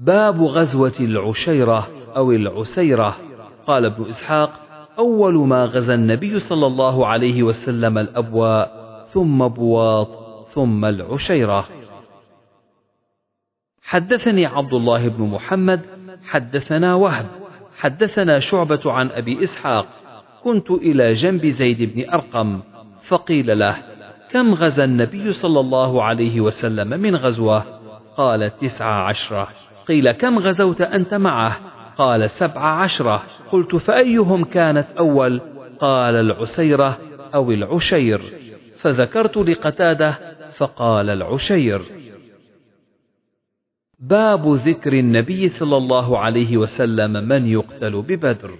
باب غزوة العشيرة أو العسيرة. قال ابن إسحاق أول ما غزا النبي صلى الله عليه وسلم الأبواء ثم بواط ثم العشيرة. حدثني عبد الله بن محمد حدثنا وهب حدثنا شعبة عن أبي إسحاق كنت إلى جنب زيد بن أرقم فقيل له كم غزا النبي صلى الله عليه وسلم من غزوة؟ قال تسع عشرة. قيل كم غزوت أنت معه؟ قال سبع عشرة قلت فأيهم كانت أول؟ قال العسيرة أو العشير. فذكرت لقتادة فقال العشير. باب ذكر النبي صلى الله عليه وسلم من يقتل ببدر.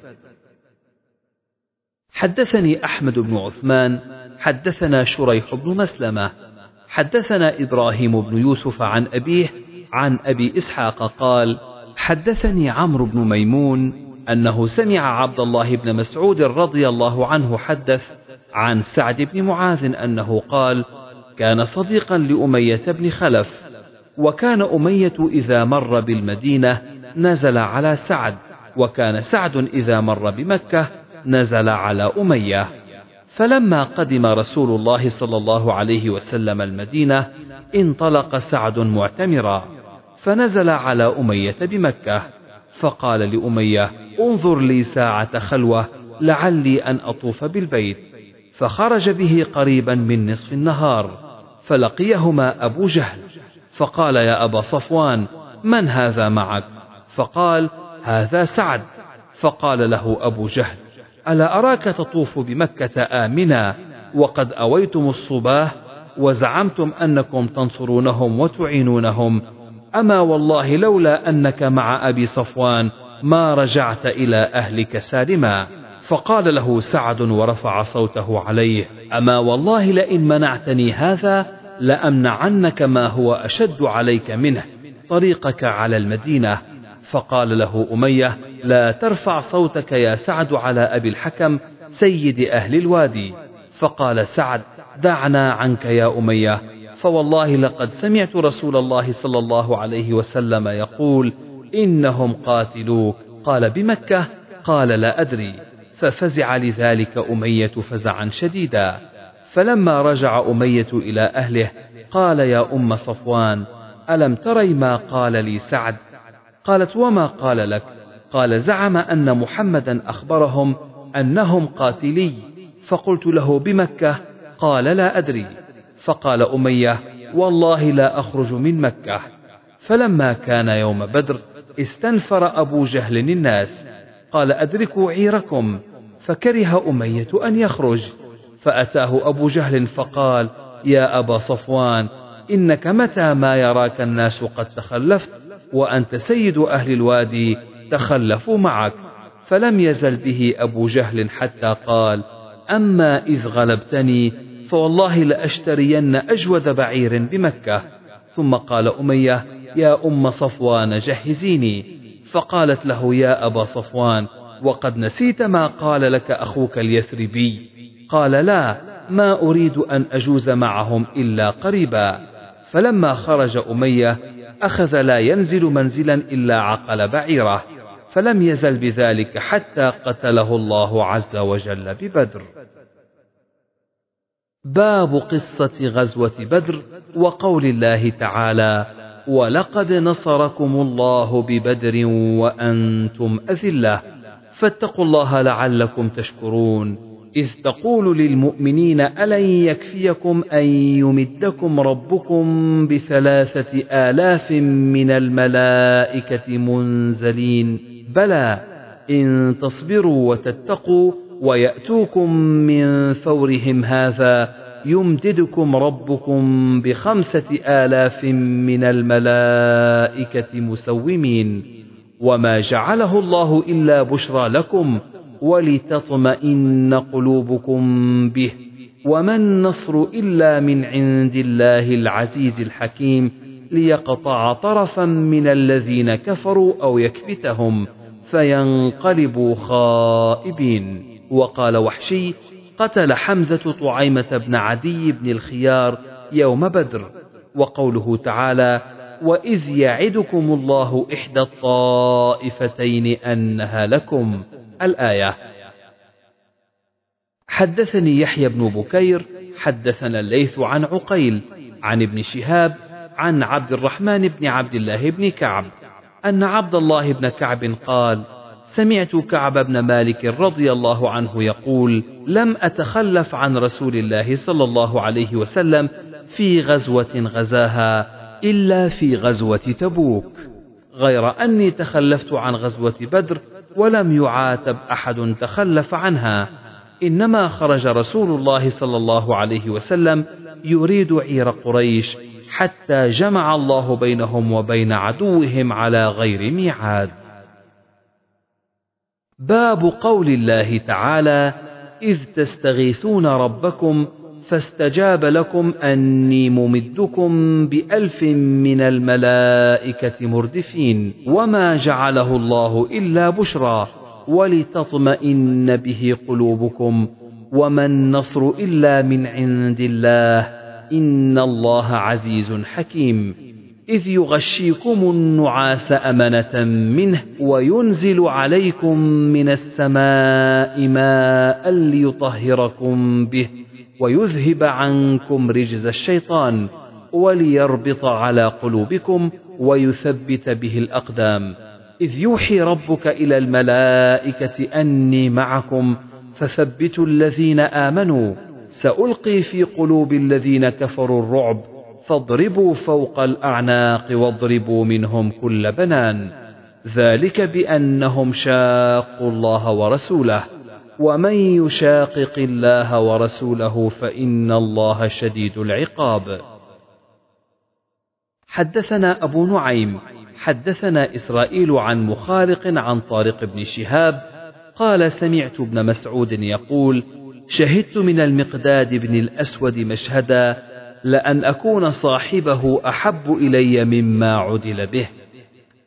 حدثني أحمد بن عثمان حدثنا شريح بن مسلمة حدثنا إبراهيم بن يوسف عن أبيه عن أبي إسحاق قال حدثني عمرو بن ميمون أنه سمع عبد الله بن مسعود رضي الله عنه حدث عن سعد بن معاذ أنه قال كان صديقا لأمية بن خلف وكان أمية إذا مر بالمدينة نزل على سعد وكان سعد إذا مر بمكة نزل على أمية. فلما قدم رسول الله صلى الله عليه وسلم المدينة انطلق سعد معتمرا. فنزل على أمية بمكة. فقال لأمية انظر لي ساعة خلوة لعلي أن أطوف بالبيت. فخرج به قريبا من نصف النهار فلقيهما أبو جهل. فقال يا أبا صفوان من هذا معك؟ فقال هذا سعد. فقال له أبو جهل ألا أراك تطوف بمكة آمنا؟ وقد أويتم الصباه وزعمتم أنكم تنصرونهم وتعينونهم. أما والله لولا أنك مع أبي صفوان ما رجعت إلى أهلك سالما. فقال له سعد ورفع صوته عليه أما والله لئن منعتني هذا لأمنعنك ما هو أشد عليك منه طريقك على المدينة. فقال له أمية لا ترفع صوتك يا سعد على أبي الحكم سيد أهل الوادي. فقال سعد دعنا عنك يا أمية. فوالله لقد سمعت رسول الله صلى الله عليه وسلم يقول إنهم قاتلوك قال بمكة؟ قال لا أدري. ففزع لذلك أمية فزعا شديدا. فلما رجع أمية إلى أهله قال يا أم صفوان ألم تري ما قال لي سعد؟ قالت وما قال لك؟ قال زعم أن محمدا أخبرهم أنهم قاتلي. فقلت له بمكة؟ قال لا أدري. فقال أمية والله لا أخرج من مكة. فلما كان يوم بدر استنفر أبو جهل الناس. قال أدركوا عيركم. فكره أمية أن يخرج. فأتاه أبو جهل فقال يا أبا صفوان إنك متى ما يراك الناس قد تخلفت وأنت سيد أهل الوادي تخلفوا معك. فلم يزل به أبو جهل حتى قال أما إذ غلبتني فوالله لأشترين أجود بعير بمكة. ثم قال أمية يا أم صفوان جهزيني. فقالت له يا أبا صفوان وقد نسيت ما قال لك أخوك اليثربي قال لا ما أريد أن أجوز معهم إلا قريبا. فلما خرج أمية أخذ لا ينزل منزلا إلا عقل بعيره. فلم يزل بذلك حتى قتله الله عز وجل ببدر. باب قصة غزوة بدر وقول الله تعالى ولقد نصركم الله ببدر وأنتم أذلة فاتقوا الله لعلكم تشكرون. إذ تقول للمؤمنين ألن يكفيكم أن يمدكم ربكم بثلاثة آلاف من الملائكة منزلين؟ بلى إن تصبروا وتتقوا ويأتوكم من فورهم هذا يمددكم ربكم بخمسة آلاف من الملائكة مسومين وما جعله الله إلا بشرى لكم ولتطمئن قلوبكم به وما النصر إلا من عند الله العزيز الحكيم ليقطع طرفا من الذين كفروا أو يكبتهم فينقلبوا خائبين وقال وحشي قتل حمزة طعيمة بن عدي بن الخيار يوم بدر. وقوله تعالى وإذ يعدكم الله إحدى الطائفتين أنها لكم. الآية. حدثني يحيى بن بكير حدثنا الليث عن عقيل عن ابن شهاب عن عبد الرحمن بن عبد الله بن كعب أن عبد الله بن كعب قال سمعت كعب بن مالك رضي الله عنه يقول لم أتخلف عن رسول الله صلى الله عليه وسلم في غزوة غزاها إلا في غزوة تبوك غير أني تخلفت عن غزوة بدر ولم يعاتب أحد تخلف عنها إنما خرج رسول الله صلى الله عليه وسلم يريد عير قريش حتى جمع الله بينهم وبين عدوهم على غير ميعاد. باب قول الله تعالى إذ تستغيثون ربكم فاستجاب لكم أني ممدكم بألف من الملائكة مردفين وما جعله الله إلا بشرى ولتطمئن به قلوبكم وما النصر إلا من عند الله إن الله عزيز حكيم. إذ يغشيكم النعاس أمنة منه وينزل عليكم من السماء ماء ليطهركم به ويذهب عنكم رجز الشيطان وليربط على قلوبكم ويثبت به الأقدام. إذ يوحي ربك إلى الملائكة أني معكم فثبتوا الذين آمنوا. سألقي في قلوب الذين كفروا الرعب فاضربوا فوق الأعناق واضربوا منهم كل بنان. ذلك بأنهم شاقوا الله ورسوله. ومن يشاقق الله ورسوله فإن الله شديد العقاب. حدثنا أبو نعيم حدثنا إسرائيل عن مخارق عن طارق بن شهاب قال سمعت ابن مسعود يقول شهدت من المقداد بن الأسود مشهدا لأن أكون صاحبه أحب إلي مما عدل به.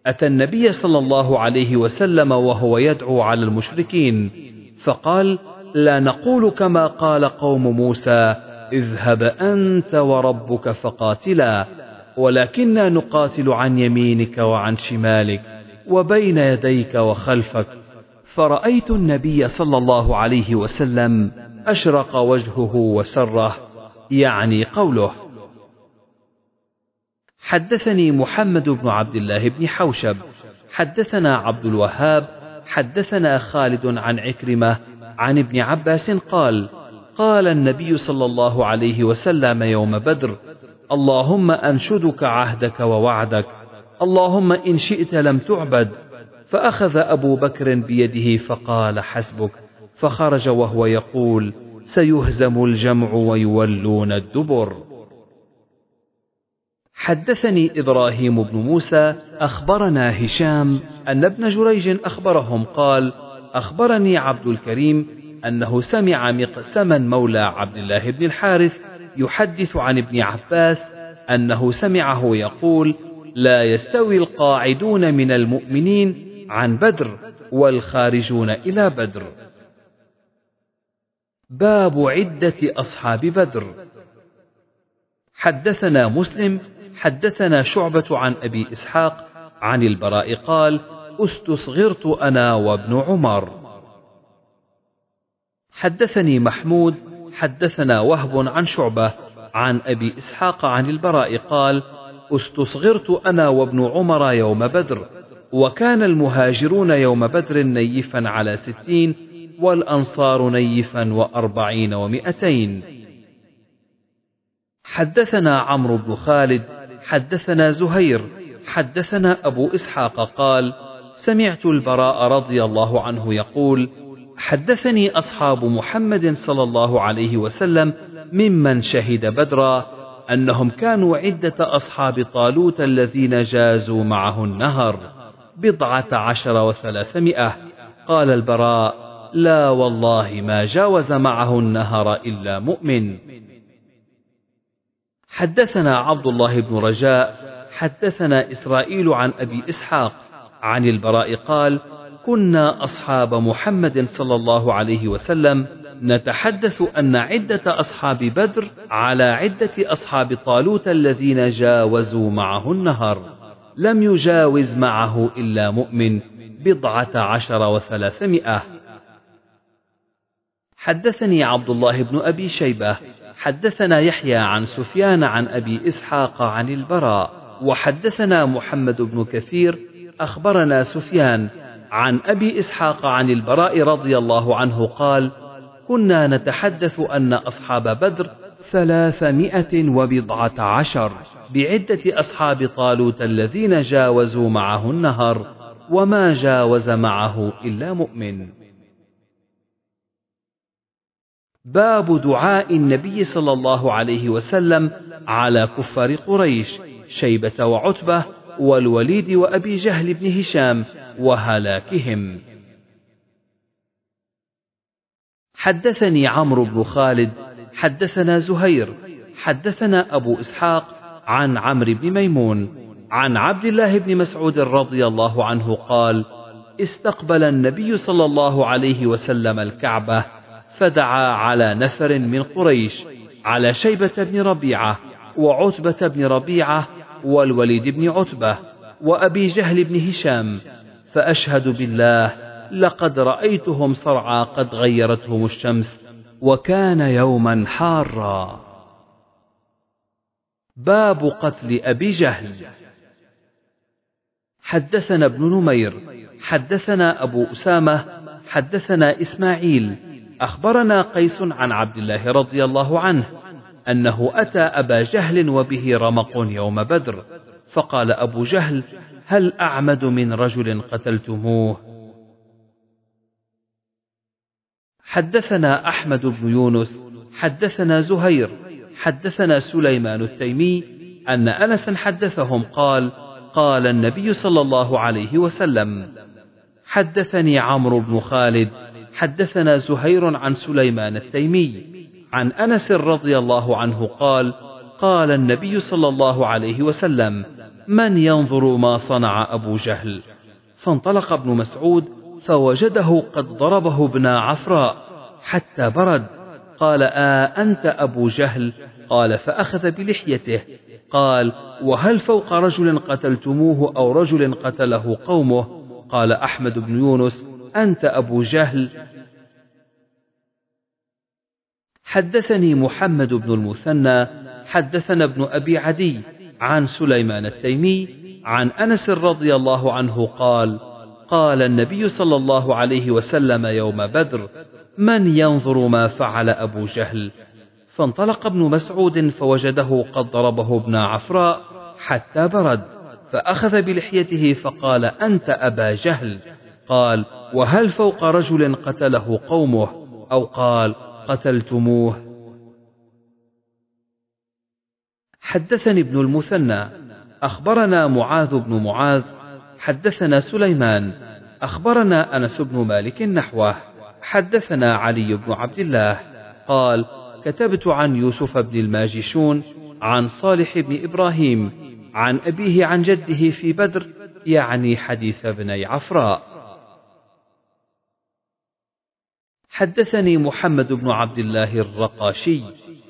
أتى النبي صلى الله عليه وسلم وهو يدعو على المشركين فقال لا نقول كما قال قوم موسى اذهب أنت وربك فقاتلا ولكنا نقاتل عن يمينك وعن شمالك وبين يديك وخلفك. فرأيت النبي صلى الله عليه وسلم أشرق وجهه وسره يعني قوله. حدثني محمد بن عبد الله بن حوشب. حدثنا عبد الوهاب. حدثنا خالد عن عكرمة عن ابن عباس قال قال النبي صلى الله عليه وسلم يوم بدر اللهم أنشدك عهدك ووعدك. اللهم إن شئت لم تعبد. فأخذ أبو بكر بيده فقال حسبك. فخرج وهو يقول سيهزم الجمع ويولون الدبر. حدثني إبراهيم بن موسى أخبرنا هشام أن ابن جريج أخبرهم قال أخبرني عبد الكريم أنه سمع مقسما مولى عبد الله بن الحارث يحدث عن ابن عباس أنه سمعه يقول لا يستوي القاعدون من المؤمنين عن بدر والخارجون إلى بدر. باب عدة أصحاب بدر. حدثنا مسلم حدثنا شعبة عن أبي إسحاق عن البراء قال أستصغرت أنا وابن عمر. حدثني محمود حدثنا وهب عن شعبة عن أبي إسحاق عن البراء قال أستصغرت أنا وابن عمر يوم بدر وكان المهاجرون يوم بدر نيفا على ستين والأنصار نيفا وأربعين ومائتين حدثنا عمرو بن خالد حدثنا زهير حدثنا أبو إسحاق قال سمعت البراء رضي الله عنه يقول حدثني أصحاب محمد صلى الله عليه وسلم ممن شهد بدرا أنهم كانوا عدة أصحاب طالوت الذين جازوا معه النهر. بضعة عشر وثلاثمائة. قال البراء لا والله ما جاوز معه النهر إلا مؤمن. حدثنا عبد الله بن رجاء حدثنا إسرائيل عن أبي إسحاق عن البراء قال كنا أصحاب محمد صلى الله عليه وسلم نتحدث أن عدة أصحاب بدر على عدة أصحاب طالوت الذين جاوزوا معه النهر. لم يجاوز معه إلا مؤمن بضعة عشر وثلاثمائة حدثني عبد الله بن أبي شيبة حدثنا يحيى عن سفيان عن أبي إسحاق عن البراء وحدثنا محمد بن كثير أخبرنا سفيان عن أبي إسحاق عن البراء رضي الله عنه قال كنا نتحدث أن أصحاب بدر ثلاثمائة وبضعة عشر بعدة أصحاب طالوت الذين جاوزوا معه النهر وما جاوز معه إلا مؤمن. باب دعاء النبي صلى الله عليه وسلم على كفار قريش شيبة وعتبة والوليد وأبي جهل بن هشام وهلاكهم. حدثني عمرو بن خالد حدثنا زهير حدثنا أبو إسحاق عن عمرو بن ميمون عن عبد الله بن مسعود رضي الله عنه قال استقبل النبي صلى الله عليه وسلم الكعبة فدعا على نفر من قريش على شيبة بن ربيعة وعتبة بن ربيعة والوليد بن عتبة وأبي جهل بن هشام فأشهد بالله لقد رأيتهم صرعى قد غيرتهم الشمس وكان يوما حارا. باب قتل أبي جهل. حدثنا ابن نمير حدثنا أبو أسامة حدثنا إسماعيل أخبرنا قيس عن عبد الله رضي الله عنه أنه أتى أبا جهل وبه رمق يوم بدر فقال أبو جهل هل أعمد من رجل قتلتموه؟ حدثنا أحمد بن يونس حدثنا زهير حدثنا سليمان التيمي أن أنسا حدثهم قال قال النبي صلى الله عليه وسلم حدثني عمرو بن خالد حدثنا زهير عن سليمان التيمي عن أنس رضي الله عنه قال قال النبي صلى الله عليه وسلم من ينظر ما صنع أبو جهل؟ فانطلق ابن مسعود فوجده قد ضربه ابن عفراء حتى برد. قال آه أنت أبو جهل؟ قال فأخذ بلحيته. قال وهل فوق رجل قتلتموه أو رجل قتله قومه؟ قال أحمد بن يونس. أنت أبو جهل. حدثني محمد بن المثنى حدثنا ابن أبي عدي عن سليمان التيمي عن أنس رضي الله عنه قال قال النبي صلى الله عليه وسلم يوم بدر من ينظر ما فعل أبو جهل؟ فانطلق ابن مسعود فوجده قد ضربه ابن عفراء حتى برد فأخذ بلحيته فقال أنت أبا جهل. قال وهل فوق رجل قتله قومه أو قال قتلتموه حدثني ابن المثنى أخبرنا معاذ بن معاذ حدثنا سليمان أخبرنا أنس بن مالك نحوه حدثنا علي بن عبد الله قال كتبت عن يوسف بن الماجشون عن صالح بن إبراهيم عن أبيه عن جده في بدر يعني حديث ابني عفراء. حدثني محمد بن عبد الله الرقاشي.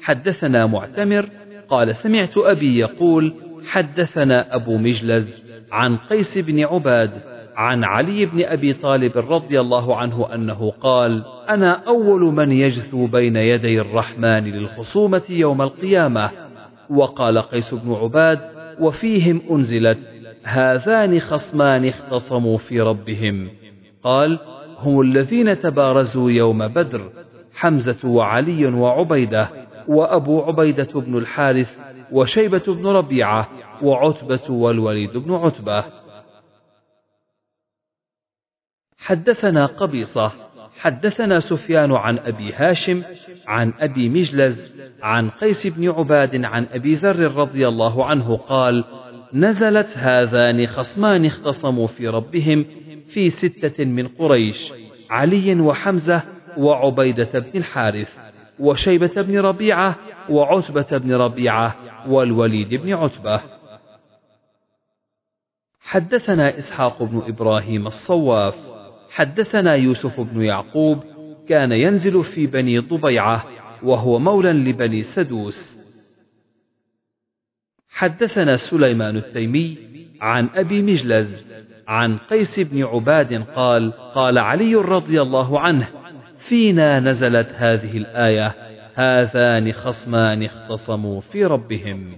حدثنا معتمر قال سمعت أبي يقول حدثنا أبو مجلز عن قيس بن عباد عن علي بن أبي طالب رضي الله عنه أنه قال أنا أول من يجثو بين يدي الرحمن للخصومة يوم القيامة. وقال قيس بن عباد وفيهم أنزلت هذان خصمان اختصموا في ربهم. قال هم الذين تبارزوا يوم بدر حمزة وعلي وعبيدة وأبو عبيدة بن الحارث وشيبة بن ربيعة وعتبة والوليد بن عتبة. حدثنا قبيصة حدثنا سفيان عن أبي هاشم عن أبي مجلز عن قيس بن عباد عن أبي ذر رضي الله عنه قال نزلت هذان خصمان اختصموا في ربهم في ستة من قريش علي وحمزة وعبيدة بن الحارث وشيبة بن ربيعة وعتبة بن ربيعة والوليد بن عتبة. حدثنا إسحاق بن إبراهيم الصواف حدثنا يوسف بن يعقوب كان ينزل في بني ضبيعة وهو مولى لبني سدوس. حدثنا سليمان التيمي عن أبي مجلز عن قيس بن عباد قال قال علي رضي الله عنه فينا نزلت هذه الآية هذان خصمان اختصموا في ربهم.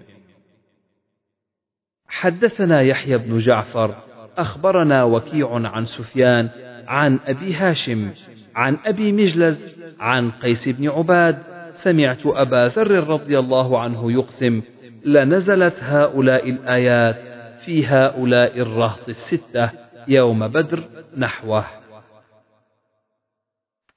حدثنا يحيى بن جعفر أخبرنا وكيع عن سفيان عن أبي هاشم عن أبي مجلز عن قيس بن عباد سمعت أبا ذر رضي الله عنه يقسم لنزلت هؤلاء الآيات في هؤلاء الرهط الستة يوم بدر نحوه.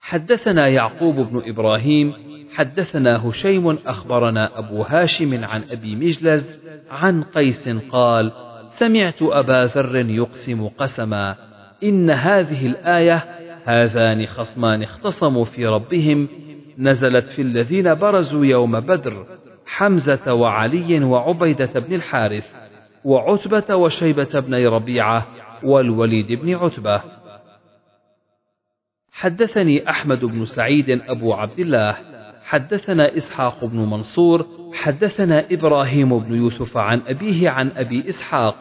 حدثنا يعقوب بن إبراهيم حدثنا هشيم أخبرنا أبو هاشم عن أبي مجلز عن قيس قال سمعت أبا ذر يقسم قسما إن هذه الآية هذان خصمان اختصموا في ربهم نزلت في الذين برزوا يوم بدر حمزة وعلي وعبيدة بن الحارث. وعتبة وشيبة بن ربيعة والوليد بن عتبة. حدثني أحمد بن سعيد أبو عبد الله. حدثنا إسحاق بن منصور. حدثنا إبراهيم بن يوسف عن أبيه عن أبي إسحاق.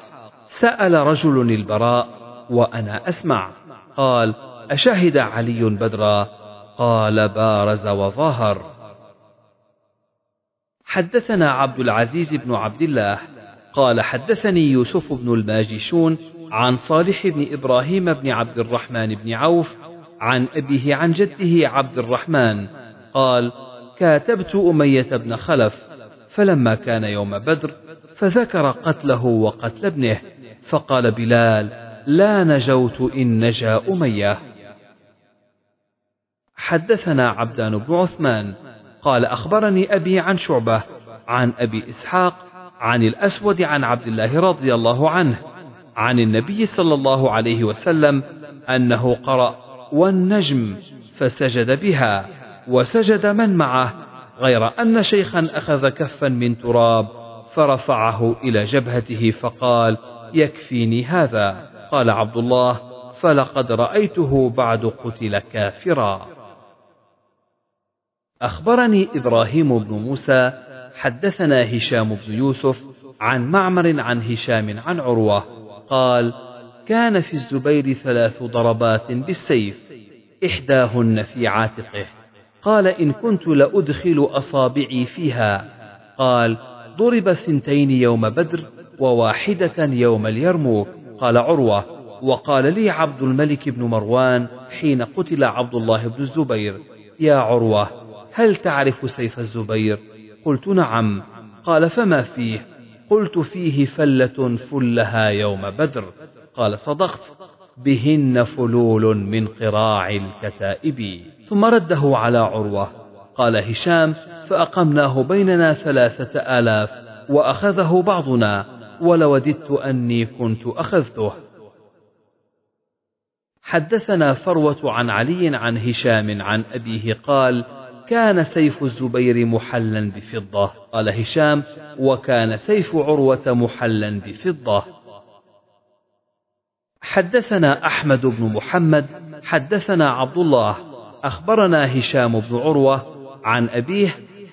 سأل رجل البراء وأنا أسمع. قال أشهد علي بدرا؟ قال بارز وظاهر حدثنا عبد العزيز بن عبد الله. قال حدثني يوسف بن الماجشون عن صالح بن إبراهيم بن عبد الرحمن بن عوف عن أبيه عن جده عبد الرحمن. قال كاتبت أمية بن خلف فلما كان يوم بدر فذكر قتله وقتل ابنه فقال بلال لا نجوت إن نجا أمية. حدثنا عبدان بن عثمان قال أخبرني أبي عن شعبة عن أبي إسحاق عن الأسود عن عبد الله رضي الله عنه عن النبي صلى الله عليه وسلم أنه قرأ والنجم فسجد بها وسجد من معه غير أن شيخا أخذ كفا من تراب فرفعه إلى جبهته فقال يكفيني هذا. قال عبد الله فلقد رأيته بعد قتل كافرا. أخبرني إبراهيم بن موسى حدثنا هشام بن يوسف عن معمر عن هشام عن عروة قال كان في الزبير ثلاث ضربات بالسيف إحداهن في عاتقه قال إن كنت لأدخل أصابعي فيها. قال ضرب ثنتين يوم بدر وواحدة يوم اليرموك. قال عروة وقال لي عبد الملك بن مروان حين قتل عبد الله بن الزبير يا عروة هل تعرف سيف الزبير؟ قلت نعم. قال فما فيه؟ قلت فيه فلة فلها يوم بدر. قال صدقت. بهن فلول من قراع الكتائب. ثم رده على عروة. قال هشام فأقمناه بيننا ثلاثة آلاف وأخذه بعضنا ولوددت أني كنت أخذته. حدثنا فروة عن علي عن هشام عن أبيه قال كان سيف الزبير محلا بفضة. قال هشام وكان سيف عروة محلا بفضة. حدثنا أحمد بن محمد حدثنا عبد الله أخبرنا هشام بن عروة عن أبيه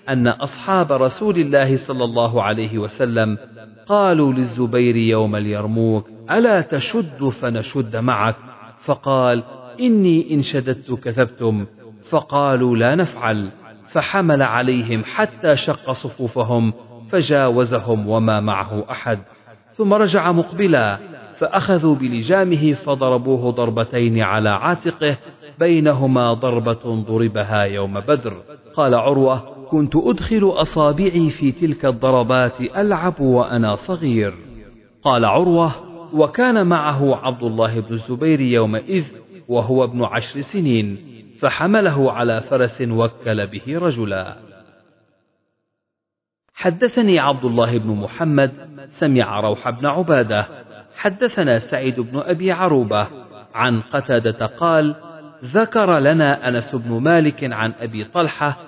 أن أصحاب رسول الله صلى الله عليه وسلم قالوا للزبير يوم اليرموك ألا تشد فنشد معك؟ فقال إني إن شددت كذبتم. فقالوا لا نفعل. فحمل عليهم حتى شق صفوفهم فجاوزهم وما معه أحد. ثم رجع مقبلا فأخذوا بلجامه فضربوه ضربتين على عاتقه بينهما ضربة ضربها يوم بدر. قال عروة كنت أدخل أصابعي في تلك الضربات ألعب وأنا صغير. قال عروة وكان معه عبد الله بن الزبير يومئذ وهو ابن عشر سنين. فحمله على فرس وكل به رجلا. حدثني عبد الله بن محمد سمع روح بن عبادة. حدثنا سعيد بن أبي عروبة. عن قتادة قال ذكر لنا أنس بن مالك عن أبي طلحة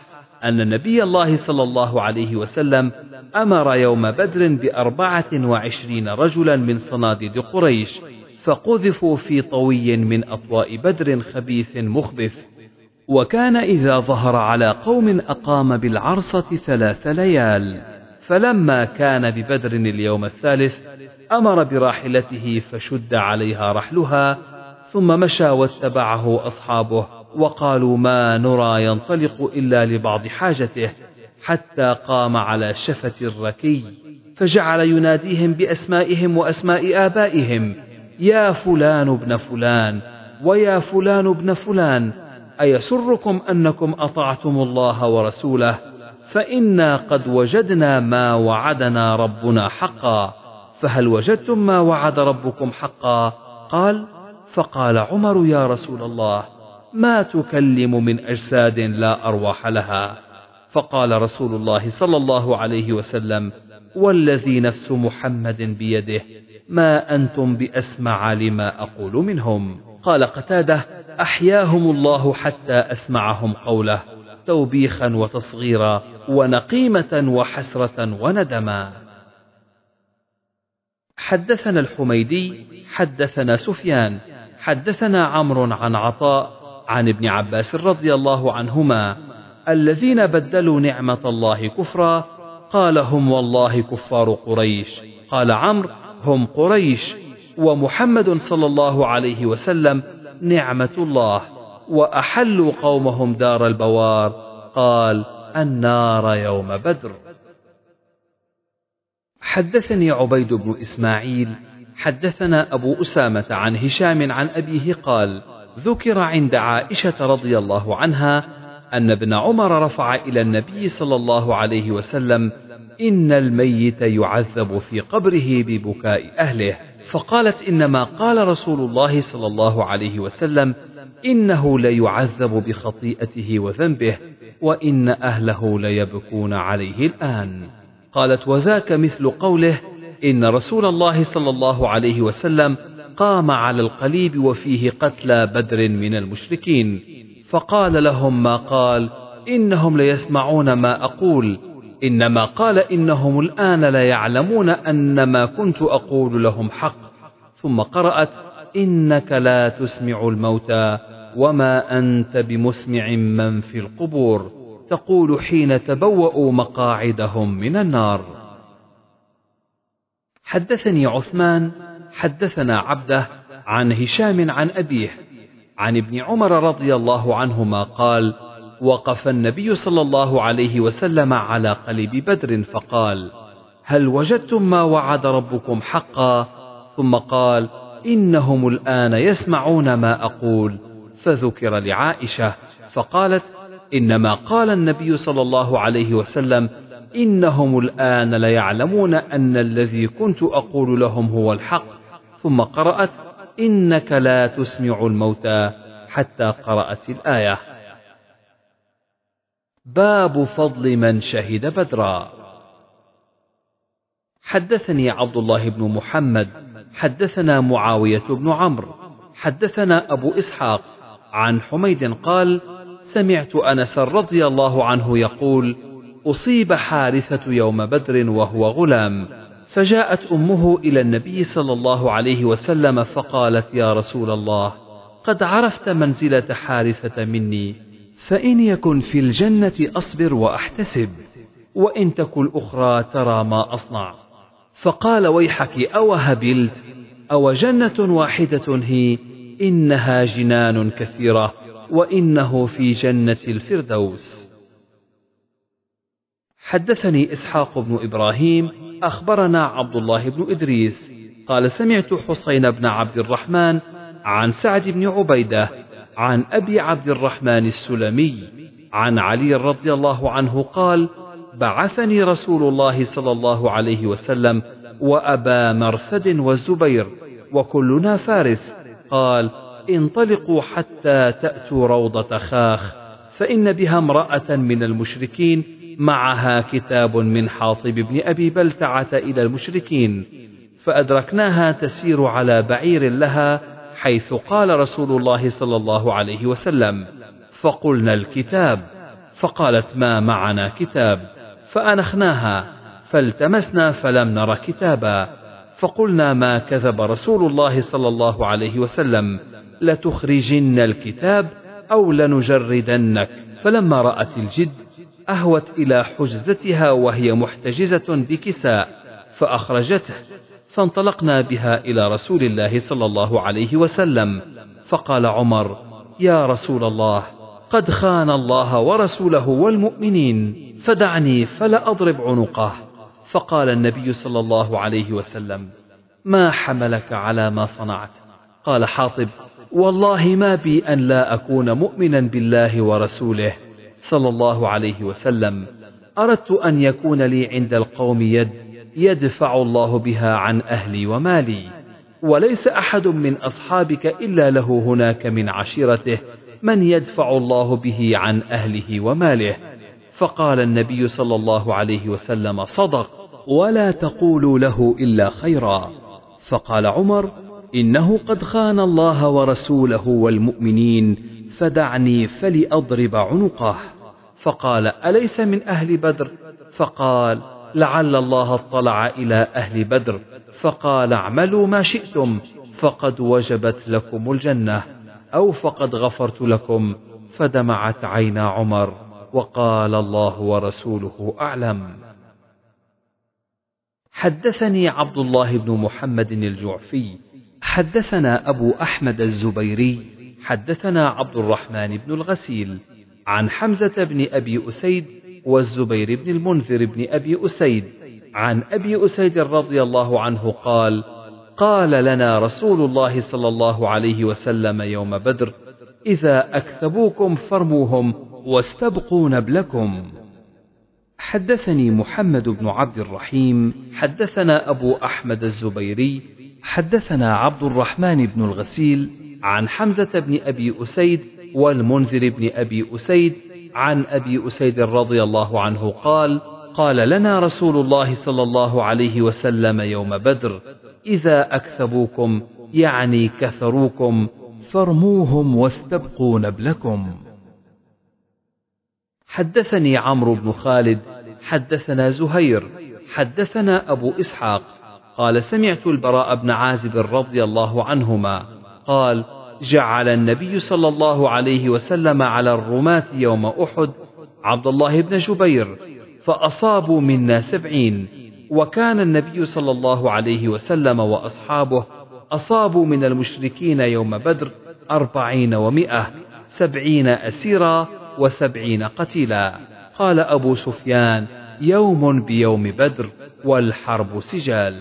أن نبي الله صلى الله عليه وسلم أمر يوم بدر بأربعة وعشرين رجلا من صناديد قريش فقذفوا في طوي من أطواء بدر خبيث مخبث. وكان إذا ظهر على قوم أقام بالعرصة ثلاث ليال. فلما كان ببدر اليوم الثالث أمر براحلته فشد عليها رحلها ثم مشى واتبعه أصحابه وقالوا ما نرى ينطلق إلا لبعض حاجته حتى قام على شفة الركي فجعل يناديهم بأسمائهم وأسماء آبائهم يا فلان ابن فلان ويا فلان ابن فلان أيسركم أنكم أطعتم الله ورسوله فإنا قد وجدنا ما وعدنا ربنا حقا فهل وجدتم ما وعد ربكم حقا قال فقال عمر يا رسول الله ما تكلم من أجساد لا أرواح لها فقال رسول الله صلى الله عليه وسلم والذي نفس محمد بيده ما أنتم بأسمع لما أقول منهم قال قتادة أحياهم الله حتى أسمعهم قوله توبيخا وتصغيرا ونقيمة وحسرة وندما. حدثنا الحميدي حدثنا سفيان حدثنا عمرو عن عطاء عن ابن عباس رضي الله عنهما الذين بدلوا نعمة الله كفرا قال هم والله كفار قريش. قال عمرو هم قريش ومحمد صلى الله عليه وسلم نعمة الله وأحلوا قومهم دار البوار. قال النار يوم بدر. حدثني عبيد بن إسماعيل حدثنا أبو أسامة عن هشام عن أبيه قال ذكر عند عائشة رضي الله عنها أن ابن عمر رفع إلى النبي صلى الله عليه وسلم إن الميت يعذب في قبره ببكاء أهله. فقالت إنما قال رسول الله صلى الله عليه وسلم إنه ليعذب بخطيئته وذنبه وإن أهله ليبكون عليه الآن. قالت وذاك مثل قوله إن رسول الله صلى الله عليه وسلم قام على القليب وفيه قتلى بدر من المشركين. فقال لهم ما قال إنهم ليسمعون ما أقول. إنما قال إنهم الآن ليعلمون أن ما كنت أقول لهم حق. ثم قرأت إنك لا تسمع الموتى وما أنت بمسمع من في القبور. تقول حين تبوأوا مقاعدهم من النار. حدثني عثمان حدثنا عبده عن هشام عن أبيه عن ابن عمر رضي الله عنهما قال وقف النبي صلى الله عليه وسلم على قلب بدر فقال هل وجدتم ما وعد ربكم حقا؟ ثم قال إنهم الآن يسمعون ما أقول. فذكر لعائشة فقالت إنما قال النبي صلى الله عليه وسلم إنهم الآن ليعلمون أن الذي كنت أقول لهم هو الحق. ثم قرأت إنك لا تسمع الموتى حتى قرأت الآية. باب فضل من شهد بدرا. حدثني عبد الله بن محمد حدثنا معاوية بن عمرو حدثنا أبو إسحاق عن حميد قال سمعت أنس رضي الله عنه يقول أصيب حارثة يوم بدر وهو غلام فجاءت أمه إلى النبي صلى الله عليه وسلم فقالت يا رسول الله قد عرفت منزلة حارثة مني. فإن يكن في الجنة أصبر وأحتسب وإن تك الأخرى ترى ما أصنع. فقال ويحك أو هبلت أو جنة واحدة هي إنها جنان كثيرة وإنه في جنة الفردوس. حدثني إسحاق بن إبراهيم أخبرنا عبد الله بن إدريس قال سمعت حسين بن عبد الرحمن عن سعد بن عبيدة عن أبي عبد الرحمن السلمي عن علي رضي الله عنه قال بعثني رسول الله صلى الله عليه وسلم وأبا مرثد والزبير وكلنا فارس. قال انطلقوا حتى تأتوا روضة خاخ فإن بها امرأة من المشركين معها كتاب من حاطب بن أبي بلتعة إلى المشركين فأدركناها تسير على بعير لها حيث قال رسول الله صلى الله عليه وسلم فقلنا الكتاب. فقالت ما معنا كتاب؟ فأنخناها فالتمسنا فلم نر كتابا. فقلنا ما كذب رسول الله صلى الله عليه وسلم؟ لتخرجن الكتاب أو لنجردنك. فلما رأت الجد أهوت إلى حجزتها وهي محتجزة بكساء فأخرجته. فانطلقنا بها إلى رسول الله صلى الله عليه وسلم. فقال عمر يا رسول الله قد خان الله ورسوله والمؤمنين فدعني فلا أضرب عنقه. فقال النبي صلى الله عليه وسلم ما حملك على ما صنعت. قال حاطب والله ما بي أن لا أكون مؤمنا بالله ورسوله. صلى الله عليه وسلم أردت أن يكون لي عند القوم يد يدفع الله بها عن أهلي ومالي. وليس أحد من أصحابك إلا له هناك من عشيرته من يدفع الله به عن أهله وماله. فقال النبي صلى الله عليه وسلم صدق ولا تقولوا له إلا خيرا. فقال عمر إنه قد خان الله ورسوله والمؤمنين فدعني فلأضرب عنقه. فقال أليس من أهل بدر؟ فقال لعل الله اطلع إلى أهل بدر فقال اعملوا ما شئتم فقد وجبت لكم الجنة أو فقد غفرت لكم فدمعت عينا عمر وقال الله ورسوله أعلم. حدثني عبد الله بن محمد الجعفي حدثنا أبو أحمد الزبيري حدثنا عبد الرحمن بن الغسيل عن حمزة بن أبي أسيد والزبير بن المنذر بن أبي أسيد. عن أبي أسيد رضي الله عنه قال قال لنا رسول الله صلى الله عليه وسلم يوم بدر إذا أكتبوكم فرموهم واستبقوا نبلكم حدثني محمد بن عبد الرحيم حدثنا أبو أحمد الزبيري حدثنا عبد الرحمن بن الغسيل عن حمزة بن أبي أسيد والمنذر بن أبي أسيد عن أبي أسيد رضي الله عنه قال قال لنا رسول الله صلى الله عليه وسلم يوم بدر إذا أكثبوكم يعني كثروكم فارموهم واستبقوا نبلكم. حدثني عمرو بن خالد حدثنا زهير حدثنا أبو إسحاق قال سمعت البراء بن عازب رضي الله عنهما قال جعل النبي صلى الله عليه وسلم على الرماة يوم أحد عبد الله بن جبير فأصابوا منا سبعين. وكان النبي صلى الله عليه وسلم وأصحابه أصابوا من المشركين يوم بدر أربعين ومائة سبعين أسيرا وسبعين قتيلا. قال أبو سفيان يوم بيوم بدر والحرب سجال.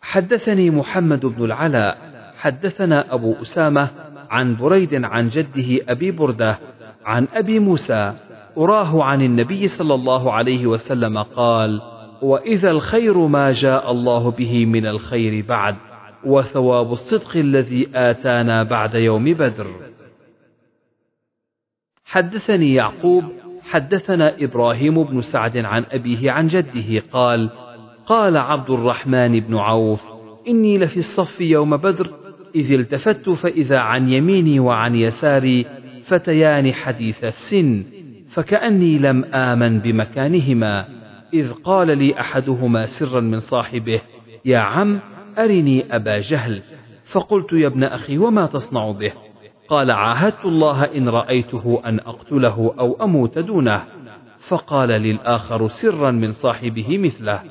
حدثني محمد بن العلاء حدثنا أبو أسامة عن بريد عن جده أبي بردة عن أبي موسى أراه عن النبي صلى الله عليه وسلم قال وإذا الخير ما جاء الله به من الخير بعد وثواب الصدق الذي آتانا بعد يوم بدر. حدثني يعقوب حدثنا إبراهيم بن سعد عن أبيه عن جده قال قال عبد الرحمن بن عوف إني لفي الصف يوم بدر إذ التفت فإذا عن يميني وعن يساري فتيان حديث السن فكأني لم آمن بمكانهما إذ قال لي أحدهما سرا من صاحبه يا عم أرني أبا جهل. فقلت يا ابن أخي وما تصنع به؟ قال عاهدت الله إن رأيته أن أقتله أو أموت دونه. فقال للآخر سرا من صاحبه مثله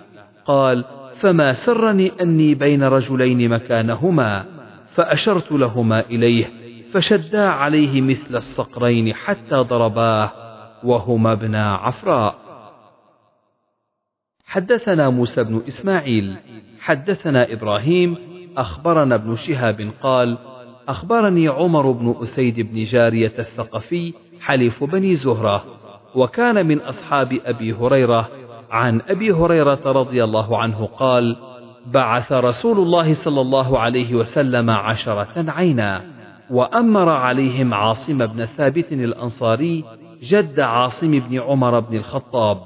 قال فما سرني أني بين رجلين مكانهما؟ فأشرت لهما إليه فشدا عليه مثل الصقرين حتى ضرباه وهما ابنا عفراء. حدثنا موسى بن إسماعيل حدثنا إبراهيم أخبرنا ابن شهاب قال أخبرني عمر بن أسيد بن جارية الثقفي حليف بني زهرة وكان من أصحاب أبي هريرة عن أبي هريرة رضي الله عنه قال بعث رسول الله صلى الله عليه وسلم عشرة عينا وأمر عليهم عاصم بن ثابت الأنصاري جد عاصم بن عمر بن الخطاب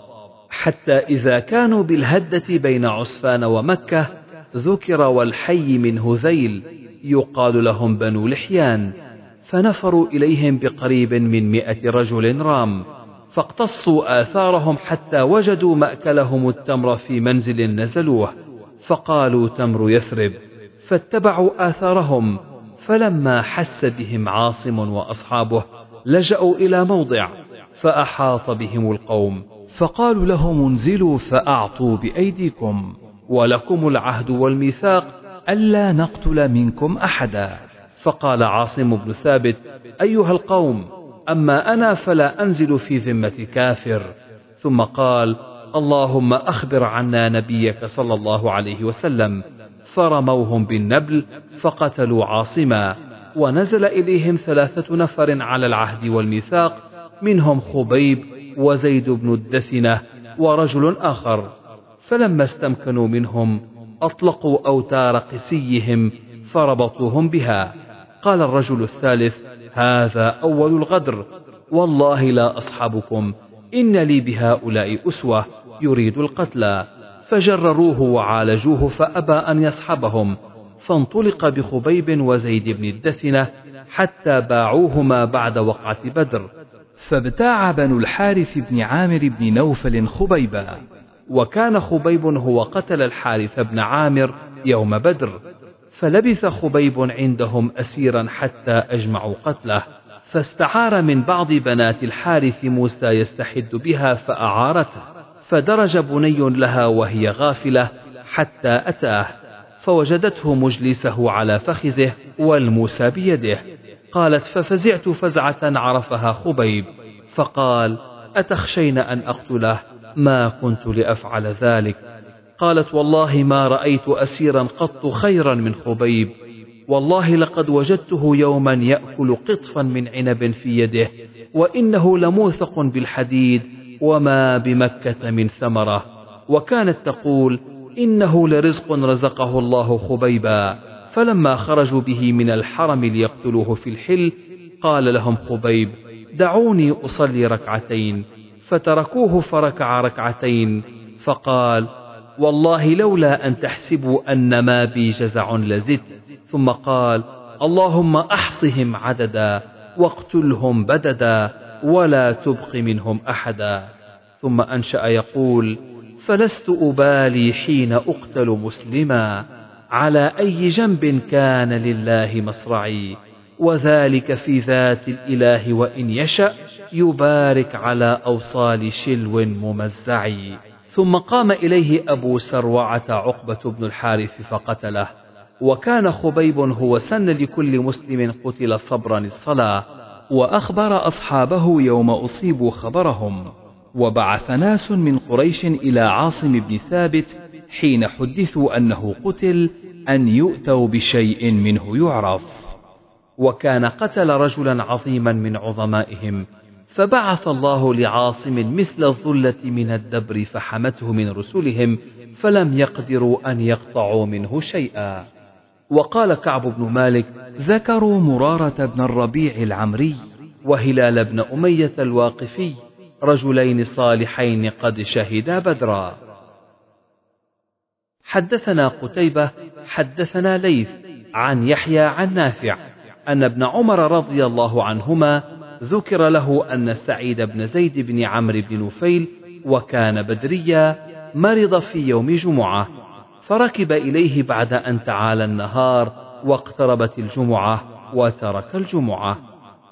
حتى إذا كانوا بالهدة بين عسفان ومكة ذكر والحي من هذيل يقال لهم بنو لحيان فنفروا إليهم بقريب من مئة رجل رام فاقتصوا آثارهم حتى وجدوا مأكلهم التمر في منزل نزلوه. فقالوا تمر يثرب فاتبعوا آثارهم فلما حس بهم عاصم وأصحابه لجأوا إلى موضع فأحاط بهم القوم فقالوا لهم انزلوا فأعطوا بأيديكم ولكم العهد والميثاق ألا نقتل منكم أحدا. فقال عاصم بن ثابت أيها القوم أما أنا فلا أنزل في ذمة كافر. ثم قال اللهم أخبر عنا نبيك صلى الله عليه وسلم. فرموهم بالنبل فقتلوا عاصما. ونزل إليهم ثلاثة نفر على العهد والميثاق منهم خبيب وزيد بن الدثنة ورجل آخر. فلما استمكنوا منهم أطلقوا أوتار قسيهم فربطوهم بها. قال الرجل الثالث هذا أول الغدر. والله لا أصحبكم إن لي بهؤلاء أسوة. يريد القتلى فجرروه وعالجوه فأبى أن يصحبهم فانطلق بخبيب وزيد بن الدثنة حتى باعوهما بعد وقعة بدر. فابتاع بنو الحارث بن عامر بن نوفل خبيبا. وكان خبيب هو قتل الحارث بن عامر يوم بدر. فلبث خبيب عندهم أسيرا حتى أجمعوا قتله. فاستعار من بعض بنات الحارث موسى يستحد بها فأعارته. فدرج بني لها وهي غافلة حتى أتاه فوجدته مجلسه على فخذه والموسى بيده. قالت ففزعت فزعة عرفها خبيب. فقال أتخشين أن أقتله؟ ما كنت لأفعل ذلك. قالت والله ما رأيت أسيرا قط خيرا من خبيب. والله لقد وجدته يوما يأكل قطفا من عنب في يده وإنه لموثق بالحديد وما بمكة من ثمرة وكانت تقول إنه لرزق رزقه الله خبيبا فلما خرجوا به من الحرم ليقتلوه في الحل قال لهم خبيب دعوني أصلي ركعتين فتركوه فركع ركعتين فقال والله لولا أن تحسبوا أن ما بي جزع لزدت ثم قال اللهم أحصهم عددا واقتلهم بددا ولا تبق منهم أحدا. ثم أنشأ يقول فلست أبالي حين أقتل مسلما على أي جنب كان لله مصرعي. وذلك في ذات الإله وإن يشأ يبارك على أوصال شلو ممزع. ثم قام إليه أبو سروعة عقبة بن الحارث فقتله. وكان خبيب هو سن لكل مسلم قتل صبرا الصلاة. وأخبر أصحابه يوم أصيبوا خبرهم وبعث ناس من قريش إلى عاصم بن ثابت حين حدثوا أنه قتل أن يؤتوا بشيء منه يعرف. وكان قتل رجلا عظيما من عظمائهم فبعث الله لعاصم مثل الظلة من الدبر فحمته من رسلهم فلم يقدروا أن يقطعوا منه شيئا. وقال كعب بن مالك ذكروا مرارة بن الربيع العمري وهلال بن أمية الواقفي رجلين صالحين قد شهدا بدرا. حدثنا قتيبة حدثنا ليث عن يحيى عن نافع أن ابن عمر رضي الله عنهما ذكر له أن سعيد بن زيد بن عمرو بن نفيل وكان بدريا مرض في يوم جمعة. فركب إليه بعد أن تعالى النهار واقتربت الجمعة وترك الجمعة.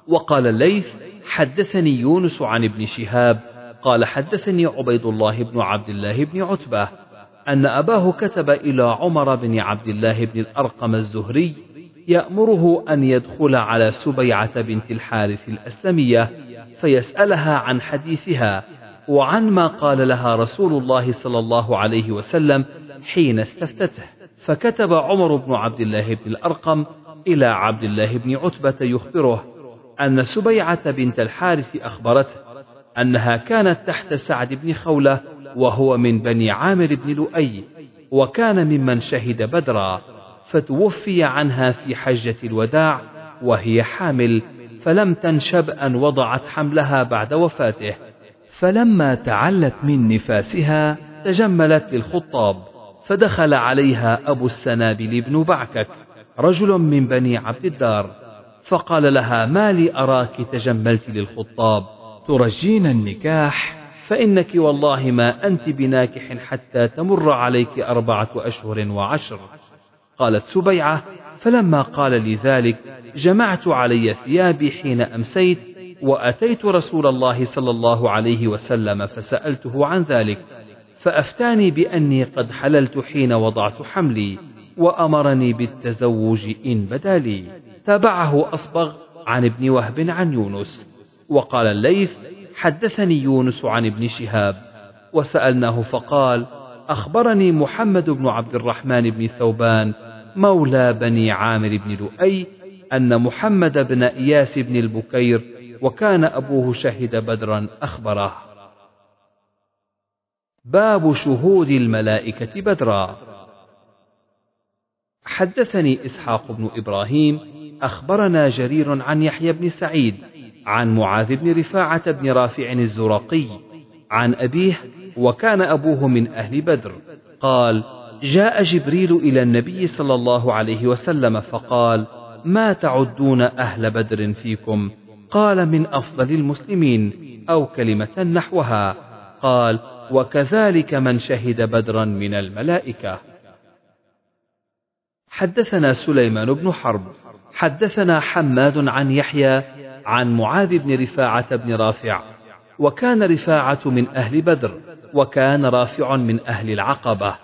وقال الليث حدثني يونس عن ابن شهاب قال حدثني عبيد الله بن عبد الله بن عتبة أن أباه كتب إلى عمر بن عبد الله بن الأرقم الزهري يأمره أن يدخل على سبيعة بنت الحارث الأسلمية فيسألها عن حديثها وعن ما قال لها رسول الله صلى الله عليه وسلم حين استفتته. فكتب عمر بن عبد الله بن الأرقم إلى عبد الله بن عتبة يخبره أن سبيعة بنت الحارث أخبرته أنها كانت تحت سعد بن خولة وهو من بني عامر بن لؤي وكان ممن شهد بدرا فتوفي عنها في حجة الوداع وهي حامل فلم تنشب أن وضعت حملها بعد وفاته. فلما تعلت من نفاسها تجملت للخطاب. فدخل عليها أبو السنابل بن بعكك رجل من بني عبد الدار فقال لها ما لي أراك تجملت للخطاب ترجين النكاح؟ فإنك والله ما أنت بناكح حتى تمر عليك أربعة أشهر وعشر. قالت سبيعة فلما قال لي ذلك جمعت علي ثيابي حين أمسيت وأتيت رسول الله صلى الله عليه وسلم فسألته عن ذلك فأفتاني بأني قد حللت حين وضعت حملي وأمرني بالتزوج إن بدا لي. تابعه أصبغ عن ابن وهب عن يونس وقال الليث حدثني يونس عن ابن شهاب وسألناه فقال أخبرني محمد بن عبد الرحمن بن ثوبان مولى بني عامر بن لؤي أن محمد بن إياس بن البكير وكان أبوه شهد بدرا أخبره. باب شهود الملائكة بدرا. حدثني إسحاق بن إبراهيم أخبرنا جرير عن يحيى بن سعيد عن معاذ بن رفاعة بن رافع الزرقي عن أبيه وكان أبوه من أهل بدر. قال جاء جبريل إلى النبي صلى الله عليه وسلم فقال ما تعدون أهل بدر فيكم؟ قال من أفضل المسلمين أو كلمة نحوها. قال وكذلك من شهد بدرا من الملائكة. حدثنا سليمان بن حرب حدثنا حماد عن يحيى عن معاذ بن رفاعة بن رافع وكان رفاعة من أهل بدر وكان رافع من أهل العقبة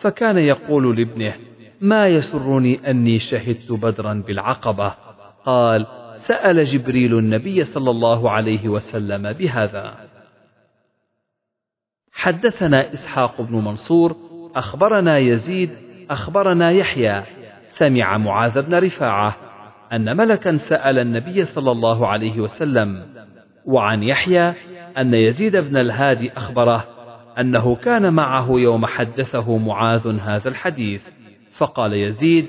فكان يقول لابنه ما يسرني أني شهدت بدرا بالعقبة؟ قال سأل جبريل النبي صلى الله عليه وسلم بهذا. حدثنا إسحاق بن منصور أخبرنا يزيد أخبرنا يحيى. سمع معاذ بن رفاعة أن ملكا سأل النبي صلى الله عليه وسلم وعن يحيى أن يزيد بن الهادي أخبره أنه كان معه يوم حدثه معاذ هذا الحديث. فقال يزيد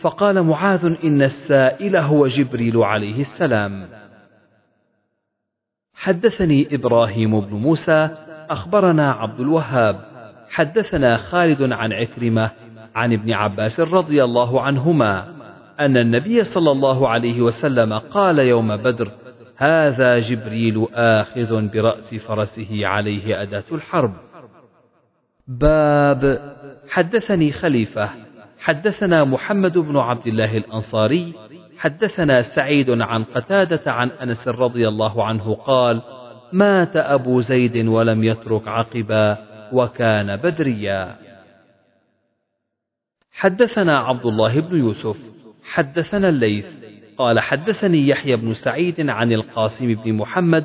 فقال معاذ إن السائل هو جبريل عليه السلام. حدثني إبراهيم بن موسى أخبرنا عبد الوهاب حدثنا خالد عن عكرمة عن ابن عباس رضي الله عنهما أن النبي صلى الله عليه وسلم قال يوم بدر هذا جبريل آخذ برأس فرسه عليه أداة الحرب. باب حدثني خليفة حدثنا محمد بن عبد الله الأنصاري حدثنا سعيد عن قتادة عن أنس رضي الله عنه قال مات أبو زيد ولم يترك عقبا وكان بدريا. حدثنا عبد الله بن يوسف حدثنا الليث قال حدثني يحيى بن سعيد عن القاسم بن محمد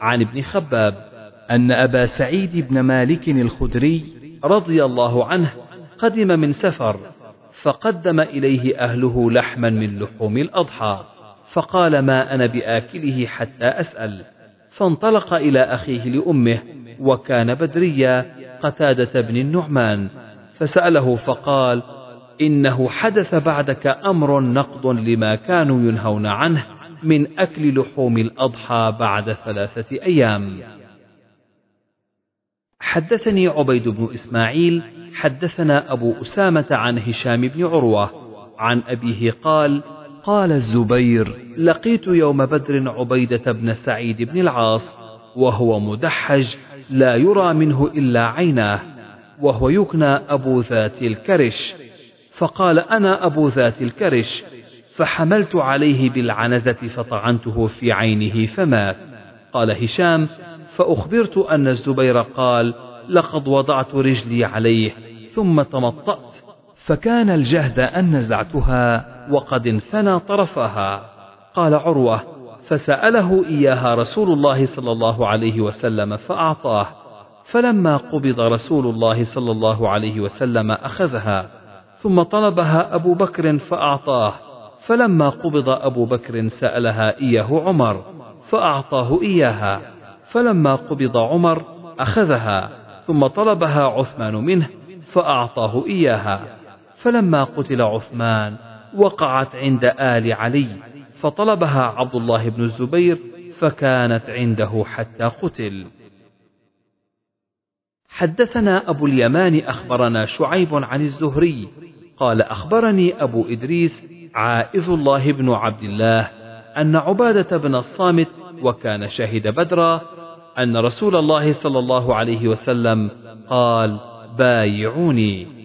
عن ابن خباب أن أبا سعيد بن مالك الخدري رضي الله عنه قدم من سفر فقدم إليه أهله لحما من لحوم الأضحى فقال ما أنا بآكله حتى أسأل. فانطلق إلى أخيه لأمه وكان بدريا قتادة بن النعمان فسأله فقال إنه حدث بعدك أمر نقض لما كانوا ينهون عنه من أكل لحوم الأضحى بعد ثلاثة أيام. حدثني عبيد بن إسماعيل حدثنا أبو أسامة عن هشام بن عروة عن أبيه قال قال الزبير لقيت يوم بدر عبيدة بن سعيد بن العاص وهو مدحج لا يرى منه إلا عيناه وهو يكنى أبو ذات الكرش. فقال أنا أبو ذات الكرش فحملت عليه بالعنزة فطعنته في عينه فمات قال هشام فأخبرت أن الزبير قال لقد وضعت رجلي عليه ثم تمطأت. فكان الجهد أن نزعتها وقد انثنى طرفها. قال عروة فسأله إياها رسول الله صلى الله عليه وسلم فأعطاه. فلما قبض رسول الله صلى الله عليه وسلم أخذها ثم طلبها أبو بكر فأعطاه. فلما قبض أبو بكر سألها إياه عمر فأعطاه إياها. فلما قبض عمر أخذها ثم طلبها عثمان منه فأعطاه إياها. فلما قتل عثمان وقعت عند آل علي فطلبها عبد الله بن الزبير فكانت عنده حتى قتل. حدثنا أبو اليمان أخبرنا شعيب عن الزهري قال أخبرني أبو إدريس عائذ الله بن عبد الله أن عبادة بن الصامت وكان شهد بدرا أن رسول الله صلى الله عليه وسلم قال بايعوني.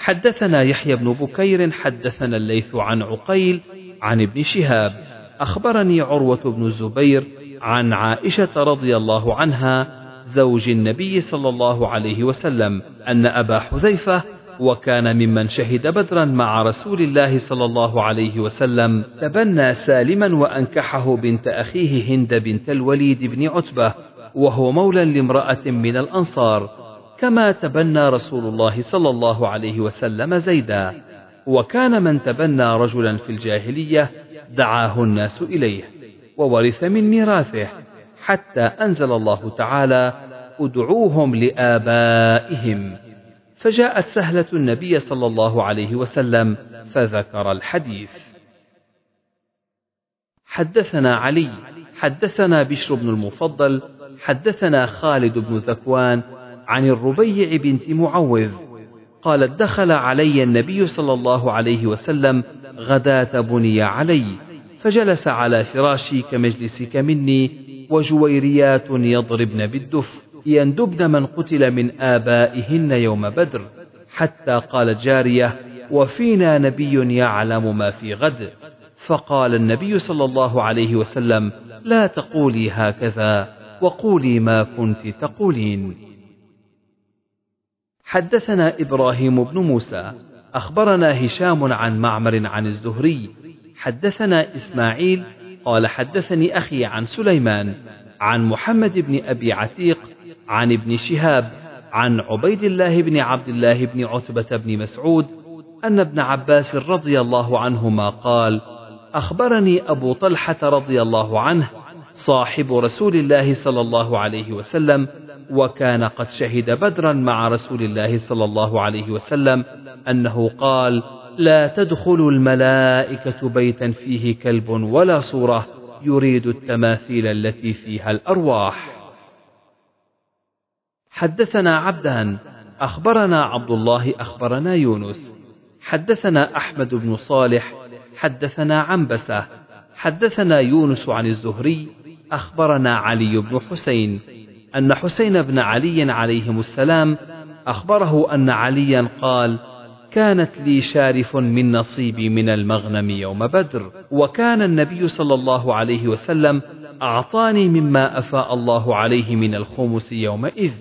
حدثنا يحيى بن بكير حدثنا الليث عن عقيل عن ابن شهاب. أخبرني عروة بن الزبير عن عائشة رضي الله عنها زوج النبي صلى الله عليه وسلم أن أبا حذيفة وكان ممن شهد بدرا مع رسول الله صلى الله عليه وسلم. تبنى سالما وأنكحه بنت أخيه هند بنت الوليد بن عتبة وهو مولى لامرأة من الأنصار. كما تبنى رسول الله صلى الله عليه وسلم زيدا وكان من تبنى رجلا في الجاهلية دعاه الناس إليه وورث من ميراثه حتى أنزل الله تعالى ادعوهم لآبائهم فجاءت سهلة النبي صلى الله عليه وسلم فذكر الحديث. حدثنا علي حدثنا بشر بن المفضل حدثنا خالد بن ذكوان عن الربيع بنت معوذ قالت دخل علي النبي صلى الله عليه وسلم غداة بني علي فجلس على فراشي كمجلسك مني وجويريات يضربن بالدف يندبن من قتل من آبائهن يوم بدر حتى قالت جارية وفينا نبي يعلم ما في غد فقال النبي صلى الله عليه وسلم لا تقولي هكذا وقولي ما كنت تقولين حدثنا إبراهيم بن موسى أخبرنا هشام عن معمر عن الزهري حدثنا إسماعيل قال حدثني أخي عن سليمان عن محمد بن أبي عتيق عن ابن شهاب عن عبيد الله بن عبد الله بن عتبة بن مسعود أن ابن عباس رضي الله عنهما قال أخبرني أبو طلحة رضي الله عنه صاحب رسول الله صلى الله عليه وسلم وكان قد شهد بدرا مع رسول الله صلى الله عليه وسلم أنه قال لا تدخل الملائكة بيتا فيه كلب ولا صورة يريد التماثيل التي فيها الأرواح. حدثنا عبدان أخبرنا عبد الله أخبرنا يونس. حدثنا أحمد بن صالح حدثنا عنبسة. حدثنا يونس عن الزهري أخبرنا علي بن حسين. أن حسين بن علي عليهم السلام أخبره أن عليا قال كانت لي شارف من نصيبي من المغنم يوم بدر وكان النبي صلى الله عليه وسلم أعطاني مما أفاء الله عليه من الخمس يومئذ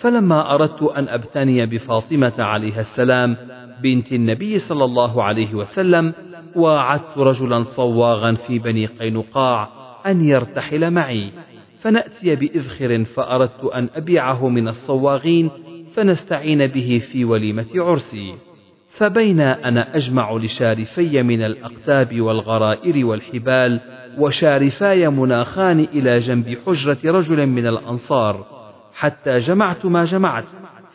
فلما أردت أن أبتني بفاطمة عليها السلام بنت النبي صلى الله عليه وسلم واعدت رجلا صواغا في بني قينقاع أن يرتحل معي. فنأتي بإذخر فأردت أن أبيعه من الصواغين فنستعين به في وليمة عرسي. فبين أنا أجمع لشارفي من الأقتاب والغرائر والحبال وشارفاي مناخان إلى جنب حجرة رجل من الأنصار. حتى جمعت ما جمعت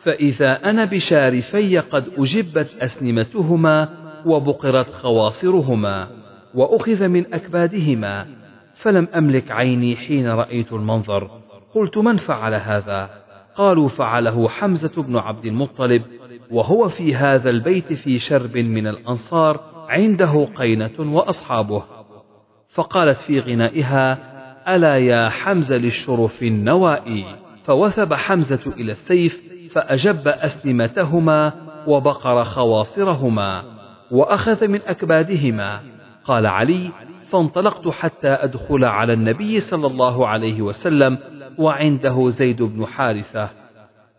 فإذا أنا بشارفي قد أجبت أسنمتهما وبقرت خواصرهما وأخذ من أكبادهما. فلم أملك عيني حين رأيت المنظر. قلت من فعل هذا؟ قالوا فعله حمزة بن عبد المطلب وهو في هذا البيت في شرب من الأنصار عنده قينة وأصحابه. فقالت في غنائها ألا يا حمزة للشرف النوائي؟ فوثب حمزة إلى السيف فأجب أسلمتهما وبقر خواصرهما وأخذ من أكبادهما. قال علي فانطلقت حتى أدخل على النبي صلى الله عليه وسلم وعنده زيد بن حارثة.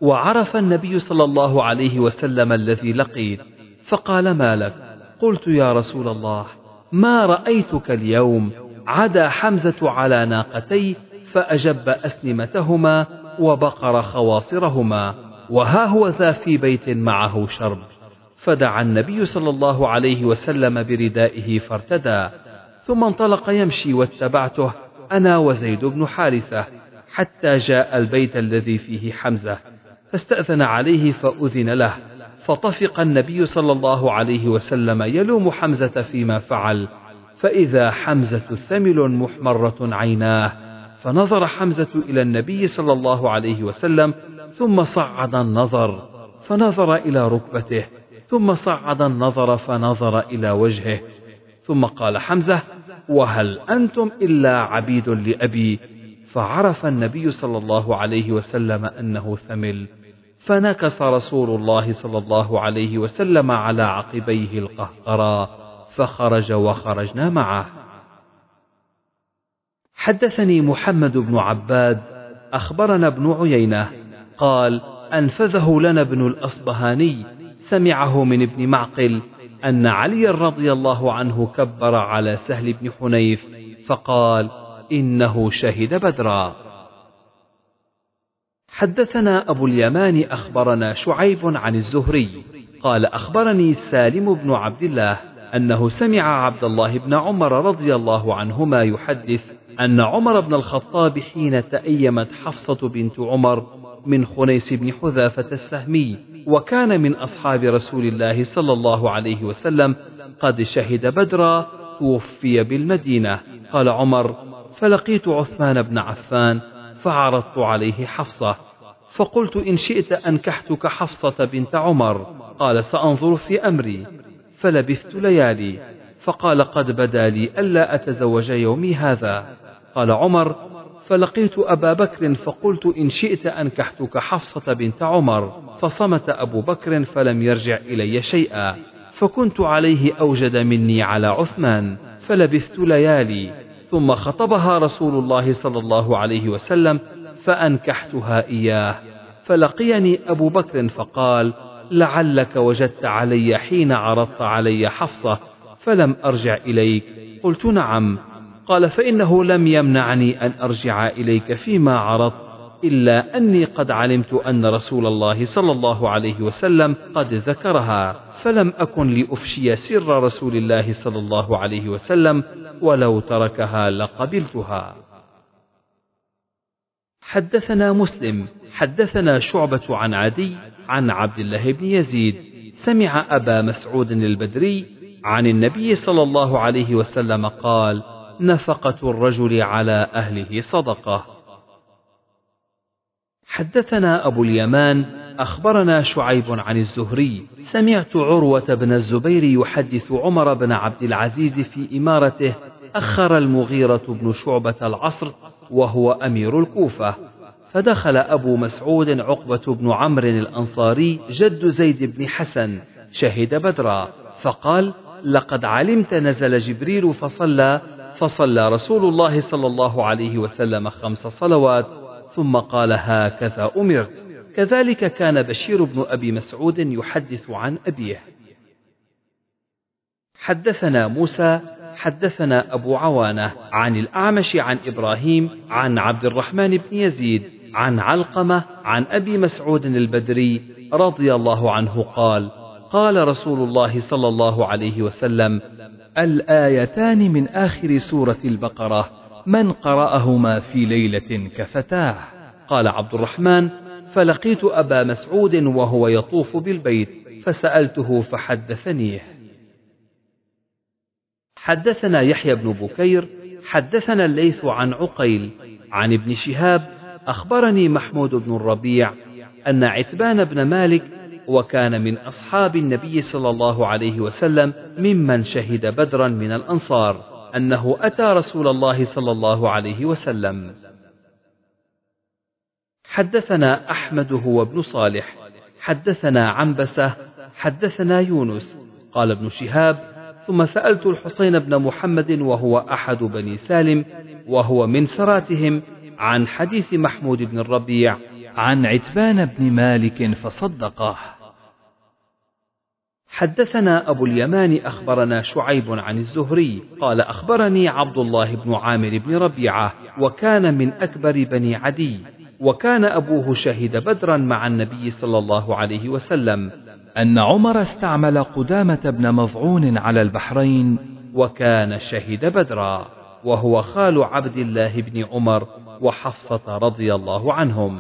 وعرف النبي صلى الله عليه وسلم الذي لقيت فقال ما لك؟ قلت يا رسول الله ما رأيتك اليوم؟ عدا حمزة على ناقتي فأجب أسنمتهما وبقر خواصرهما وها هو ذا في بيت معه شرب. فدعا النبي صلى الله عليه وسلم بردائه فارتدى. ثم انطلق يمشي واتبعته أنا وزيد بن حارثة حتى جاء البيت الذي فيه حمزة فاستأذن عليه فأذن له فطفق النبي صلى الله عليه وسلم يلوم حمزة فيما فعل فإذا حمزة ثمل محمرة عيناه فنظر حمزة إلى النبي صلى الله عليه وسلم ثم صعد النظر فنظر إلى ركبته ثم صعد النظر فنظر إلى وجهه ثم قال حمزة وهل أنتم إلا عبيد لأبي؟ فعرف النبي صلى الله عليه وسلم أنه ثمل فنكس رسول الله صلى الله عليه وسلم على عقبيه القهقرا فخرج وخرجنا معه. حدثني محمد بن عباد أخبرنا ابن عيينة قال أنفذه لنا ابن الأصبهاني سمعه من ابن معقل أن علي رضي الله عنه كبر على سهل بن حنيف فقال إنه شهد بدرا. حدثنا أبو اليمان أخبرنا شعيب عن الزهري قال أخبرني سالم بن عبد الله أنه سمع عبد الله بن عمر رضي الله عنهما يحدث أن عمر بن الخطاب حين تأيمت حفصة بنت عمر من خنيس بن حذافة السهمي وكان من أصحاب رسول الله صلى الله عليه وسلم قد شهد بدرا توفي بالمدينة. قال عمر فلقيت عثمان بن عفان فعرضت عليه حفصة فقلت إن شئت أنكحتك حفصة بنت عمر قال سأنظر في أمري فلبثت ليالي فقال قد بدا لي ألا أتزوج يومي هذا. قال عمر فلقيت أبا بكر فقلت إن شئت أنكحتك حفصة بنت عمر فصمت أبو بكر فلم يرجع إلي شيئا فكنت عليه أوجد مني على عثمان فلبثت ليالي ثم خطبها رسول الله صلى الله عليه وسلم فأنكحتها إياه فلقيني أبو بكر فقال لعلك وجدت علي حين عرضت علي حفصة فلم أرجع إليك قلت نعم قال فإنه لم يمنعني أن أرجع إليك فيما عرضت إلا أني قد علمت أن رسول الله صلى الله عليه وسلم قد ذكرها. فلم أكن لأفشي سر رسول الله صلى الله عليه وسلم ولو تركها لقبلتها. حدثنا مسلم. حدثنا شعبة عن عدي عن عبد الله بن يزيد. سمع أبا مسعود البدري عن النبي صلى الله عليه وسلم قال نفقة الرجل على أهله صدقة. حدثنا أبو اليمان أخبرنا شعيب عن الزهري. سمعت عروة بن الزبير يحدث عمر بن عبد العزيز في إمارته أخر المغيرة بن شعبة العصر وهو أمير الكوفة. فدخل أبو مسعود عقبة بن عمرو الأنصاري جد زيد بن حسن شهد بدرا. فقال لقد علمت نزل جبريل فصلى فصلى رسول الله صلى الله عليه وسلم خمس صلوات ثم قال هكذا أمرت. كذلك كان بشير بن أبي مسعود يحدث عن أبيه. حدثنا موسى حدثنا أبو عوانة عن الأعمش عن إبراهيم عن عبد الرحمن بن يزيد عن علقمة عن أبي مسعود البدري رضي الله عنه قال قال رسول الله صلى الله عليه وسلم الآيتان من آخر سورة البقرة من قرأهما في ليلة كفتاه قال عبد الرحمن فلقيت أبا مسعود وهو يطوف بالبيت فسألته فحدثنيه حدثنا يحيى بن بكير حدثنا الليث عن عقيل عن ابن شهاب أخبرني محمود بن الربيع أن عتبان بن مالك وكان من أصحاب النبي صلى الله عليه وسلم ممن شهد بدرا من الأنصار أنه أتى رسول الله صلى الله عليه وسلم. حدثنا أحمد هو ابن صالح حدثنا عنبسة حدثنا يونس قال ابن شهاب ثم سألت الحسين بن محمد وهو أحد بني سالم وهو من سراتهم عن حديث محمود بن الربيع عن عتبان بن مالك فصدقه حدثنا أبو اليمان أخبرنا شعيب عن الزهري قال أخبرني عبد الله بن عامر بن ربيعة وكان من أكبر بني عدي وكان أبوه شهد بدرا مع النبي صلى الله عليه وسلم أن عمر استعمل قدامة بن مضعون على البحرين وكان شهد بدرا وهو خال عبد الله بن عمر وحفصة رضي الله عنهم.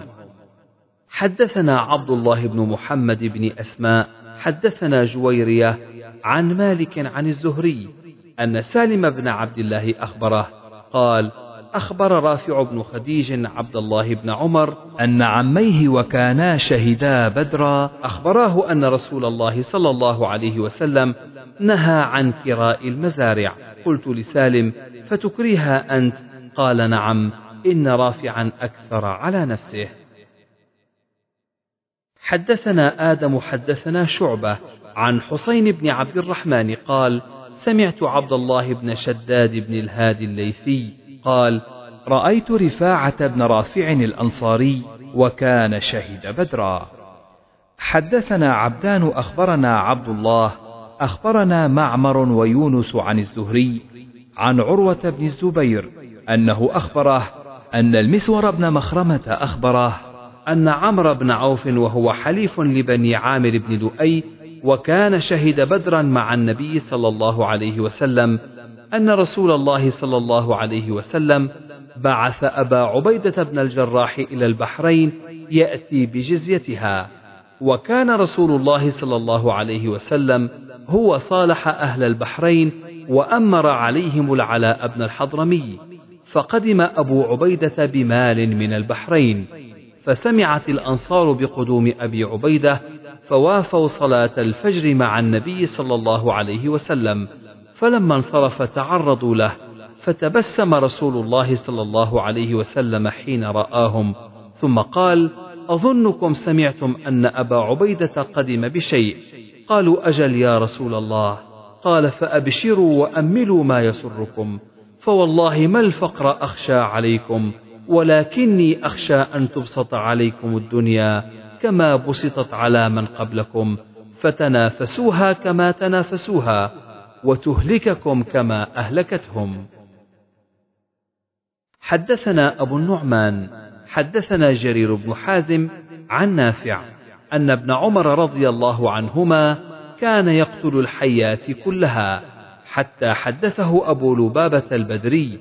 حدثنا عبد الله بن محمد بن أسماء حدثنا جويرية عن مالك عن الزهري أن سالم بن عبد الله أخبره قال أخبر رافع بن خديج عبد الله بن عمر أن عميه وكانا شهدا بدرا أخبراه أن رسول الله صلى الله عليه وسلم نهى عن كراء المزارع. قلت لسالم فتكريها أنت؟ قال نعم إن رافعا أكثر على نفسه. حدثنا آدم حدثنا شعبة. عن حسين بن عبد الرحمن قال سمعت عبد الله بن شداد بن الهادي الليثي قال رأيت رفاعة بن رافع الأنصاري وكان شهد بدرا. حدثنا عبدان أخبرنا عبد الله أخبرنا معمر ويونس عن الزهري عن عروة بن الزبير أنه أخبره أن المسور بن مخرمة أخبره أن عمرو بن عوف وهو حليف لبني عامر بن لؤي وكان شهد بدرا مع النبي صلى الله عليه وسلم أن رسول الله صلى الله عليه وسلم بعث أبا عبيدة بن الجراح إلى البحرين يأتي بجزيتها. وكان رسول الله صلى الله عليه وسلم هو صالح أهل البحرين وأمر عليهم العلاء بن الحضرمي فقدم أبو عبيدة بمال من البحرين. فسمعت الأنصار بقدوم أبي عبيدة فوافوا صلاة الفجر مع النبي صلى الله عليه وسلم فلما انصرف تعرضوا له فتبسم رسول الله صلى الله عليه وسلم حين رآهم ثم قال أظنكم سمعتم أن أبا عبيدة قدم بشيء. قالوا أجل يا رسول الله. قال فأبشروا وأملوا ما يسركم فوالله ما الفقر أخشى عليكم ولكني أخشى أن تبسط عليكم الدنيا كما بسطت على من قبلكم فتنافسوها كما تنافسوها وتهلككم كما أهلكتهم. حدثنا أبو النعمان حدثنا جرير بن حازم عن نافع أن ابن عمر رضي الله عنهما كان يقتل الحيات كلها حتى حدثه أبو لبابة البدري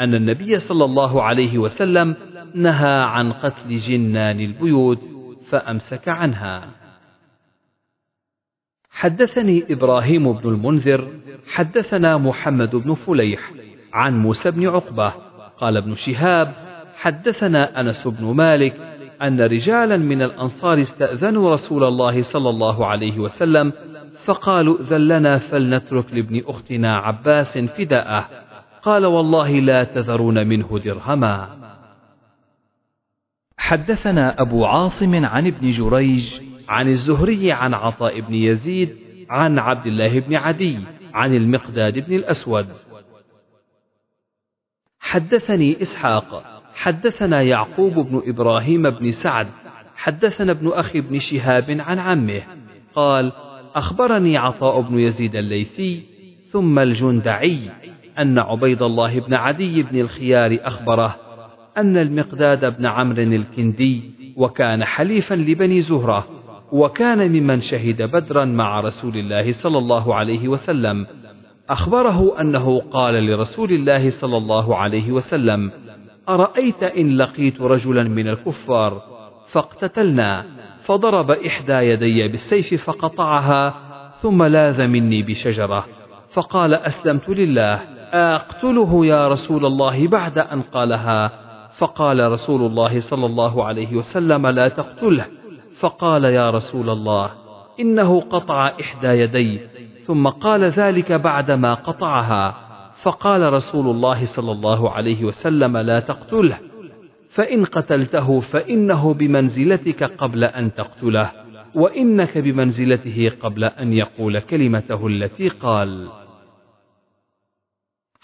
أن النبي صلى الله عليه وسلم نهى عن قتل جنان البيوت فأمسك عنها. حدثني إبراهيم بن المنذر حدثنا محمد بن فليح عن موسى بن عقبة قال ابن شهاب حدثنا أنس بن مالك أن رجالا من الأنصار استأذنوا رسول الله صلى الله عليه وسلم فقالوا ائذن لنا فلنترك لابن أختنا عباس فداءه قال والله لا تذرون منه درهما. حدثنا أبو عاصم عن ابن جريج عن الزهري عن عطاء بن يزيد عن عبد الله بن عدي عن المقداد بن الأسود. حدثني إسحاق حدثنا يعقوب بن إبراهيم بن سعد حدثنا ابن أخي بن شهاب عن عمه قال أخبرني عطاء بن يزيد الليثي ثم الجندعي أن عبيد الله بن عدي بن الخيار أخبره أن المقداد بن عمرو الكندي وكان حليفا لبني زهرة وكان ممن شهد بدرا مع رسول الله صلى الله عليه وسلم. أخبره أنه قال لرسول الله صلى الله عليه وسلم أرأيت إن لقيت رجلا من الكفار فاقتتلنا فضرب إحدى يدي بالسيف فقطعها ثم لاذ مني بشجرة فقال أسلمت لله أقتله يا رسول الله بعد أن قالها. فقال رسول الله صلى الله عليه وسلم لا تقتله. فقال يا رسول الله إنه قطع إحدى يدي ثم قال ذلك بعدما قطعها. فقال رسول الله صلى الله عليه وسلم لا تقتله. فإن قتلته فإنه بمنزلتك قبل أن تقتله وإنك بمنزلته قبل أن يقول كلمته التي قال.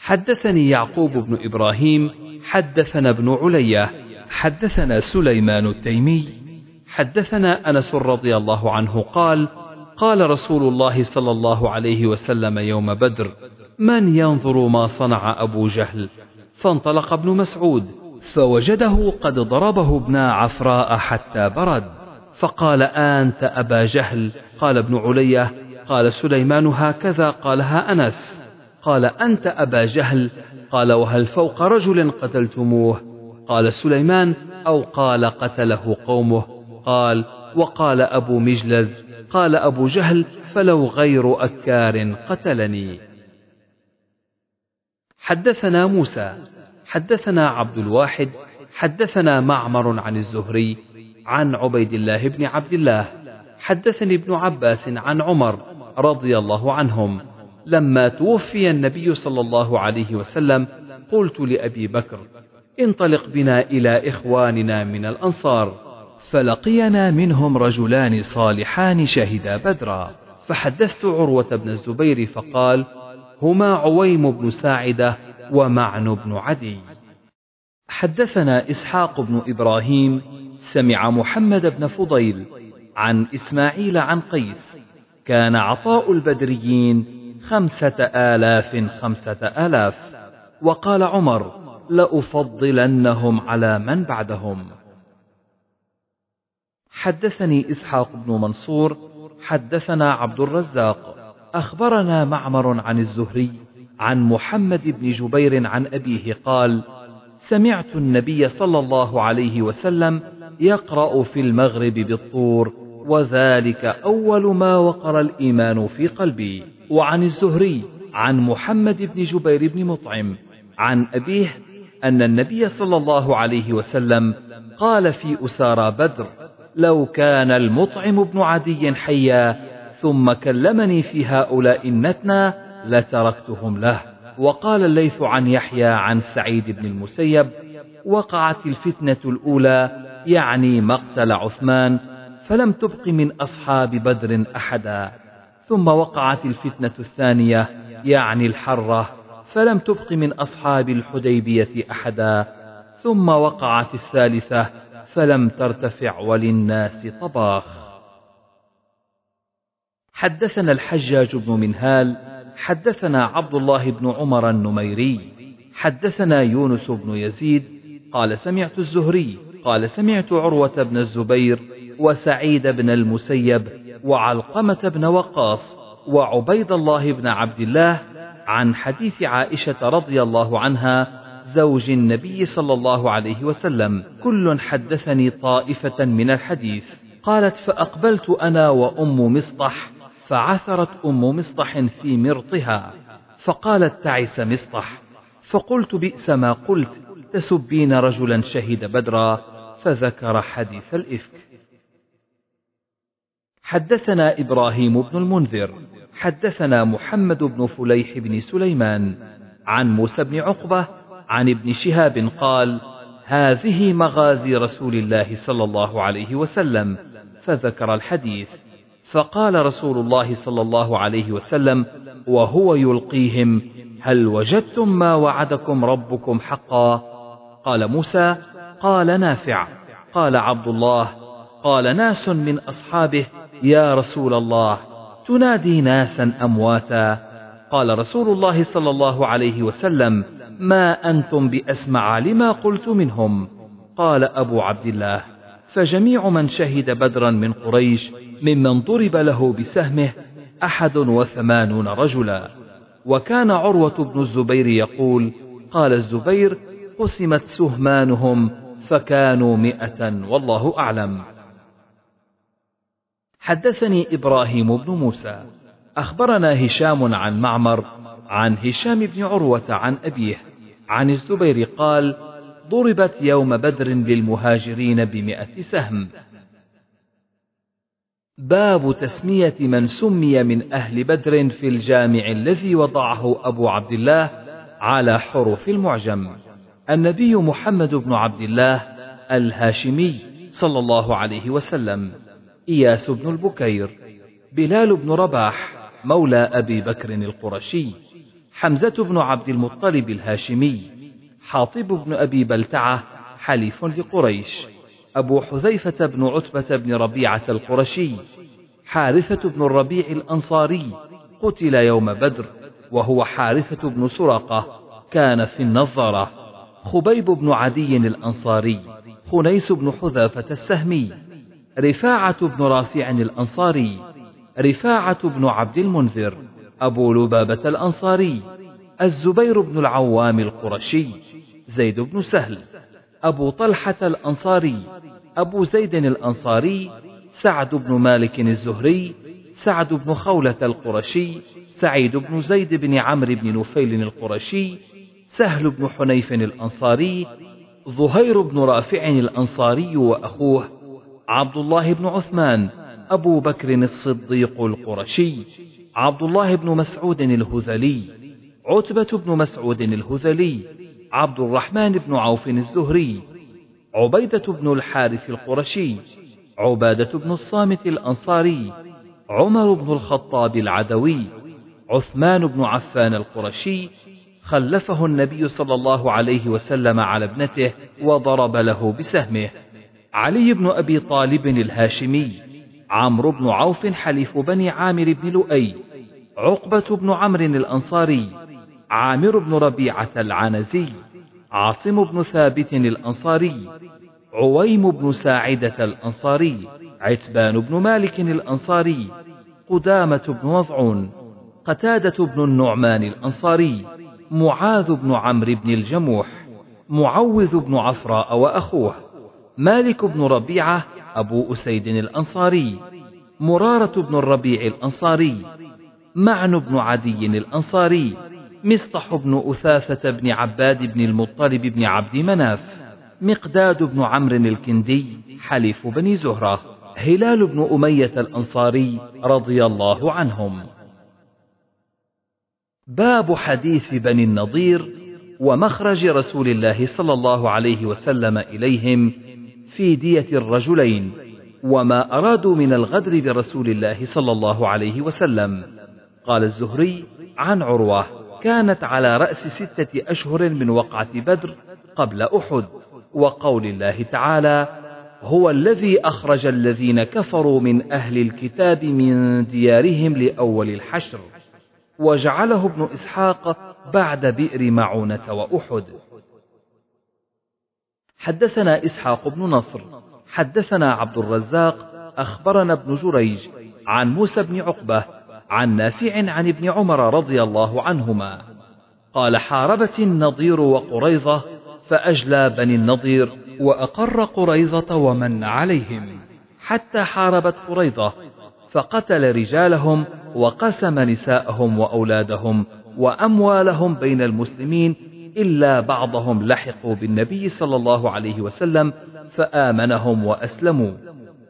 حدثني يعقوب بن إبراهيم حدثنا ابن علية حدثنا سليمان التيمي. حدثنا أنس رضي الله عنه قال قال رسول الله صلى الله عليه وسلم يوم بدر من ينظر ما صنع أبو جهل؟ فانطلق ابن مسعود فوجده قد ضربه ابن عفراء حتى برد. فقال أنت أبا جهل؟ قال ابن علية قال سليمان هكذا قالها أنس. قال أنت أبا جهل. قال وهل فوق رجل قتلتموه؟ قال سليمان. أو قال قتله قومه. قال وقال أبو مجلز. قال أبو جهل فلو غير أكار قتلني. حدثنا موسى. حدثنا عبد الواحد. حدثنا معمر عن الزهري. عن عبيد الله بن عبد الله. حدثني ابن عباس عن عمر رضي الله عنهم. لما توفي النبي صلى الله عليه وسلم قلت لأبي بكر انطلق بنا إلى إخواننا من الأنصار فلقينا منهم رجلان صالحان شهدا بدرا. فحدثت عروة بن الزبير فقال هما عويم بن ساعدة ومعن بن عدي. حدثنا إسحاق بن إبراهيم سمع محمد بن فضيل عن إسماعيل عن قيس كان عطاء البدريين خمسة آلاف خمسة آلاف. وقال عمر لأفضلنهم على من بعدهم. حدثني إسحاق بن منصور حدثنا عبد الرزاق. أخبرنا معمر عن الزهري عن محمد بن جبير عن أبيه قال سمعت النبي صلى الله عليه وسلم يقرأ في المغرب بالطور وذلك أول ما وقر الإيمان في قلبي. وعن الزهري عن محمد بن جبير بن مطعم عن أبيه أن النبي صلى الله عليه وسلم قال في أسارى بدر لو كان المطعم بن عدي حيا ثم كلمني في هؤلاء النتنى لتركتهم له. وقال الليث عن يحيى عن سعيد بن المسيب وقعت الفتنة الأولى يعني مقتل عثمان فلم تبق من أصحاب بدر أحدا. ثم وقعت الفتنة الثانية يعني الحرة فلم تبق من أصحاب الحديبية أحدا. ثم وقعت الثالثة فلم ترتفع وللناس طباخ. حدثنا الحجاج بن منهال حدثنا عبد الله بن عمر النميري حدثنا يونس بن يزيد قال سمعت الزهري قال سمعت عروة بن الزبير وسعيد بن المسيب وعلقمة بن وقاص وعبيد الله بن عبد الله عن حديث عائشة رضي الله عنها زوج النبي صلى الله عليه وسلم. كل حدثني طائفة من الحديث. قالت فأقبلت أنا وأم مصطح فعثرت أم مصطح في مرطها. فقالت تعس مصطح. فقلت بئس ما قلت تسبين رجلا شهد بدرا. فذكر حديث الإفك. حدثنا إبراهيم بن المنذر حدثنا محمد بن فليح بن سليمان عن موسى بن عقبة عن ابن شهاب قال هذه مغازي رسول الله صلى الله عليه وسلم. فذكر الحديث. فقال رسول الله صلى الله عليه وسلم وهو يلقيهم هل وجدتم ما وعدكم ربكم حقا؟ قال موسى قال نافع. قال عبد الله قال ناس من أصحابه يا رسول الله تنادي ناسا أمواتا. قال رسول الله صلى الله عليه وسلم ما أنتم بأسمع لما قلت منهم؟ قال أبو عبد الله فجميع من شهد بدرا من قريش ممن ضرب له بسهمه أحد وثمانون رجلا. وكان عروة بن الزبير يقول قال الزبير قسمت سهمانهم فكانوا مئة والله أعلم. حدثني إبراهيم بن موسى. أخبرنا هشام عن معمر عن هشام بن عروة عن أبيه عن الزبير قال ضربت يوم بدر للمهاجرين بمئة سهم. باب تسمية من سمي من أهل بدر في الجامع الذي وضعه أبو عبد الله على حروف المعجم. النبي محمد بن عبد الله الهاشمي صلى الله عليه وسلم. إياس بن البكير بلال بن رباح مولى أبي بكر القرشي حمزة بن عبد المطلب الهاشمي حاطب بن أبي بلتعة حليف لقريش أبو حذيفة بن عتبة بن ربيعة القرشي حارثة بن الربيع الأنصاري قتل يوم بدر وهو حارثة بن سرقة كان في النظرة خبيب بن عدي الأنصاري خنيس بن حذافة السهمي رفاعة بن رافع الأنصاري رفاعة بن عبد المنذر أبو لبابة الأنصاري الزبير بن العوام القرشي زيد بن سهل أبو طلحة الأنصاري أبو زيد الأنصاري سعد بن مالك الزهري سعد بن خولة القرشي سعيد بن زيد بن عمرو بن نفيل القرشي سهل بن حنيف الأنصاري ظهير بن رافع الأنصاري وأخوه عبد الله بن عثمان أبو بكر الصديق القرشي عبد الله بن مسعود الهذلي عتبة بن مسعود الهذلي عبد الرحمن بن عوف الزهري عبيدة بن الحارث القرشي عبادة بن الصامت الأنصاري عمر بن الخطاب العدوي عثمان بن عفان القرشي خلفه النبي صلى الله عليه وسلم على ابنته وضرب له بسهمه. علي بن أبي طالب الهاشمي عمرو بن عوف حليف بني عامر بن لؤي عقبة بن عمرو الأنصاري عامر بن ربيعة العنزي عاصم بن ثابت الأنصاري عويم بن ساعدة الأنصاري عتبان بن مالك الأنصاري قدامة بن مضعون قتادة بن النعمان الأنصاري معاذ بن عمرو بن الجموح معوذ بن عفراء وأخوه. مالك بن ربيعة أبو أسيد الأنصاري مرارة بن الربيع الأنصاري معن بن عدي الأنصاري مصطح بن أثاثة بن عباد بن المطلب بن عبد مناف مقداد بن عمرو الكندي حليف بني زهرة هلال بن أمية الأنصاري رضي الله عنهم. باب حديث بني النضير ومخرج رسول الله صلى الله عليه وسلم إليهم في دية الرجلين وما أرادوا من الغدر برسول الله صلى الله عليه وسلم. قال الزهري عن عروة كانت على رأس ستة أشهر من وقعة بدر قبل أحد وقول الله تعالى هو الذي أخرج الذين كفروا من أهل الكتاب من ديارهم لأول الحشر وجعله ابن إسحاق بعد بئر معونة وأحد. حدثنا إسحاق بن نصر حدثنا عبد الرزاق أخبرنا ابن جريج عن موسى بن عقبة عن نافع عن ابن عمر رضي الله عنهما قال حاربت النضير وقريظة فأجلى بني النضير وأقر قريظة ومن عليهم حتى حاربت قريظة فقتل رجالهم وقسم نساءهم وأولادهم وأموالهم بين المسلمين إلا بعضهم لحقوا بالنبي صلى الله عليه وسلم فآمنهم وأسلموا.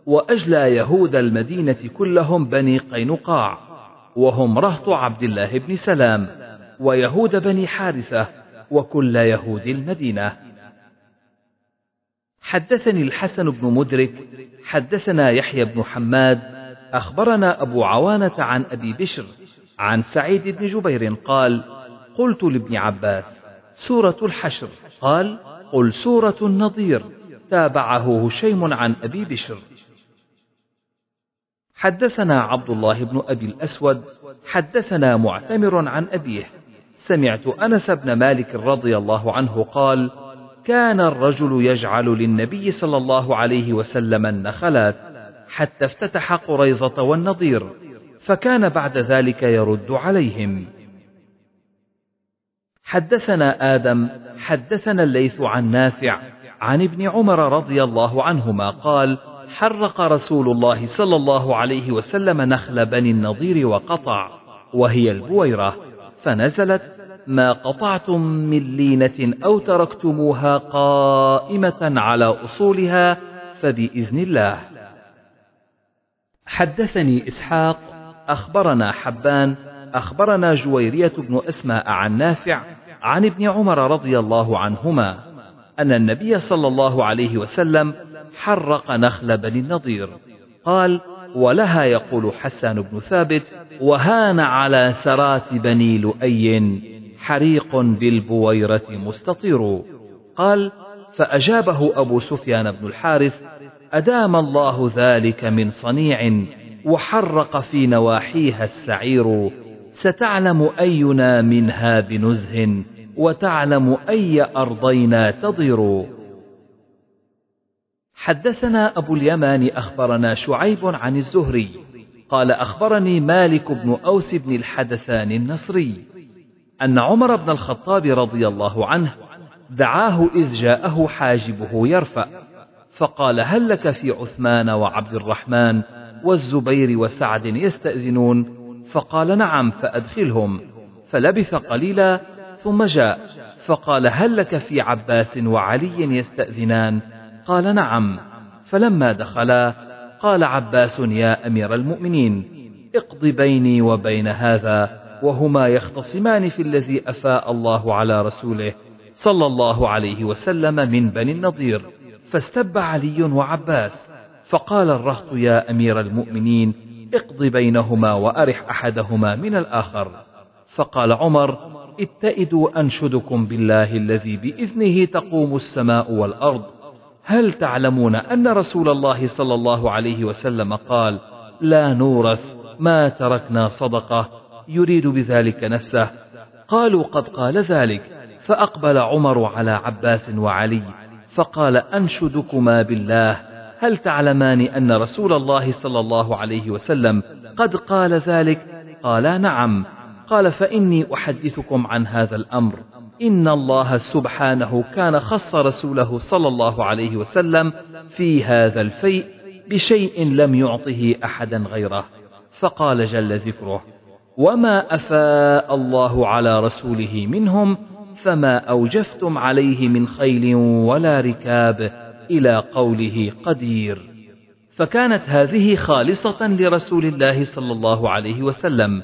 وأجلى يهود المدينة كلهم بني قينقاع وهم رهط عبد الله بن سلام ويهود بني حارثة وكل يهود المدينة. حدثني الحسن بن مدرك حدثنا يحيى بن حماد أخبرنا أبو عوانة عن أبي بشر عن سعيد بن جبير قال قلت لابن عباس سورة الحشر. قال قل سورة النضير. تابعه هشيم عن أبي بشر. حدثنا عبد الله بن أبي الأسود. حدثنا معتمر عن أبيه. سمعت أنس بن مالك رضي الله عنه قال كان الرجل يجعل للنبي صلى الله عليه وسلم النخلات حتى افتتح قريظة والنضير فكان بعد ذلك يرد عليهم. حدثنا آدم حدثنا الليث عن نافع عن ابن عمر رضي الله عنهما قال حرق رسول الله صلى الله عليه وسلم نخل بني النضير وقطع وهي البويرة فنزلت ما قطعتم من لينة أو تركتموها قائمة على أصولها فبإذن الله. حدثني إسحاق أخبرنا حبان أخبرنا جويرية بن أسماء عن نافع عن ابن عمر رضي الله عنهما أن النبي صلى الله عليه وسلم حرق نخل بني النضير. قال ولها يقول حسان بن ثابت وهان على سرات بني لؤي حريق بالبويرة مستطير. قال فأجابه أبو سفيان بن الحارث أدام الله ذلك من صنيع وحرق في نواحيها السعير ستعلم أينا منها بنزه وتعلم أي أرضينا تضير. حدثنا أبو اليمان أخبرنا شعيب عن الزهري قال أخبرني مالك بن أوس بن الحدثان النصري أن عمر بن الخطاب رضي الله عنه دعاه إذ جاءه حاجبه يرفأ فقال هل لك في عثمان وعبد الرحمن والزبير وسعد يستأذنون؟ فقال نعم فأدخلهم. فلبث قليلا ثم جاء فقال هل لك في عباس وعلي يستأذنان؟ قال نعم. فلما دخلا قال عباس يا أمير المؤمنين اقض بيني وبين هذا وهما يختصمان في الذي أفاء الله على رسوله صلى الله عليه وسلم من بني النضير. فاستب علي وعباس فقال الرهط يا أمير المؤمنين اقض بينهما وأرح أحدهما من الآخر. فقال عمر اتئدوا أنشدكم بالله الذي بإذنه تقوم السماء والأرض. هل تعلمون أن رسول الله صلى الله عليه وسلم قال لا نورث ما تركنا صدقة يريد بذلك نفسه. قالوا قد قال ذلك. فأقبل عمر على عباس وعلي فقال أنشدكما بالله هل تعلمان أن رسول الله صلى الله عليه وسلم قد قال ذلك؟ قالا نعم. قال فإني أحدثكم عن هذا الأمر. إن الله سبحانه كان خص رسوله صلى الله عليه وسلم في هذا الفيء بشيء لم يعطه أحدا غيره. فقال جل ذكره وما أفاء الله على رسوله منهم فما أوجفتم عليه من خيل ولا ركاب إلى قوله قدير. فكانت هذه خالصة لرسول الله صلى الله عليه وسلم.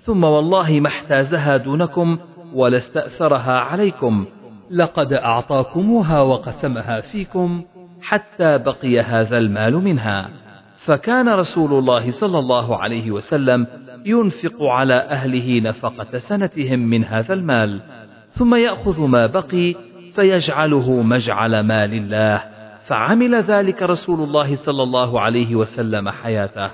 ثم والله ما احتازها دونكم ولا استأثرها عليكم. لقد أعطاكموها وقسمها فيكم حتى بقي هذا المال منها. فكان رسول الله صلى الله عليه وسلم ينفق على أهله نفقة سنتهم من هذا المال. ثم يأخذ ما بقي فيجعله مجعل مال الله. فعمل ذلك رسول الله صلى الله عليه وسلم حياته.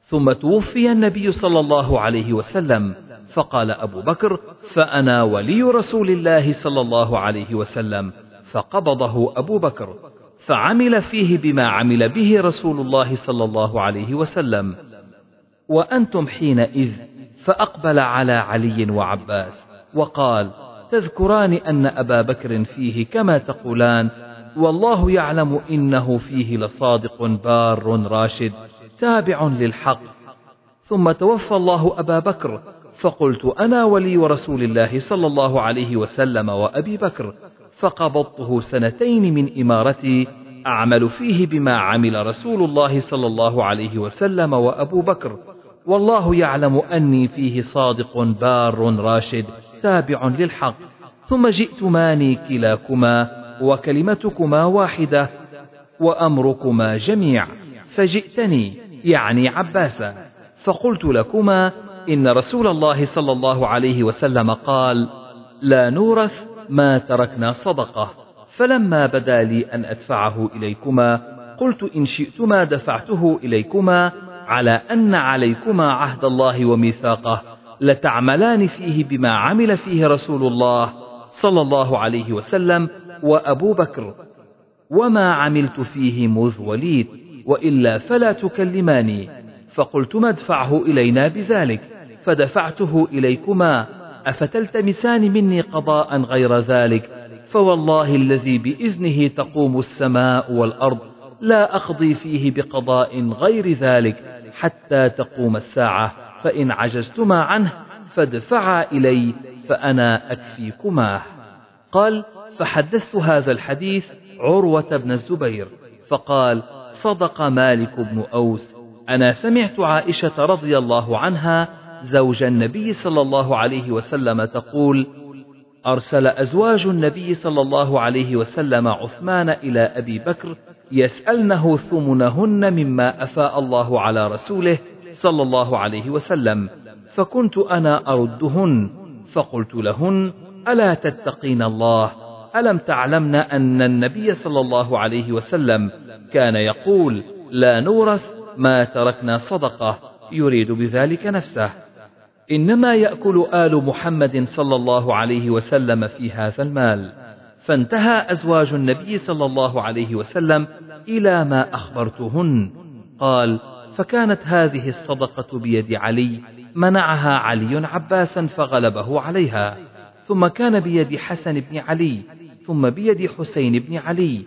ثم توفي النبي صلى الله عليه وسلم فقال أبو بكر فأنا ولي رسول الله صلى الله عليه وسلم. فقبضه أبو بكر فعمل فيه بما عمل به رسول الله صلى الله عليه وسلم. وأنتم حينئذ فأقبل على علي وعباس وقال تذكران أن أبا بكر فيه كما تقولان والله يعلم إنه فيه لصادق بار راشد تابع للحق. ثم توفى الله أبا بكر فقلت أنا ولي رسول الله صلى الله عليه وسلم وأبي بكر فقبضته سنتين من إمارتي أعمل فيه بما عمل رسول الله صلى الله عليه وسلم وأبو بكر. والله يعلم أني فيه صادق بار راشد تابع للحق. ثم جئتماني كلاكما وكلمتكما واحدة وأمركما جميع. فجئتني يعني عباسا. فقلت لكما إن رسول الله صلى الله عليه وسلم قال لا نورث ما تركنا صدقة. فلما بدا لي أن أدفعه إليكما قلت إن شئتما دفعته إليكما على أن عليكما عهد الله وميثاقه. لتعملان فيه بما عمل فيه رسول الله صلى الله عليه وسلم وأبو بكر وما عملت فيه مذ وليد وإلا فلا تكلماني. فقلت ما ادفعه إلينا بذلك فدفعته إليكما أفتلتمسان مني قضاء غير ذلك؟ فوالله الذي بإذنه تقوم السماء والأرض لا أقضي فيه بقضاء غير ذلك حتى تقوم الساعة. فإن عجزتما عنه فادفعا إلي فأنا أكفيكما. قال فحدثت هذا الحديث عروة بن الزبير فقال صدق مالك بن أوس. أنا سمعت عائشة رضي الله عنها زوج النبي صلى الله عليه وسلم تقول أرسل أزواج النبي صلى الله عليه وسلم عثمان إلى أبي بكر يسألنه ثمنهن مما أفاء الله على رسوله صلى الله عليه وسلم فكنت أنا أردهن فقلت لهن ألا تتقين الله؟ ألم تعلمن أن النبي صلى الله عليه وسلم كان يقول لا نورث ما تركنا صدقة يريد بذلك نفسه. إنما يأكل آل محمد صلى الله عليه وسلم في هذا المال. فانتهى أزواج النبي صلى الله عليه وسلم إلى ما أخبرتهن. قال فكانت هذه الصدقة بيد علي منعها علي عباسا فغلبه عليها. ثم كان بيد حسن بن علي ثم بيد حسين بن علي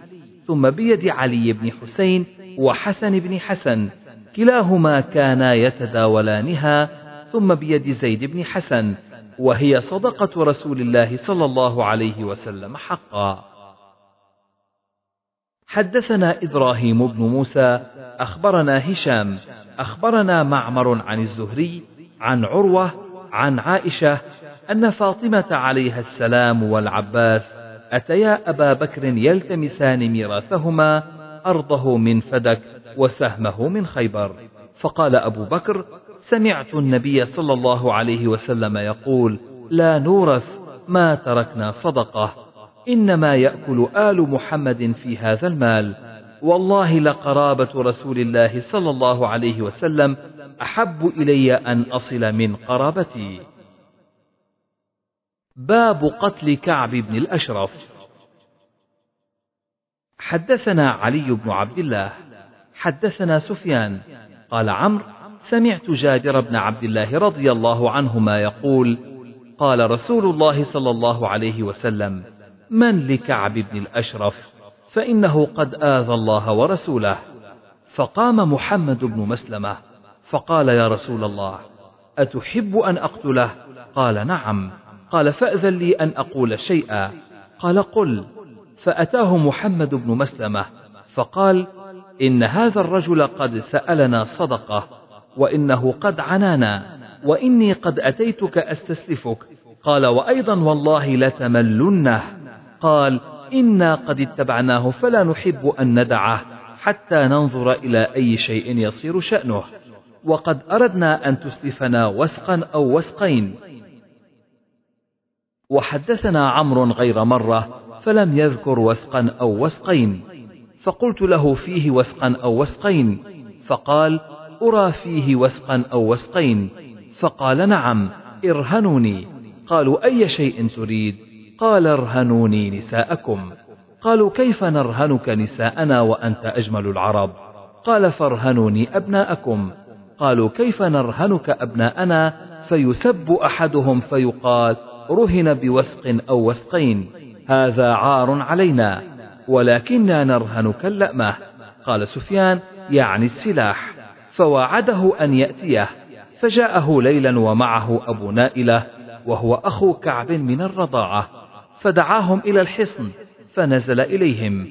ثم بيد علي بن حسين وحسن بن حسن كلاهما كانا يتداولانها ثم بيد زيد بن حسن وهي صدقة رسول الله صلى الله عليه وسلم حقا. حدثنا إبراهيم بن موسى أخبرنا هشام أخبرنا معمر عن الزهري عن عروة عن عائشة أن فاطمة عليها السلام والعباس أتيا أبا بكر يلتمسان ميراثهما أرضه من فدك وسهمه من خيبر. فقال أبو بكر سمعت النبي صلى الله عليه وسلم يقول لا نورث ما تركنا صدقة إنما يأكل آل محمد في هذا المال. والله لقرابة رسول الله صلى الله عليه وسلم أحب إلي أن أصل من قرابتي. باب قتل كعب بن الأشرف. حدثنا علي بن عبد الله حدثنا سفيان قال عمرو سمعت جابر بن عبد الله رضي الله عنهما يقول قال رسول الله صلى الله عليه وسلم من لكعب بن الأشرف؟ فإنه قد آذى الله ورسوله. فقام محمد بن مسلمة فقال يا رسول الله أتحب أن أقتله؟ قال نعم. قال فأذن لي أن أقول شيئا. قال قل. فأتاه محمد بن مسلمة فقال إن هذا الرجل قد سألنا صدقة وإنه قد عنانا وإني قد أتيتك أستسلفك. قال وأيضا والله لتملنه. قال إنا قد اتبعناه فلا نحب أن ندعه حتى ننظر إلى أي شيء يصير شأنه وقد أردنا أن تسلفنا وسقا أو وسقين. وحدثنا عمرو غير مرة فلم يذكر وسقا أو وسقين فقلت له فيه وسقا أو وسقين فقال أرى فيه وسقا أو وسقين فقال نعم ارهنوني. قالوا أي شيء تريد؟ قال ارهنوني نساءكم. قالوا كيف نرهنك نساءنا وأنت أجمل العرب؟ قال فارهنوني أبناءكم. قالوا كيف نرهنك أبناءنا؟ فيسب أحدهم فيقال رهن بوسق أو وسقين هذا عار علينا ولكننا نرهنك اللأمة قال سفيان يعني السلاح. فواعده أن يأتيه. فجاءه ليلا ومعه أبو نائلة وهو أخو كعب من الرضاعة. فدعاهم إلى الحصن فنزل إليهم.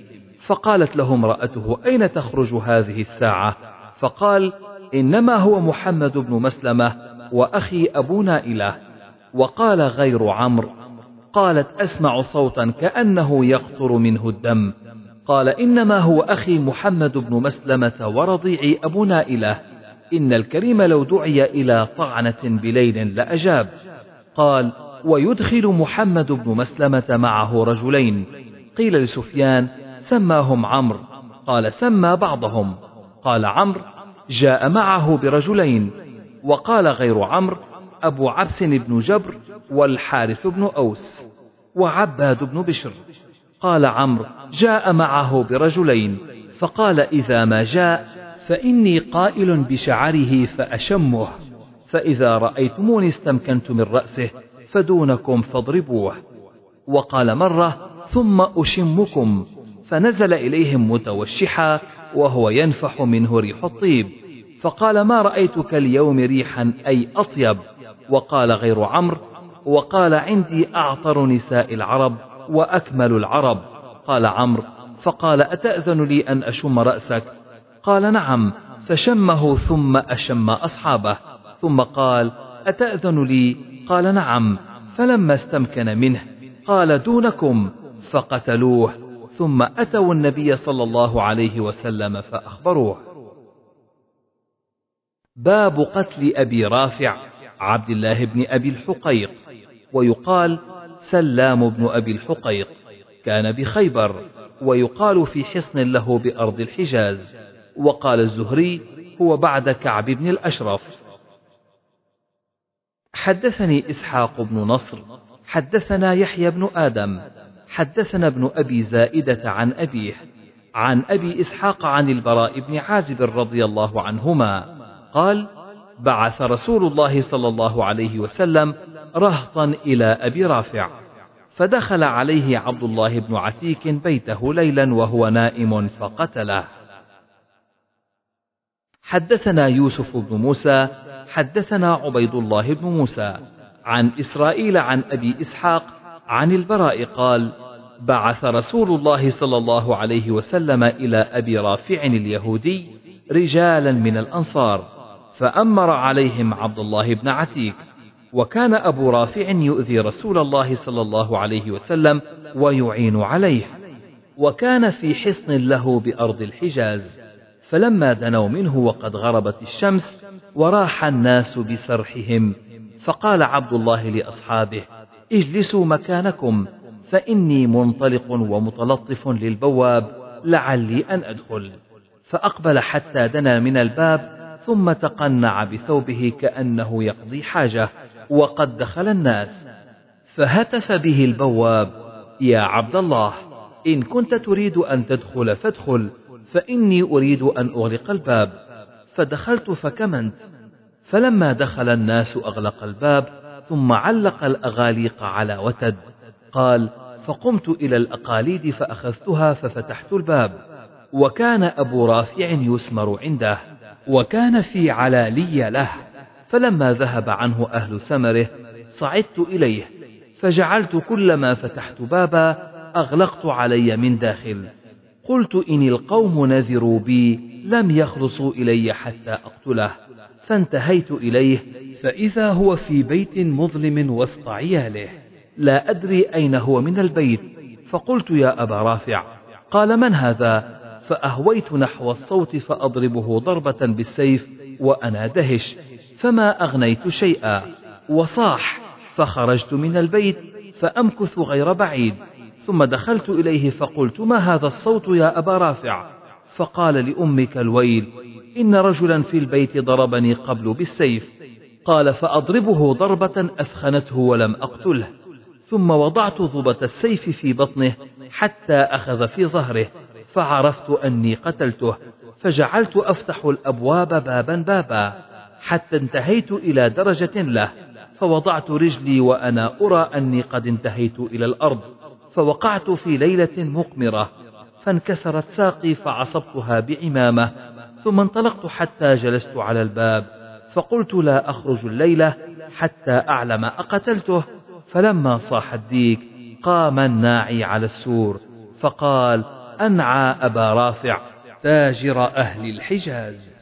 فقالت له امرأته أين تخرج هذه الساعة؟ فقال إنما هو محمد بن مسلمة وأخي أبو نائلة. وقال غير عمرو قالت أسمع صوتا كأنه يقطر منه الدم. قال إنما هو أخي محمد بن مسلمة ورضيعي أبو نائلة إن الكريم لو دعي إلى طعنة بليل لأجاب. قال ويدخل محمد بن مسلمة معه رجلين. قيل لسفيان سماهم عمرو. قال سمى بعضهم. قال عمرو جاء معه برجلين. وقال غير عمرو أبو عبس بن جبر والحارث بن أوس وعباد بن بشر. قال عمرو جاء معه برجلين فقال إذا ما جاء فإني قائل بشعره فأشمه فإذا رأيتموني استمكنت من رأسه فدونكم فاضربوه. وقال مرة ثم أشمكم فنزل إليهم متوشحا وهو ينفح منه ريح الطيب. فقال ما رأيتك اليوم ريحا أي أطيب؟ وقال غير عمرو وقال عندي أعطر نساء العرب وأكمل العرب. قال عمرو فقال أتأذن لي أن أشم رأسك؟ قال نعم فشمه ثم أشم أصحابه. ثم قال أتأذن لي؟ قال نعم فلما استمكن منه قال دونكم فقتلوه. ثم أتوا النبي صلى الله عليه وسلم فأخبروه. باب قتل أبي رافع. عبد الله بن أبي الحقيق ويقال سلام بن أبي الحقيق كان بخيبر ويقال في حصن له بأرض الحجاز وقال الزهري هو بعد كعب بن الأشرف. حدثني إسحاق بن نصر حدثنا يحيى بن آدم حدثنا ابن أبي زائدة عن أبيه عن أبي إسحاق عن البراء بن عازب رضي الله عنهما قال بعث رسول الله صلى الله عليه وسلم رهطا إلى أبي رافع فدخل عليه عبد الله بن عتيك بيته ليلا وهو نائم فقتله. حدثنا يوسف بن موسى حدثنا عبيد الله بن موسى عن إسرائيل عن أبي إسحاق عن البراء قال بعث رسول الله صلى الله عليه وسلم إلى أبي رافع اليهودي رجالا من الأنصار. فأمر عليهم عبد الله بن عتيك وكان أبو رافع يؤذي رسول الله صلى الله عليه وسلم ويعين عليه وكان في حصن له بأرض الحجاز فلما دنوا منه وقد غربت الشمس وراح الناس بسرحهم فقال عبد الله لأصحابه اجلسوا مكانكم فإني منطلق ومتلطف للبواب لعلي أن أدخل فأقبل حتى دنا من الباب ثم تقنع بثوبه كأنه يقضي حاجة وقد دخل الناس. فهتف به البواب يا عبد الله إن كنت تريد أن تدخل فادخل فإني أريد أن أغلق الباب. فدخلت فكمنت. فلما دخل الناس أغلق الباب ثم علق الأغاليق على وتد. قال فقمت إلى الأقاليد فأخذتها ففتحت الباب. وكان أبو رافع يسمر عنده. وكان في علالي له فلما ذهب عنه أهل سمره صعدت إليه فجعلت كلما فتحت بابا أغلقت علي من داخل. قلت إن القوم نذروا بي لم يخلصوا إلي حتى أقتله. فانتهيت إليه فإذا هو في بيت مظلم وسط عياله. لا أدري أين هو من البيت فقلت يا أبا رافع قال من هذا؟ فأهويت نحو الصوت فأضربه ضربة بالسيف وأنا دهش فما أغنيت شيئا. وصاح فخرجت من البيت فأمكث غير بعيد ثم دخلت إليه فقلت ما هذا الصوت يا أبا رافع؟ فقال لأمك الويل إن رجلا في البيت ضربني قبل بالسيف. قال فأضربه ضربة أثخنته ولم أقتله ثم وضعت ضبة السيف في بطنه حتى أخذ في ظهره. فعرفت أني قتلته فجعلت أفتح الأبواب بابا بابا حتى انتهيت إلى درجة له فوضعت رجلي وأنا أرى أني قد انتهيت إلى الأرض فوقعت في ليلة مقمرة فانكسرت ساقي فعصبتها بعمامة ثم انطلقت حتى جلست على الباب فقلت لا أخرج الليلة حتى أعلم أقتلته فلما صاح الديك قام الناعي على السور فقال أنعى أبا رافع تاجر أهل الحجاز.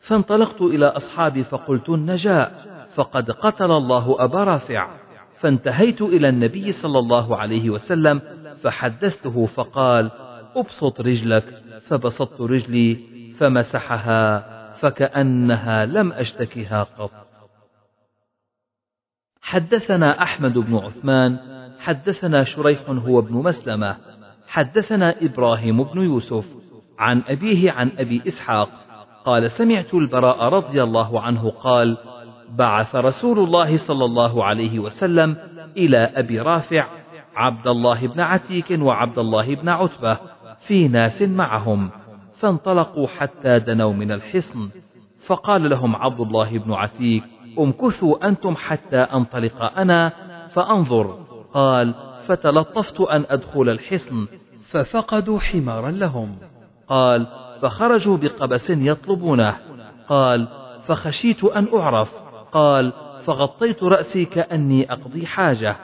فانطلقت إلى أصحابي فقلت النجاء فقد قتل الله أبا رافع. فانتهيت إلى النبي صلى الله عليه وسلم فحدثته فقال أبسط رجلك. فبسطت رجلي فمسحها فكأنها لم أشتكها قط. حدثنا أحمد بن عثمان حدثنا شريح هو ابن مسلمة حدثنا إبراهيم بن يوسف عن أبيه عن أبي إسحاق قال سمعت البراء رضي الله عنه قال بعث رسول الله صلى الله عليه وسلم إلى أبي رافع عبد الله بن عتيك وعبد الله بن عتبة في ناس معهم فانطلقوا حتى دنوا من الحصن. فقال لهم عبد الله بن عتيك امكثوا أنتم حتى أنطلق أنا؟ فأنظر. قال فتلطفت أن أدخل الحصن. ففقدوا حمارا لهم. قال فخرجوا بقبس يطلبونه. قال فخشيت أن أعرف. قال فغطيت رأسي كأني أقضي حاجة.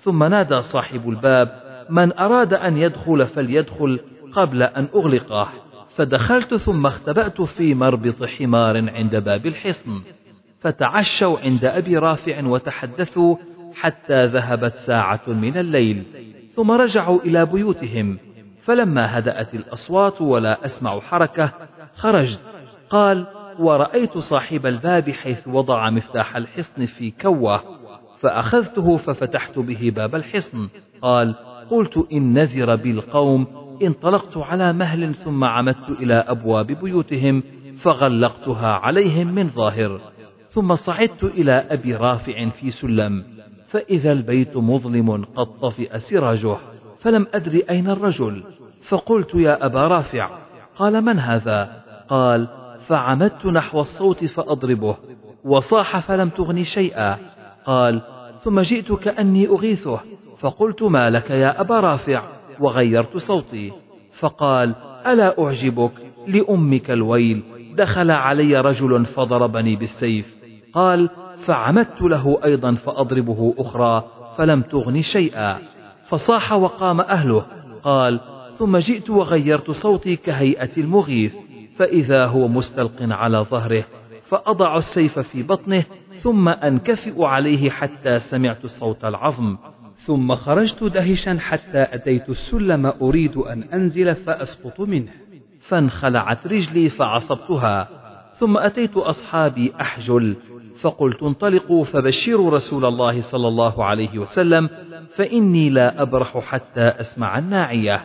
ثم نادى صاحب الباب من أراد أن يدخل فليدخل قبل أن أغلقه. فدخلت ثم اختبأت في مربط حمار عند باب الحصن. فتعشوا عند أبي رافع وتحدثوا حتى ذهبت ساعة من الليل. ثم رجعوا إلى بيوتهم. فلما هدأت الأصوات ولا أسمع حركة خرجت. قال ورأيت صاحب الباب حيث وضع مفتاح الحصن في كوة فأخذته ففتحت به باب الحصن. قال قلت إن نذر بالقوم انطلقت على مهل ثم عمدت إلى أبواب بيوتهم فغلقتها عليهم من ظاهر. ثم صعدت إلى أبي رافع في سلم فإذا البيت مظلم قد طفئ سراجه فلم أدر أين الرجل. فقلت يا أبا رافع قال من هذا؟ قال فعمدت نحو الصوت فأضربه وصاح فلم تغني شيئا. قال ثم جئت كأني أغيثه فقلت ما لك يا أبا رافع؟ وغيرت صوتي. فقال ألا أعجبك؟ لأمك الويل دخل علي رجل فضربني بالسيف. قال فعمدت له أيضا فأضربه أخرى فلم تغن شيئا. فصاح وقام أهله قال ثم جئت وغيرت صوتي كهيئة المغيث فإذا هو مستلق على ظهره فأضع السيف في بطنه ثم أنكفئ عليه حتى سمعت صوت العظم ثم خرجت دهشا حتى أتيت السلم أريد أن أنزل فأسقط منه. فانخلعت رجلي فعصبتها ثم أتيت أصحابي أحجل فقلت انطلقوا فبشروا رسول الله صلى الله عليه وسلم فإني لا أبرح حتى أسمع الناعية.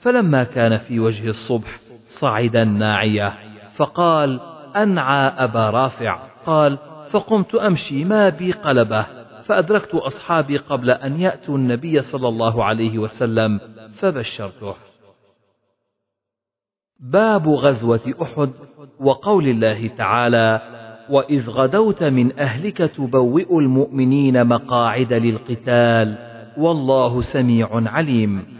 فلما كان في وجه الصبح صعد الناعية فقال أنعى أبا رافع. قال فقمت أمشي ما بي قلبه. فأدركت أصحابي قبل أن يأتوا النبي صلى الله عليه وسلم فبشرته. باب غزوة أحد وقول الله تعالى وإذ غدوت من أهلك تبوئ المؤمنين مقاعد للقتال والله سميع عليم.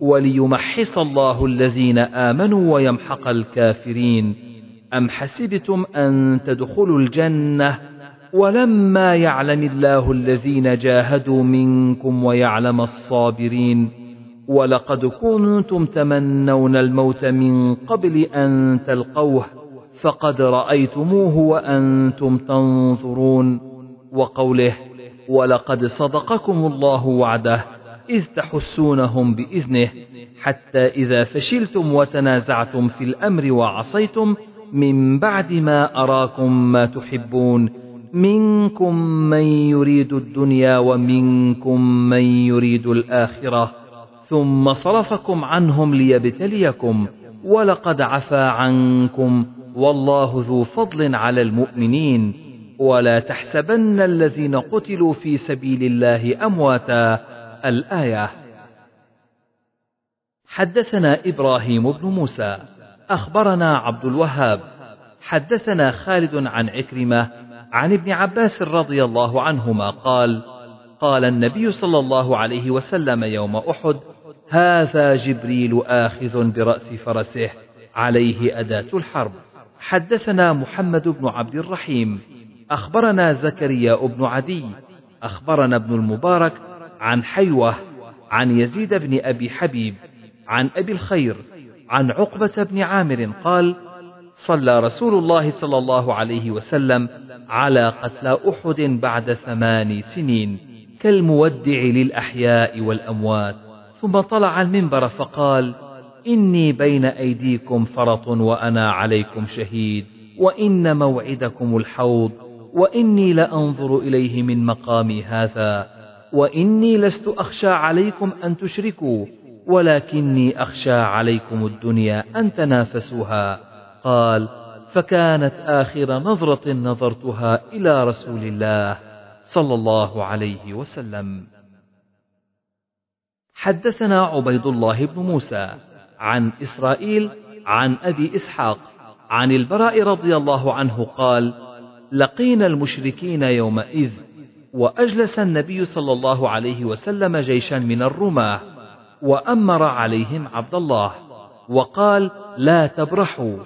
وليمحص الله الذين آمنوا ويمحق الكافرين. أم حسبتم أن تدخلوا الجنة ولما يعلم الله الذين جاهدوا منكم ويعلم الصابرين؟ ولقد كنتم تمنون الموت من قبل أن تلقوه فقد رأيتموه وأنتم تنظرون. وقوله ولقد صدقكم الله وعده. إذ تحسونهم بإذنه حتى إذا فشلتم وتنازعتم في الأمر وعصيتم من بعد ما أراكم ما تحبون. منكم من يريد الدنيا ومنكم من يريد الآخرة. ثم صرفكم عنهم ليبتليكم ولقد عفا عنكم. والله ذو فضل على المؤمنين. ولا تحسبن الذين قتلوا في سبيل الله أمواتا. الآية. حدثنا إبراهيم بن موسى. أخبرنا عبد الوهاب. حدثنا خالد عن عكرمة عن ابن عباس رضي الله عنهما قال قال النبي صلى الله عليه وسلم يوم أحد هذا جبريل آخذ برأس فرسه عليه أداة الحرب. حدثنا محمد بن عبد الرحيم. أخبرنا زكريا بن عدي. أخبرنا ابن المبارك عن حيوة عن يزيد بن أبي حبيب عن أبي الخير عن عقبة بن عامر قال صلى رسول الله صلى الله عليه وسلم على قتلى أحد بعد ثمان سنين كالمودع للأحياء والأموات. ثم طلع المنبر فقال إني بين أيديكم فرط وأنا عليكم شهيد وإن موعدكم الحوض وإني لأنظر إليه من مقامي هذا وإني لست أخشى عليكم أن تشركوا ولكني أخشى عليكم الدنيا أن تنافسوها. قال فكانت آخر نظرة نظرتها إلى رسول الله صلى الله عليه وسلم. حدثنا عبيد الله بن موسى عن إسرائيل عن أبي إسحاق عن البراء رضي الله عنه قال لقينا المشركين يومئذ وأجلس النبي صلى الله عليه وسلم جيشا من الرماة وأمر عليهم عبد الله وقال لا تبرحوا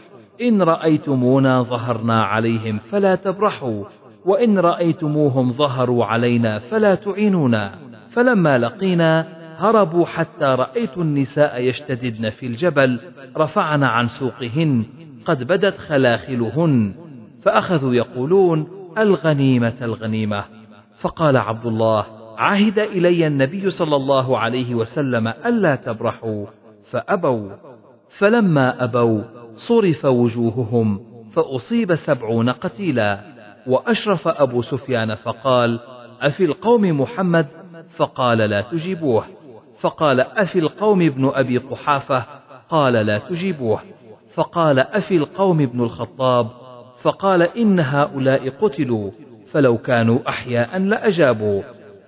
إن رأيتمونا ظهرنا عليهم فلا تبرحوا وإن رأيتموهم ظهروا علينا فلا تعينونا. فلما لقينا هربوا حتى رأيت النساء يشتددن في الجبل رفعن عن سوقهن قد بدت خلاخلهن فأخذوا يقولون الغنيمة الغنيمة. فقال عبد الله عهد إلي النبي صلى الله عليه وسلم ألا تبرحوا فأبوا. فلما أبوا صرف وجوههم فأصيب سبعون قتيلا. وأشرف أبو سفيان فقال أفي القوم محمد؟ فقال لا تجيبوه. فقال أفي القوم ابن أبي قحافة؟ قال لا تجيبوه. فقال أفي القوم ابن الخطاب؟ فقال إن هؤلاء قتلوا. فلو كانوا أحياء لأجابوا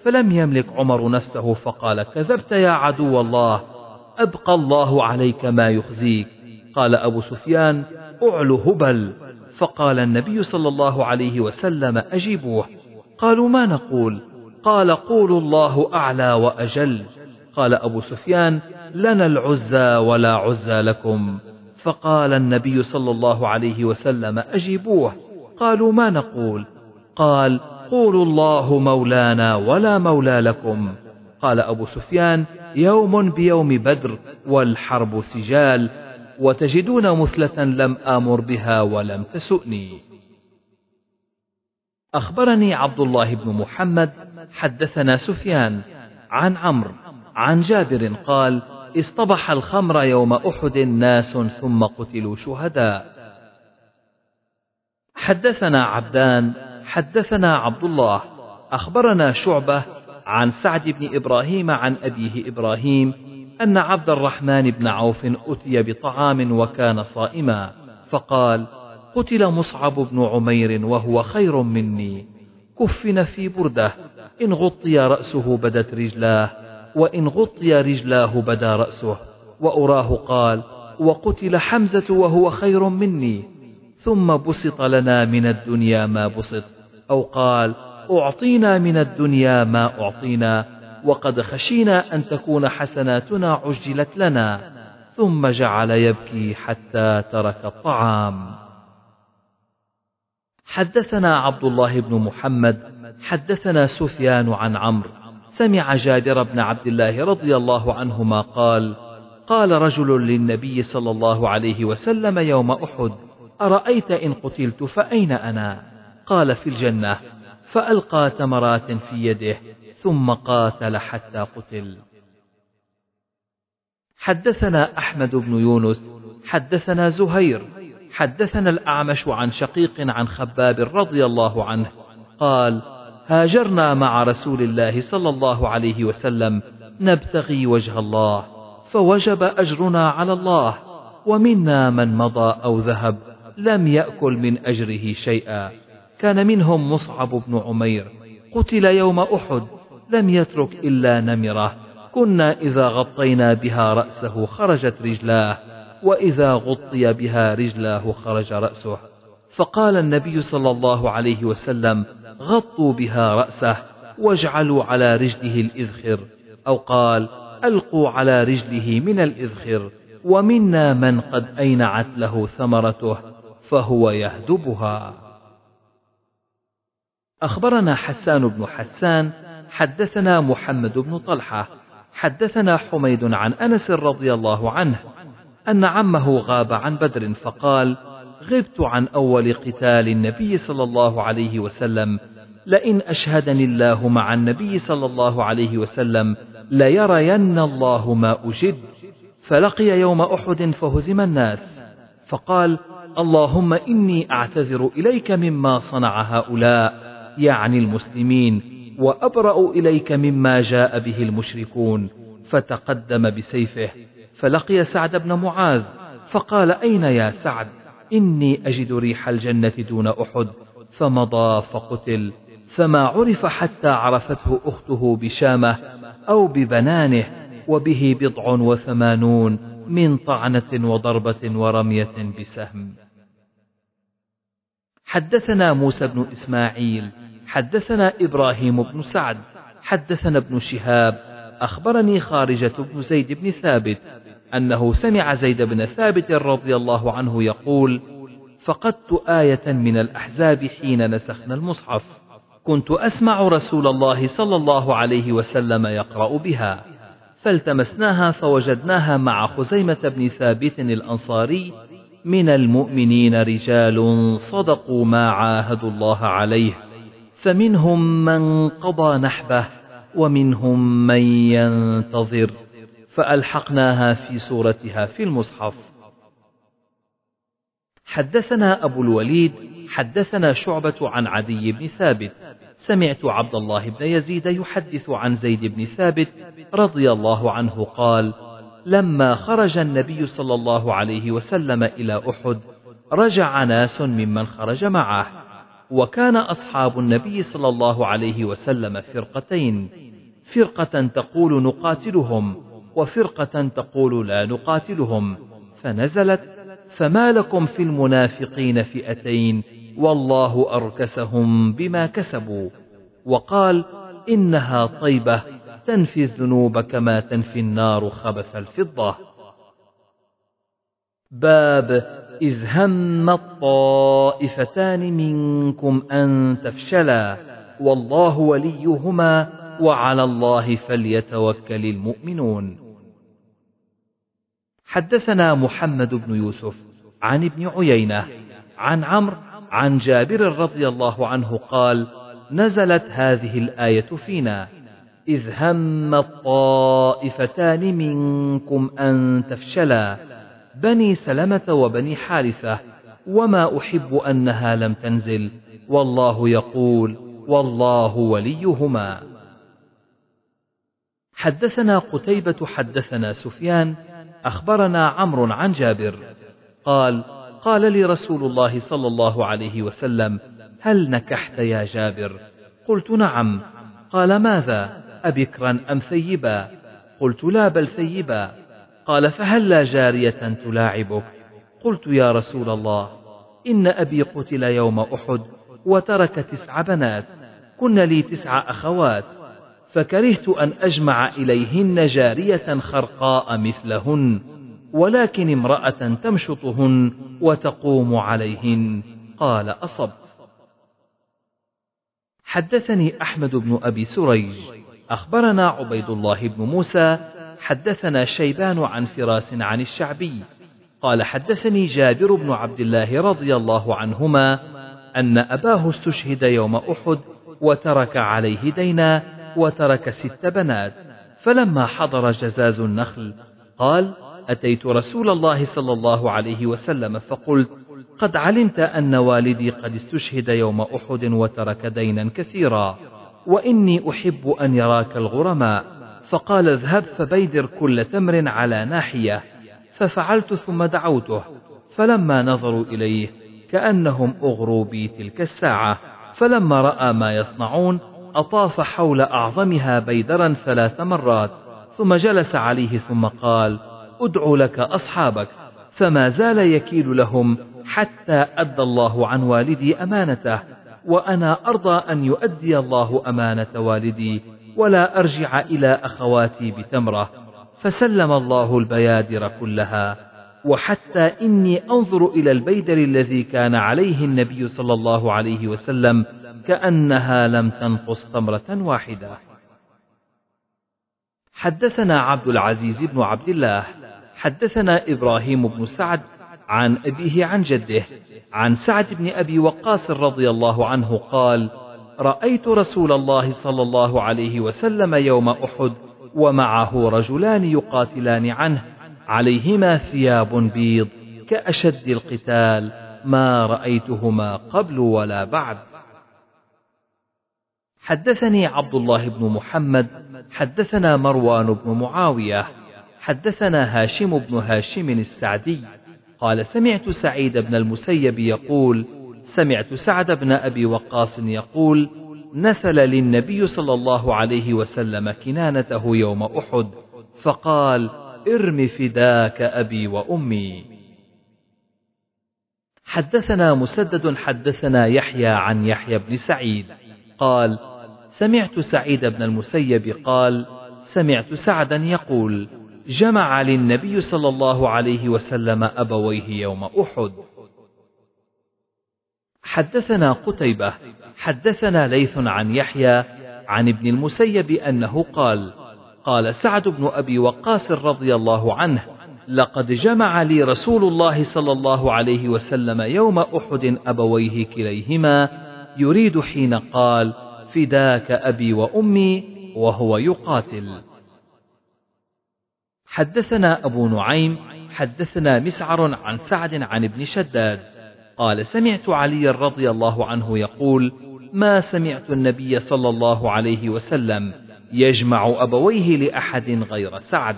فلم يملك عمر نفسه فقال كذبت يا عدو الله أبقى الله عليك ما يخزيك. قال أبو سفيان أعل هبل. فقال النبي صلى الله عليه وسلم أجيبوه. قالوا ما نقول؟ قال قولوا الله أعلى وأجل. قال أبو سفيان لنا العزى ولا عزى لكم. فقال النبي صلى الله عليه وسلم أجيبوه. قالوا ما نقول؟ قال قولوا الله مولانا ولا مولى لكم. قال أبو سفيان يوم بيوم بدر والحرب سجال وتجدون مثلة لم آمر بها ولم تسؤني. أخبرني عبد الله بن محمد حدثنا سفيان عن عمرو عن جابر قال اصطبح الخمر يوم أحد ناس ثم قتلوا شهداء. حدثنا عبدان حدثنا عبد الله أخبرنا شعبة عن سعد بن إبراهيم عن أبيه إبراهيم أن عبد الرحمن بن عوف أتي بطعام وكان صائما فقال قتل مصعب بن عمير وهو خير مني. كفن في بردة إن غطي رأسه بدت رجلاه وإن غطي رجلاه بدا رأسه وأراه قال وقتل حمزة وهو خير مني ثم بسط لنا من الدنيا ما بسط. أو قال أعطينا من الدنيا ما أعطينا وقد خشينا أن تكون حسناتنا عجلت لنا ثم جعل يبكي حتى ترك الطعام. حدثنا عبد الله بن محمد حدثنا سفيان عن عمرو سمع جابر بن عبد الله رضي الله عنهما قال قال رجل للنبي صلى الله عليه وسلم يوم أحد أرأيت إن قتلت فأين أنا؟ قال في الجنة فألقى تمرات في يده ثم قاتل حتى قتل. حدثنا أحمد بن يونس حدثنا زهير حدثنا الأعمش عن شقيق عن خباب رضي الله عنه قال هاجرنا مع رسول الله صلى الله عليه وسلم نبتغي وجه الله فوجب أجرنا على الله ومنا من مضى أو ذهب لم يأكل من أجره شيئا. كان منهم مصعب بن عمير. قتل يوم أحد لم يترك إلا نمرة. كنا إذا غطينا بها رأسه خرجت رجلاه وإذا غطي بها رجلاه خرج رأسه. فقال النبي صلى الله عليه وسلم غطوا بها رأسه واجعلوا على رجله الإذخر. أو قال ألقوا على رجله من الإذخر ومنا من قد أينعت له ثمرته فهو يهدبها. أخبرنا حسان بن حسان حدثنا محمد بن طلحة حدثنا حميد عن أنس رضي الله عنه أن عمه غاب عن بدر فقال غبت عن أول قتال النبي صلى الله عليه وسلم لئن أشهدني الله مع النبي صلى الله عليه وسلم ليرين الله ما أجد فلقي يوم أحد فهزم الناس فقال اللهم إني أعتذر إليك مما صنع هؤلاء يعني المسلمين وأبرأ إليك مما جاء به المشركون فتقدم بسيفه فلقي سعد بن معاذ فقال أين يا سعد؟ إني أجد ريح الجنة دون أحد فمضى فقتل فما عرف حتى عرفته أخته بشامة أو ببنانه وبه بضع وثمانون من طعنة وضربة ورمية بسهم. حدثنا موسى بن إسماعيل حدثنا إبراهيم بن سعد حدثنا ابن شهاب أخبرني خارجة بن زيد بن ثابت أنه سمع زيد بن ثابت رضي الله عنه يقول فقدت آية من الأحزاب حين نسخنا المصحف كنت أسمع رسول الله صلى الله عليه وسلم يقرأ بها فالتمسناها فوجدناها مع خزيمة بن ثابت الأنصاري من المؤمنين رجال صدقوا ما عاهدوا الله عليه فمنهم من قضى نحبه ومنهم من ينتظر فألحقناها في صورتها في المصحف. حدثنا أبو الوليد حدثنا شعبة عن عدي بن ثابت سمعت عبد الله بن يزيد يحدث عن زيد بن ثابت رضي الله عنه قال لما خرج النبي صلى الله عليه وسلم إلى أحد رجع ناس ممن خرج معه وكان أصحاب النبي صلى الله عليه وسلم فرقتين فرقة تقول نقاتلهم وفرقة تقول لا نقاتلهم فنزلت فما لكم في المنافقين فئتين والله أركسهم بما كسبوا وقال إنها طيبة تنفي الذنوب كما تنفي النار خبث الفضة. باب إذ هم الطائفتان منكم أن تفشلا والله وليهما وعلى الله فليتوكل المؤمنون. حدثنا محمد بن يوسف عن ابن عيينة عن عمرو عن جابر رضي الله عنه قال نزلت هذه الآية فينا. إذ هم الطائفتان منكم أن تفشلا بني سلمة وبني حارثة وما أحب أنها لم تنزل والله يقول والله وليهما. حدثنا قتيبة حدثنا سفيان أخبرنا عمرو عن جابر قال قال لي رسول الله صلى الله عليه وسلم هل نكحت يا جابر؟ قلت نعم. قال ماذا؟ أبكرا أم ثيبا؟ قلت لا بل ثيبا. قال فهل لا جارية تلاعبك؟ قلت يا رسول الله إن أبي قتل يوم أحد وترك تسع بنات كن لي تسع أخوات فكرهت أن أجمع إليهن جارية خرقاء مثلهن ولكن امرأة تمشطهن وتقوم عليهن. قال أصبت. حدثني أحمد بن أبي سريج. أخبرنا عبيد الله بن موسى حدثنا شيبان عن فراس عن الشعبي قال حدثني جابر بن عبد الله رضي الله عنهما أن أباه استشهد يوم أحد وترك عليه دينا وترك ست بنات فلما حضر جزاز النخل قال أتيت رسول الله صلى الله عليه وسلم فقلت قد علمت أن والدي قد استشهد يوم أحد وترك دينا كثيرا. وإني أحب أن يراك الغرماء. فقال اذهب فبيدر كل تمر على ناحية. ففعلت ثم دعوته. فلما نظروا إليه كأنهم أغروا بي تلك الساعة. فلما رأى ما يصنعون أطاف حول أعظمها بيدرا ثلاث مرات. ثم جلس عليه ثم قال ادع لك أصحابك. فما زال يكيل لهم حتى أدى الله عن والدي أمانته. وأنا أرضى أن يؤدي الله أمانة والدي ولا أرجع إلى أخواتي بتمرة فسلم الله البيادر كلها. وحتى إني أنظر إلى البيدر الذي كان عليه النبي صلى الله عليه وسلم كأنها لم تنقص تمرة واحدة. حدثنا عبد العزيز بن عبد الله حدثنا إبراهيم بن سعد عن أبيه عن جده. عن سعد بن أبي وقاص رضي الله عنه قال رأيت رسول الله صلى الله عليه وسلم يوم أحد ومعه رجلان يقاتلان عنه عليهما ثياب بيض كأشد القتال ما رأيتهما قبل ولا بعد. حدثني عبد الله بن محمد حدثنا مروان بن معاوية حدثنا هاشم بن هاشم السعدي قال سمعت سعيد بن المسيب يقول سمعت سعد بن أبي وقاص يقول نثل للنبي صلى الله عليه وسلم كنانته يوم أحد فقال ارم فداك أبي وأمي. حدثنا مسدد حدثنا يحيى عن يحيى بن سعيد قال سمعت سعيد بن المسيب قال سمعت سعدا يقول جمع للنبي صلى الله عليه وسلم أبويه يوم أحد. حدثنا قتيبة حدثنا ليث عن يحيى عن ابن المسيب أنه قال قال سعد بن أبي وقاص رضي الله عنه لقد جمع لي رسول الله صلى الله عليه وسلم يوم أحد أبويه كليهما يريد حين قال فداك أبي وأمي وهو يقاتل. حدثنا أبو نعيم حدثنا مسعر عن سعد عن ابن شداد. قال سمعت علي رضي الله عنه يقول ما سمعت النبي صلى الله عليه وسلم يجمع أبويه لأحد غير سعد.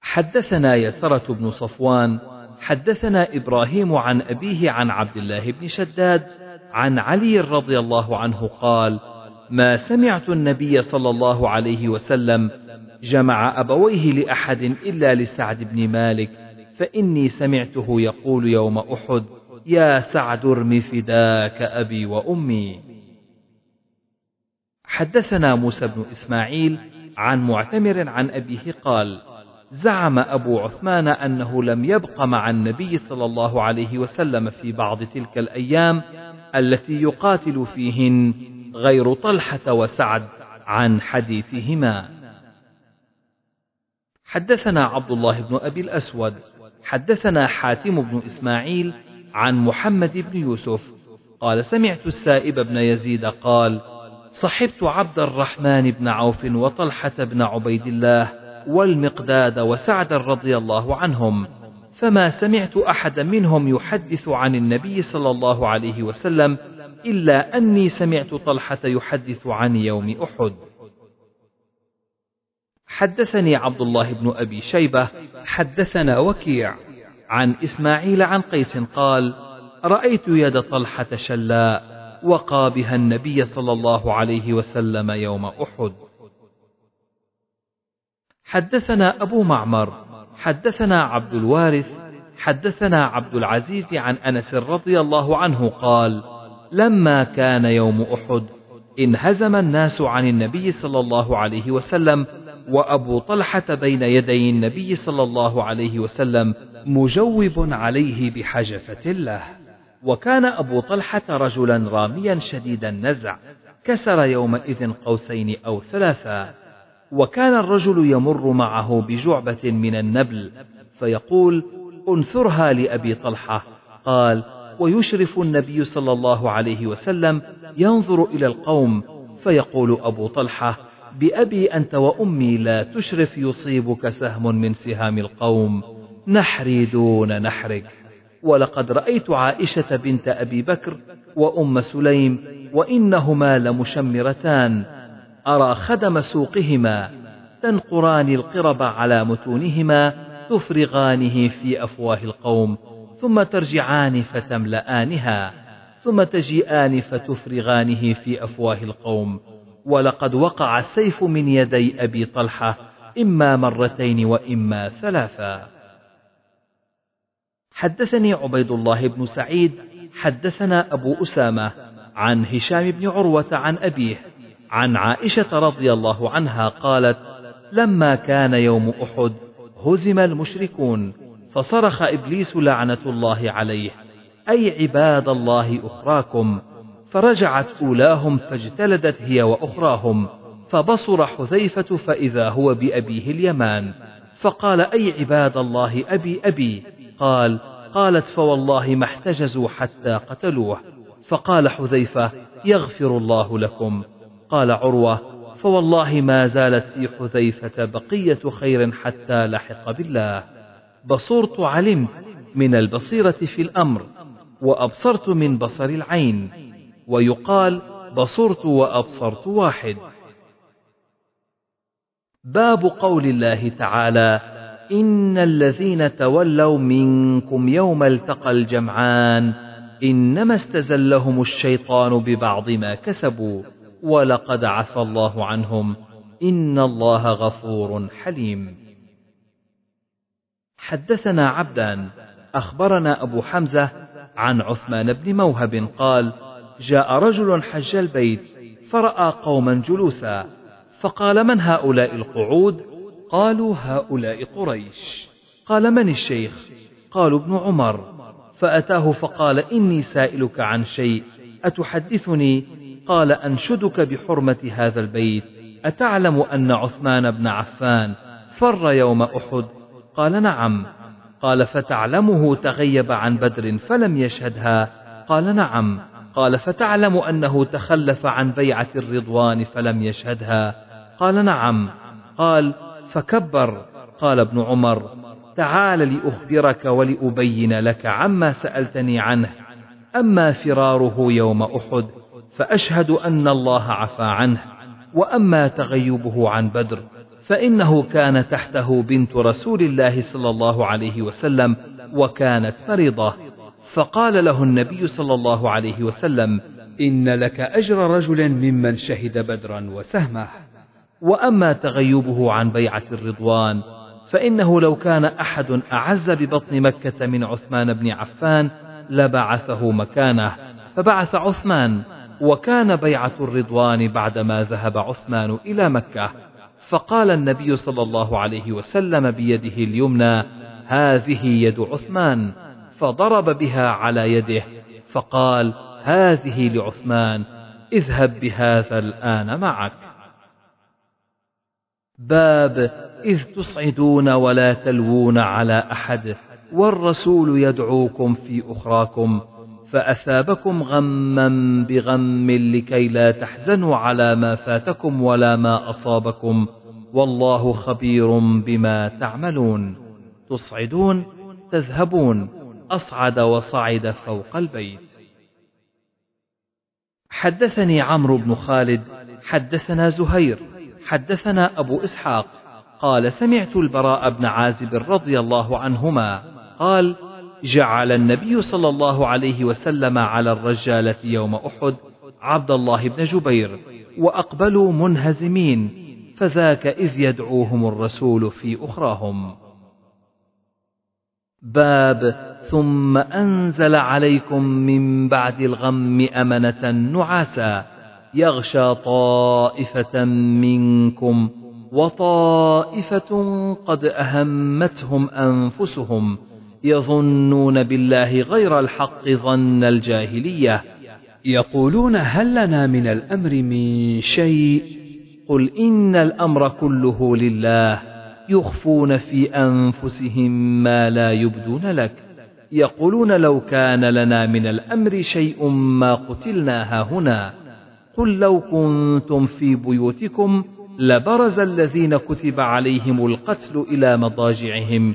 حدثنا يسرة بن صفوان حدثنا إبراهيم عن أبيه عن عبد الله بن شداد عن علي رضي الله عنه قال ما سمعت النبي صلى الله عليه وسلم جمع أبويه لأحد إلا لسعد بن مالك فإني سمعته يقول يوم أحد يا سعد ارم فداك أبي وأمي. حدثنا موسى بن إسماعيل عن معتمر عن أبيه قال زعم أبو عثمان أنه لم يبق مع النبي صلى الله عليه وسلم في بعض تلك الأيام التي يقاتل فيهن غير طلحة وسعد عن حديثهما. حدثنا عبد الله بن أبي الأسود حدثنا حاتم بن إسماعيل عن محمد بن يوسف قال سمعت السائب بن يزيد قال صحبت عبد الرحمن بن عوف وطلحة بن عبيد الله والمقداد وسعد رضي الله عنهم فما سمعت أحدا منهم يحدث عن النبي صلى الله عليه وسلم إلا أني سمعت طلحة يحدث عن يوم أحد. حدثني عبد الله بن أبي شيبة حدثنا وكيع عن إسماعيل عن قيس قال رأيت يد طلحة شلاء وقى بها النبي صلى الله عليه وسلم يوم أحد. حدثنا أبو معمر حدثنا عبد الوارث حدثنا عبد العزيز عن أنس رضي الله عنه قال لما كان يوم أحد انهزم الناس عن النبي صلى الله عليه وسلم وأبو طلحة بين يدي النبي صلى الله عليه وسلم مجوب عليه بحجفة له وكان أبو طلحة رجلا راميا شديد النزع كسر يومئذ قوسين أو ثلاثا وكان الرجل يمر معه بجعبة من النبل فيقول انثرها لأبي طلحة. قال ويشرف النبي صلى الله عليه وسلم ينظر إلى القوم. فيقول أبو طلحة بأبي أنت وأمي لا تشرف يصيبك سهم من سهام القوم. نحري دون نحرك. ولقد رأيت عائشة بنت أبي بكر وأم سليم وإنهما لمشمرتان. أرى خدم سوقهما. تنقران القرب على متونهما تفرغانه في أفواه القوم ثم ترجعان فتملآنها ثم تجيئان فتفرغانه في أفواه القوم. ولقد وقع السيف من يدي أبي طلحة إما مرتين وإما ثلاثا. حدثني عبيد الله بن سعيد حدثنا أبو أسامة عن هشام بن عروة عن أبيه عن عائشة رضي الله عنها قالت لما كان يوم أحد هزم المشركون فصرخ إبليس لعنة الله عليه أي عباد الله أخراكم؟ فرجعت أولاهم فاجتلدت هي وأخراهم فبصر حذيفة فإذا هو بأبيه اليمان فقال أي عباد الله أبي أبي؟ قال قالت فوالله ما احتجزوا حتى قتلوه. فقال حذيفة يغفر الله لكم. قال عروة فوالله ما زالت في حذيفة بقية خير حتى لحق بالله. بصرت علمت من البصيرة في الأمر وأبصرت من بصر العين. ويقال بصرت وأبصرت واحد. باب قول الله تعالى إن الذين تولوا منكم يوم التقى الجمعان إنما استزلهم الشيطان ببعض ما كسبوا ولقد عفى الله عنهم. إن الله غفور حليم. حدثنا عبدان أخبرنا أبو حمزة عن عثمان بن موهب قال جاء رجل حج البيت فرأى قوما جلوسا فقال من هؤلاء القعود؟ قالوا هؤلاء قريش. قال من الشيخ؟ قالوا ابن عمر. فأتاه فقال إني سائلك عن شيء أتحدثني؟ قال أنشدك بحرمة هذا البيت أتعلم أن عثمان بن عفان فر يوم أحد؟ قال نعم. قال فتعلمه تغيب عن بدر فلم يشهدها؟ قال نعم. قال فتعلم أنه تخلف عن بيعة الرضوان فلم يشهدها؟ قال نعم. قال فكبر. قال ابن عمر تعال لأخبرك ولأبين لك عما سألتني عنه. أما فراره يوم أحد فأشهد أن الله عفى عنه. وأما تغيبه عن بدر فإنه كان تحته بنت رسول الله صلى الله عليه وسلم وكانت مريضة. فقال له النبي صلى الله عليه وسلم إن لك أجر رجل ممن شهد بدرا وسهمه وأما تغيبه عن بيعة الرضوان فإنه لو كان أحد أعز ببطن مكة من عثمان بن عفان لبعثه مكانه. فبعث عثمان وكان بيعة الرضوان بعدما ذهب عثمان إلى مكة. فقال النبي صلى الله عليه وسلم بيده اليمنى هذه يد عثمان. فضرب بها على يده فقال هذه لعثمان اذهب بهذا الآن معك. باب إذ تصعدون ولا تلوون على أحد والرسول يدعوكم في أخراكم فأثابكم غما بغم لكي لا تحزنوا على ما فاتكم ولا ما أصابكم والله خبير بما تعملون. تصعدون تذهبون. أصعد وصعد فوق البيت. حدثني عمرو بن خالد حدثنا زهير حدثنا أبو إسحاق قال سمعت البراء بن عازب رضي الله عنهما قال جعل النبي صلى الله عليه وسلم على الرجالة يوم أحد عبد الله بن جبير وأقبلوا منهزمين فذاك إذ يدعوهم الرسول في أخراهم. باب ثم أنزل عليكم من بعد الغم أمنة نعاسا يغشى طائفة منكم وطائفة قد أهمتهم أنفسهم يظنون بالله غير الحق ظن الجاهلية يقولون هل لنا من الأمر من شيء قل إن الأمر كله لله يخفون في أنفسهم ما لا يبدون لك يقولون لو كان لنا من الأمر شيء ما قتلنا هاهنا. قل لو كنتم في بيوتكم لبرز الذين كتب عليهم القتل إلى مضاجعهم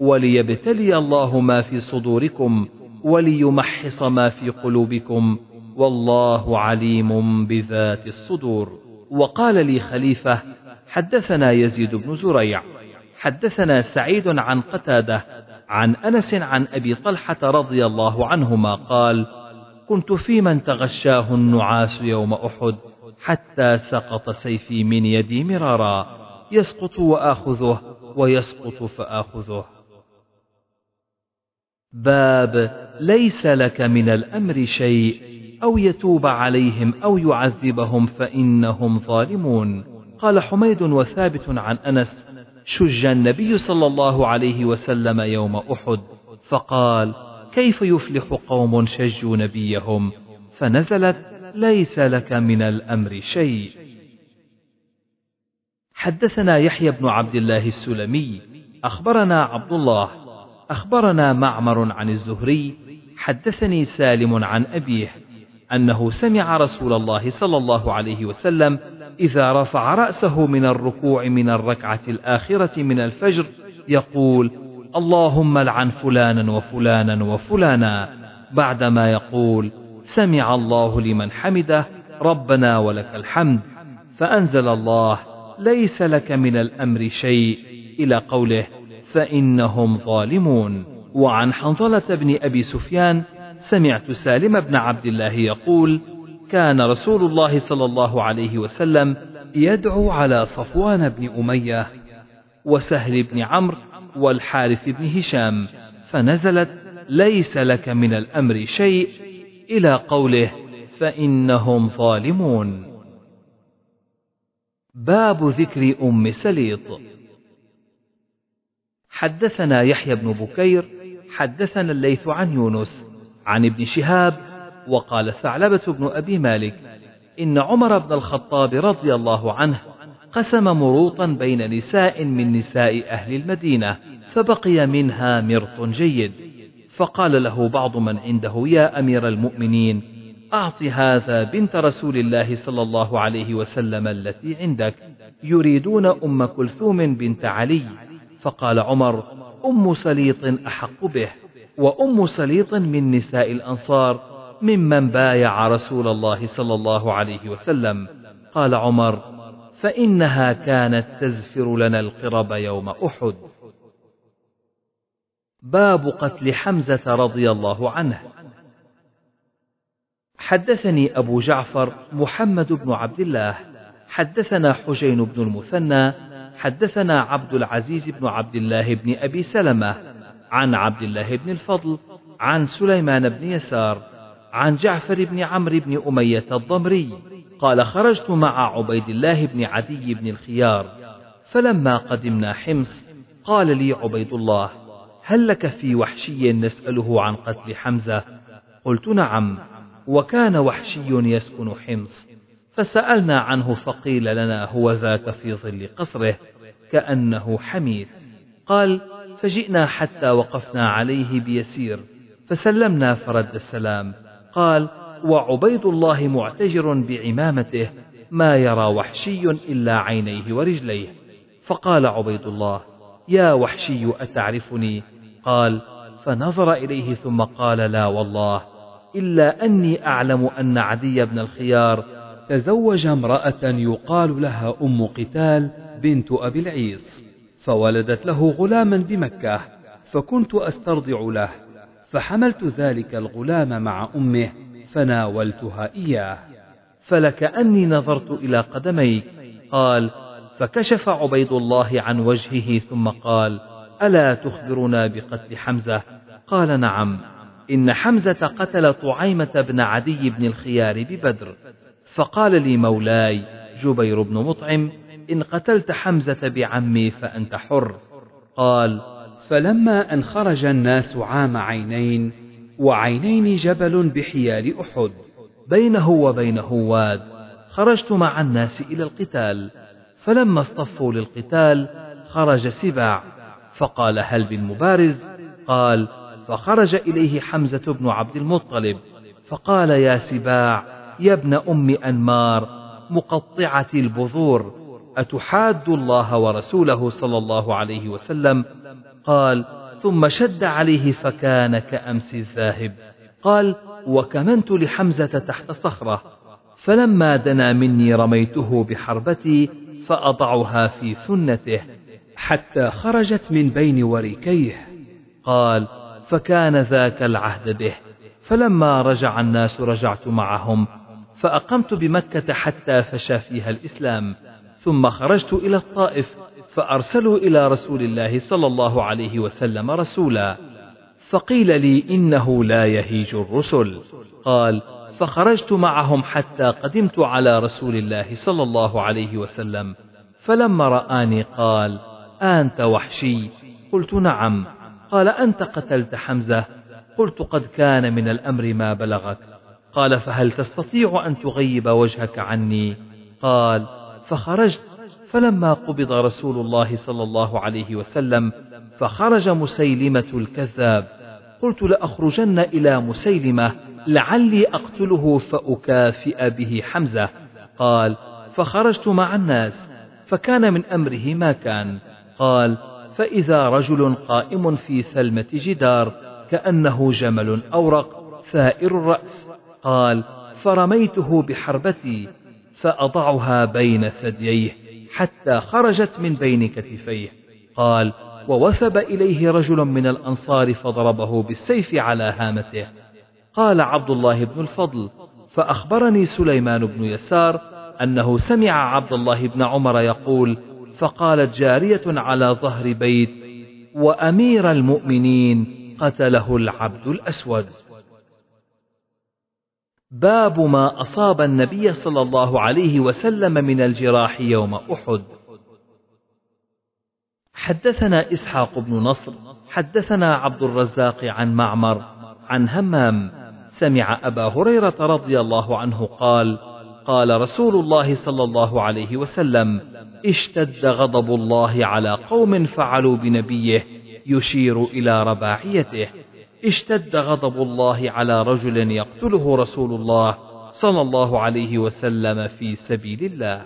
وليبتلي الله ما في صدوركم وليمحص ما في قلوبكم والله عليم بذات الصدور. وقال لي خليفة حدثنا يزيد بن زريع حدثنا سعيد عن قتادة عن أنس عن أبي طلحة رضي الله عنهما قال كنت في من تغشاه النعاس يوم أحد حتى سقط سيفي من يدي مرارا يسقط وآخذه ويسقط فآخذه. باب ليس لك من الأمر شيء أو يتوب عليهم أو يعذبهم فإنهم ظالمون. قال حميد وثابت عن أنس شج النبي صلى الله عليه وسلم يوم أحد فقال كيف يفلح قوم شجوا نبيهم؟ فنزلت ليس لك من الأمر شيء. حدثنا يحيى بن عبد الله السلمي أخبرنا عبد الله أخبرنا معمر عن الزهري حدثني سالم عن أبيه أنه سمع رسول الله صلى الله عليه وسلم إذا رفع رأسه من الركوع من الركعة الآخرة من الفجر يقول اللهم لعن فلانا وفلانا وفلانا. بعدما يقول سمع الله لمن حمده ربنا ولك الحمد. فأنزل الله ليس لك من الأمر شيء. إلى قوله فإنهم ظالمون. وعن حنظلة بن أبي سفيان سمعت سالم بن عبد الله يقول كان رسول الله صلى الله عليه وسلم يدعو على صفوان بن أمية وسهل بن عمرو والحارث بن هشام فنزلت ليس لك من الأمر شيء إلى قوله فإنهم ظالمون. باب ذكر أم سليط. حدثنا يحيى بن بكير حدثنا الليث عن يونس عن ابن شهاب وقال ثعلبة بن أبي مالك إن عمر بن الخطاب رضي الله عنه قسم مروطا بين نساء من نساء أهل المدينة فبقي منها مرط جيد. فقال له بعض من عنده يا أمير المؤمنين أعط هذا بنت رسول الله صلى الله عليه وسلم التي عندك يريدون أم كلثوم بنت علي. فقال عمر أم سليط أحق به وأم سليط من نساء الأنصار ممن بايع رسول الله صلى الله عليه وسلم. قال عمر فإنها كانت تزفر لنا القرب يوم أحد. باب قتل حمزة رضي الله عنه. حدثني أبو جعفر محمد بن عبد الله. حدثنا حجين بن المثنى. حدثنا عبد العزيز بن عبد الله بن أبي سلمة. عن عبد الله بن الفضل. عن سليمان بن يسار. عن جعفر بن عمرو بن أمية الضمري قال خرجت مع عبيد الله بن عدي بن الخيار فلما قدمنا حمص قال لي عبيد الله هل لك في وحشي نسأله عن قتل حمزة؟ قلت نعم وكان وحشي يسكن حمص. فسألنا عنه فقيل لنا هو ذاك في ظل قصره كأنه حميد. قال فجئنا حتى وقفنا عليه بيسير فسلمنا فرد السلام. قال وعبيد الله معتجر بعمامته ما يرى وحشي إلا عينيه ورجليه. فقال عبيد الله يا وحشي أتعرفني؟ قال فنظر إليه ثم قال لا والله إلا أني أعلم أن عدي بن الخيار تزوج امرأة يقال لها أم قتال بنت أبي العيص فولدت له غلاما بمكة فكنت أسترضع له. فحملت ذلك الغلام مع أمه فناولتها إياه. فلكأني نظرت إلى قدميك. قال فكشف عبيد الله عن وجهه ثم قال ألا تخبرنا بقتل حمزة؟ قال نعم. إن حمزة قتل طعيمة بن عدي بن الخيار ببدر. فقال لي مولاي جبير بن مطعم إن قتلت حمزة بعمي فأنت حر. قال فلما أن خرج الناس عام عينين وعينين جبل بحيال أحد بينه وبينه واد. خرجت مع الناس إلى القتال فلما اصطفوا للقتال خرج سباع. فقال هل بالمبارز قال فخرج إليه حمزة بن عبد المطلب. فقال يا سباع يا ابن أم أنمار مقطعة البذور أتحاد الله ورسوله صلى الله عليه وسلم؟ قال ثم شد عليه فكان كأمس الذاهب. قال وكمنت لحمزة تحت صخرة فلما دنا مني رميته بحربتي فأضعها في ثنته حتى خرجت من بين وريكيه قال فكان ذاك العهد به. فلما رجع الناس رجعت معهم فأقمت بمكة حتى فشى فيها الإسلام ثم خرجت إلى الطائف فأرسلوا إلى رسول الله صلى الله عليه وسلم رسولا. فقيل لي إنه لا يهيج الرسل. قال فخرجت معهم حتى قدمت على رسول الله صلى الله عليه وسلم. فلما رآني قال أنت وحشي؟ قلت نعم. قال أنت قتلت حمزة؟ قلت قد كان من الأمر ما بلغك. قال فهل تستطيع أن تغيب وجهك عني؟ قال فخرجت فلما قبض رسول الله صلى الله عليه وسلم فخرج مسيلمة الكذاب. قلت لأخرجن إلى مسيلمة لعلي أقتله فأكافئ به حمزة. قال فخرجت مع الناس فكان من أمره ما كان. قال فإذا رجل قائم في ثلمة جدار كأنه جمل أورق ثائر الرأس. قال فرميته بحربتي فأضعها بين ثدييه. حتى خرجت من بين كتفيه. قال ووثب إليه رجل من الأنصار فضربه بالسيف على هامته. قال عبد الله بن الفضل فأخبرني سليمان بن يسار أنه سمع عبد الله بن عمر يقول فقالت جارية على ظهر بيت وأمير المؤمنين قتله العبد الأسود. باب ما أصاب النبي صلى الله عليه وسلم من الجراح يوم أحد. حدثنا إسحاق بن نصر حدثنا عبد الرزاق عن معمر عن همام. سمع أبا هريرة رضي الله عنه قال قال رسول الله صلى الله عليه وسلم اشتد غضب الله على قوم فعلوا بنبيه يشير إلى رباعيته. اشتد غضب الله على رجل يقتله رسول الله صلى الله عليه وسلم في سبيل الله.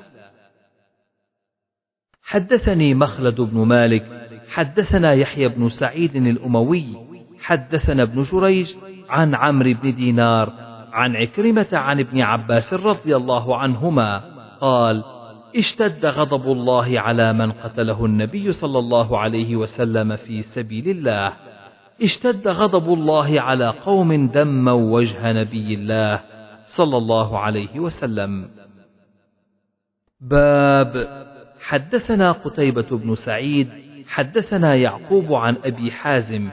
حدثني مخلد بن مالك حدثنا يحيى بن سعيد الأموي حدثنا ابن جريج عن عمرو بن دينار عن عكرمة عن ابن عباس رضي الله عنهما قال اشتد غضب الله على من قتله النبي صلى الله عليه وسلم في سبيل الله. اشتد غضب الله على قوم دموا وجه نبي الله صلى الله عليه وسلم. باب حدثنا قتيبة بن سعيد حدثنا يعقوب عن أبي حازم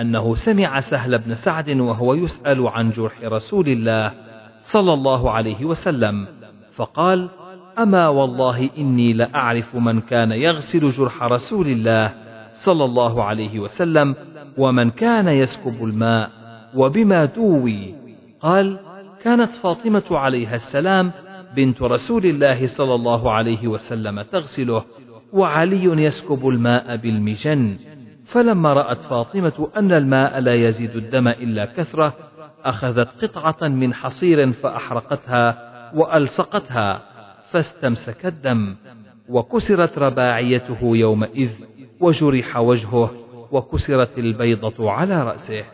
أنه سمع سهل بن سعد وهو يسأل عن جرح رسول الله صلى الله عليه وسلم فقال أما والله إني لأعرف من كان يغسل جرح رسول الله صلى الله عليه وسلم ومن كان يسكب الماء وبما دوي قال كانت فاطمة عليها السلام بنت رسول الله صلى الله عليه وسلم تغسله وعلي يسكب الماء بالمجن فلما رأت فاطمة أن الماء لا يزيد الدم إلا كثرة أخذت قطعة من حصير فأحرقتها وألصقتها فاستمسك الدم وكسرت رباعيته يومئذ وجرح وجهه وكسرت البيضة على رأسه.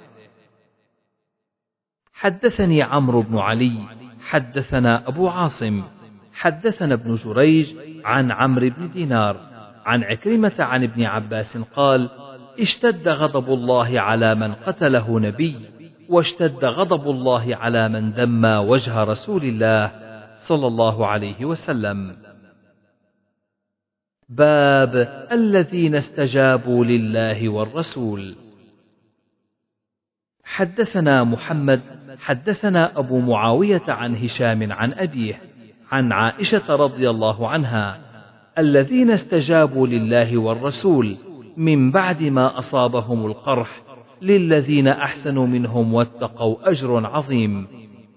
حدثني عمرو بن علي حدثنا أبو عاصم حدثنا ابن جريج عن عمرو بن دينار عن عكرمة عن ابن عباس قال اشتد غضب الله على من قتله نبي واشتد غضب الله على من دم وجه رسول الله صلى الله عليه وسلم. باب الذين استجابوا لله والرسول. حدثنا محمد حدثنا أبو معاوية عن هشام عن أبيه عن عائشة رضي الله عنها الذين استجابوا لله والرسول من بعد ما أصابهم القرح للذين أحسنوا منهم واتقوا أجر عظيم.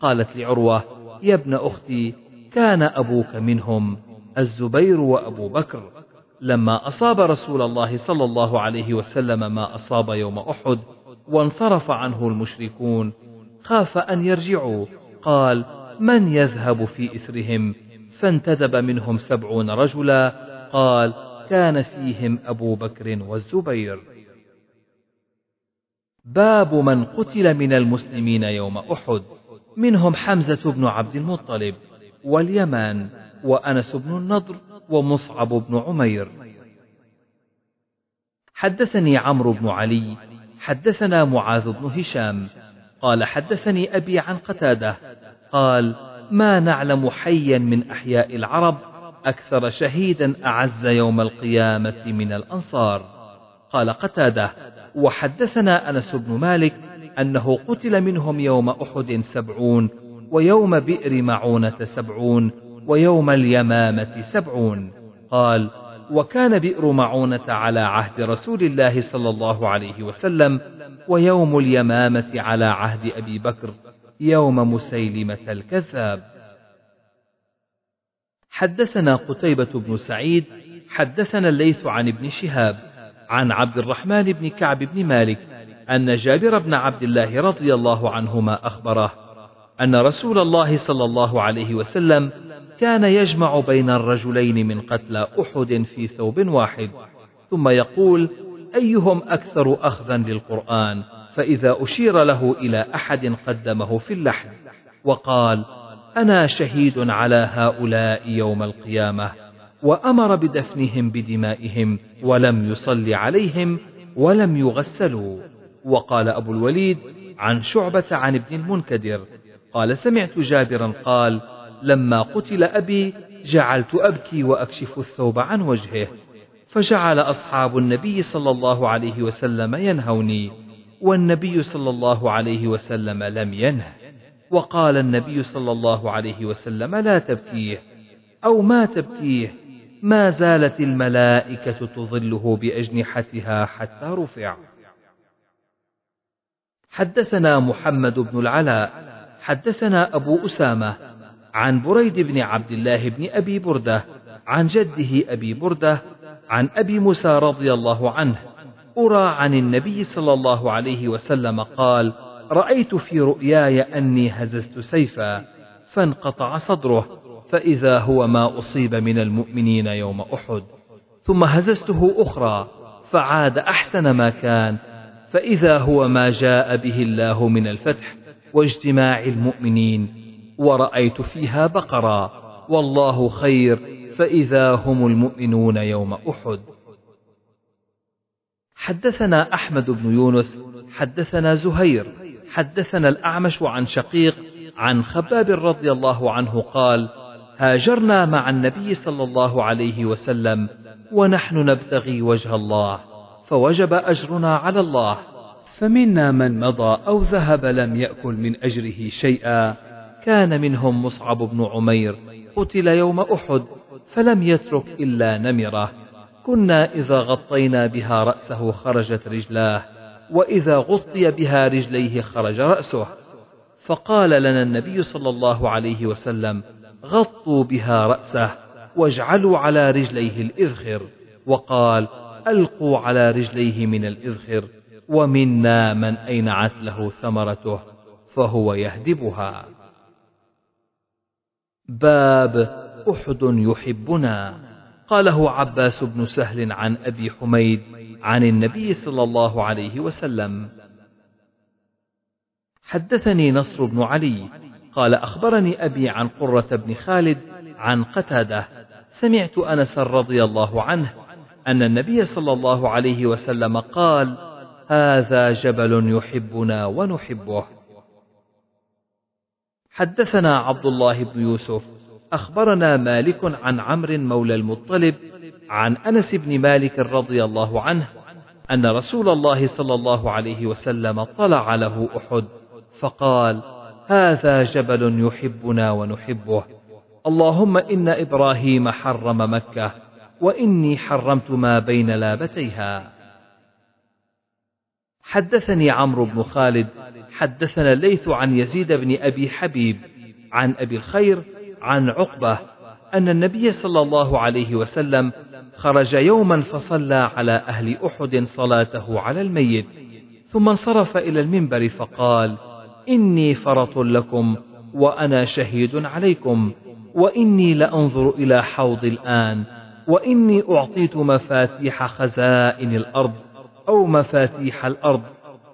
قالت لعروة يا ابن أختي كان أبوك منهم الزبير وأبو بكر. لما أصاب رسول الله صلى الله عليه وسلم ما أصاب يوم أحد وانصرف عنه المشركون خاف أن يرجعوا. قال من يذهب في اثرهم فانتدب منهم سبعون رجلا. قال كان فيهم أبو بكر والزبير. باب من قتل من المسلمين يوم أحد. منهم حمزة بن عبد المطلب واليمان وأنس بن النضر ومصعب بن عمير. حدثني عمرو بن علي حدثنا معاذ بن هشام قال حدثني أبي عن قتادة قال ما نعلم حيا من أحياء العرب أكثر شهيدا أعز يوم القيامة من الأنصار. قال قتادة وحدثنا أنس بن مالك أنه قتل منهم يوم أحد سبعون ويوم بئر معونة سبعون ويوم اليمامة سبعون. قال وكان بئر معونة على عهد رسول الله صلى الله عليه وسلم ويوم اليمامة على عهد أبي بكر يوم مسيلمة الكذاب. حدثنا قتيبة بن سعيد حدثنا الليث عن ابن شهاب عن عبد الرحمن بن كعب بن مالك أن جابر بن عبد الله رضي الله عنهما أخبره أن رسول الله صلى الله عليه وسلم كان يجمع بين الرجلين من قتلى أحد في ثوب واحد. ثم يقول أيهم أكثر أخذا للقرآن؟ فإذا أشير له إلى أحد قدمه في اللحد. وقال أنا شهيد على هؤلاء يوم القيامة وأمر بدفنهم بدمائهم ولم يصل عليهم ولم يغسلوا. وقال أبو الوليد عن شعبة عن ابن المنكدر قال سمعت جابرا قال لما قتل أبي جعلت أبكي وأكشف الثوب عن وجهه فجعل أصحاب النبي صلى الله عليه وسلم ينهوني والنبي صلى الله عليه وسلم لم ينه. وقال النبي صلى الله عليه وسلم لا تبكيه أو ما تبكيه ما زالت الملائكة تظله بأجنحتها حتى رفع. حدثنا محمد بن العلاء حدثنا أبو أسامة عن بريد بن عبد الله بن أبي بردة عن جده أبي بردة عن أبي موسى رضي الله عنه أرى عن النبي صلى الله عليه وسلم قال رأيت في رؤياي أني هززت سيفا فانقطع صدره فإذا هو ما أصيب من المؤمنين يوم أحد. ثم هززته أخرى فعاد أحسن ما كان فإذا هو ما جاء به الله من الفتح واجتماع المؤمنين ورأيت فيها بقرا. والله خير فإذا هم المؤمنون يوم أحد. حدثنا أحمد بن يونس حدثنا زهير حدثنا الأعمش عن شقيق عن خباب رضي الله عنه قال هاجرنا مع النبي صلى الله عليه وسلم ونحن نبتغي وجه الله فوجب أجرنا على الله فمنا من مضى أو ذهب لم يأكل من أجره شيئا. كان منهم مصعب بن عمير. قتل يوم أحد فلم يترك إلا نمرة. كنا إذا غطينا بها رأسه خرجت رجلاه وإذا غطي بها رجليه خرج رأسه. فقال لنا النبي صلى الله عليه وسلم غطوا بها رأسه واجعلوا على رجليه الإذخر. وقال ألقوا على رجليه من الإذخر ومنا من أينعت له ثمرته فهو يهدبها. باب أحد يحبنا. قاله عباس بن سهل عن أبي حميد عن النبي صلى الله عليه وسلم. حدثني نصر بن علي. قال أخبرني أبي عن قرة بن خالد عن قتادة. سمعت أنس رضي الله عنه أن النبي صلى الله عليه وسلم قال هذا جبل يحبنا ونحبه. حدثنا عبد الله بن يوسف أخبرنا مالك عن عمرو مولى المطلب عن أنس بن مالك رضي الله عنه أن رسول الله صلى الله عليه وسلم طلع له أحد فقال هذا جبل يحبنا ونحبه اللهم إن إبراهيم حرم مكة وإني حرمت ما بين لابتيها. حدثني عمرو بن خالد حدثنا الليث عن يزيد بن أبي حبيب عن أبي الخير عن عقبة أن النبي صلى الله عليه وسلم خرج يوما فصلى على أهل أحد صلاته على الميت ثم انصرف إلى المنبر فقال إني فرط لكم وأنا شهيد عليكم وإني لأنظر إلى حوض الآن وإني أعطيت مفاتيح خزائن الأرض أو مفاتيح الأرض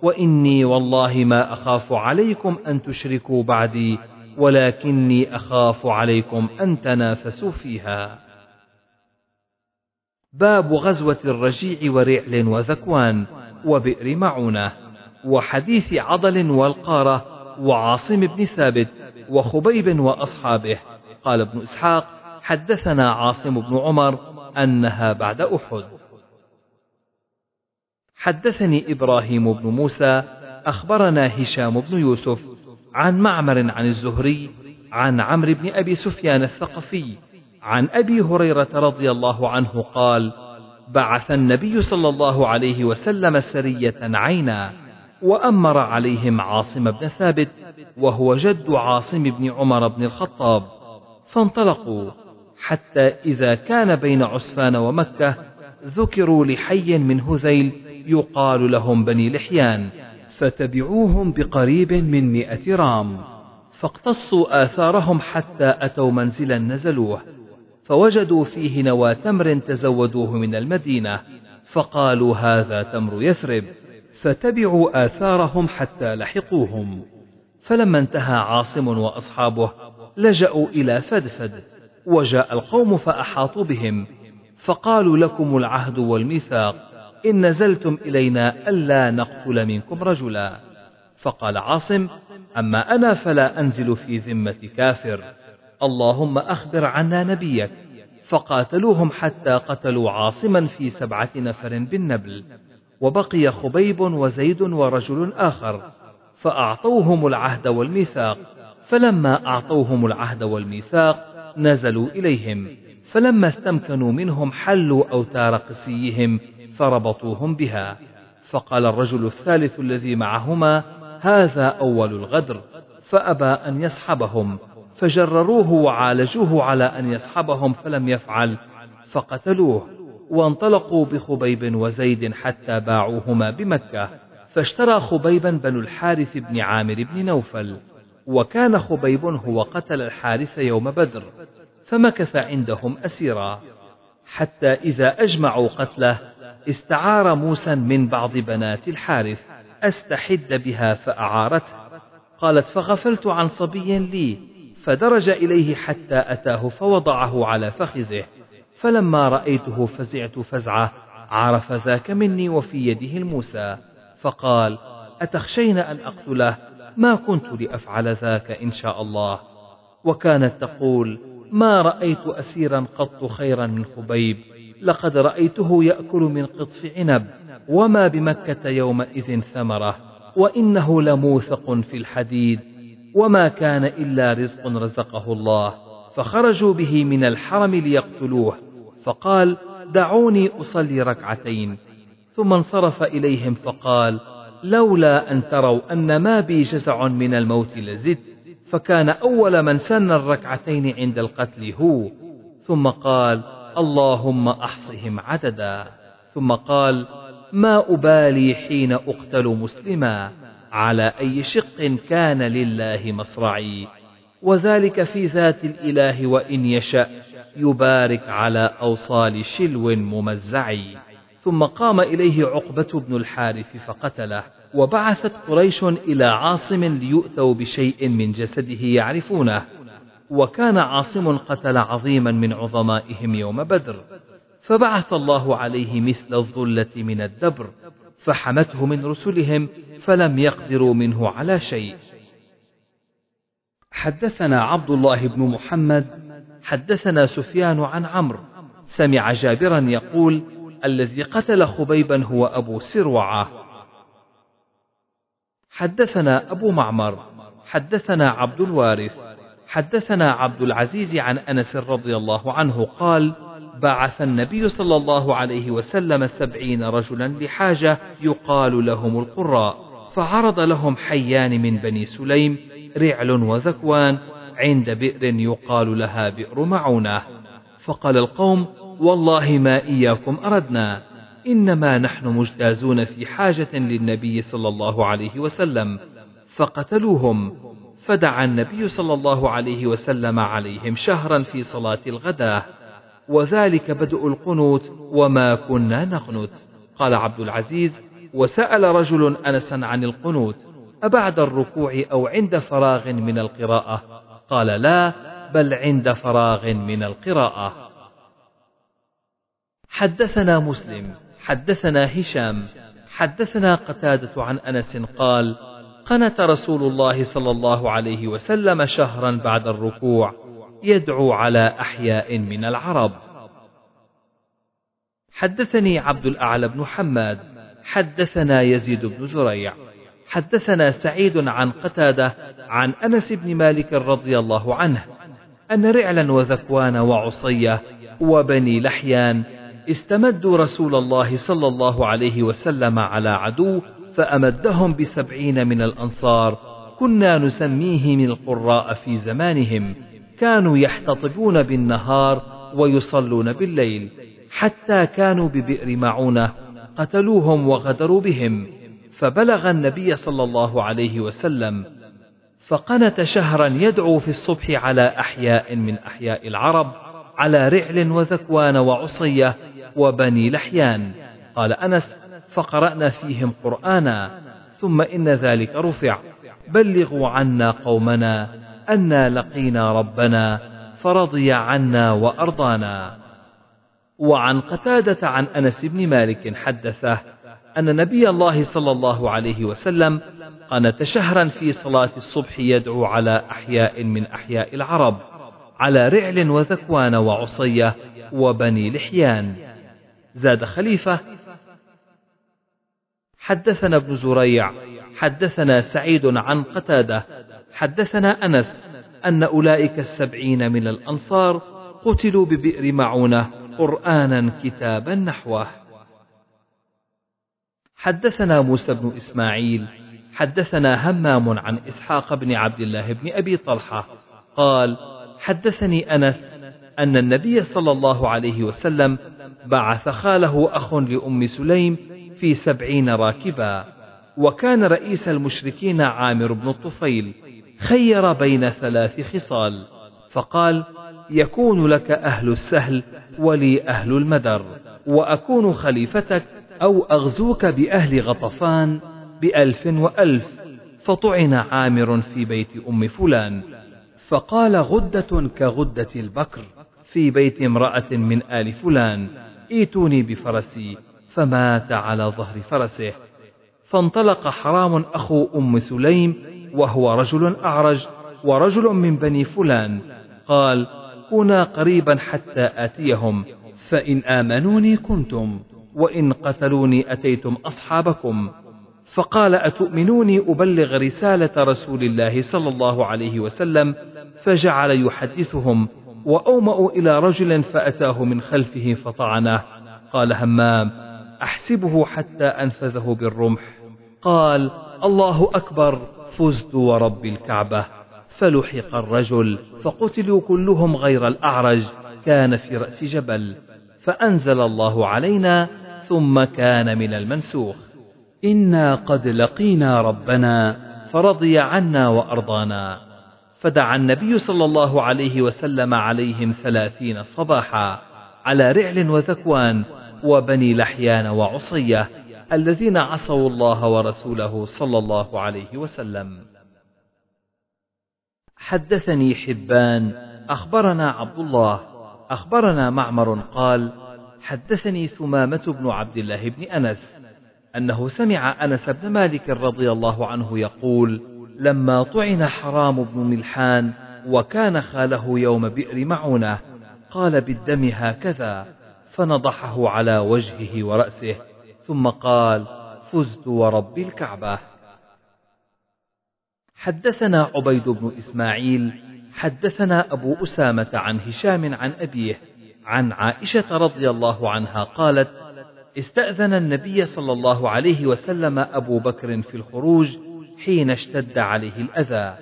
وإني والله ما أخاف عليكم أن تشركوا بعدي ولكني أخاف عليكم أن تنافسوا فيها. باب غزوة الرجيع ورعل وذكوان وبئر معونة وحديث عضل والقارة وعاصم بن ثابت وخبيب وأصحابه. قال ابن إسحاق حدثنا عاصم بن عمر أنها بعد أحد. حدثني إبراهيم بن موسى أخبرنا هشام بن يوسف عن معمر عن الزهري عن عمرو بن أبي سفيان الثقفي عن أبي هريرة رضي الله عنه قال بعث النبي صلى الله عليه وسلم سرية عينا وأمر عليهم عاصم بن ثابت وهو جد عاصم بن عمر بن الخطاب فانطلقوا حتى إذا كان بين عسفان ومكة ذكروا لحي من هذيل يقال لهم بني لحيان فتبعوهم بقريب من مئة رام. فاقتصوا آثارهم حتى أتوا منزلا نزلوه فوجدوا فيه نوى تمر تزودوه من المدينة فقالوا هذا تمر يثرب فتبعوا آثارهم حتى لحقوهم. فلما انتهى عاصم وأصحابه لجأوا إلى فدفد وجاء القوم فأحاطوا بهم فقالوا لكم العهد والميثاق. إن نزلتم إلينا ألا نقتل منكم رجلا. فقال عاصم أما أنا فلا أنزل في ذمة كافر. اللهم أخبر عنا نبيك. فقاتلوهم حتى قتلوا عاصما في سبعة نفر بالنبل. وبقي خبيب وزيد ورجل آخر. فأعطوهم العهد والميثاق. فلما أعطوهم العهد والميثاق نزلوا إليهم. فلما استمكنوا منهم حلوا أوتار قسيهم. فربطوهم بها. فقال الرجل الثالث الذي معهما هذا أول الغدر. فأبى أن يصحبهم فجرروه وعالجوه على أن يصحبهم فلم يفعل. فقتلوه وانطلقوا بخبيب وزيد حتى باعوهما بمكة. فاشترى خبيبا بن الحارث بن عامر بن نوفل. وكان خبيب هو قتل الحارث يوم بدر. فمكث عندهم أسيرا. حتى إذا أجمعوا قتله استعار موسى من بعض بنات الحارث. أستحد بها فأعارته قالت فغفلت عن صبي لي فدرج إليه حتى أتاه فوضعه على فخذه. فلما رأيته فزعت فزعة عرف ذاك مني وفي يده الموسى. فقال أتخشين أن أقتله؟ ما كنت لأفعل ذاك إن شاء الله. وكانت تقول ما رأيت أسيرا قط خيرا من خبيب. لقد رأيته يأكل من قطف عنب وما بمكة يومئذ ثمرة وإنه لموثق في الحديد وما كان إلا رزق رزقه الله فخرجوا به من الحرم ليقتلوه فقال دعوني أصلي ركعتين. ثم انصرف إليهم فقال لولا أن تروا أن ما بي جزع من الموت لزدت فكان أول من سن الركعتين عند القتل هو. ثم قال اللهم أحصهم عددا. ثم قال ما أبالي حين أقتل مسلما على أي شق كان لله مصرعي. وذلك في ذات الإله وإن يشأ يبارك على أوصال شلو ممزعي. ثم قام إليه عقبة بن الحارث فقتله. وبعثت قريش إلى عاصم ليؤتوا بشيء من جسده يعرفونه. وكان عاصم قتل عظيما من عظمائهم يوم بدر. فبعث الله عليه مثل الظلة من الدبر فحمته من رسلهم فلم يقدروا منه على شيء. حدثنا عبد الله بن محمد حدثنا سفيان عن عمرو. سمع جابرا يقول الذي قتل خبيبا هو أبو سروعة. حدثنا أبو معمر حدثنا عبد الوارث. حدثنا عبد العزيز عن أنس رضي الله عنه قال بعث النبي صلى الله عليه وسلم سبعين رجلا لحاجة يقال لهم القراء فعرض لهم حيان من بني سليم رعل وذكوان عند بئر يقال لها بئر معونة. فقال القوم والله ما إياكم أردنا إنما نحن مجتازون في حاجة للنبي صلى الله عليه وسلم فقتلوهم. فدعا النبي صلى الله عليه وسلم عليهم شهرا في صلاة الغداة. وذلك بدء القنوت وما كنا نقنت. قال عبد العزيز وسأل رجل أنسا عن القنوت أبعد الركوع أو عند فراغ من القراءة؟ قال لا بل عند فراغ من القراءة. حدثنا مسلم حدثنا هشام حدثنا قتادة عن أنس قال قنت رسول الله صلى الله عليه وسلم شهرا بعد الركوع يدعو على أحياء من العرب. حدثني عبد الأعلى بن حماد حدثنا يزيد بن زريع حدثنا سعيد عن قتادة عن أنس بن مالك رضي الله عنه أن رعلا وذكوان وعصية وبني لحيان استمدوا رسول الله صلى الله عليه وسلم على عدو فأمدهم بسبعين من الأنصار كنا نسميهم القراء في زمانهم. كانوا يحتطبون بالنهار ويصلون بالليل حتى كانوا ببئر معونة قتلوهم وغدروا بهم. فبلغ النبي صلى الله عليه وسلم فقنت شهرا يدعو في الصبح على أحياء من أحياء العرب على رعل وذكوان وعصية وبني لحيان. قال أنس فقرأنا فيهم قرآنا ثم إن ذلك رفع. بلغوا عنا قومنا أنا لقينا ربنا فرضي عنا وأرضانا. وعن قتادة عن أنس بن مالك حدثه أن نبي الله صلى الله عليه وسلم قنت شهرا في صلاة الصبح يدعو على أحياء من أحياء العرب على رعل وذكوان وعصية وبني لحيان. زاد خليفة حدثنا ابن زريع حدثنا سعيد عن قتادة حدثنا أنس أن أولئك السبعين من الأنصار قتلوا ببئر معونة قرآنا كتابا نحوه. حدثنا موسى بن إسماعيل حدثنا همام عن إسحاق بن عبد الله بن أبي طلحة قال حدثني أنس أن النبي صلى الله عليه وسلم بعث خاله أخ لأم سليم في سبعين راكبا وكان رئيس المشركين عامر بن الطفيل خير بين ثلاث خصال فقال يكون لك أهل السهل ولي أهل المدر وأكون خليفتك أو أغزوك بأهل غطفان بألف وألف. فطعن عامر في بيت أم فلان فقال غدة كغدة البكر في بيت امرأة من آل فلان ائتوني بفرسي فمات على ظهر فرسه. فانطلق حرام أخو أم سليم وهو رجل أعرج ورجل من بني فلان. قال كونا قريبا حتى آتيهم. فإن آمنوني كنتم وإن قتلوني أتيتم أصحابكم. فقال أتؤمنوني أبلغ رسالة رسول الله صلى الله عليه وسلم فجعل يحدثهم وأومأوا إلى رجل فأتاه من خلفه فطعنه. قال همام أحسبه حتى أنفذه بالرمح. قال الله أكبر فزت ورب الكعبة. فلحق الرجل فقتلوا كلهم غير الأعرج كان في رأس جبل. فأنزل الله علينا ثم كان من المنسوخ. إنا قد لقينا ربنا فرضي عنا وأرضانا. فدعا النبي صلى الله عليه وسلم عليهم ثلاثين صباحا على رعل وذكوان. وبني لحيان وعصية الذين عصوا الله ورسوله صلى الله عليه وسلم. حدثني حبان أخبرنا عبد الله أخبرنا معمر قال حدثني ثمامة بن عبد الله بن أنس أنه سمع أنس بن مالك رضي الله عنه يقول لما طعن حرام بن ملحان وكان خاله يوم بئر معونة قال بالدم هكذا. فنضحه على وجهه ورأسه ثم قال فزت ورب الكعبة. حدثنا عبيد بن إسماعيل حدثنا أبو أسامة عن هشام عن أبيه عن عائشة رضي الله عنها قالت استأذن النبي صلى الله عليه وسلم أبو بكر في الخروج حين اشتد عليه الأذى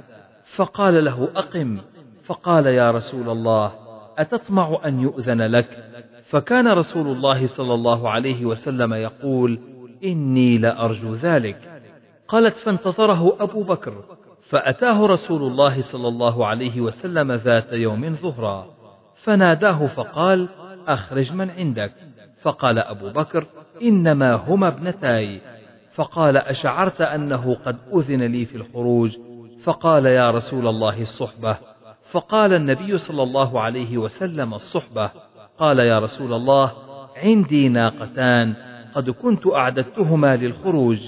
فقال له أقم. فقال يا رسول الله أتطمع أن يؤذن لك؟ فكان رسول الله صلى الله عليه وسلم يقول إني لأرجو ذلك. قالت فانتظره أبو بكر فأتاه رسول الله صلى الله عليه وسلم ذات يوم ظهرا. فناداه فقال أخرج من عندك. فقال أبو بكر إنما هما ابنتاي. فقال أشعرت أنه قد أذن لي في الخروج؟ فقال يا رسول الله الصحبة فقال النبي صلى الله عليه وسلم الصحبة قال يا رسول الله عندي ناقتان قد كنت أعددتهما للخروج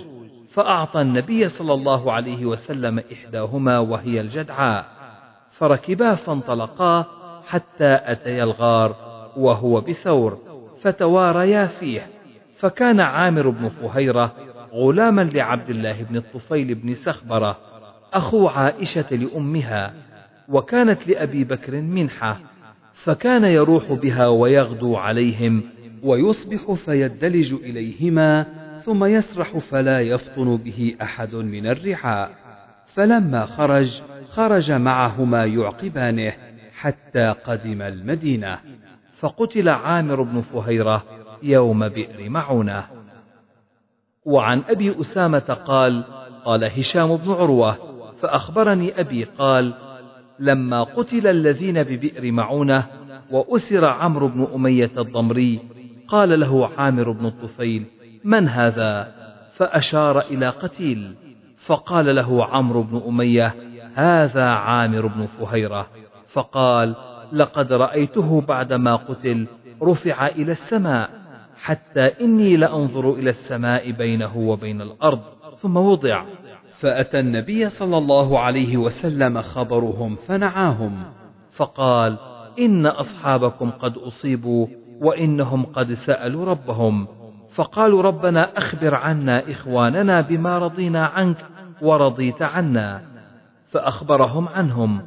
فأعطى النبي صلى الله عليه وسلم إحداهما وهي الجدعاء فركبا فانطلقا حتى أتيا الغار وهو بثور فتواريا فيه فكان عامر بن فهيرة غلاما لعبد الله بن الطفيل بن سخبرة أخو عائشة لأمها وكانت لأبي بكر منحة فكان يروح بها ويغدو عليهم ويصبح فيدلج إليهما ثم يسرح فلا يفطن به أحد من الرعاء. فلما خرج خرج معهما يعقبانه حتى قدم المدينة. فقتل عامر بن فهيرة يوم بئر معونة. وعن أبي أسامة قال قال هشام بن عروة فأخبرني أبي قال لما قتل الذين ببئر معونة وأسر عمرو بن أمية الضمري قال له عامر بن الطفيل من هذا؟ فأشار إلى قتيل فقال له عمرو بن أمية هذا عامر بن فهيرة. فقال لقد رأيته بعدما قتل رفع إلى السماء حتى إني لأنظر إلى السماء بينه وبين الأرض ثم وضع فأتى النبي صلى الله عليه وسلم خبرهم فنعاهم فقال إن أصحابكم قد أصيبوا وإنهم قد سألوا ربهم. فقالوا ربنا أخبر عنا إخواننا بما رضينا عنك ورضيت عنا. فأخبرهم عنهم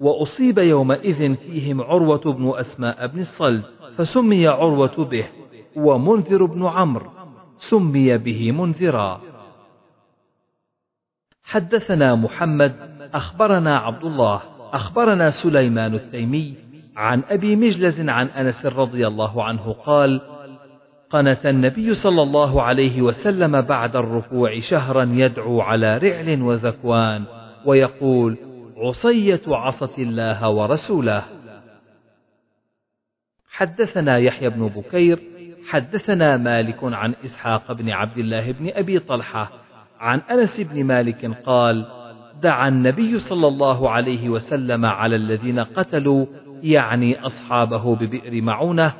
وأصيب يومئذ فيهم عروة بن أسماء بن الصلب فسمي عروة به ومنذر بن عمرو سمي به منذرا. حدثنا محمد أخبرنا عبد الله أخبرنا سليمان التيمي عن أبي مجلز عن أنس رضي الله عنه قال قنت النبي صلى الله عليه وسلم بعد الركوع شهرا يدعو على رعل وذكوان ويقول عصية عصت الله ورسوله. حدثنا يحيى بن بكير حدثنا مالك عن إسحاق بن عبد الله بن أبي طلحة عن أنس بن مالك قال دعا النبي صلى الله عليه وسلم على الذين قتلوا يعني أصحابه ببئر معونة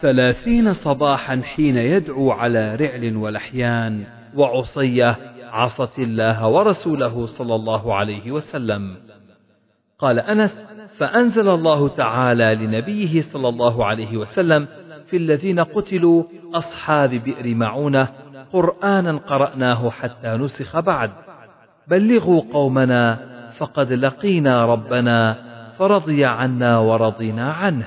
ثلاثين صباحا حين يدعو على رعل ولحيان وعصية عصت الله ورسوله صلى الله عليه وسلم. قال أنس فأنزل الله تعالى لنبيه صلى الله عليه وسلم في الذين قتلوا أصحاب بئر معونة قرآنا قرأناه حتى نسخ بعد. بلغوا قومنا فقد لقينا ربنا فرضي عنا ورضينا عنه.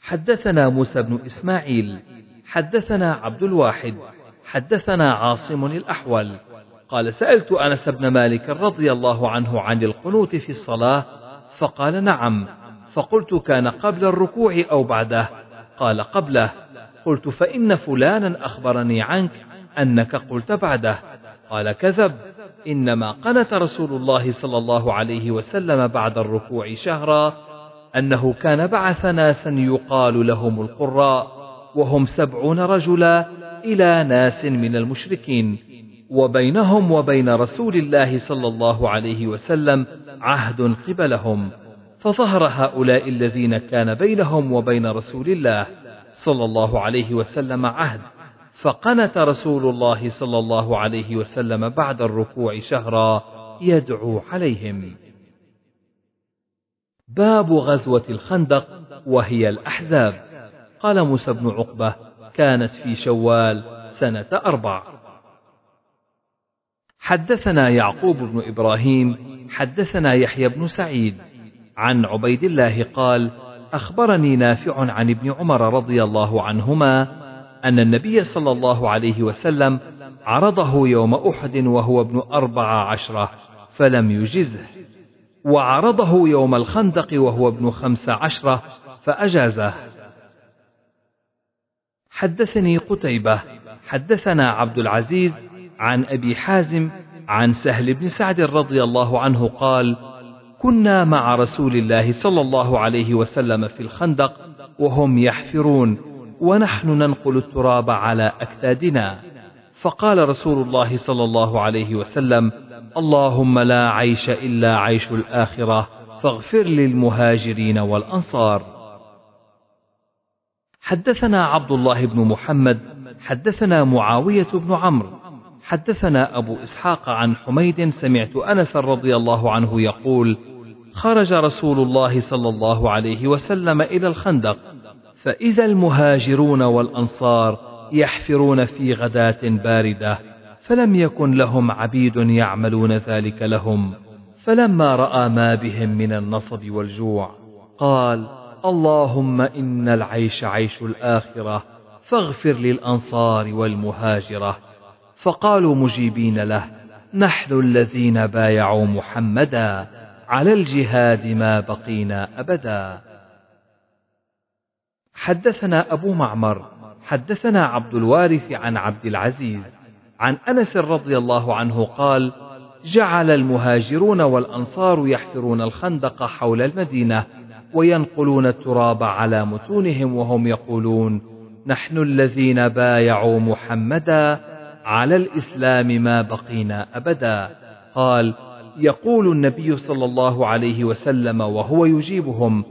حدثنا موسى بن إسماعيل حدثنا عبد الواحد حدثنا عاصم الأحول. قال سألت أنس بن مالك رضي الله عنه عن القنوت في الصلاة فقال نعم. فقلت كان قبل الركوع أو بعده؟ قال قبله. قلت فإن فلانا أخبرني عنك أنك قلت بعده قال كذب إنما قنت رسول الله صلى الله عليه وسلم بعد الركوع شهرا أنه كان بعث ناسا يقال لهم القراء وهم سبعون رجلا إلى ناس من المشركين وبينهم وبين رسول الله صلى الله عليه وسلم عهد قبلهم فظهر هؤلاء الذين كان بينهم وبين رسول الله صلى الله عليه وسلم عهد. فقنت رسول الله صلى الله عليه وسلم بعد الركوع شهرا يدعو عليهم. باب غزوة الخندق وهي الأحزاب. قال موسى بن عقبة كانت في شوال سنة أربع. حدثنا يعقوب بن إبراهيم حدثنا يحيى بن سعيد. عن عبيد الله قال أخبرني نافع عن ابن عمر رضي الله عنهما أن النبي صلى الله عليه وسلم عرضه يوم أحد وهو ابن أربع عشرة فلم يجزه. وعرضه يوم الخندق وهو ابن خمس عشرة فأجازه. حدثني قتيبة حدثنا عبد العزيز عن أبي حازم عن سهل بن سعد رضي الله عنه قال كنا مع رسول الله صلى الله عليه وسلم في الخندق وهم يحفرون ونحن ننقل التراب على أكتادنا. فقال رسول الله صلى الله عليه وسلم اللهم لا عيش إلا عيش الآخرة فاغفر للمهاجرين والأنصار. حدثنا عبد الله بن محمد حدثنا معاوية بن عمرو حدثنا أبو إسحاق عن حميد سمعت أنس رضي الله عنه يقول خرج رسول الله صلى الله عليه وسلم إلى الخندق فإذا المهاجرون والأنصار يحفرون في غداة باردة فلم يكن لهم عبيد يعملون ذلك لهم فلما رأى ما بهم من النصب والجوع قال اللهم إن العيش عيش الآخرة فاغفر للأنصار والمهاجرة فقالوا مجيبين له نحن الذين بايعوا محمدا على الجهاد ما بقينا أبدا. حدثنا أبو معمر حدثنا عبد الوارث عن عبد العزيز عن أنس رضي الله عنه قال جعل المهاجرون والأنصار يحفرون الخندق حول المدينة وينقلون التراب على متونهم وهم يقولون نحن الذين بايعوا محمدا على الإسلام ما بقينا أبدا. قال يقول النبي صلى الله عليه وسلم وهو يجيبهم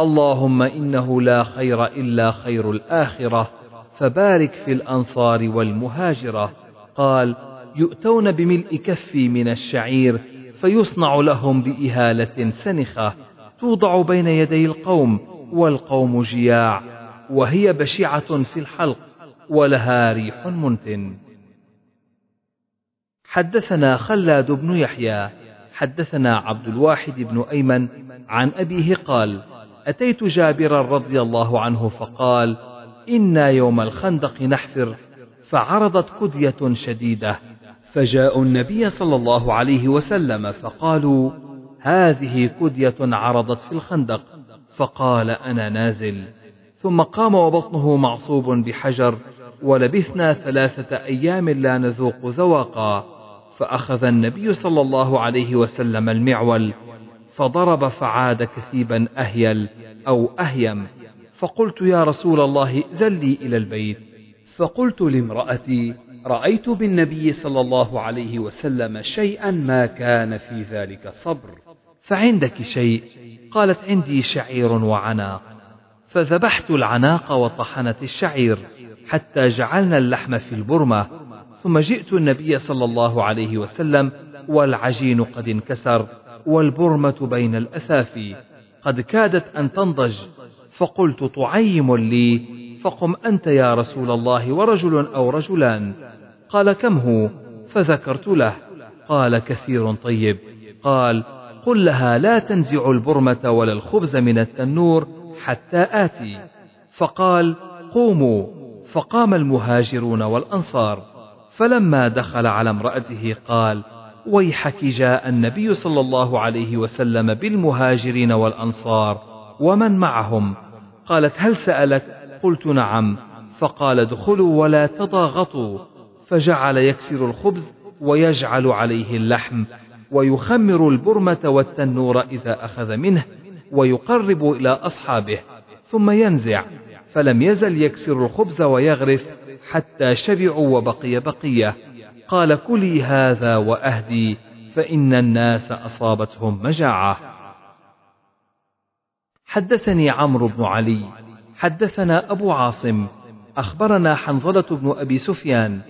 اللهم إنه لا خير إلا خير الآخرة فبارك في الأنصار والمهاجرة. قال يؤتون بملء كفي من الشعير فيصنع لهم بإهالة سنخة توضع بين يدي القوم والقوم جياع وهي بشعة في الحلق ولها ريح منتن. حدثنا خلاد بن يحيى حدثنا عبد الواحد بن أيمن عن أبيه قال أتيت جابرا رضي الله عنه فقال إنا يوم الخندق نحفر فعرضت كدية شديدة. فجاءوا النبي صلى الله عليه وسلم فقالوا هذه كدية عرضت في الخندق. فقال أنا نازل. ثم قام وبطنه معصوب بحجر ولبثنا ثلاثة أيام لا نذوق ذواقا. فأخذ النبي صلى الله عليه وسلم المعول فضرب فعاد كثيبا أهيل أو أهيم. فقلت يا رسول الله زلي إلى البيت. فقلت لامرأتي رأيت بالنبي صلى الله عليه وسلم شيئا ما كان في ذلك صبر فعندك شيء؟ قالت عندي شعير وعناق. فذبحت العناق وطحنت الشعير حتى جعلنا اللحم في البرمة ثم جئت النبي صلى الله عليه وسلم والعجين قد انكسر والبرمة بين الأثافي قد كادت أن تنضج فقلت طعيم لي فقم أنت يا رسول الله ورجل أو رجلان؟ قال كم هو؟ فذكرت له. قال كثير طيب. قال قل لها لا تنزع البرمة ولا الخبز من التنور حتى آتي. فقال قوموا. فقام المهاجرون والأنصار. فلما دخل على امرأته قال ويحك جاء النبي صلى الله عليه وسلم بالمهاجرين والأنصار ومن معهم؟ قالت هل سألك؟ قلت نعم. فقال ادخلوا ولا تضاغطوا. فجعل يكسر الخبز ويجعل عليه اللحم ويخمر البرمة والتنور إذا أخذ منه ويقرب إلى أصحابه ثم ينزع فلم يزل يكسر الخبز ويغرف حتى شبعوا وبقي بقية. قال كلي هذا وأهدي فإن الناس أصابتهم مجاعة. حدثني عمرو بن علي. حدثنا أبو عاصم. أخبرنا حنظلة بن أبي سفيان.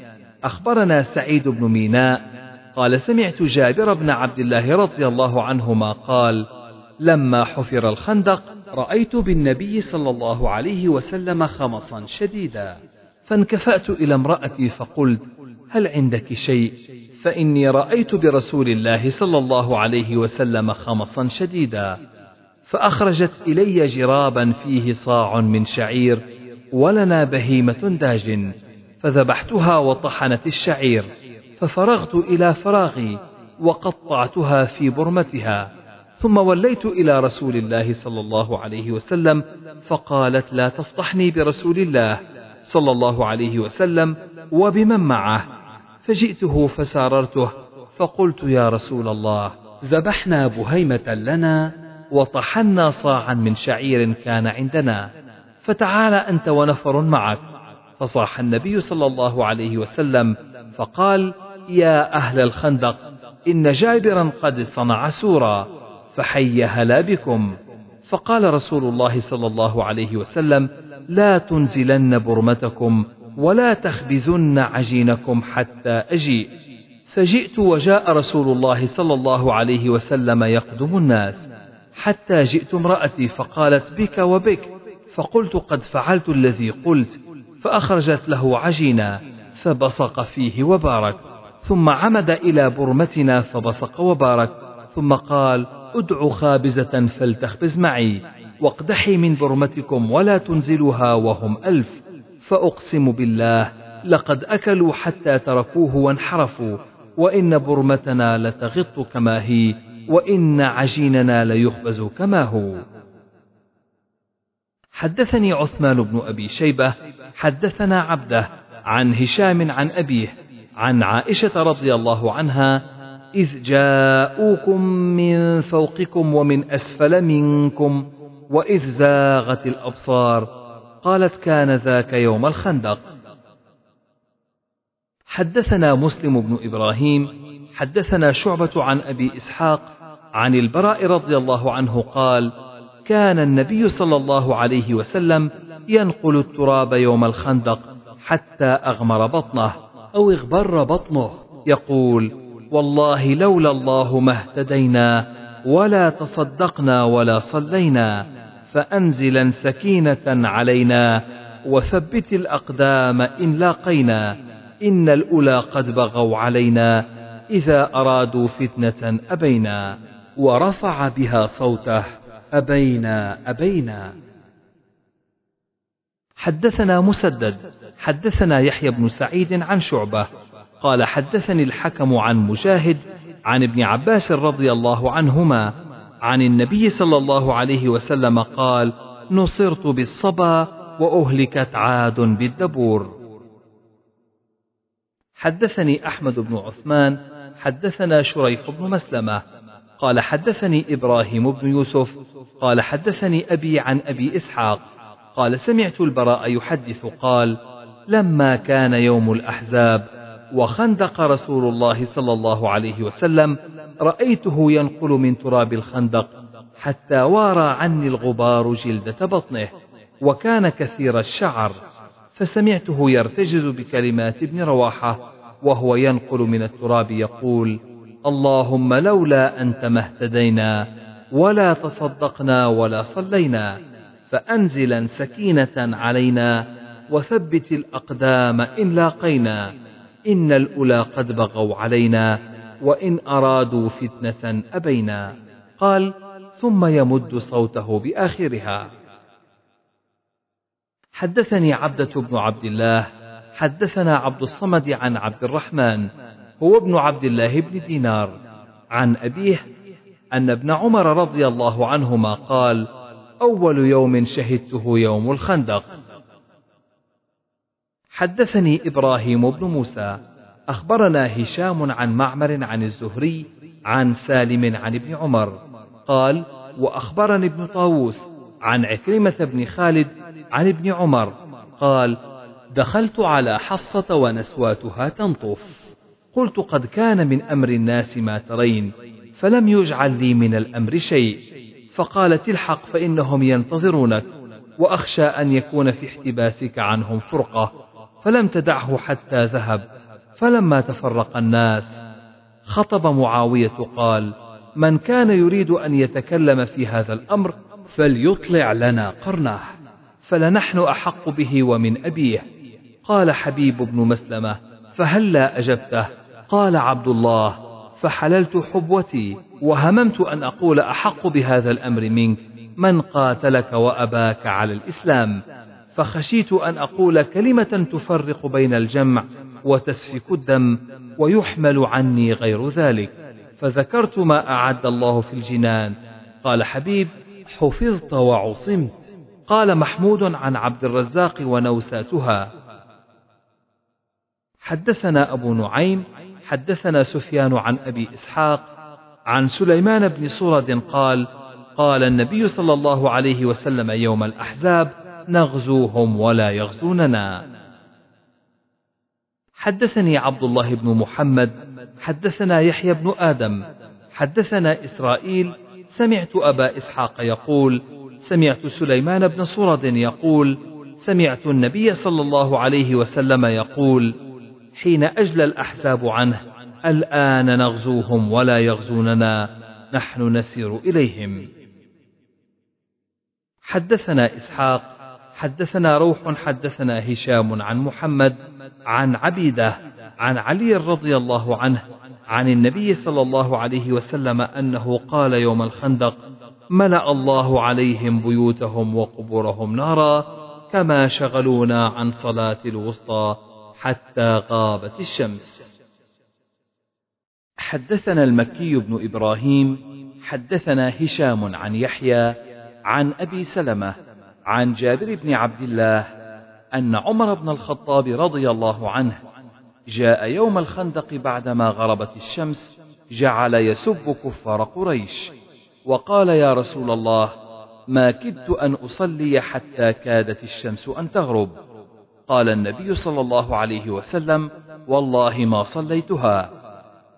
أخبرنا سعيد بن ميناء. قال سمعت جابر بن عبد الله رضي الله عنهما قال لما حفر الخندق رأيت بالنبي صلى الله عليه وسلم خمصا شديدا. فانكفأت إلى امرأتي فقلت هل عندك شيء؟ فإني رأيت برسول الله صلى الله عليه وسلم خمصا شديدا فأخرجت إلي جرابا فيه صاع من شعير ولنا بهيمة داج فذبحتها وطحنت الشعير ففرغت إلى فراغي وقطعتها في برمتها ثم وليت إلى رسول الله صلى الله عليه وسلم فقالت لا تفضحني برسول الله صلى الله عليه وسلم وبمن معه فجئته فساررته فقلت يا رسول الله ذبحنا بهيمة لنا وطحنا صاعا من شعير كان عندنا فتعال أنت ونفر معك. فصاح النبي صلى الله عليه وسلم فقال يا أهل الخندق إن جابرا قد صنع سورا فحي هلا بكم. فقال رسول الله صلى الله عليه وسلم لا تنزلن برمتكم ولا تخبزن عجينكم حتى أجيء. فجئت وجاء رسول الله صلى الله عليه وسلم يقدم الناس. حتى جئت امرأتي فقالت بك وبك. فقلت قد فعلت الذي قلت. فأخرجت له عجينا. فبصق فيه وبارك. ثم عمد إلى برمتنا فبصق وبارك. ثم قال ادع خابزة فلتخبز معي. واقدحي من برمتكم ولا تنزلها وهم ألف فأقسم بالله لقد أكلوا حتى تركوه وانحرفوا وإن برمتنا لتغط كما هي وإن عجيننا ليخبز كما هو. حدثني عثمان بن أبي شيبة حدثنا عبده عن هشام عن أبيه عن عائشة رضي الله عنها إذ جاءوكم من فوقكم ومن أسفل منكم وإذ زاغت الأبصار قالت كان ذاك يوم الخندق. حدثنا مسلم بن إبراهيم حدثنا شعبة عن أبي إسحاق عن البراء رضي الله عنه قال كان النبي صلى الله عليه وسلم ينقل التراب يوم الخندق حتى أغمر بطنه. أو اغبر بطنه. يقول والله لولا الله ما اهتدينا ولا تصدقنا ولا صلينا. فأنزلا سكينة علينا وثبت الأقدام إن لاقينا إن الأولى قد بغوا علينا إذا أرادوا فتنة أبينا ورفع بها صوته أبينا أبينا. حدثنا مسدد حدثنا يحيى بن سعيد عن شعبة قال حدثني الحكم عن مجاهد عن ابن عباس رضي الله عنهما عن النبي صلى الله عليه وسلم قال نصرت بالصبا وأهلكت عاد بالدبور. حدثني أحمد بن عثمان حدثنا شريح بن مسلمة قال حدثني إبراهيم بن يوسف قال حدثني أبي عن أبي إسحاق قال سمعت البراء يحدث قال لما كان يوم الأحزاب وخندق رسول الله صلى الله عليه وسلم رأيته ينقل من تراب الخندق حتى وارى عني الغبار جلدة بطنه وكان كثير الشعر فسمعته يرتجز بكلمات ابن رواحة وهو ينقل من التراب يقول اللهم لولا أنت ما اهتدينا ولا تصدقنا ولا صلينا فأنزلا سكينة علينا وثبت الأقدام إن لاقينا إن الأولى قد بغوا علينا وإن أرادوا فتنة أبينا. قال ثم يمد صوته بآخرها. حدثني عبدة بن عبد الله. حدثنا عبد الصمد عن عبد الرحمن هو ابن عبد الله بن دينار. عن أبيه أن ابن عمر رضي الله عنهما قال أول يوم شهدته يوم الخندق. حدثني إبراهيم بن موسى أخبرنا هشام عن معمر عن الزهري عن سالم عن ابن عمر قال وأخبرني ابن طاووس عن عكرمة بن خالد عن ابن عمر قال دخلت على حفصة ونسواتها تنطف. قلت قد كان من أمر الناس ما ترين فلم يجعل لي من الأمر شيء. فقالت الحق فإنهم ينتظرونك وأخشى أن يكون في احتباسك عنهم فرقة. فلم تدعه حتى ذهب. فلما تفرق الناس خطب معاوية قال من كان يريد أن يتكلم في هذا الأمر فليطلع لنا قرنه فلنحن أحق به ومن أبيه. قال حبيب بن مسلمة فهلا لا أجبته؟ قال عبد الله فحللت حبوتي وهممت أن أقول أحق بهذا الأمر منك من قاتلك وأباك على الإسلام. فخشيت أن أقول كلمة تفرق بين الجمع وتسفك الدم ويحمل عني غير ذلك. فذكرت ما أعد الله في الجنان. قال حبيب حفظت وعصمت. قال محمود عن عبد الرزاق ونوساتها. حدثنا أبو نعيم حدثنا سفيان عن أبي إسحاق عن سليمان بن صرد قال قال النبي صلى الله عليه وسلم يوم الأحزاب نغزوهم ولا يغزوننا. حدثني عبد الله بن محمد حدثنا يحيى بن آدم حدثنا إسرائيل سمعت أبا إسحاق يقول سمعت سليمان بن صرد يقول سمعت النبي صلى الله عليه وسلم يقول حين أجلى الأحزاب عنه الآن نغزوهم ولا يغزوننا نحن نسير إليهم. حدثنا إسحاق حدثنا روح حدثنا هشام عن محمد عن عبيدة عن علي رضي الله عنه عن النبي صلى الله عليه وسلم أنه قال يوم الخندق ملأ الله عليهم بيوتهم وقبورهم نارا كما شغلونا عن صلاة الوسطى حتى غابت الشمس. حدثنا المكي بن إبراهيم حدثنا هشام عن يحيى عن أبي سلمة عن جابر بن عبد الله أن عمر بن الخطاب رضي الله عنه جاء يوم الخندق بعدما غربت الشمس جعل يسب كفار قريش وقال يا رسول الله ما كدت أن أصلي حتى كادت الشمس أن تغرب قال النبي صلى الله عليه وسلم والله ما صليتها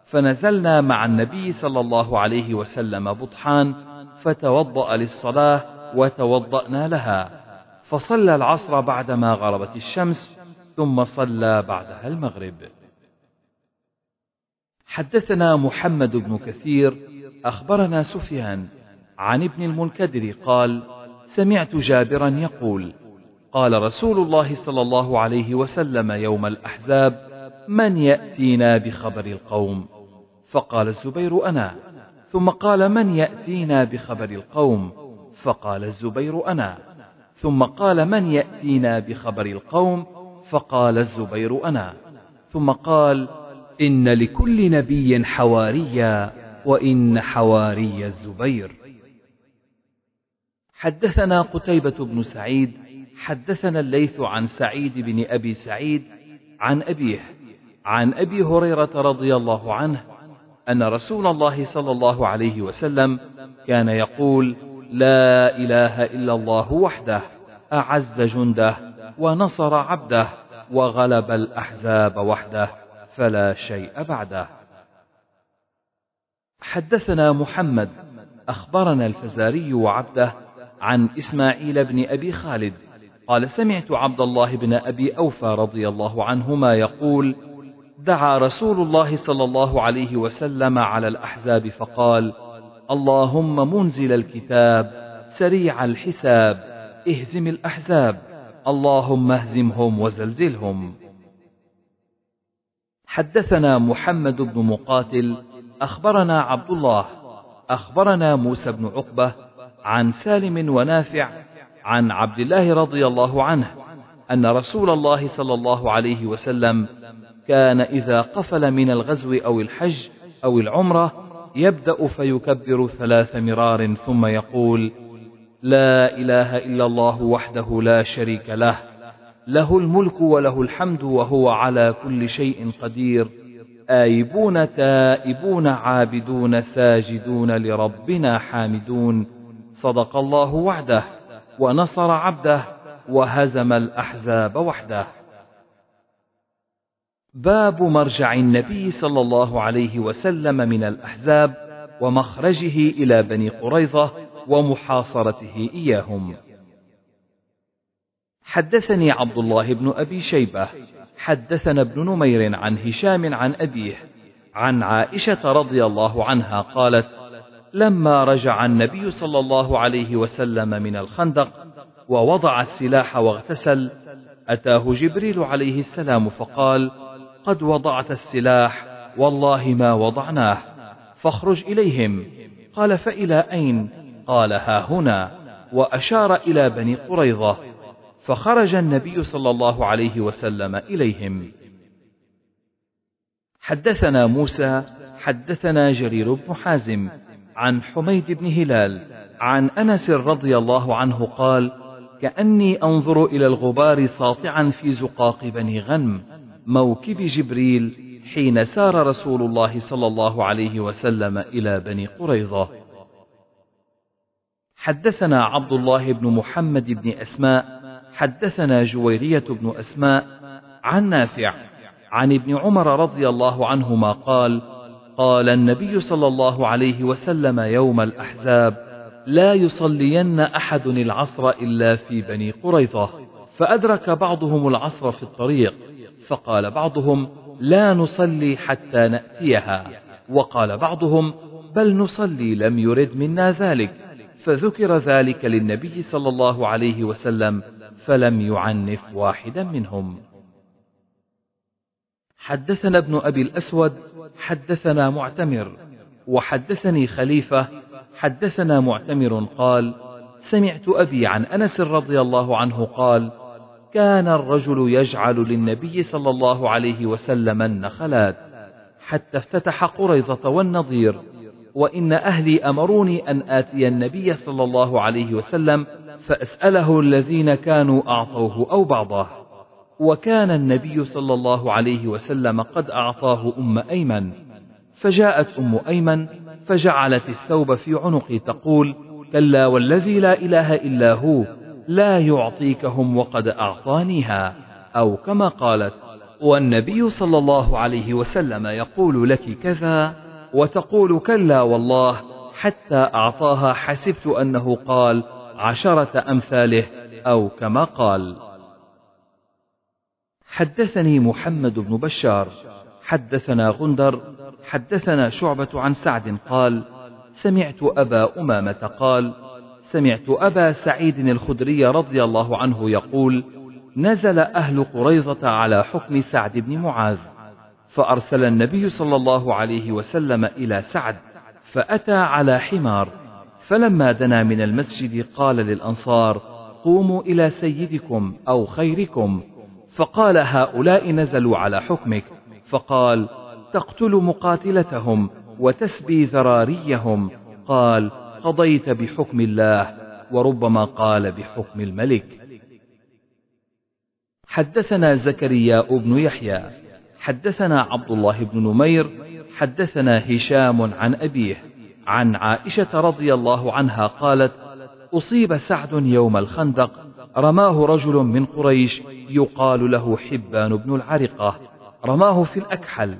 فنزلنا مع النبي صلى الله عليه وسلم بطحان فتوضأ للصلاة وتوضأنا لها. فصلى العصر بعدما غربت الشمس ثم صلى بعدها المغرب. حدثنا محمد بن كثير أخبرنا سفيان عن ابن المنكدر قال سمعت جابرا يقول قال رسول الله صلى الله عليه وسلم يوم الأحزاب من يأتينا بخبر القوم؟ فقال الزبير أنا. ثم قال من يأتينا بخبر القوم؟ فقال الزبير أنا. ثم قال من يأتينا بخبر القوم؟ فقال الزبير أنا. ثم قال إن لكل نبي حواريا وإن حواري الزبير. حدثنا قتيبة بن سعيد حدثنا الليث عن سعيد بن أبي سعيد عن أبيه عن أبي هريرة رضي الله عنه أن رسول الله صلى الله عليه وسلم كان يقول لا إله إلا الله وحده أعز جنده ونصر عبده وغلب الأحزاب وحده فلا شيء بعده. حدثنا محمد أخبرنا الفزاري وعبده عن إسماعيل بن أبي خالد قال سمعت عبد الله بن أبي أوفى رضي الله عنهما يقول دعا رسول الله صلى الله عليه وسلم على الأحزاب فقال اللهم منزل الكتاب سريع الحساب اهزم الأحزاب اللهم اهزمهم وزلزلهم. حدثنا محمد بن مقاتل أخبرنا عبد الله أخبرنا موسى بن عقبة عن سالم ونافع عن عبد الله رضي الله عنه أن رسول الله صلى الله عليه وسلم كان إذا قفل من الغزو أو الحج أو العمرة يبدأ فيكبر ثلاث مرار ثم يقول لا إله إلا الله وحده لا شريك له له الملك وله الحمد وهو على كل شيء قدير آيبون تائبون عابدون ساجدون لربنا حامدون صدق الله وعده ونصر عبده وهزم الأحزاب وحده. باب مرجع النبي صلى الله عليه وسلم من الأحزاب ومخرجه إلى بني قريظة ومحاصرته إياهم. حدثني عبد الله بن أبي شيبة. حدثنا ابن نمير عن هشام عن أبيه. عن عائشة رضي الله عنها قالت لما رجع النبي صلى الله عليه وسلم من الخندق ووضع السلاح واغتسل أتاه جبريل عليه السلام فقال قد وضعت السلاح والله ما وضعناه. فاخرج إليهم. قال فإلى أين؟ قال ها هنا. وأشار إلى بني قريظة. فخرج النبي صلى الله عليه وسلم إليهم. حدثنا موسى حدثنا جرير بن حازم عن حميد بن هلال عن أنس رضي الله عنه قال كأني أنظر إلى الغبار ساطعا في زقاق بني غنم. موكب جبريل حين سار رسول الله صلى الله عليه وسلم إلى بني قريظة. حدثنا عبد الله بن محمد بن أسماء حدثنا جويرية بن أسماء عن نافع عن ابن عمر رضي الله عنهما قال قال النبي صلى الله عليه وسلم يوم الأحزاب لا يصلين أحد العصر إلا في بني قريظة فأدرك بعضهم العصر في الطريق. فقال بعضهم لا نصلي حتى نأتيها وقال بعضهم بل نصلي لم يرد منا ذلك فذكر ذلك للنبي صلى الله عليه وسلم فلم يعنف واحدا منهم. حدثنا ابن أبي الأسود حدثنا معتمر وحدثني خليفة حدثنا معتمر قال سمعت أبي عن أنس رضي الله عنه قال كان الرجل يجعل للنبي صلى الله عليه وسلم النخلات حتى افتتح قريظة والنظير وإن أهلي أمروني أن آتي النبي صلى الله عليه وسلم فأسأله الذين كانوا أعطوه أو بعضه وكان النبي صلى الله عليه وسلم قد أعطاه أم أيمن فجاءت أم أيمن فجعلت الثوب في عنقي تقول كلا والذي لا إله إلا هو لا يعطيكهم وقد أعطانيها أو كما قالت والنبي صلى الله عليه وسلم يقول لك كذا وتقول كلا والله حتى أعطاها حسبت أنه قال عشرة أمثاله أو كما قال. حدثني محمد بن بشار حدثنا غندر حدثنا شعبة عن سعد قال سمعت أبا أمامة قال سمعت أبا سعيد الخدري رضي الله عنه يقول نزل أهل قريظة على حكم سعد بن معاذ فأرسل النبي صلى الله عليه وسلم إلى سعد فأتى على حمار فلما دنا من المسجد قال للأنصار قوموا إلى سيدكم أو خيركم فقال هؤلاء نزلوا على حكمك فقال تقتل مقاتلتهم وتسبي ذراريهم قال قضيت بحكم الله وربما قال بحكم الملك. حدثنا زكريا بن يحيى حدثنا عبد الله بن نمير حدثنا هشام عن أبيه عن عائشة رضي الله عنها قالت أصيب سعد يوم الخندق رماه رجل من قريش يقال له حبان بن العرقة رماه في الأكحل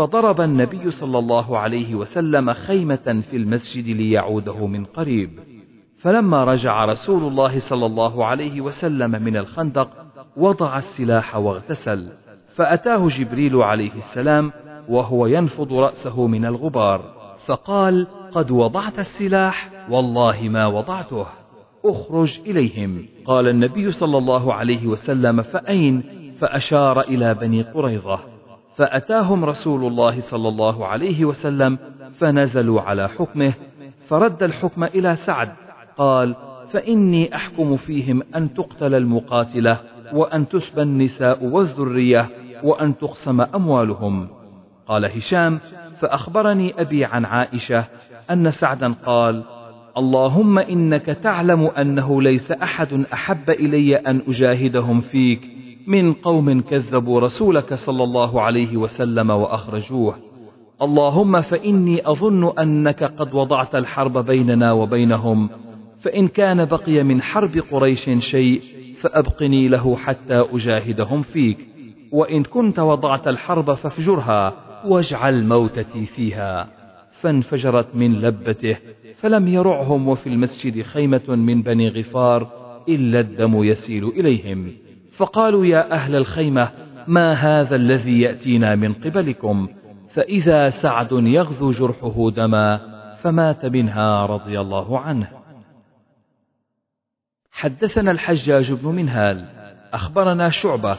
فضرب النبي صلى الله عليه وسلم خيمة في المسجد ليعوده من قريب. فلما رجع رسول الله صلى الله عليه وسلم من الخندق وضع السلاح واغتسل. فأتاه جبريل عليه السلام وهو ينفض رأسه من الغبار. فقال قد وضعت السلاح والله ما وضعته. اخرج إليهم. قال النبي صلى الله عليه وسلم فأين؟ فأشار إلى بني قريظة. فأتاهم رسول الله صلى الله عليه وسلم فنزلوا على حكمه فرد الحكم إلى سعد قال فإني أحكم فيهم أن تقتل المقاتلة وأن تسبى النساء والذرية وأن تقسم أموالهم. قال هشام فأخبرني أبي عن عائشة أن سعدا قال اللهم إنك تعلم أنه ليس أحد أحب إلي أن أجاهدهم فيك من قوم كذبوا رسولك صلى الله عليه وسلم وأخرجوه. اللهم فإني أظن أنك قد وضعت الحرب بيننا وبينهم فإن كان بقي من حرب قريش شيء فأبقني له حتى أجاهدهم فيك وإن كنت وضعت الحرب فافجرها واجعل موتتي فيها. فانفجرت من لبته فلم يرعهم وفي المسجد خيمة من بني غفار إلا الدم يسيل إليهم. فقالوا يا أهل الخيمة ما هذا الذي يأتينا من قبلكم؟ فإذا سعد يغزو جرحه دما فمات منها رضي الله عنه. حدثنا الحجاج بن منهال أخبرنا شعبة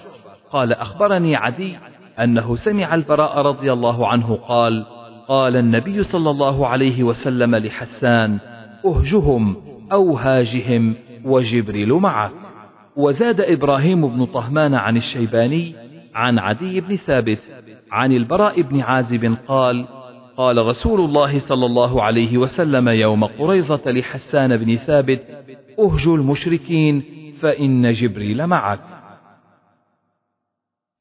قال أخبرني عدي أنه سمع البراء رضي الله عنه قال قال النبي صلى الله عليه وسلم لحسان أهجهم أو هاجهم وجبريل معك وزاد إبراهيم بن طهمان عن الشيباني عن عدي بن ثابت عن البراء بن عازب قال قال رسول الله صلى الله عليه وسلم يوم قريظة لحسان بن ثابت أهجوا المشركين فإن جبريل معك.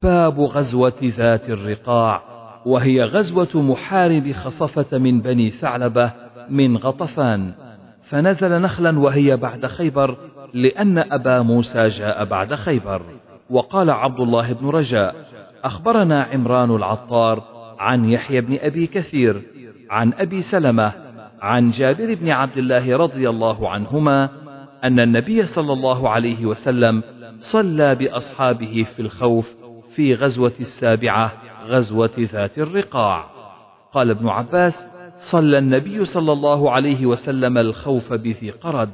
باب غزوة ذات الرقاع وهي غزوة محارب خصفة من بني ثعلبة من غطفان. فنزل نخلا وهي بعد خيبر لأن أبا موسى جاء بعد خيبر. وقال عبد الله بن رجاء أخبرنا عمران العطار عن يحيى بن أبي كثير عن أبي سلمة عن جابر بن عبد الله رضي الله عنهما أن النبي صلى الله عليه وسلم صلى بأصحابه في الخوف في غزوة السابعة غزوة ذات الرقاع. قال ابن عباس صلى النبي صلى الله عليه وسلم الخوف بذي قرد.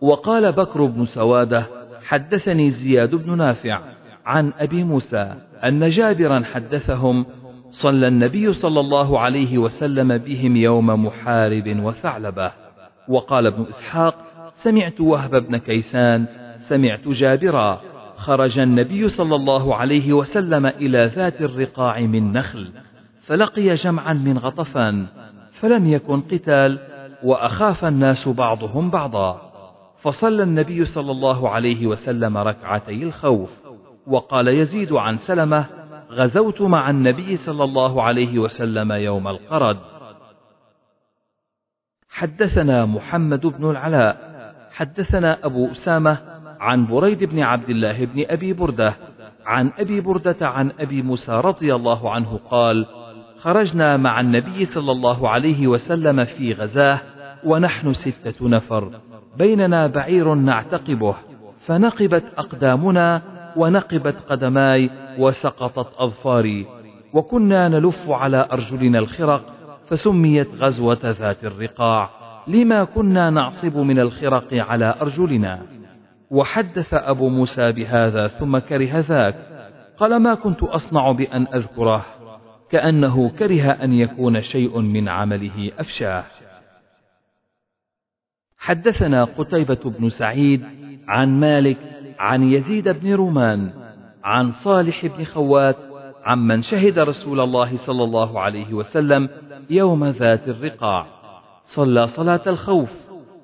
وقال بكر بن سوادة حدثني زياد بن نافع عن أبي موسى أن جابرا حدثهم صلى النبي صلى الله عليه وسلم بهم يوم محارب وثعلبة. وقال ابن إسحاق سمعت وهب بن كيسان سمعت جابرا خرج النبي صلى الله عليه وسلم إلى ذات الرقاع من نخل فلقي جمعا من غطفان. فلم يكن قتال وأخاف الناس بعضهم بعضا. فصلى النبي صلى الله عليه وسلم ركعتي الخوف وقال يزيد عن سلمة غزوت مع النبي صلى الله عليه وسلم يوم القرد. حدثنا محمد بن العلاء حدثنا أبو أسامة عن بريد بن عبد الله بن أبي بردة عن أبي بردة عن أبي موسى رضي الله عنه قال خرجنا مع النبي صلى الله عليه وسلم في غزاة ونحن ستة نفر. بيننا بعير نعتقبه. فنقبت أقدامنا ونقبت قدماي وسقطت أظفاري. وكنا نلف على أرجلنا الخرق فسميت غزوة ذات الرقاع. لما كنا نعصب من الخرق على أرجلنا. وحدث أبو موسى بهذا ثم كره ذاك. قال ما كنت أصنع بأن أذكره. كأنه كره أن يكون شيء من عمله أفشاه حدثنا قتيبة بن سعيد عن مالك عن يزيد بن رومان عن صالح بن خوات عمن شهد رسول الله صلى الله عليه وسلم يوم ذات الرقاع. صلى صلاة الخوف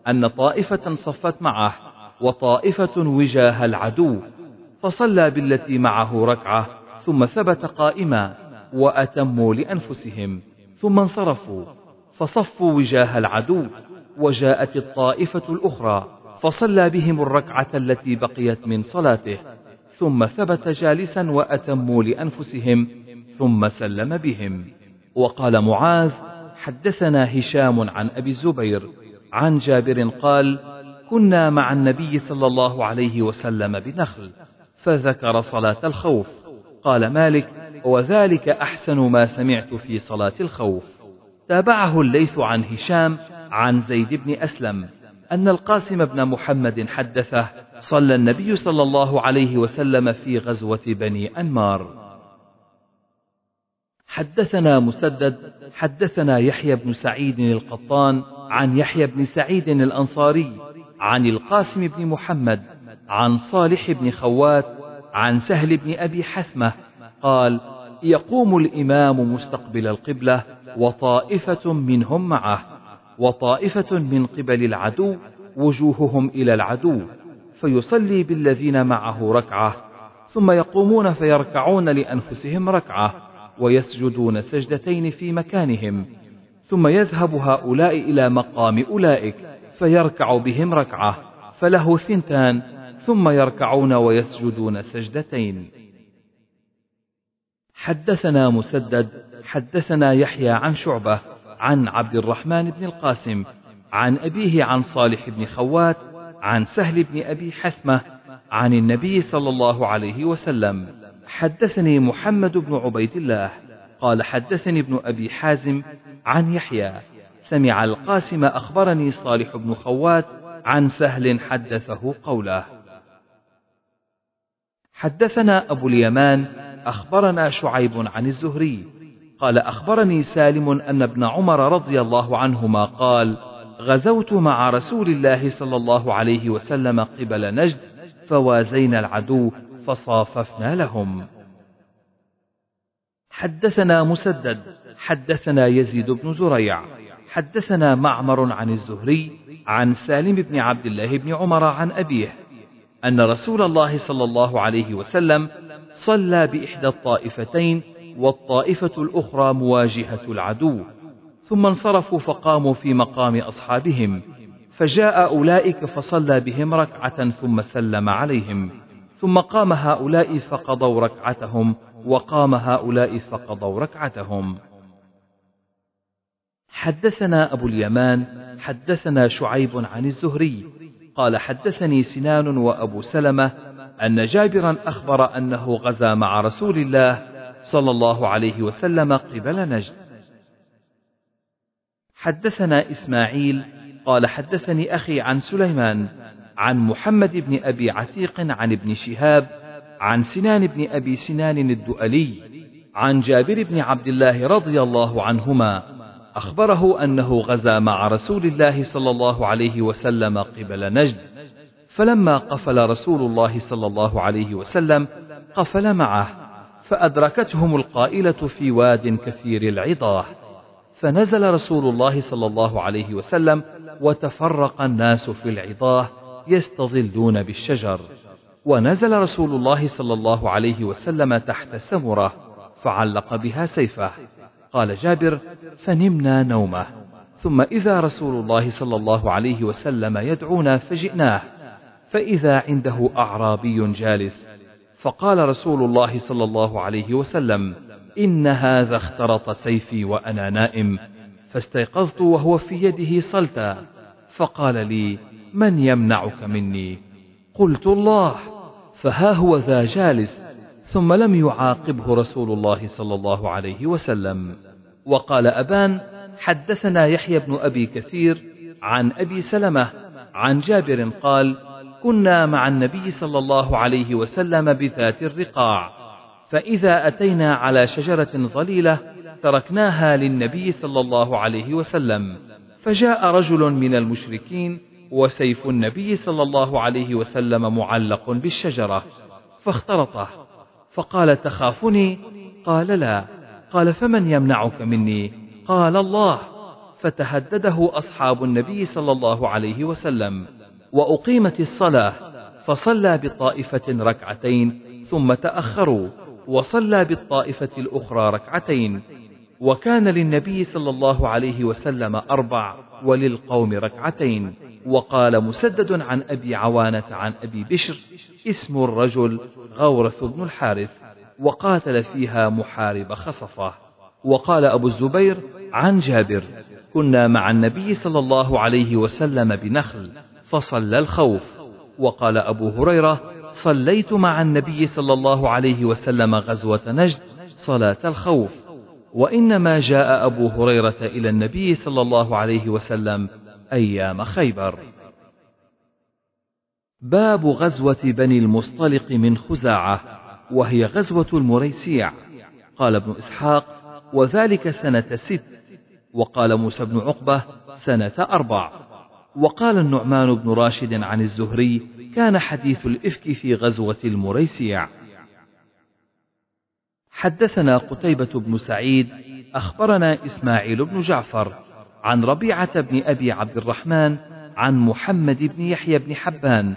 أن طائفة صفت معه وطائفة وجاه العدو فصلى بالتي معه ركعة ثم ثبت قائما. وأتموا لأنفسهم ثم انصرفوا فصفوا وجاه العدو وجاءت الطائفة الأخرى فصلى بهم الركعة التي بقيت من صلاته ثم ثبت جالسا وأتموا لأنفسهم ثم سلم بهم. وقال معاذ حدثنا هشام عن أبي الزبير عن جابر قال كنا مع النبي صلى الله عليه وسلم بنخل فذكر صلاة الخوف قال مالك وذلك أحسن ما سمعت في صلاة الخوف. تابعه الليث عن هشام عن زيد بن أسلم أن القاسم بن محمد حدثه صلى النبي صلى الله عليه وسلم في غزوة بني أنمار. حدثنا مسدد حدثنا يحيى بن سعيد القطان عن يحيى بن سعيد الأنصاري عن القاسم بن محمد عن صالح بن خوات عن سهل بن أبي حثمة قال يقوم الإمام مستقبل القبلة وطائفة منهم معه وطائفة من قبل العدو وجوههم إلى العدو فيصلي بالذين معه ركعة ثم يقومون فيركعون لأنفسهم ركعة ويسجدون سجدتين في مكانهم ثم يذهب هؤلاء إلى مقام أولئك فيركع بهم ركعة فله ثنتان ثم يركعون ويسجدون سجدتين. حدثنا مسدد حدثنا يحيى عن شعبة عن عبد الرحمن بن القاسم عن أبيه عن صالح بن خوات عن سهل بن أبي حثمة عن النبي صلى الله عليه وسلم. حدثني محمد بن عبيد الله قال حدثني ابن أبي حازم عن يحيى. سمع القاسم أخبرني صالح بن خوات عن سهل حدثه قوله. حدثنا أبو اليمان أخبرنا شعيب عن الزهري. قال أخبرني سالم أن ابن عمر رضي الله عنهما قال غزوت مع رسول الله صلى الله عليه وسلم قبل نجد فوازينا العدو فصاففنا لهم. حدثنا مسدد حدثنا يزيد بن زريع حدثنا معمر عن الزهري عن سالم بن عبد الله بن عمر عن أبيه أن رسول الله صلى الله عليه وسلم صلى بإحدى الطائفتين والطائفة الأخرى مواجهة العدو. ثم انصرفوا فقاموا في مقام أصحابهم فجاء أولئك فصلى بهم ركعة ثم سلم عليهم. ثم قام هؤلاء فقضوا ركعتهم وقام هؤلاء فقضوا ركعتهم. حدثنا أبو اليمان حدثنا شعيب عن الزهري قال حدثني سنان وأبو سلمة أن جابرا أخبر أنه غزا مع رسول الله صلى الله عليه وسلم قبل نجد. حدثنا إسماعيل قال حدثني أخي عن سليمان عن محمد بن أبي عتيق عن ابن شهاب عن سنان بن أبي سنان الدؤلي عن جابر بن عبد الله رضي الله عنهما أخبره أنه غزا مع رسول الله صلى الله عليه وسلم قبل نجد. فلما قفل رسول الله صلى الله عليه وسلم قفل معه فأدركتهم القائلة في واد كثير العضاه فنزل رسول الله صلى الله عليه وسلم وتفرق الناس في العضاه يستظلون بالشجر. ونزل رسول الله صلى الله عليه وسلم تحت سمرة فعلق بها سيفه. قال جابر فنمنا نومه. ثم إذا رسول الله صلى الله عليه وسلم يدعونا فجئناه. فإذا عنده أعرابي جالس فقال رسول الله صلى الله عليه وسلم إن هذا اخترط سيفي وأنا نائم فاستيقظت وهو في يده صلتا فقال لي من يمنعك مني؟ قلت الله فها هو ذا جالس ثم لم يعاقبه رسول الله صلى الله عليه وسلم. وقال أبان حدثنا يحيى بن أبي كثير عن أبي سلمة عن جابر قال كنا مع النبي صلى الله عليه وسلم بذات الرقاع. فإذا أتينا على شجرة ظليلة تركناها للنبي صلى الله عليه وسلم. فجاء رجل من المشركين وسيف النبي صلى الله عليه وسلم معلق بالشجرة فاخترطه فقال تخافني؟ قال لا. قال فمن يمنعك مني؟ قال الله. فتهدده أصحاب النبي صلى الله عليه وسلم. وأقيمت الصلاة فصلى بطائفة ركعتين ثم تأخروا وصلى بالطائفة الأخرى ركعتين وكان للنبي صلى الله عليه وسلم أربع وللقوم ركعتين وقال مسدد عن أبي عوانة عن أبي بشر اسم الرجل غورث بن الحارث وقاتل فيها محارب خصفة وقال أبو الزبير عن جابر كنا مع النبي صلى الله عليه وسلم بنخل فصلى الخوف. وقال أبو هريرة صليت مع النبي صلى الله عليه وسلم غزوة نجد صلاة الخوف. وإنما جاء أبو هريرة إلى النبي صلى الله عليه وسلم أيام خيبر. باب غزوة بني المصطلق من خزاعة وهي غزوة المريسيع. قال ابن إسحاق وذلك سنة ست. وقال موسى بن عقبة سنة أربع. وقال النعمان بن راشد عن الزهري كان حديث الإفك في غزوة المريسيع. حدثنا قتيبة بن سعيد أخبرنا إسماعيل بن جعفر عن ربيعة بن أبي عبد الرحمن عن محمد بن يحيى بن حبان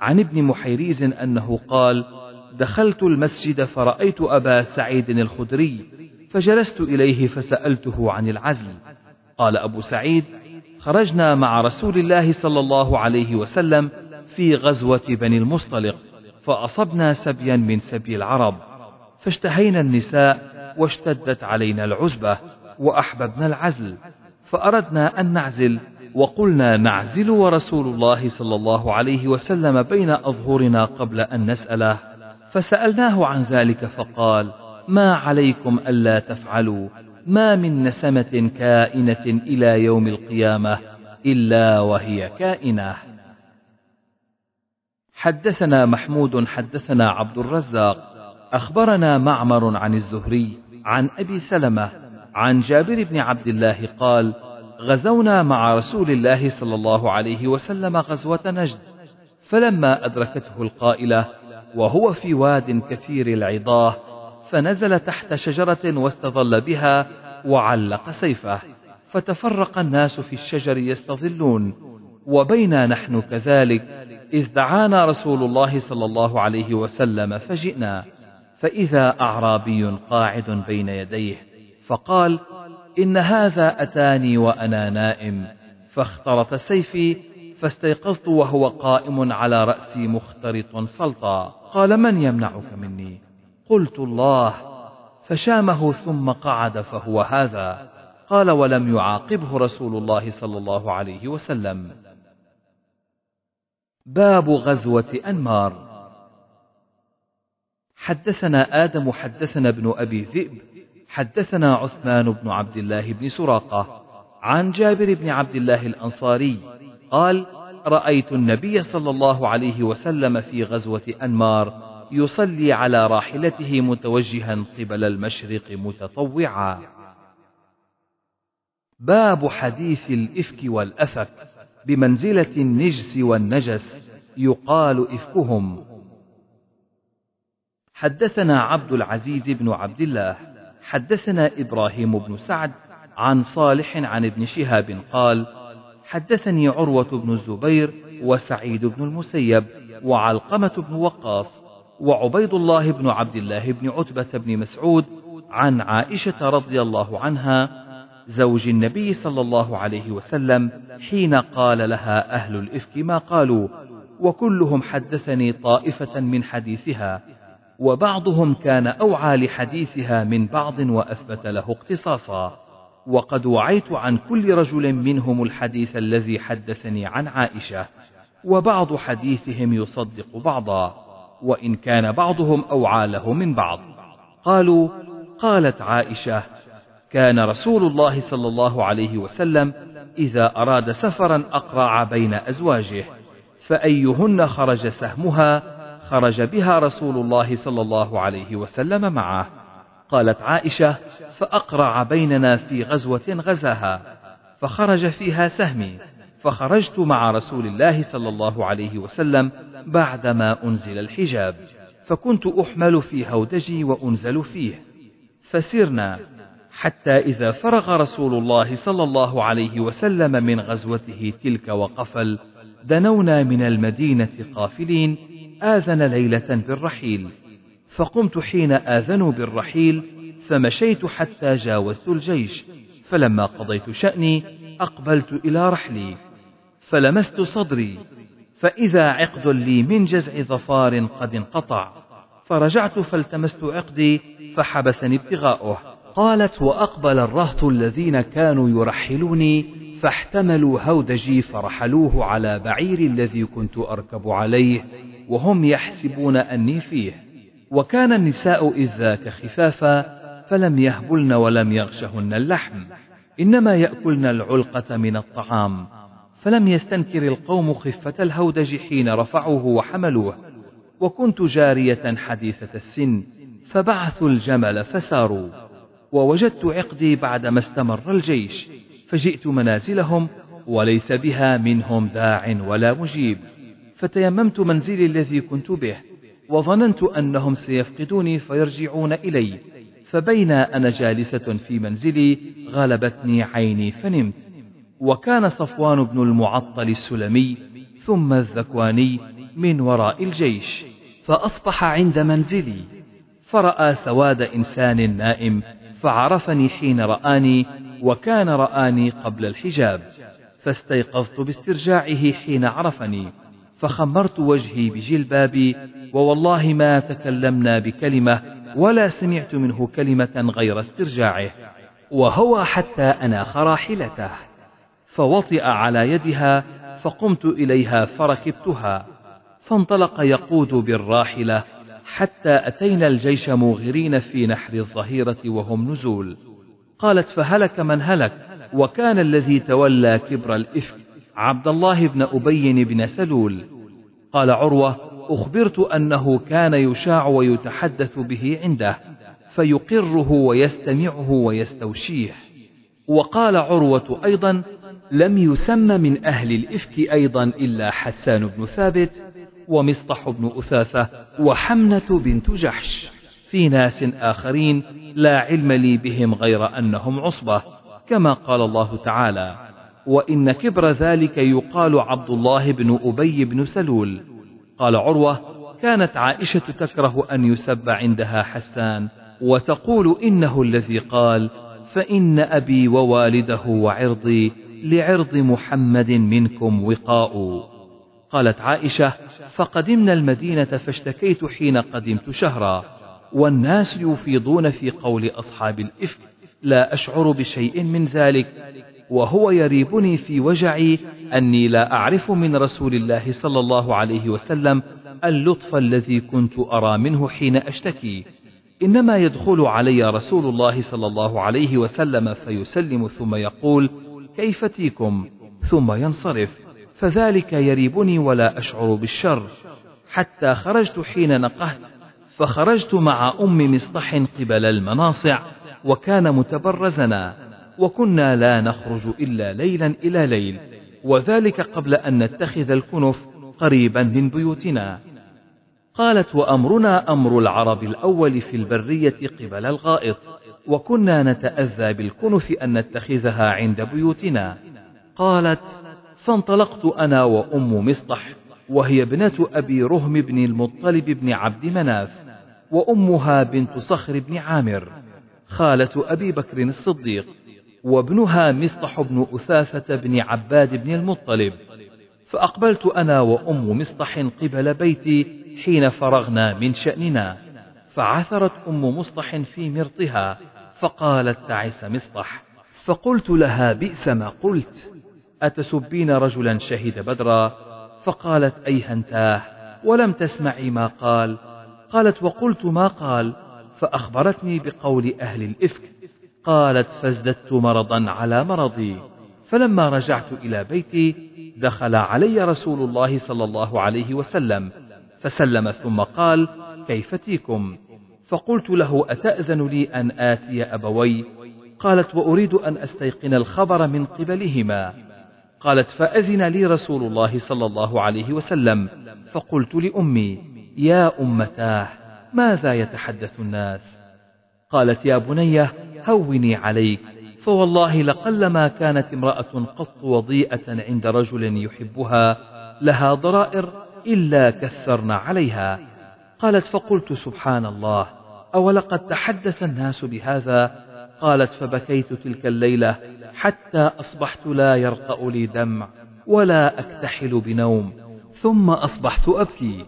عن ابن محيريز أنه قال دخلت المسجد فرأيت أبا سعيد الخدري فجلست إليه فسألته عن العزل. قال أبو سعيد خرجنا مع رسول الله صلى الله عليه وسلم في غزوة بني المصطلق فأصبنا سبيا من سبي العرب فاشتهينا النساء واشتدت علينا العزبة وأحببنا العزل فأردنا أن نعزل وقلنا نعزل ورسول الله صلى الله عليه وسلم بين أظهرنا قبل أن نسأله فسألناه عن ذلك فقال ما عليكم ألا تفعلوا؟ ما من نسمة كائنة إلى يوم القيامة إلا وهي كائنة. حدثنا محمود حدثنا عبد الرزاق. أخبرنا معمر عن الزهري عن أبي سلمة عن جابر بن عبد الله قال غزونا مع رسول الله صلى الله عليه وسلم غزوة نجد فلما أدركته القائلة وهو في واد كثير العضاه فنزل تحت شجرة واستظل بها وعلق سيفه فتفرق الناس في الشجر يستظلون وبينا نحن كذلك إذ دعانا رسول الله صلى الله عليه وسلم فجئنا فإذا أعرابي قاعد بين يديه فقال إن هذا أتاني وأنا نائم. فاخترط سيفي فاستيقظت وهو قائم على رأسي مخترط سلطا قال من يمنعك مني؟ قلت الله فشامه ثم قعد فهو هذا. قال ولم يعاقبه رسول الله صلى الله عليه وسلم. باب غزوة أنمار. حدثنا آدم حدثنا ابن أبي ذئب حدثنا عثمان بن عبد الله بن سراقة عن جابر بن عبد الله الأنصاري قال رأيت النبي صلى الله عليه وسلم في غزوة أنمار يصلي على راحلته متوجها قبل المشرق متطوعا. باب حديث الإفك والأفك بمنزلة النجس والنجس يقال إفكهم. حدثنا عبد العزيز بن عبد الله حدثنا إبراهيم بن سعد عن صالح عن ابن شهاب قال حدثني عروة بن الزبير وسعيد بن المسيب وعلقمة بن وقاص وعبيد الله بن عبد الله بن عتبة بن مسعود عن عائشة رضي الله عنها زوج النبي صلى الله عليه وسلم حين قال لها أهل الإفك ما قالوا وكلهم حدثني طائفة من حديثها وبعضهم كان أوعى لحديثها من بعض وأثبت له اقتصاصا. وقد وعيت عن كل رجل منهم الحديث الذي حدثني عن عائشة وبعض حديثهم يصدق بعضا. وإن كان بعضهم أوعى له من بعض. قالوا قالت عائشة كان رسول الله صلى الله عليه وسلم إذا أراد سفرا أقرع بين أزواجه فأيهن خرج سهمها خرج بها رسول الله صلى الله عليه وسلم معه. قالت عائشة فأقرع بيننا في غزوة غزاها فخرج فيها سهمي. فخرجت مع رسول الله صلى الله عليه وسلم بعدما أنزل الحجاب فكنت أحمل في هودجي وأنزل فيه. فسرنا حتى إذا فرغ رسول الله صلى الله عليه وسلم من غزوته تلك وقفل دنونا من المدينة قافلين آذن ليلة بالرحيل. فقمت حين آذنوا بالرحيل فمشيت حتى جاوزت الجيش. فلما قضيت شأني أقبلت إلى رحلي. فلمست صدري فإذا عقد لي من جزع ظفار قد انقطع. فرجعت فالتمست عقدي فحبسني ابتغاؤه. قالت وأقبل الرهط الذين كانوا يرحلوني فاحتملوا هودجي فرحلوه على بعير الذي كنت أركب عليه وهم يحسبون أني فيه. وكان النساء إذ ذاك خفافا فلم يهبلن ولم يغشهن اللحم. إنما يأكلن العلقة من الطعام. فلم يستنكر القوم خفة الهودج حين رفعوه وحملوه وكنت جارية حديثة السن فبعثوا الجمل فساروا ووجدت عقدي بعدما استمر الجيش فجئت منازلهم وليس بها منهم داع ولا مجيب فتيممت منزلي الذي كنت به وظننت أنهم سيفقدوني فيرجعون إلي فبين أنا جالسة في منزلي غلبتني عيني فنمت وكان صفوان بن المعطل السلمي ثم الذكواني من وراء الجيش فأصبح عند منزلي. فرأى سواد إنسان نائم فعرفني حين رآني وكان رآني قبل الحجاب. فاستيقظت باسترجاعه حين عرفني فخمرت وجهي بجلبابي ووالله ما تكلمنا بكلمة ولا سمعت منه كلمة غير استرجاعه وهو حتى أناخ راحلته. فوطئ على يدها فقمت إليها فركبتها فانطلق يقود بالراحلة حتى أتينا الجيش موغرين في نحر الظهيرة وهم نزول. قالت فهلك من هلك وكان الذي تولى كبر الإفك عبد الله بن أبي بن سلول. قال عروة أخبرت أنه كان يشاع ويتحدث به عنده فيقره ويستمعه ويستوشيه. وقال عروة أيضا لم يسم من أهل الإفك أيضا إلا حسان بن ثابت ومصطح بن أثاثة وحمنة بنت جحش. في ناس آخرين لا علم لي بهم غير أنهم عصبة كما قال الله تعالى وإن كبر ذلك يقال عبد الله بن أبي بن سلول قال عروة كانت عائشة تكره أن يسب عندها حسان وتقول إنه الذي قال فإن أبي ووالده وعرضي لعرض محمد منكم وقاء. قالت عائشة فقدمنا المدينة فاشتكيت حين قدمت شهرا والناس يفيضون في قول أصحاب الإفك لا أشعر بشيء من ذلك وهو يريبني في وجعي أني لا أعرف من رسول الله صلى الله عليه وسلم اللطف الذي كنت أرى منه حين أشتكي. إنما يدخل علي رسول الله صلى الله عليه وسلم فيسلم ثم يقول كيف تيكم؟ ثم ينصرف. فذلك يريبني ولا أشعر بالشر. حتى خرجت حين نقهت. فخرجت مع أم مصطح قبل المناصع وكان متبرزنا. وكنا لا نخرج إلا ليلا إلى ليل. وذلك قبل أن نتخذ الكنف قريبا من بيوتنا. قالت وأمرنا أمر العرب الأول في البرية قبل الغائط وكنا نتأذى بالكنف أن نتخذها عند بيوتنا. قالت فانطلقت أنا وأم مصطح وهي ابنة أبي رهم بن المطلب بن عبد مناف وأمها بنت صخر بن عامر خالة أبي بكر الصديق وابنها مصطح بن أثاثة بن عباد بن المطلب. فأقبلت أنا وأم مصطح قبل بيتي حين فرغنا من شأننا فعثرت أم مصطح في مرطها فقالت تعس مصطح فقلت لها بئس ما قلت أتسبين رجلا شهد بدرا؟ فقالت أيهنتاه ولم تسمعي ما قال؟ قالت وقلت ما قال؟ فأخبرتني بقول أهل الإفك قالت فازددت مرضا على مرضي فلما رجعت إلى بيتي دخل علي رسول الله صلى الله عليه وسلم فسلم ثم قال كيف تيكم فقلت له أتأذن لي أن آتي أبوي؟ قالت وأريد أن أستيقن الخبر من قبلهما. قالت فأذن لي رسول الله صلى الله عليه وسلم. فقلت لأمي يا أمتاه ماذا يتحدث الناس؟ قالت يا بنيه هوني عليك فوالله لقلما كانت امرأة قط وضيئة عند رجل يحبها لها ضرائر إلا كثرنا عليها. قالت فقلت سبحان الله أولقد تحدث الناس بهذا؟ قالت فبكيت تلك الليلة حتى أصبحت لا يرقأ لي دمع ولا أكتحل بنوم ثم أصبحت أبكي.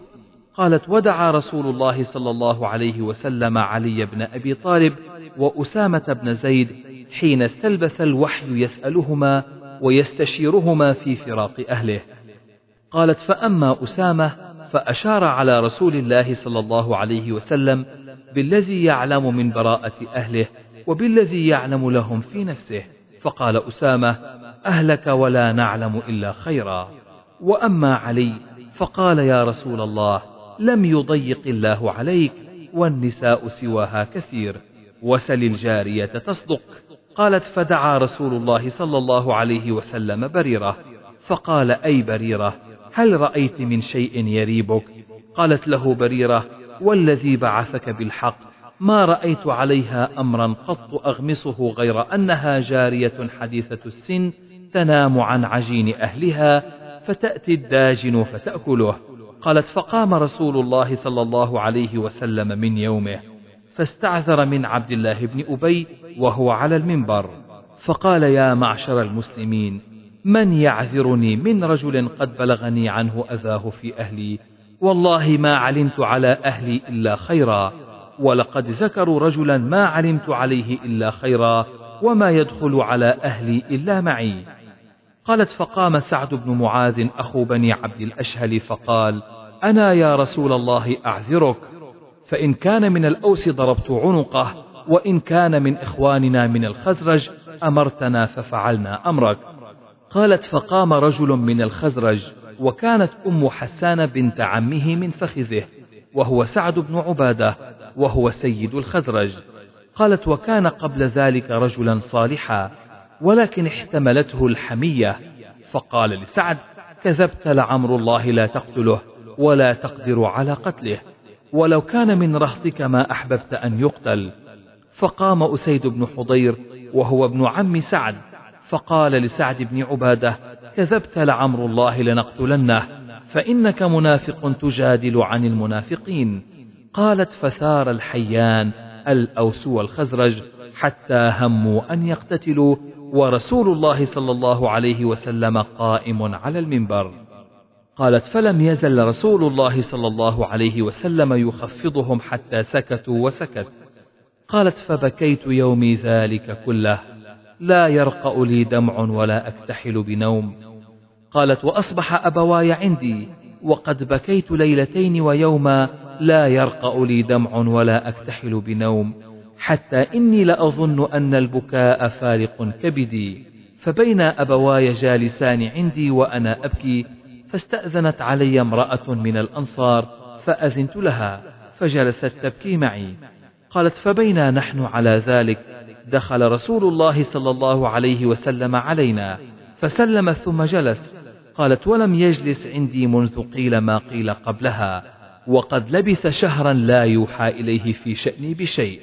قالت ودعا رسول الله صلى الله عليه وسلم علي بن أبي طالب وأسامة بن زيد حين استلبث الوحي يسألهما ويستشيرهما في فراق أهله. قالت فأما أسامة فأشار على رسول الله صلى الله عليه وسلم بالذي يعلم من براءة أهله وبالذي يعلم لهم في نفسه فقال أسامة أهلك ولا نعلم إلا خيرا. وأما علي فقال يا رسول الله لم يضيق الله عليك والنساء سواها كثير وسل الجارية تصدق. قالت فدعا رسول الله صلى الله عليه وسلم بريرة. فقال أي بريرة؟ هل رأيت من شيء يريبك؟ قالت له بريرة والذي بعثك بالحق ما رأيت عليها أمرا قط أغمصه غير أنها جارية حديثة السن تنام عن عجين أهلها فتأتي الداجن فتأكله. قالت فقام رسول الله صلى الله عليه وسلم من يومه فاستعذر من عبد الله بن أبي وهو على المنبر. فقال يا معشر المسلمين من يعذرني من رجل قد بلغني عنه أذاه في أهلي؟ والله ما علمت على أهلي إلا خيرا. ولقد ذكروا رجلا ما علمت عليه إلا خيرا وما يدخل على أهلي إلا معي. قالت فقام سعد بن معاذ أخو بني عبد الأشهل فقال أنا يا رسول الله أعذرك؟ فإن كان من الأوس ضربت عنقه وإن كان من إخواننا من الخزرج أمرتنا ففعلنا أمرك. قالت فقام رجل من الخزرج وكانت أم حسان بنت عمه من فخذه وهو سعد بن عبادة وهو سيد الخزرج. قالت وكان قبل ذلك رجلا صالحا ولكن احتملته الحمية. فقال لسعد كذبت لعمر الله لا تقتله ولا تقدر على قتله ولو كان من رهطك ما أحببت أن يقتل. فقام أسيد بن حضير وهو ابن عم سعد. فقال لسعد بن عبادة كذبت لعمر الله لنقتلنه فإنك منافق تجادل عن المنافقين. قالت فثار الحيان الأوس والخزرج حتى هموا أن يقتتلوا ورسول الله صلى الله عليه وسلم قائم على المنبر. قالت فلم يزل رسول الله صلى الله عليه وسلم يخفضهم حتى سكتوا وسكت. قالت فبكيت يومي ذلك كله. لا يرقأ لي دمع ولا أكتحل بنوم. قالت وأصبح أبواي عندي وقد بكيت ليلتين ويوما لا يرقأ لي دمع ولا أكتحل بنوم. حتى إني لأظن أن البكاء فارق كبدي. فبين أبواي جالسان عندي وأنا أبكي فاستأذنت علي امرأة من الأنصار فأذنت لها فجلست تبكي معي. قالت فبينا نحن على ذلك؟ دخل رسول الله صلى الله عليه وسلم علينا فسلم ثم جلس قالت ولم يجلس عندي منذ قيل ما قيل قبلها وقد لبث شهرا لا يوحى إليه في شأني بشيء.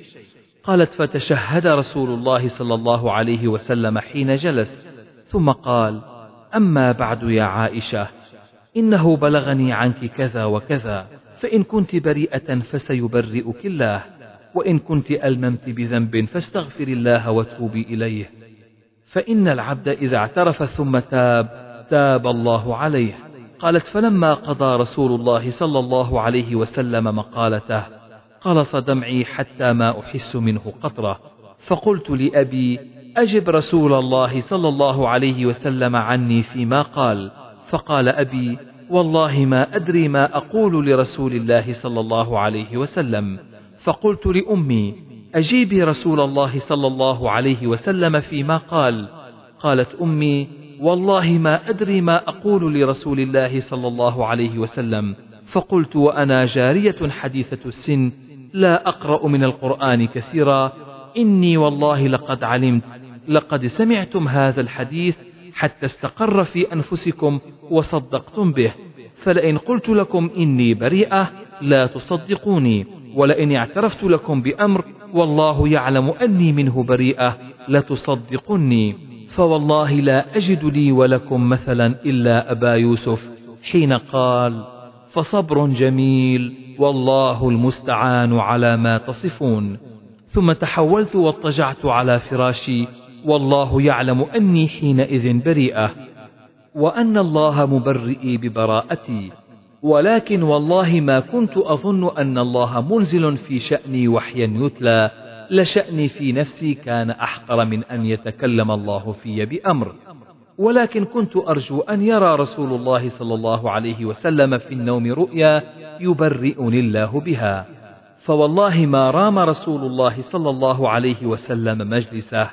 قالت فتشهد رسول الله صلى الله عليه وسلم حين جلس. ثم قال أما بعد يا عائشة إنه بلغني عنك كذا وكذا فإن كنت بريئة فسيبرئك الله. وإن كنت ألممت بذنب فاستغفر الله وتوبي إليه. فإن العبد إذا اعترف ثم تاب تاب الله عليه. قالت فلما قضى رسول الله صلى الله عليه وسلم مقالته قلص دمعي حتى ما أحس منه قطرة. فقلت لأبي أجب رسول الله صلى الله عليه وسلم عني فيما قال. فقال أبي والله ما أدري ما أقول لرسول الله صلى الله عليه وسلم. فقلت لأمي أجيبي رسول الله صلى الله عليه وسلم فيما قال؟ قالت أمي والله ما أدري ما أقول لرسول الله صلى الله عليه وسلم. فقلت وأنا جارية حديثة السن لا أقرأ من القرآن كثيرا. إني والله لقد علمت لقد سمعتم هذا الحديث حتى استقر في أنفسكم وصدقتم به. فلئن قلت لكم إني بريئة لا تصدقوني. ولئن اعترفت لكم بأمر والله يعلم أني منه بريئة لتصدقني. فوالله لا أجد لي ولكم مثلا إلا أبا يوسف. حين قال فصبر جميل والله المستعان على ما تصفون. ثم تحولت واضطجعت على فراشي والله يعلم أني حينئذ بريئة. وأن الله مبرئي ببراءتي. ولكن والله ما كنت أظن أن الله منزل في شأني وحيا يتلى لشأني في نفسي كان أحقر من أن يتكلم الله في بأمر. ولكن كنت أرجو أن يرى رسول الله صلى الله عليه وسلم في النوم رؤيا يبرئني الله بها. فوالله ما رام رسول الله صلى الله عليه وسلم مجلسه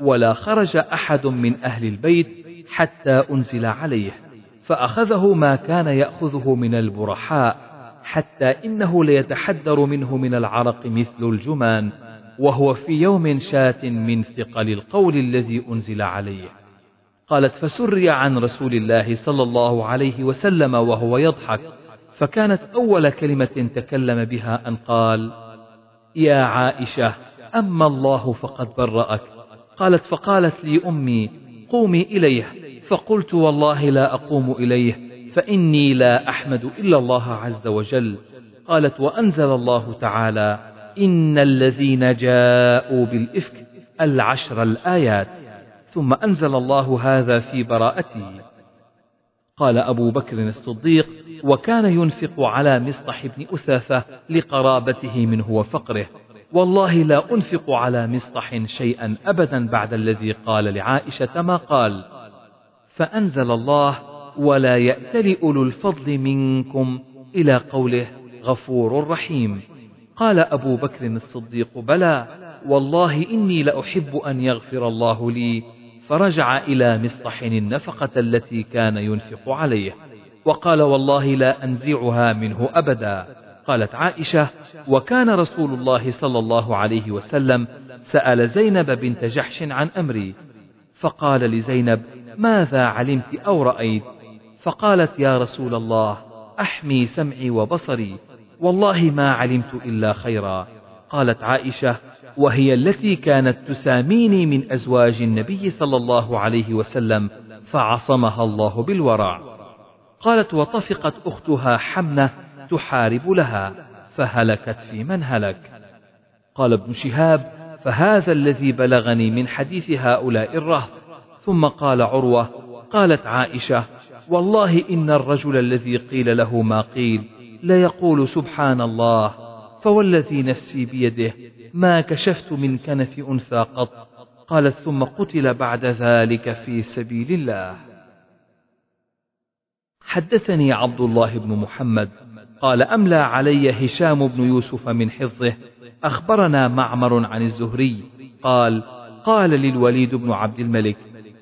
ولا خرج أحد من أهل البيت حتى أنزل عليه. فأخذه ما كان يأخذه من البرحاء حتى إنه ليتحدر منه من العرق مثل الجمان وهو في يوم شاة من ثقل القول الذي أنزل عليه. قالت فسري عن رسول الله صلى الله عليه وسلم وهو يضحك فكانت أول كلمة تكلم بها أن قال يا عائشة أما الله فقد برأك قالت فقالت لي أمي قومي إليه فقلت والله لا أقوم إليه فإني لا أحمد إلا الله عز وجل. قالت وأنزل الله تعالى إن الذين جاءوا بالإفك العشر الآيات ثم أنزل الله هذا في براءتي. قال أبو بكر الصديق وكان ينفق على مصطح بن أثاثة لقرابته منه وفقره. والله لا أنفق على مصطح شيئا أبدا بعد الذي قال لعائشة ما قال. فأنزل الله ولا يأتل أولو الفضل منكم إلى قوله غفور رحيم. قال أبو بكر الصديق بلى والله إني لأحب أن يغفر الله لي. فرجع إلى مصطح النفقة التي كان ينفق عليه وقال والله لا أنزعها منه أبدا. قالت عائشة وكان رسول الله صلى الله عليه وسلم سأل زينب بنت جحش عن أمري. فقال لزينب ماذا علمت أو رأيت؟ فقالت يا رسول الله أحمي سمعي وبصري. والله ما علمت إلا خيرا. قالت عائشة وهي التي كانت تساميني من أزواج النبي صلى الله عليه وسلم فعصمها الله بالورع. قالت وطفقت أختها حمنة تحارب لها فهلكت في من هلك. قال ابن شهاب فهذا الذي بلغني من حديث هؤلاء الرهط. ثم قال عروة قالت عائشة والله إن الرجل الذي قيل له ما قيل ليقول سبحان الله فوالذي نفسي بيده ما كشفت من كنف أنثى قط. قالت ثم قتل بعد ذلك في سبيل الله. حدثني عبد الله بن محمد قال أملى علي هشام بن يوسف من حفظه أخبرنا معمر عن الزهري قال قال للوليد بن عبد الملك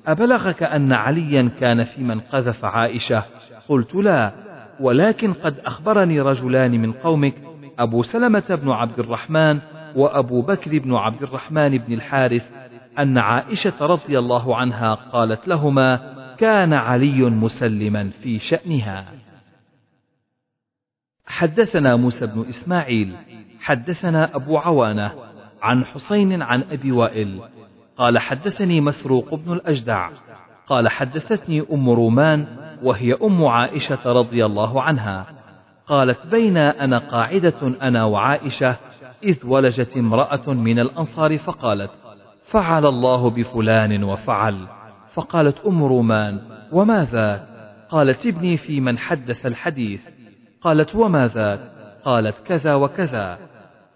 أبلغك أن عليا كان في من قذف عائشة؟ قلت لا ولكن قد أخبرني رجلان من قومك أبو سلمة بن عبد الرحمن وأبو بكر بن عبد الرحمن بن الحارث أن عائشة رضي الله عنها قالت لهما كان علي مسلما في شأنها. حدثنا موسى بن إسماعيل حدثنا أبو عوانة عن حسين عن أبي وائل قال حدثني مسروق بن الأجدع. قال حدثتني أم رومان وهي أم عائشة رضي الله عنها. قالت بين أنا قاعدة أنا وعائشة إذ ولجت امرأة من الأنصار فقالت فعل الله بفلان وفعل. فقالت أم رومان وما ذاك قالت ابني في من حدث الحديث. قالت وما ذاك قالت كذا وكذا.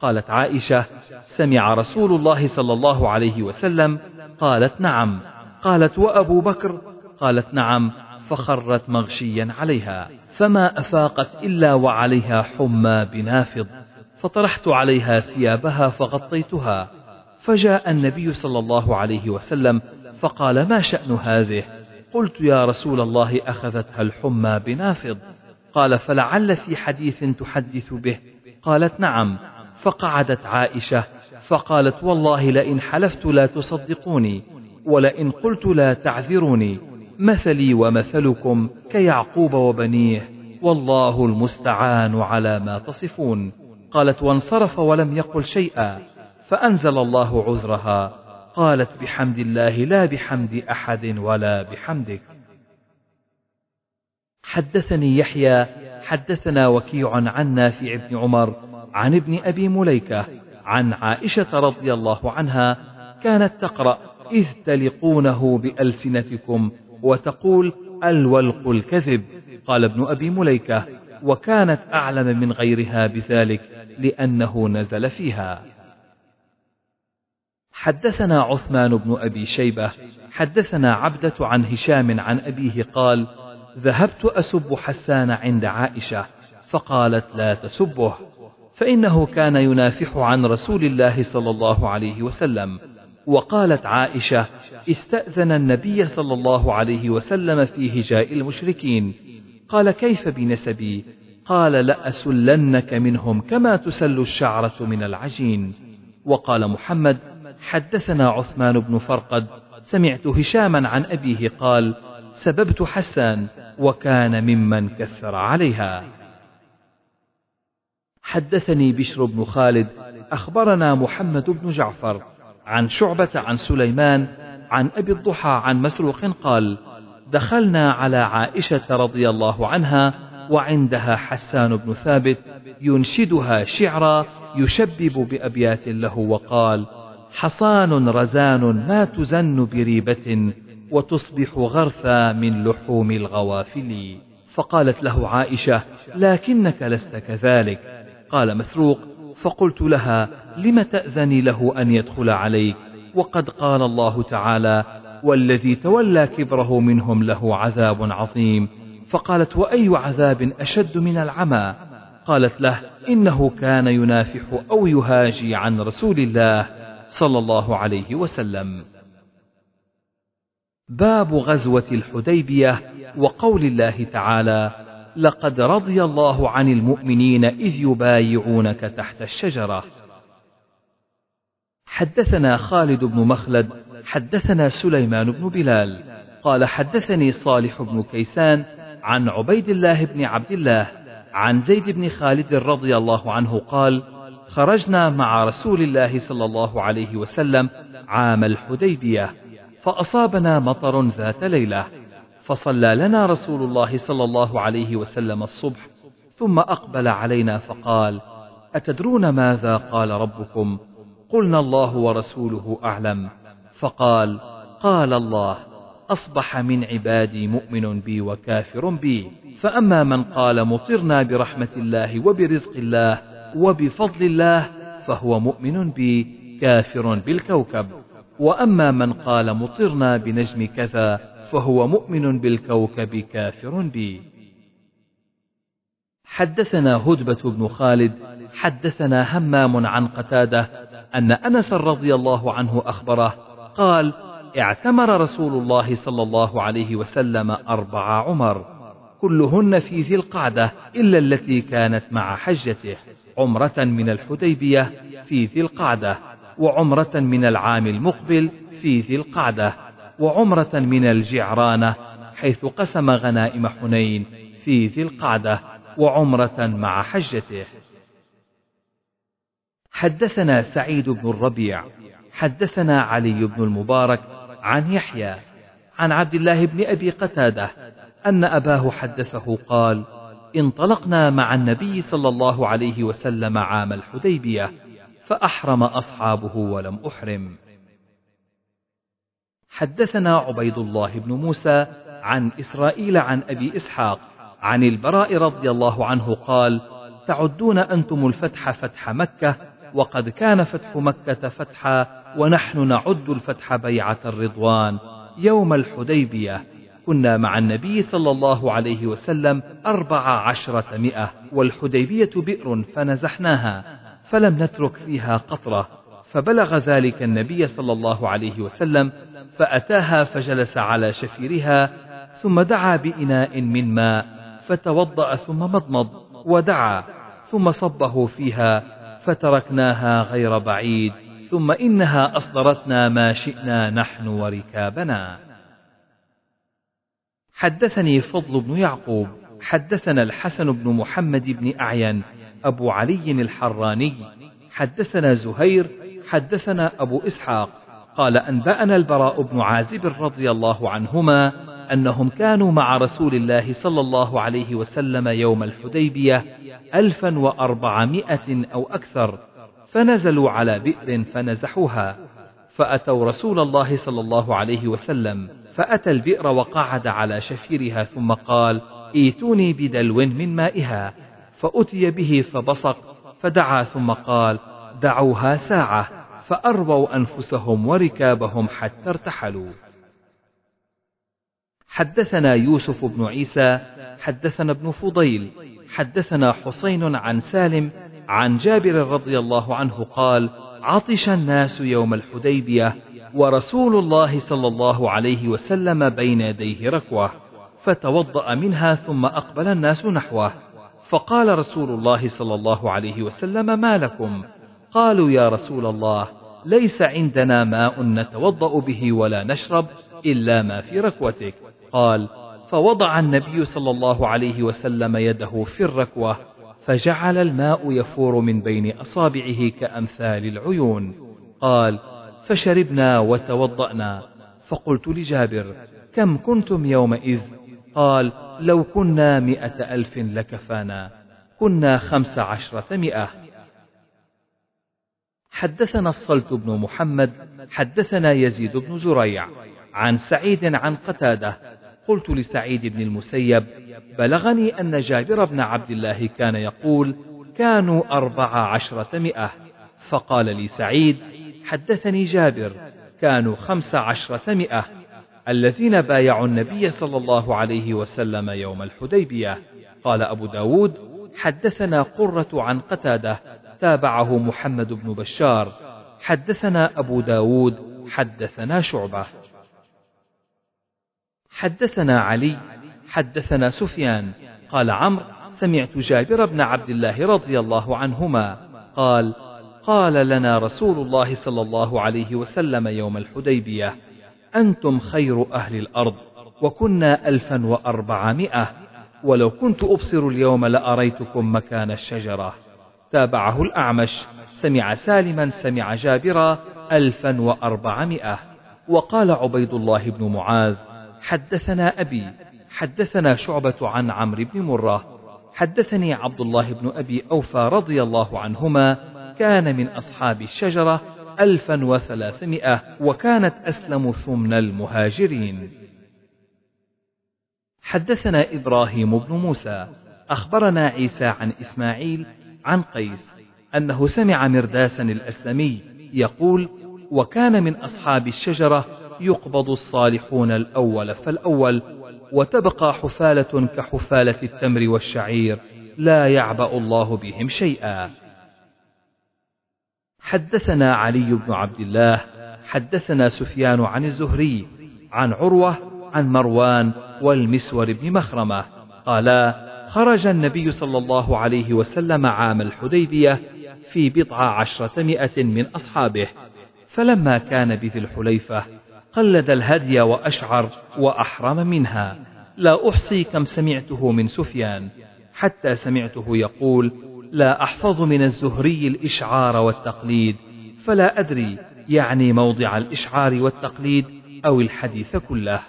قالت عائشة سمع رسول الله صلى الله عليه وسلم قالت نعم. قالت وأبو بكر؟ قالت نعم فخرت مغشيا عليها فما أفاقت إلا وعليها حمى بنافض فطرحت عليها ثيابها فغطيتها. فجاء النبي صلى الله عليه وسلم فقال ما شأن هذه؟ قلت يا رسول الله أخذتها الحمى بنافض. قال فلعل في حديث تحدث به. قالت نعم. فقعدت عائشة فقالت والله لئن حلفت لا تصدقوني ولئن قلت لا تعذروني مثلي ومثلكم كيعقوب وبنيه والله المستعان على ما تصفون قالت وانصرف ولم يقل شيئا فأنزل الله عذرها قالت بحمد الله لا بحمد أحد ولا بحمدك. حدثني يحيى حدثنا وكيع عن نافع بن عمر عن ابن أبي مليكة عن عائشة رضي الله عنها كانت تقرأ إذ تلقونه بألسنتكم وتقول الولق الكذب قال ابن أبي مليكة وكانت أعلم من غيرها بذلك لأنه نزل فيها. حدثنا عثمان بن أبي شيبة حدثنا عبدة عن هشام عن أبيه قال ذهبت أسب حسان عند عائشة فقالت لا تسبه فإنه كان ينافح عن رسول الله صلى الله عليه وسلم. وقالت عائشة استأذن النبي صلى الله عليه وسلم في هجاء المشركين. قال كيف بنسبي؟ قال لأسلنك منهم كما تسل الشعرة من العجين. وقال محمد حدثنا عثمان بن فرقد سمعت هشاما عن أبيه قال سببت حسان وكان ممن كثر عليها. حدثني بشر بن خالد أخبرنا محمد بن جعفر عن شعبة عن سليمان عن أبي الضحى عن مسروق قال دخلنا على عائشة رضي الله عنها وعندها حسان بن ثابت ينشدها شعرا يشبب بأبيات له وقال حصان رزان ما تزن بريبة وتصبح غرثا من لحوم الغوافل. فقالت له عائشة لكنك لست كذلك. قال مسروق فقلت لها لم تأذني له أن يدخل عليك؟ وقد قال الله تعالى والذي تولى كبره منهم له عذاب عظيم. فقالت وأي عذاب أشد من العمى؟ قالت له إنه كان ينافح أو يهاجي عن رسول الله صلى الله عليه وسلم. باب غزوة الحديبية وقول الله تعالى لقد رضي الله عن المؤمنين إذ يبايعونك تحت الشجرة. حدثنا خالد بن مخلد حدثنا سليمان بن بلال قال حدثني صالح بن كيسان عن عبيد الله بن عبد الله عن زيد بن خالد رضي الله عنه قال خرجنا مع رسول الله صلى الله عليه وسلم عام الحديبية. فأصابنا مطر ذات ليلة فصلى لنا رسول الله صلى الله عليه وسلم الصبح ثم أقبل علينا فقال أتدرون ماذا قال ربكم؟ قلنا الله ورسوله أعلم. فقال قال الله أصبح من عبادي مؤمن بي وكافر بي فأما من قال مطرنا برحمة الله وبرزق الله وبفضل الله فهو مؤمن بي كافر بالكوكب. وأما من قال مطرنا بنجم كذا فهو مؤمن بالكوكب كافر بي. حدثنا هدبة بن خالد حدثنا همام عن قتادة أن أنس رضي الله عنه أخبره قال اعتمر رسول الله صلى الله عليه وسلم أربع عمر كلهن في ذي القعدة إلا التي كانت مع حجته عمرة من الحديبية في ذي القعدة. وعمرة من العام المقبل في ذي القعدة وعمرة من الجعرانة حيث قسم غنائم حنين في ذي القعدة وعمرة مع حجته. حدثنا سعيد بن الربيع حدثنا علي بن المبارك عن يحيى عن عبد الله بن أبي قتادة أن أباه حدثه قال انطلقنا مع النبي صلى الله عليه وسلم عام الحديبية فأحرم أصحابه ولم أحرم. حدثنا عبيد الله بن موسى عن إسرائيل عن أبي إسحاق عن البراء رضي الله عنه قال تعدون أنتم الفتح فتح مكة وقد كان فتح مكة فتحا ونحن نعد الفتح بيعة الرضوان. يوم الحديبية كنا مع النبي صلى الله عليه وسلم أربع عشرة مئة والحديبية بئر فنزحناها. فلم نترك فيها قطرة. فبلغ ذلك النبي صلى الله عليه وسلم فأتاها فجلس على شفيرها ثم دعا بإناء من ماء فتوضأ ثم مضمض ودعا ثم صبه فيها فتركناها غير بعيد ثم إنها أصدرتنا ما شئنا نحن وركابنا. حدثني فضل بن يعقوب حدثنا الحسن بن محمد بن أعين أبو علي الحراني. حدثنا زهير حدثنا أبو إسحاق. قال أنبأنا البراء بن عازب رضي الله عنهما أنهم كانوا مع رسول الله صلى الله عليه وسلم يوم الحديبية ألفا وأربعمائة أو أكثر فنزلوا على بئر فنزحوها. فأتوا رسول الله صلى الله عليه وسلم فأتى البئر وقعد على شفيرها ثم قال إيتوني بدلو من مائها. فأتي به فبصق فدعا ثم قال دعوها ساعة. فأرووا أنفسهم وركابهم حتى ارتحلوا. حدثنا يوسف بن عيسى حدثنا ابن فضيل حدثنا حسين عن سالم عن جابر رضي الله عنه قال عطش الناس يوم الحديبية ورسول الله صلى الله عليه وسلم بين يديه ركوة فتوضأ منها ثم أقبل الناس نحوه. فقال رسول الله صلى الله عليه وسلم ما لكم؟ قالوا يا رسول الله ليس عندنا ماء نتوضأ به ولا نشرب إلا ما في ركوتك. قال فوضع النبي صلى الله عليه وسلم يده في الركوة فجعل الماء يفور من بين أصابعه كأمثال العيون. قال فشربنا وتوضأنا. فقلت لجابر كم كنتم يومئذ؟ قال لو كنا مئة ألف لكفانا كنا خمس عشرة مئة حدثنا الصلت بن محمد حدثنا يزيد بن زريع عن سعيد عن قتادة. قلت لسعيد بن المسيب بلغني أن جابر بن عبد الله كان يقول كانوا أربع عشرة مئة فقال لي سعيد حدثني جابر كانوا خمس عشرة مئة الذين بايعوا النبي صلى الله عليه وسلم يوم الحديبية. قال أبو داود حدثنا قرة عن قتادة تابعه محمد بن بشار. حدثنا أبو داود حدثنا شعبة. حدثنا علي حدثنا سفيان. قال عمرو سمعت جابر بن عبد الله رضي الله عنهما. قال قال لنا رسول الله صلى الله عليه وسلم يوم الحديبية. أنتم خير أهل الأرض وكنا ألفا وأربعمائة. ولو كنت أبصر اليوم لأريتكم مكان الشجرة. تابعه الأعمش سمع سالما سمع جابرا ألفا وأربعمائة. وقال عبيد الله بن معاذ حدثنا أبي حدثنا شعبة عن عمرو بن مرة. حدثني عبد الله بن أبي أوفى رضي الله عنهما كان من أصحاب الشجرة ألفا وثلاثمائة وكانت أسلم ثمن المهاجرين. حدثنا إبراهيم بن موسى أخبرنا عيسى عن إسماعيل عن قيس أنه سمع مرداسا الأسلمي يقول وكان من أصحاب الشجرة يقبض الصالحون الأول فالأول وتبقى حفالة كحفالة التمر والشعير لا يعبأ الله بهم شيئا حدثنا علي بن عبد الله حدثنا سفيان عن الزهري عن عروة عن مروان والمسور بن مخرمة قالا خرج النبي صلى الله عليه وسلم عام الحديبية في بضع عشرة مئة من أصحابه فلما كان بذي الحليفة قلد الهدي وأشعر وأحرم منها لا أحصي كم سمعته من سفيان حتى سمعته يقول لا أحفظ من الزهري الإشعار والتقليد فلا أدري يعني موضع الإشعار والتقليد أو الحديث كله.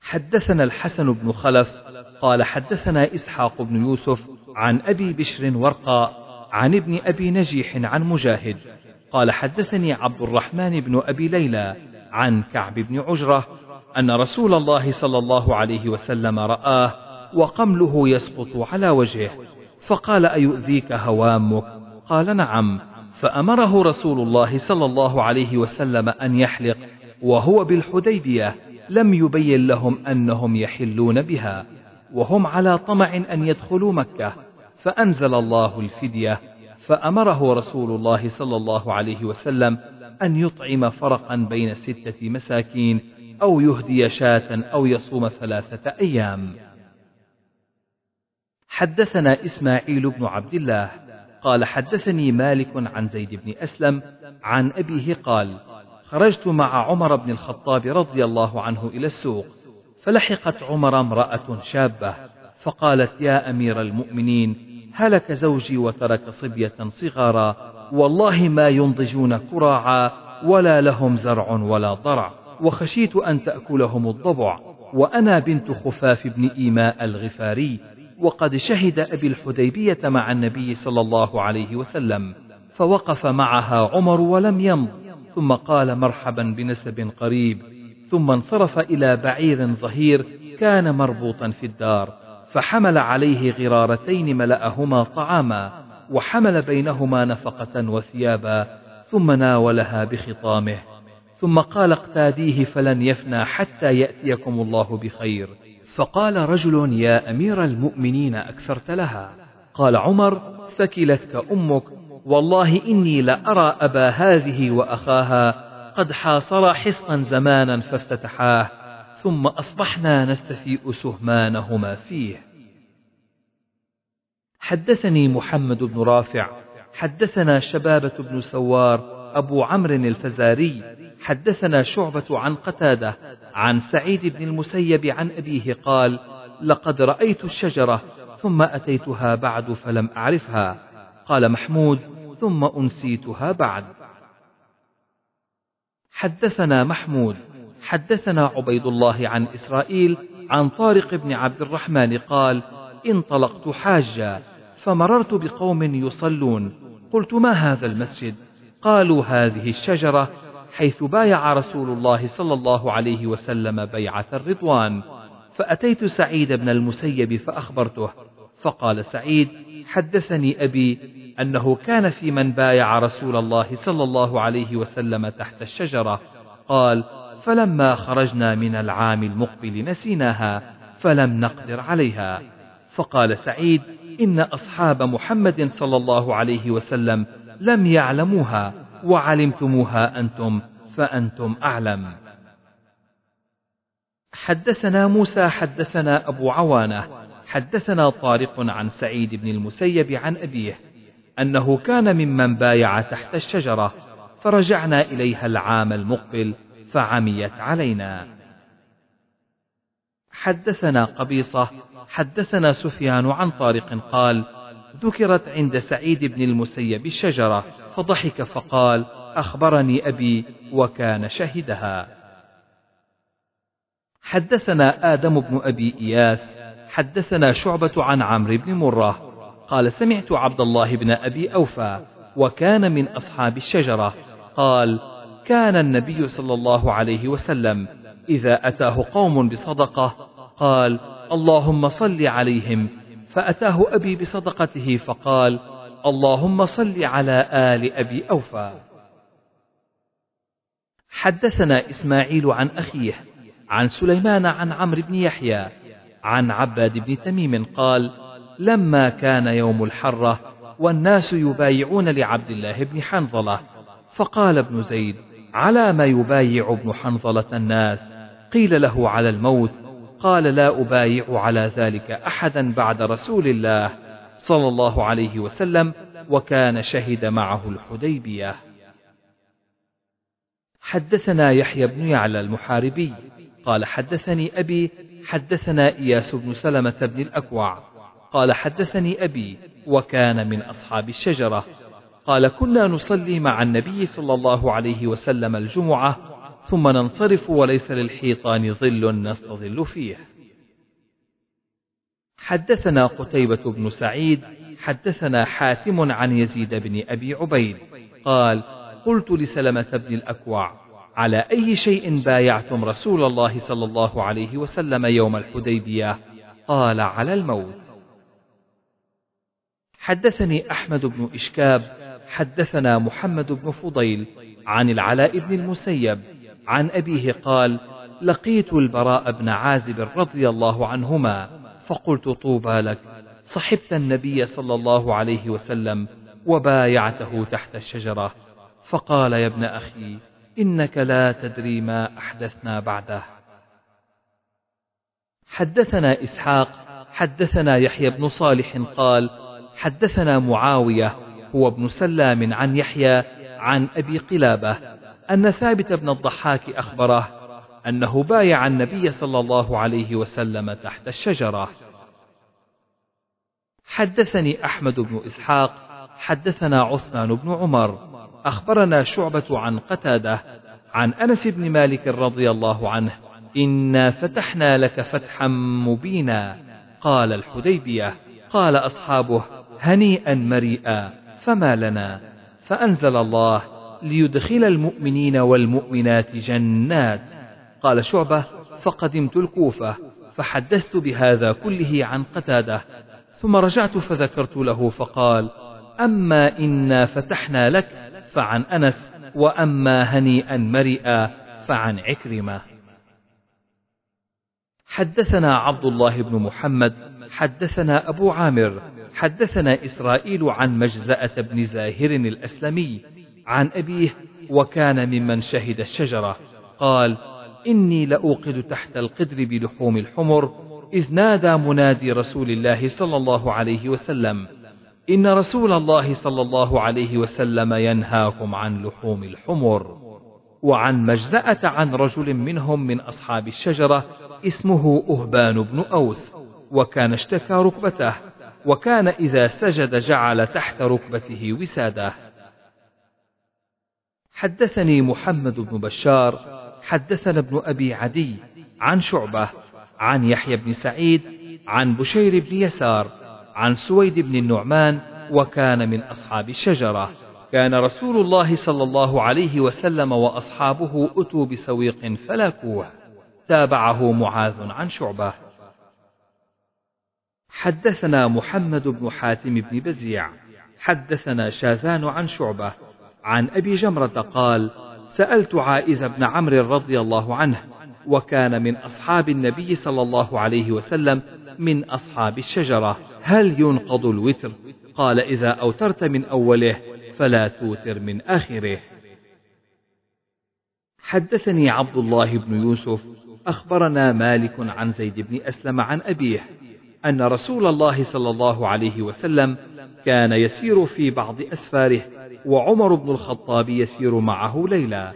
حدثنا الحسن بن خلف قال حدثنا إسحاق بن يوسف عن أبي بشر ورقاء عن ابن أبي نجيح عن مجاهد قال حدثني عبد الرحمن بن أبي ليلى عن كعب بن عجرة أن رسول الله صلى الله عليه وسلم رآه وقمله يسقط على وجهه. فقال أيؤذيك هوامك؟ قال نعم. فأمره رسول الله صلى الله عليه وسلم أن يحلق وهو بالحديبية. لم يبين لهم أنهم يحلون بها. وهم على طمع أن يدخلوا مكة. فأنزل الله الفدية. فأمره رسول الله صلى الله عليه وسلم أن يطعم فرقا بين ستة مساكين أو يهدي شاة أو يصوم ثلاثة أيام. حدثنا إسماعيل بن عبد الله قال حدثني مالك عن زيد بن أسلم عن أبيه قال: خرجت مع عمر بن الخطاب رضي الله عنه إلى السوق، فلحقت عمر امرأة شابة، فقالت يا أمير المؤمنين هلك زوجي وترك صبية صغارا والله ما ينضجون كراعا ولا لهم زرع ولا ضرع وخشيت أن تأكلهم الضبع وأنا بنت خفاف بن إيماء الغفاري وقد شهد أبي الحديبية مع النبي صلى الله عليه وسلم فوقف معها عمر ولم يمض ثم قال مرحبا بنسب قريب ثم انصرف إلى بعير ظهير كان مربوطا في الدار فحمل عليه غرارتين ملأهما طعاما وحمل بينهما نفقة وثيابا ثم ناولها بخطامه ثم قال اقتاديه فلن يفنى حتى يأتيكم الله بخير. فقال رجل يا أمير المؤمنين أكثرت لها. قال عمر ثكلتك أمك. والله إني لأرى أبا هذه وأخاها قد حاصرا حصنا زمانا فافتتحاه. ثم أصبحنا نستفيء سهمانهما فيه. حدثني محمد بن رافع. حدثنا شبابة بن سوار أبو عمرو الفزاري. حدثنا شعبة عن قتادة عن سعيد بن المسيب عن أبيه قال لقد رأيت الشجرة ثم أتيتها بعد فلم أعرفها قال محمود ثم أنسيتها بعد حدثنا محمود حدثنا عبيد الله عن إسرائيل عن طارق بن عبد الرحمن قال انطلقت حاجا فمررت بقوم يصلون قلت ما هذا المسجد؟ قالوا هذه الشجرة حيث بايع رسول الله صلى الله عليه وسلم بيعة الرضوان. فأتيت سعيد بن المسيب فأخبرته فقال سعيد حدثني أبي أنه كان في من بايع رسول الله صلى الله عليه وسلم تحت الشجرة. قال فلما خرجنا من العام المقبل نسيناها فلم نقدر عليها. فقال سعيد إن أصحاب محمد صلى الله عليه وسلم لم يعلموها. وعلمتموها أنتم فأنتم أعلم. حدثنا موسى حدثنا أبو عوانة حدثنا طارق عن سعيد بن المسيب عن أبيه أنه كان ممن بايع تحت الشجرة فرجعنا إليها العام المقبل فعميت علينا. حدثنا قبيصة حدثنا سفيان عن طارق قال ذكرت عند سعيد بن المسيب الشجرة فضحك فقال أخبرني أبي وكان شهدها. حدثنا آدم بن أبي إياس حدثنا شعبة عن عمرو بن مرة قال سمعت عبد الله بن أبي أوفى وكان من أصحاب الشجرة. قال كان النبي صلى الله عليه وسلم إذا أتاه قوم بصدقة قال اللهم صل عليهم فأتاه أبي بصدقته فقال اللهم صل على آل أبي أوفى. حدثنا إسماعيل عن أخيه عن سليمان عن عمرو بن يحيى عن عباد بن تميم قال لما كان يوم الحرة والناس يبايعون لعبد الله بن حنظلة فقال ابن زيد على ما يبايع ابن حنظلة الناس؟ قيل له على الموت قال لا أبايع على ذلك أحدا بعد رسول الله صلى الله عليه وسلم وكان شهد معه الحديبية. حدثنا يحيى بن يعلى المحاربي قال حدثني أبي حدثنا إياس بن سلمة بن الأكوع قال حدثني أبي وكان من أصحاب الشجرة. قال كنا نصلي مع النبي صلى الله عليه وسلم الجمعة ثم ننصرف وليس للحيطان ظل نستظل فيه. حدثنا قتيبة بن سعيد حدثنا حاتم عن يزيد بن أبي عبيد قال قلت لسلمة بن الأكوع على أي شيء بايعتم رسول الله صلى الله عليه وسلم يوم الحديبية؟ قال على الموت. حدثني أحمد بن إشكاب حدثنا محمد بن فضيل عن العلاء بن المسيب عن أبيه قال لقيت البراء بن عازب رضي الله عنهما فقلت طوبى لك. صحبت النبي صلى الله عليه وسلم وبايعته تحت الشجرة. فقال يا ابن أخي إنك لا تدري ما أحدثنا بعده. حدثنا إسحاق حدثنا يحيى بن صالح قال حدثنا معاوية هو ابن سلام عن يحيى عن أبي قلابة أن ثابت بن الضحاك أخبره أنه بايع النبي صلى الله عليه وسلم تحت الشجرة. حدثني أحمد بن إسحاق حدثنا عثمان بن عمر أخبرنا شعبة عن قتادة عن أنس بن مالك رضي الله عنه إنا فتحنا لك فتحا مبينا. قال الحديبية قال أصحابه هنيئا مريئا فما لنا؟ فأنزل الله ليدخل المؤمنين والمؤمنات جنات. قال شعبة فقدمت الكوفة فحدثت بهذا كله عن قتادة ثم رجعت فذكرت له فقال أما إنا فتحنا لك فعن أنس وأما هنيئا مريئا فعن عكرمة. حدثنا عبد الله بن محمد حدثنا أبو عامر حدثنا إسرائيل عن مجزأة بن زاهر الأسلمي عن أبيه وكان ممن شهد الشجرة قال إني لأوقد تحت القدر بلحوم الحمر إذ نادى منادي رسول الله صلى الله عليه وسلم. إن رسول الله صلى الله عليه وسلم ينهاكم عن لحوم الحمر وعن مجزأة عن رجل منهم من أصحاب الشجرة اسمه أهبان بن أوس وكان اشتكى ركبته وكان إذا سجد جعل تحت ركبته وساده. حدثني محمد بن بشار حدثنا ابن أبي عدي عن شعبة عن يحيى بن سعيد عن بشير بن يسار عن سويد بن النعمان وكان من أصحاب الشجرة. كان رسول الله صلى الله عليه وسلم وأصحابه أتوا بسويق فلاكوه. تابعه معاذ عن شعبة. حدثنا محمد بن حاتم بن بزيع. حدثنا شاذان عن شعبة. عن أبي جمرة قال سألت عائز بن عمرو رضي الله عنه وكان من أصحاب النبي صلى الله عليه وسلم من أصحاب الشجرة هل ينقض الوتر؟ قال إذا أوترت من أوله فلا توتر من آخره. حدثني عبد الله بن يوسف أخبرنا مالك عن زيد بن أسلم عن أبيه أن رسول الله صلى الله عليه وسلم كان يسير في بعض أسفاره وعمر بن الخطاب يسير معه ليلا.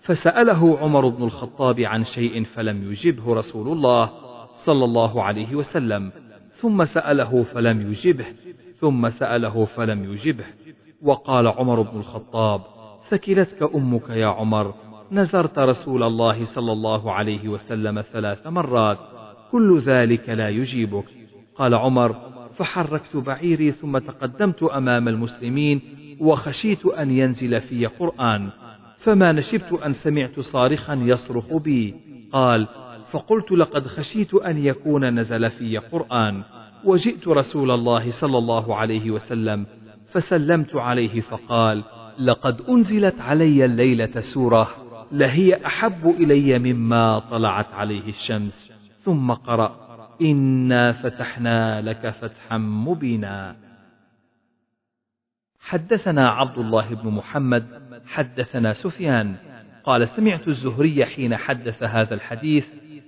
فسأله عمر بن الخطاب عن شيء فلم يجبه رسول الله صلى الله عليه وسلم. ثم سأله فلم يجبه ثم سأله فلم يجبه. وقال عمر بن الخطاب ثكلتك أمك يا عمر. نزرت رسول الله صلى الله عليه وسلم ثلاث مرات. كل ذلك لا يجيبك. قال عمر فحركت بعيري ثم تقدمت أمام المسلمين وخشيت أن ينزل في قرآن فما نشبت أن سمعت صارخا يصرخ بي. قال فقلت لقد خشيت أن يكون نزل في قرآن. وجئت رسول الله صلى الله عليه وسلم فسلمت عليه فقال لقد أنزلت علي الليلة سورة لهي أحب إلي مما طلعت عليه الشمس. ثم قرأ. إنا فتحنا لك فتحا مبينا. حدثنا عبد الله بن محمد حدثنا سفيان. قال سمعت الزهري حين حدث هذا الحديث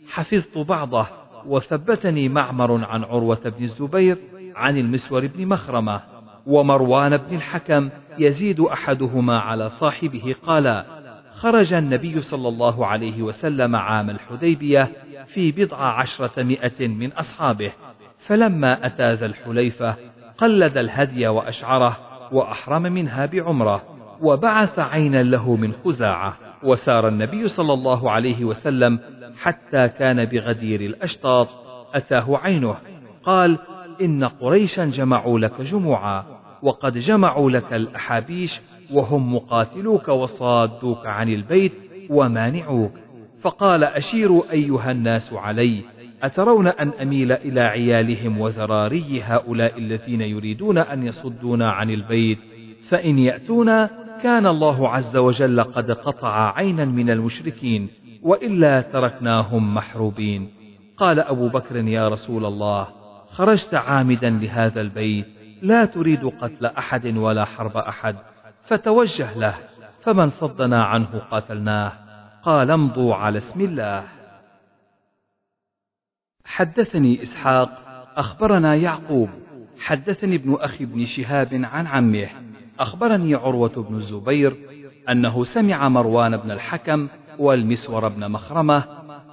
حفظت بعضه وثبتني معمر عن عروة بن الزبير عن المسور بن مخرمة ومروان بن الحكم يزيد أحدهما على صاحبه قال خرج النبي صلى الله عليه وسلم عام الحديبية في بضع عشرة مئة من أصحابه فلما أتى ذا الحليفة قلد الهدي وأشعره وأحرم منها بعمرة وبعث عينا له من خزاعة وسار النبي صلى الله عليه وسلم حتى كان بغدير الأشطاط أتاه عينه قال إن قريشا جمعوا لك جموعا وقد جمعوا لك الأحابيش وهم مقاتلوك وصادوك عن البيت ومانعوك. فقال أشيروا أيها الناس علي أترون أن أميل إلى عيالهم وذراري هؤلاء الذين يريدون أن يصدونا عن البيت؟ فإن يأتونا كان الله عز وجل قد قطع عينا من المشركين وإلا تركناهم محروبين. قال أبو بكر يا رسول الله خرجت عامدا لهذا البيت لا تريد قتل أحد ولا حرب أحد. فتوجه له فمن صدنا عنه قاتلناه. قال امضوا على اسم الله. حدثني إسحاق أخبرنا يعقوب. حدثني ابن أخي ابن شهاب عن عمه. أخبرني عروة بن الزبير أنه سمع مروان بن الحكم والمسور بن مخرمة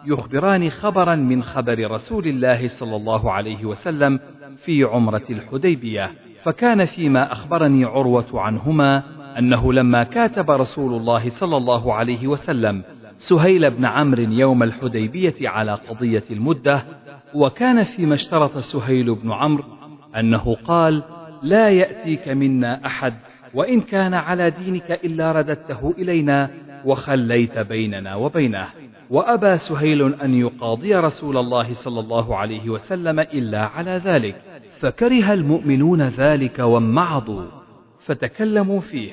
يخبران خبرا من خبر رسول الله صلى الله عليه وسلم في عمرة الحديبية. فكان فيما أخبرني عروة عنهما أنه لما كاتب رسول الله صلى الله عليه وسلم سهيل بن عمرو يوم الحديبية على قضية المدة وكان فيما اشترط سهيل بن عمرو أنه قال لا يأتيك منا أحد وإن كان على دينك إلا رددته إلينا وخليت بيننا وبينه. وأبى سهيل أن يقاضي رسول الله صلى الله عليه وسلم إلا على ذلك فكره المؤمنون ذلك وامعضوا فتكلموا فيه.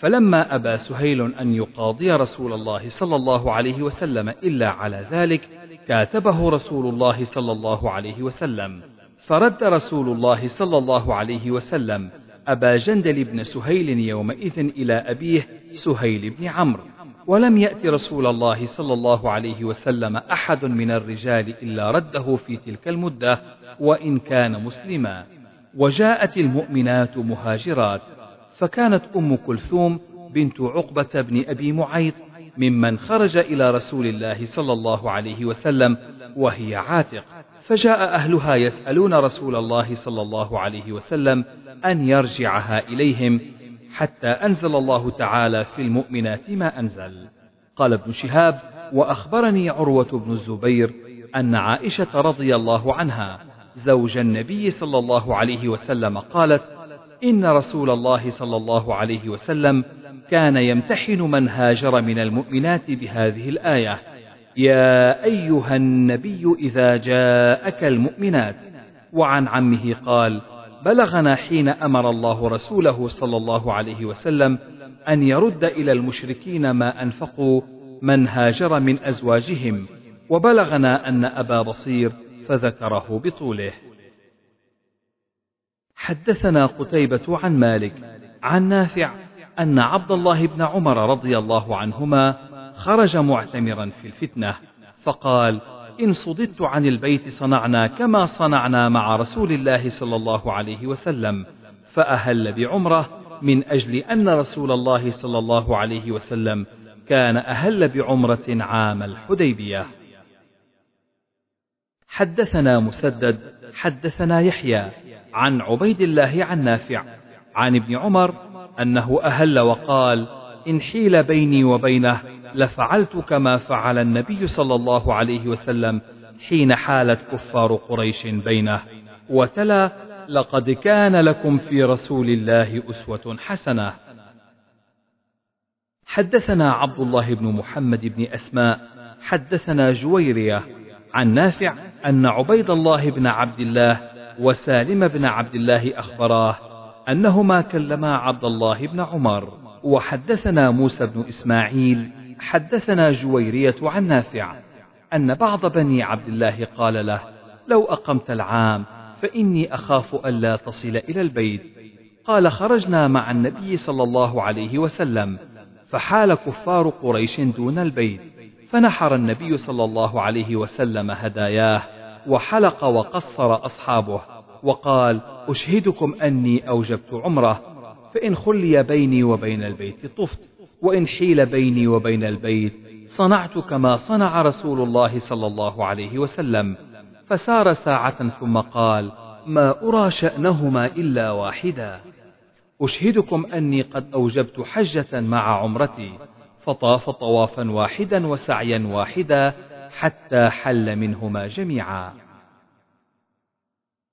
فلما أبى سهيل أن يقاضي رسول الله صلى الله عليه وسلم إلا على ذلك كاتبه رسول الله صلى الله عليه وسلم. فرد رسول الله صلى الله عليه وسلم أبا جندل بن سهيل يومئذ إلى أبيه سهيل بن عمرو. ولم يأت رسول الله صلى الله عليه وسلم أحد من الرجال إلا رده في تلك المدة وإن كان مسلما. وجاءت المؤمنات مهاجرات. فكانت أم كلثوم بنت عقبة بن أبي معيط ممن خرج إلى رسول الله صلى الله عليه وسلم وهي عاتق. فجاء أهلها يسألون رسول الله صلى الله عليه وسلم أن يرجعها إليهم حتى أنزل الله تعالى في المؤمنات ما أنزل. قال ابن شهاب وأخبرني عروة بن الزبير أن عائشة رضي الله عنها زوج النبي صلى الله عليه وسلم قالت إن رسول الله صلى الله عليه وسلم كان يمتحن من هاجر من المؤمنات بهذه الآية. يا أيها النبي إذا جاءك المؤمنات. وعن عمه قال بلغنا حين أمر الله رسوله صلى الله عليه وسلم أن يرد إلى المشركين ما أنفقوا من هاجر من أزواجهم وبلغنا أن أبا بصير فذكره بطوله. حدثنا قتيبة عن مالك عن نافع أن عبد الله بن عمر رضي الله عنهما خرج معتمرا في الفتنة فقال إن صددت عن البيت صنعنا كما صنعنا مع رسول الله صلى الله عليه وسلم فأهل بعمرة من أجل أن رسول الله صلى الله عليه وسلم كان أهل بعمرة عام الحديبية. حدثنا مسدد حدثنا يحيى عن عبيد الله عن نافع عن ابن عمر أنه أهل وقال إن حيل بيني وبينه لفعلت كما فعل النبي صلى الله عليه وسلم حين حالت كفار قريش بينه. وتلا لقد كان لكم في رسول الله أسوة حسنة. حدثنا عبد الله بن محمد بن أسماء حدثنا جويرية عن نافع أن عبيد الله بن عبد الله وسالم بن عبد الله أخبراه أنهما كلما عبد الله بن عمر وحدثنا موسى بن إسماعيل حدثنا جويرية عن نافع أن بعض بني عبد الله قال له لو أقمت العام فإني أخاف ألا تصل إلى البيت. قال خرجنا مع النبي صلى الله عليه وسلم فحال كفار قريش دون البيت فنحر النبي صلى الله عليه وسلم هداياه وحلق وقصر أصحابه وقال أشهدكم أني أوجبت عمرة فإن خلي بيني وبين البيت طفت وإن حيل بيني وبين البيت صنعت كما صنع رسول الله صلى الله عليه وسلم. فسار ساعة ثم قال ما أرى شأنهما إلا واحدا. أشهدكم أني قد أوجبت حجة مع عمرتي فطاف طوافا واحدا وسعيا واحدا حتى حل منهما جميعا.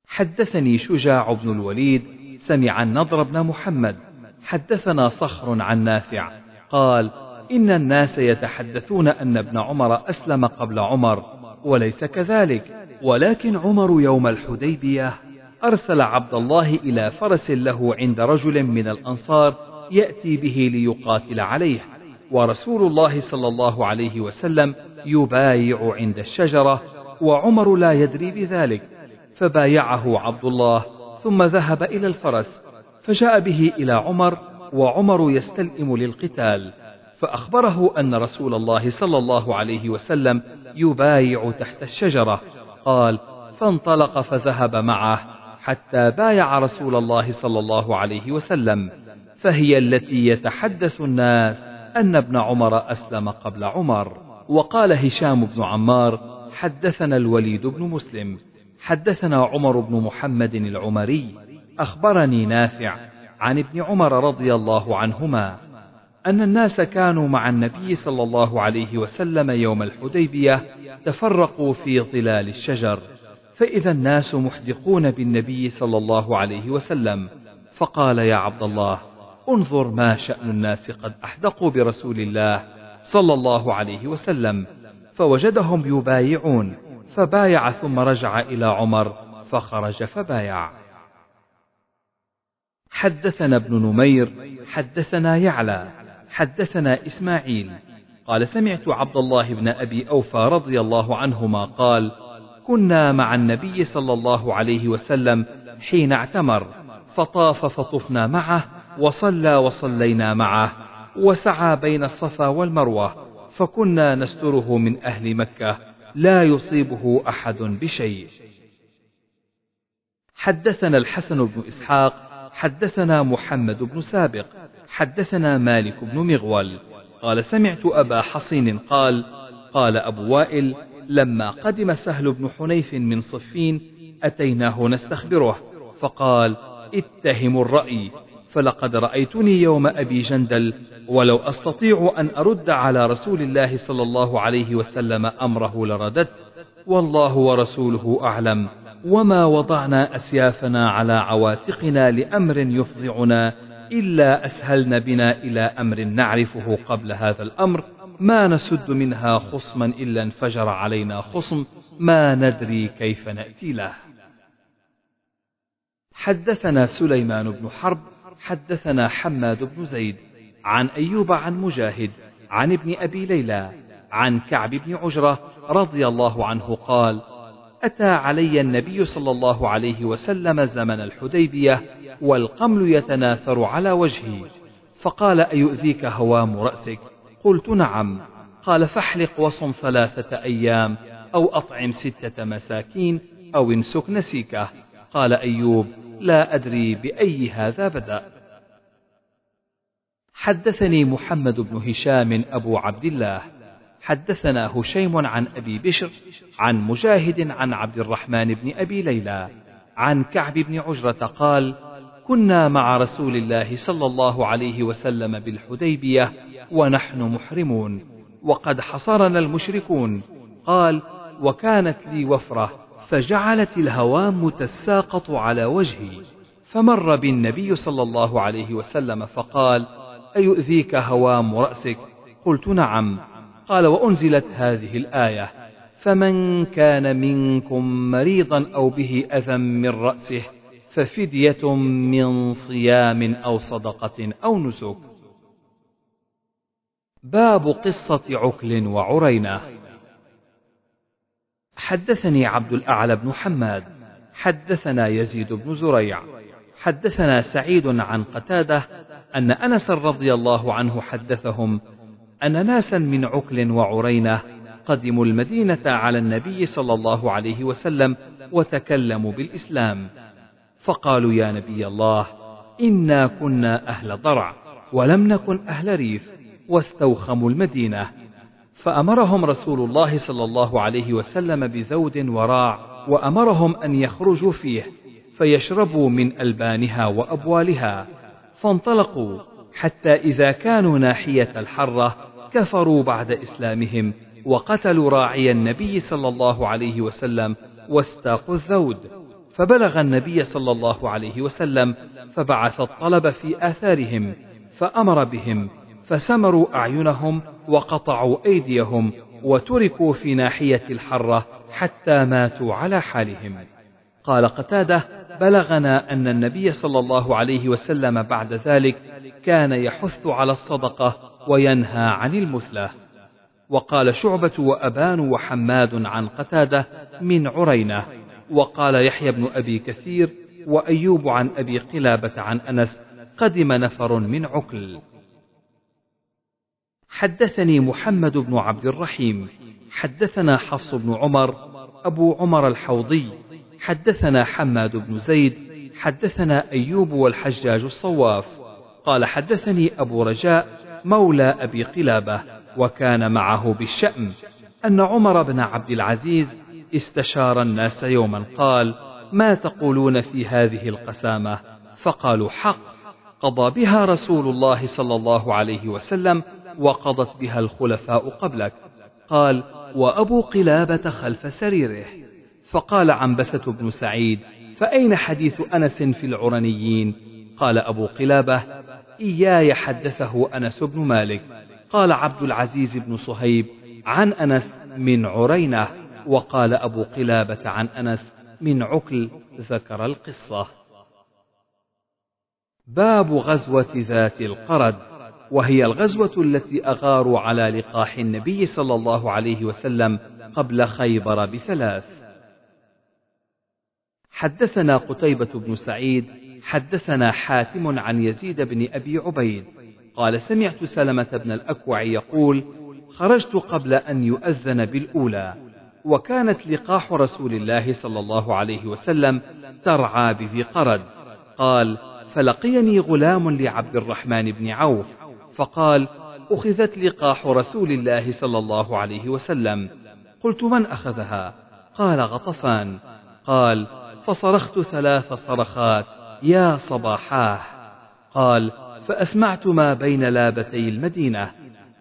حدثني شجاع بن الوليد سمع النضر بن محمد. حدثنا صخر عن نافع. قال إن الناس يتحدثون أن ابن عمر أسلم قبل عمر وليس كذلك. ولكن عمر يوم الحديبية أرسل عبد الله إلى فرس له عند رجل من الأنصار يأتي به ليقاتل عليه. ورسول الله صلى الله عليه وسلم يبايع عند الشجرة وعمر لا يدري بذلك فبايعه عبد الله ثم ذهب إلى الفرس فجاء به إلى عمر وعمر يستلئم للقتال فأخبره أن رسول الله صلى الله عليه وسلم يبايع تحت الشجرة. قال فانطلق فذهب معه حتى بايع رسول الله صلى الله عليه وسلم فهي التي يتحدث الناس أن ابن عمر أسلم قبل عمر. وقال هشام بن عمار حدثنا الوليد بن مسلم حدثنا عمر بن محمد العمري أخبرني نافع عن ابن عمر رضي الله عنهما أن الناس كانوا مع النبي صلى الله عليه وسلم يوم الحديبية تفرقوا في ظلال الشجر فإذا الناس محدقون بالنبي صلى الله عليه وسلم فقال يا عبد الله انظر ما شأن الناس قد أحدقوا برسول الله صلى الله عليه وسلم فوجدهم يبايعون فبايع ثم رجع إلى عمر فخرج فبايع. حدثنا ابن نمير حدثنا يعلى حدثنا إسماعيل. قال سمعت عبد الله بن أبي أوفى رضي الله عنهما قال كنا مع النبي صلى الله عليه وسلم حين اعتمر فطاف فطفنا معه وصلى وصلينا معه وسعى بين الصفا والمروة فكنا نستره من أهل مكة لا يصيبه أحد بشيء. حدثنا الحسن بن إسحاق حدثنا محمد بن سابق حدثنا مالك بن مغول. قال سمعت أبا حصين قال قال أبو وائل لما قدم سهل بن حنيف من صفين أتيناه نستخبره فقال اتهموا الرأي. فلقد رأيتني يوم أبي جندل ولو أستطيع أن أرد على رسول الله صلى الله عليه وسلم أمره لرددت والله ورسوله أعلم. وما وضعنا أسيافنا على عواتقنا لأمر يفضعنا إلا أسهلن بنا إلى أمر نعرفه قبل هذا الأمر. ما نسد منها خصما إلا انفجر علينا خصم ما ندري كيف نأتي له. حدثنا سليمان بن حرب حدثنا حماد بن زيد عن أيوب عن مجاهد عن ابن أبي ليلى عن كعب بن عجرة رضي الله عنه قال أتى علي النبي صلى الله عليه وسلم زمن الحديبية والقمل يتناثر على وجهي فقال أيؤذيك هوام رأسك؟ قلت نعم. قال فاحلق وصم ثلاثة أيام أو أطعم ستة مساكين أو انسك نسيكه. قال أيوب لا أدري بأي هذا بدأ. حدثني محمد بن هشام أبو عبد الله. حدثنا هشيم عن أبي بشر عن مجاهد عن عبد الرحمن بن أبي ليلى عن كعب بن عجرة قال كنا مع رسول الله صلى الله عليه وسلم بالحديبية ونحن محرمون وقد حصرنا المشركون. قال وكانت لي وفرة فجعلت الهوام تساقط على وجهي. فمر بالنبي صلى الله عليه وسلم فقال أيؤذيك هوام رأسك قلت نعم. قال وأنزلت هذه الآية فمن كان منكم مريضا أو به أذى من رأسه ففدية من صيام أو صدقة أو نسك. باب قصة عكل وعرينة. حدثني عبد الأعلى بن حماد حدثنا يزيد بن زريع حدثنا سعيد عن قتادة أن أنس رضي الله عنه حدثهم أن ناسا من عكل وعرينة قدموا المدينة على النبي صلى الله عليه وسلم وتكلموا بالإسلام. فقالوا يا نبي الله إنا كنا أهل ضرع ولم نكن أهل ريف واستوخموا المدينة. فأمرهم رسول الله صلى الله عليه وسلم بذود وراع وأمرهم أن يخرجوا فيه فيشربوا من ألبانها وأبوالها فانطلقوا حتى إذا كانوا ناحية الحرة كفروا بعد إسلامهم وقتلوا راعي النبي صلى الله عليه وسلم واستاقوا الذود فبلغ النبي صلى الله عليه وسلم فبعث الطلب في آثارهم فأمر بهم فسمروا أعينهم وقطعوا أيديهم وتركوا في ناحية الحرة حتى ماتوا على حالهم. قال قتادة بلغنا أن النبي صلى الله عليه وسلم بعد ذلك كان يحث على الصدقة وينهى عن المثلة وقال شعبة وأبان وحماد عن قتادة من عرينة. وقال يحيى بن أبي كثير وأيوب عن أبي قلابة عن أنس قدم نفر من عكل حدثني محمد بن عبد الرحيم حدثنا حفص بن عمر أبو عمر الحوضي حدثنا حماد بن زيد حدثنا أيوب والحجاج الصواف. قال حدثني أبو رجاء مولى أبي قلابة وكان معه بالشأم أن عمر بن عبد العزيز استشار الناس يوما قال ما تقولون في هذه القسامة؟ فقالوا حق قضى بها رسول الله صلى الله عليه وسلم وقضت بها الخلفاء قبلك. قال وأبو قلابة خلف سريره. فقال عنبسة بن سعيد فأين حديث أنس في العرنيين؟ قال أبو قلابة إياي حدثه أنس بن مالك. قال عبد العزيز بن صهيب عن أنس من عرينة. وقال أبو قلابة عن أنس من عكل. ذكر القصة. باب غزوة ذات القرد. وهي الغزوة التي أغاروا على لقاح النبي صلى الله عليه وسلم قبل خيبر بثلاث. حدثنا قتيبة بن سعيد، حدثنا حاتم عن يزيد بن أبي عبيد، قال سمعت سلمة بن الأكوع يقول: خرجت قبل أن يؤذن بالأولى، وكانت لقاح رسول الله صلى الله عليه وسلم ترعى بذي قرد. قال: فلقيني غلام لعبد الرحمن بن عوف فقال أخذت لقاح رسول الله صلى الله عليه وسلم. قلت من أخذها؟ قال غطفان. قال فصرخت ثلاث صرخات يا صباحاه. قال فأسمعت ما بين لابتي المدينة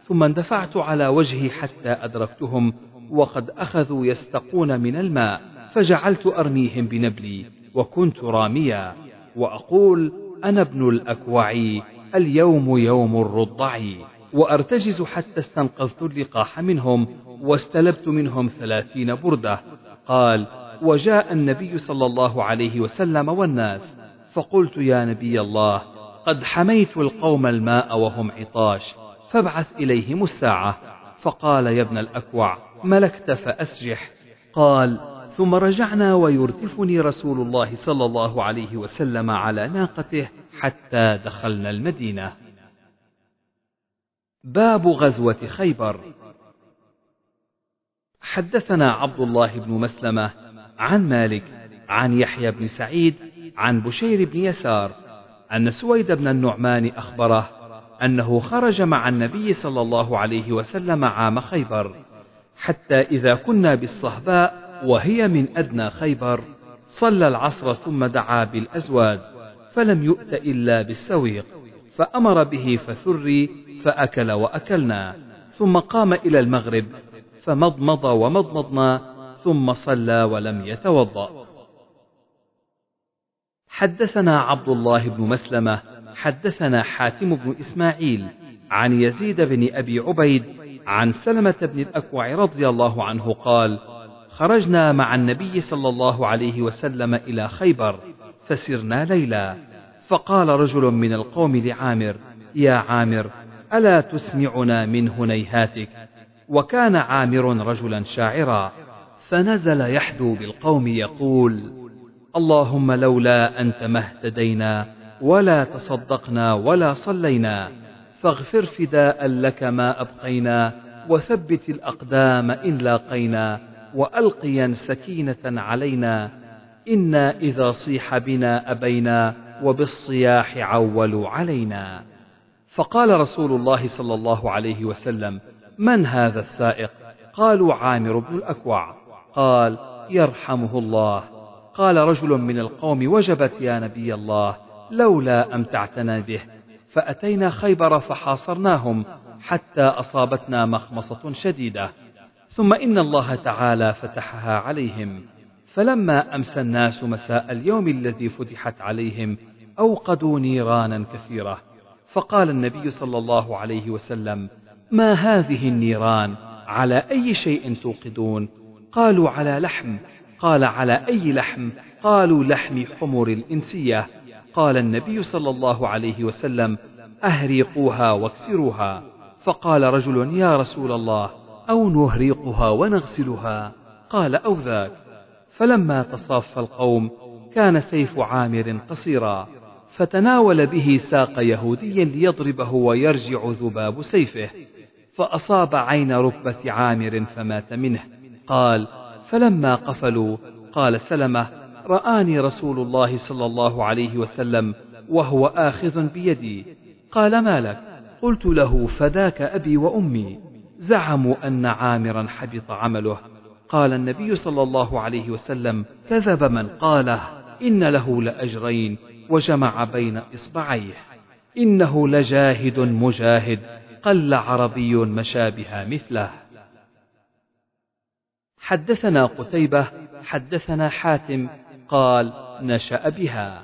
ثم اندفعت على وجهي حتى أدركتهم وقد أخذوا يستقون من الماء فجعلت أرميهم بنبلي وكنت راميا. وأقول أنا ابن الأكوع اليوم يوم الرضع وأرتجز حتى استنقذت اللقاح منهم واستلبت منهم ثلاثين بردة. قال وجاء النبي صلى الله عليه وسلم والناس فقلت يا نبي الله قد حميت القوم الماء وهم عطاش فابعث إليهم الساعة. فقال يا ابن الأكوع ملكت فأسجح. قال ثم رجعنا ويرتفني رسول الله صلى الله عليه وسلم على ناقته حتى دخلنا المدينة. باب غزوة خيبر حدثنا عبد الله بن مسلمة عن مالك عن يحيى بن سعيد عن بشير بن يسار أن سويد بن النعمان أخبره أنه خرج مع النبي صلى الله عليه وسلم عام خيبر حتى إذا كنا بالصهباء وهي من أدنى خيبر صلى العصر ثم دعا بالأزواج فلم يؤت إلا بالسويق فأمر به فثري فأكل وأكلنا ثم قام إلى المغرب فمضمض ومضمضنا ثم صلى ولم يتوضأ. حدثنا عبد الله بن مسلمة حدثنا حاتم بن إسماعيل عن يزيد بن أبي عبيد عن سلمة بن الأكوع رضي الله عنه قال خرجنا مع النبي صلى الله عليه وسلم إلى خيبر فسرنا ليلا فقال رجل من القوم لعامر يا عامر ألا تسمعنا من هنيهاتك؟ وكان عامر رجلا شاعرا. فنزل يحدو بالقوم يقول اللهم لولا أنت ما اهتدينا ولا تصدقنا ولا صلينا. فاغفر فداء لك ما أبقينا وثبت الأقدام إن لاقينا. وألقيا سكينة علينا إنا إذا صيح بنا أبينا وبالصياح عولوا علينا. فقال رسول الله صلى الله عليه وسلم من هذا السائق؟ قالوا عامر بن الأكوع. قال يرحمه الله. قال رجل من القوم وجبت يا نبي الله لولا أمتعتنا به فأتينا خيبر فحاصرناهم حتى أصابتنا مخمصة شديدة. ثم إن الله تعالى فتحها عليهم. فلما أمسى الناس مساء اليوم الذي فتحت عليهم أوقدوا نيرانا كثيرة. فقال النبي صلى الله عليه وسلم ما هذه النيران؟ على أي شيء توقدون؟ قالوا على لحم. قال على أي لحم؟ قالوا لحم حمر الإنسية. قال النبي صلى الله عليه وسلم أهريقوها واكسروها. فقال رجل يا رسول الله أو نهريقها ونغسلها. قال أو ذاك. فلما تصاف القوم كان سيف عامر قصيرا. فتناول به ساق يهودي ليضربه ويرجع ذباب سيفه. فأصاب عين ركبة عامر فمات منه. قال فلما قفلوا قال سلمة رآني رسول الله صلى الله عليه وسلم وهو آخذ بيدي. قال ما لك؟ قلت له فداك أبي وأمي. زعموا أن عامرا حبط عمله. قال النبي صلى الله عليه وسلم كذب من قاله إن له لأجرين وجمع بين إصبعيه. إنه لجاهد مجاهد قل عربي مشابه مثله. حدثنا قتيبة حدثنا حاتم قال نشأ بها.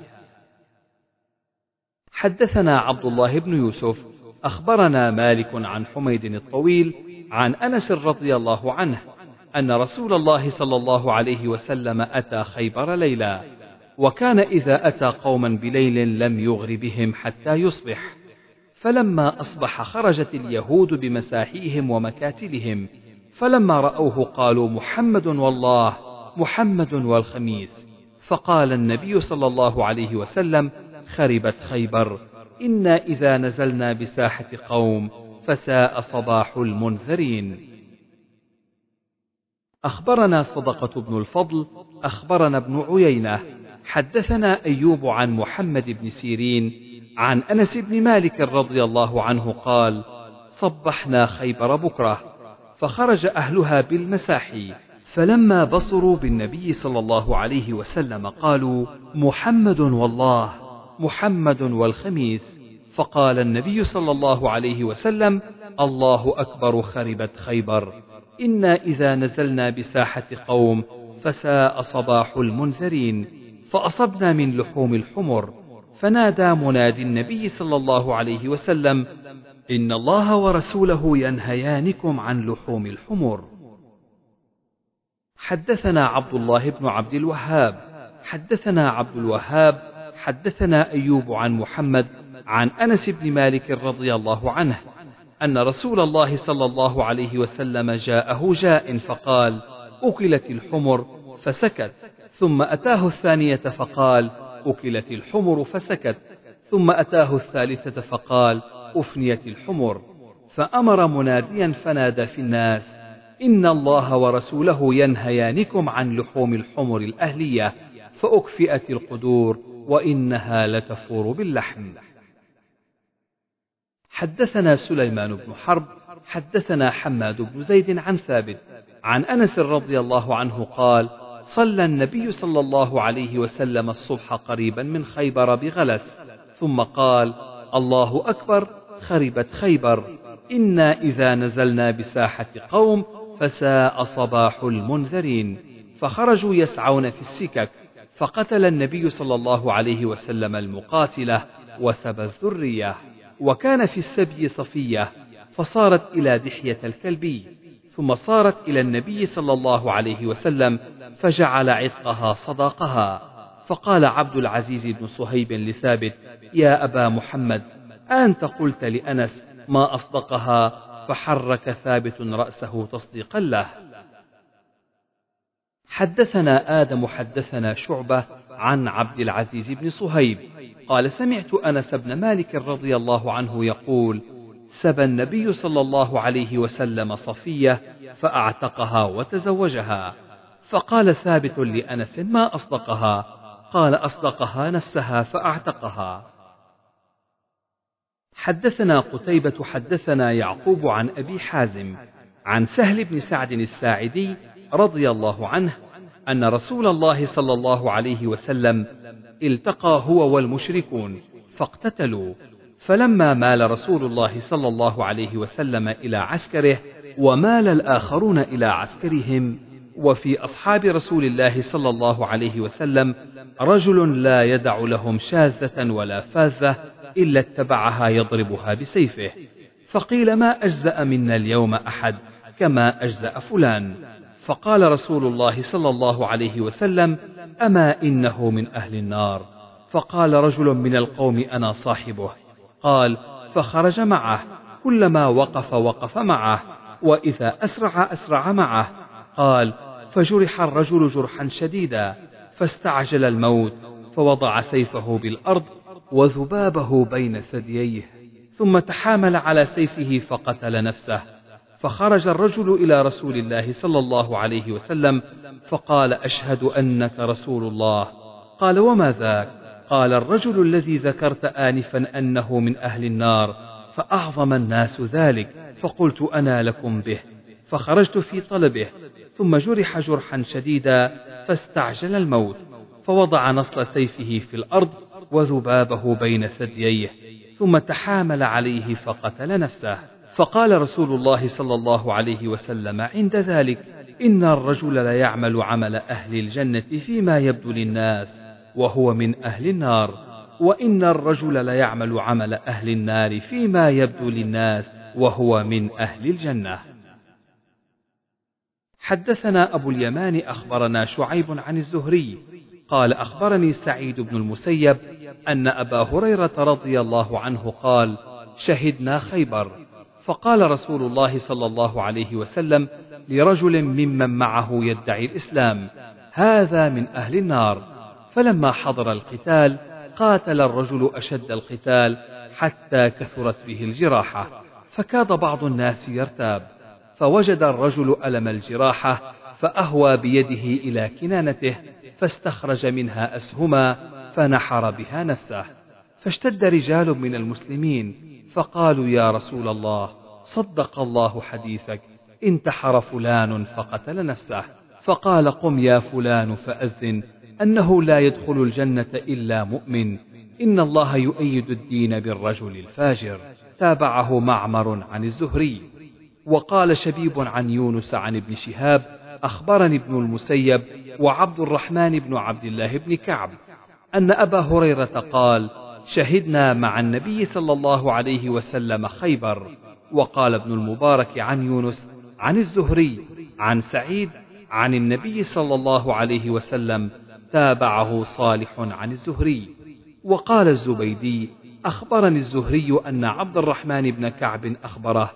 حدثنا عبد الله بن يوسف أخبرنا مالك عن حميد الطويل عن أنس رضي الله عنه أن رسول الله صلى الله عليه وسلم أتى خيبر ليلا وكان إذا أتى قوما بليل لم يغر بهم حتى يصبح. فلما أصبح خرجت اليهود بمساحيهم ومكاتلهم فلما رأوه قالوا محمد والله محمد والخميس. فقال النبي صلى الله عليه وسلم خربت خيبر. إنا إذا نزلنا بساحة قوم فساء صباح المنذرين. أخبرنا صدقة بن الفضل أخبرنا ابن عيينة حدثنا أيوب عن محمد بن سيرين عن أنس بن مالك رضي الله عنه قال صبحنا خيبر بكرة فخرج أهلها بالمساحي فلما بصروا بالنبي صلى الله عليه وسلم قالوا محمد والله. محمد والخميس. فقال النبي صلى الله عليه وسلم الله أكبر خربت خيبر. إنا إذا نزلنا بساحة قوم فساء صباح المنذرين. فأصبنا من لحوم الحمر. فنادى منادي النبي صلى الله عليه وسلم إن الله ورسوله ينهيانكم عن لحوم الحمر. حدثنا عبد الله بن عبد الوهاب. حدثنا عبد الوهاب حدثنا أيوب عن محمد عن أنس بن مالك رضي الله عنه أن رسول الله صلى الله عليه وسلم جاءه جاء فقال أكلت الحمر فسكت ثم أتاه الثانية فقال أكلت الحمر فسكت ثم أتاه الثالثة فقال أفنيت الحمر. فأمر مناديا فنادى في الناس إن الله ورسوله ينهيانكم عن لحوم الحمر الأهلية فأكفئت القدور. وإنها لتفور باللحم. حدثنا سليمان بن حرب حدثنا حماد بن زيد عن ثابت عن أنس رضي الله عنه قال صلى النبي صلى الله عليه وسلم الصبح قريبا من خيبر بغلس ثم قال الله أكبر خربت خيبر إنا إذا نزلنا بساحة قوم فساء صباح المنذرين فخرجوا يسعون في السكك فقتل النبي صلى الله عليه وسلم المقاتله وسبى الذرية وكان في السبي صفية فصارت إلى دحية الكلبي ثم صارت إلى النبي صلى الله عليه وسلم فجعل عتقها صداقها. فقال عبد العزيز بن صهيب لثابت يا أبا محمد أنت قلت لأنس ما أصدقها فحرك ثابت رأسه تصديقا له. حدثنا آدم حدثنا شعبة عن عبد العزيز بن صهيب. قال سمعت أنس بن مالك رضي الله عنه يقول سبى النبي صلى الله عليه وسلم صفية فأعتقها وتزوجها. فقال ثابت لأنس ما أصدقها؟ قال أصدقها نفسها فأعتقها. حدثنا قتيبة حدثنا يعقوب عن أبي حازم عن سهل بن سعد الساعدي رضي الله عنه أن رسول الله صلى الله عليه وسلم التقى هو والمشركون فاقتتلوا. فلما مال رسول الله صلى الله عليه وسلم إلى عسكره ومال الآخرون إلى عسكرهم وفي أصحاب رسول الله صلى الله عليه وسلم رجل لا يدع لهم شاذة ولا فاذة إلا اتبعها يضربها بسيفه. فقيل ما أجزأ منا اليوم أحد كما أجزأ فلان. فقال رسول الله صلى الله عليه وسلم أما إنه من أهل النار؟ فقال رجل من القوم أنا صاحبه. قال فخرج معه كلما وقف وقف معه وإذا أسرع أسرع معه. قال فجرح الرجل جرحا شديدا فاستعجل الموت فوضع سيفه بالأرض وذبابه بين ثدييه ثم تحامل على سيفه فقتل نفسه. فخرج الرجل إلى رسول الله صلى الله عليه وسلم فقال أشهد أنك رسول الله. قال وما ذاك؟ قال الرجل الذي ذكرت آنفا أنه من أهل النار فأعظم الناس ذلك فقلت أنا لكم به. فخرجت في طلبه ثم جرح جرحا شديدا فاستعجل الموت فوضع نصل سيفه في الأرض وذبابه بين ثدييه ثم تحامل عليه فقتل نفسه. فقال رسول الله صلى الله عليه وسلم عند ذلك إن الرجل ليعمل عمل أهل الجنة فيما يبدو للناس وهو من أهل النار وإن الرجل ليعمل عمل أهل النار فيما يبدو للناس وهو من أهل الجنة. حدثنا أبو اليمان أخبرنا شعيب عن الزهري قال أخبرني سعيد بن المسيب أن أبا هريرة رضي الله عنه قال شهدنا خيبر. فقال رسول الله صلى الله عليه وسلم لرجل ممن معه يدعي الإسلام هذا من أهل النار. فلما حضر القتال قاتل الرجل أشد القتال حتى كثرت به الجراحة فكاد بعض الناس يرتاب فوجد الرجل ألم الجراحة فأهوى بيده إلى كنانته فاستخرج منها أسهما فنحر بها نفسه فاشتد رجال من المسلمين فقالوا يا رسول الله صدق الله حديثك انتحر فلان فقتل نفسه. فقال قم يا فلان فأذن أنه لا يدخل الجنة إلا مؤمن. إن الله يؤيد الدين بالرجل الفاجر. تابعه معمر عن الزهري. وقال شبيب عن يونس عن ابن شهاب أخبرني ابن المسيب وعبد الرحمن بن عبد الله بن كعب أن أبا هريرة قال شهدنا مع النبي صلى الله عليه وسلم خيبر. وقال ابن المبارك عن يونس عن الزهري عن سعيد عن النبي صلى الله عليه وسلم تابعه صالح عن الزهري. وقال الزبيدي أخبرني الزهري أن عبد الرحمن بن كعب أخبره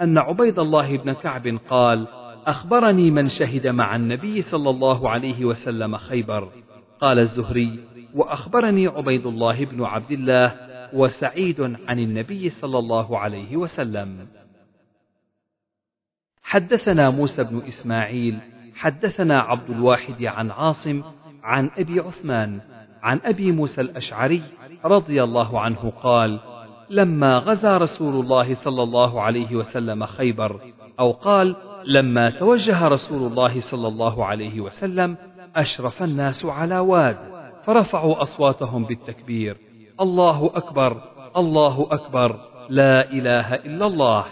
أن عبيد الله بن كعب قال أخبرني من شهد مع النبي صلى الله عليه وسلم خيبر. قال الزهري وأخبرني عبيد الله بن عبد الله وسعيد عن النبي صلى الله عليه وسلم. حدثنا موسى بن إسماعيل حدثنا عبد الواحد عن عاصم عن أبي عثمان عن أبي موسى الأشعري رضي الله عنه قال لما غزا رسول الله صلى الله عليه وسلم خيبر أو قال لما توجه رسول الله صلى الله عليه وسلم أشرف الناس على واد فرفعوا أصواتهم بالتكبير. الله أكبر الله أكبر لا إله إلا الله.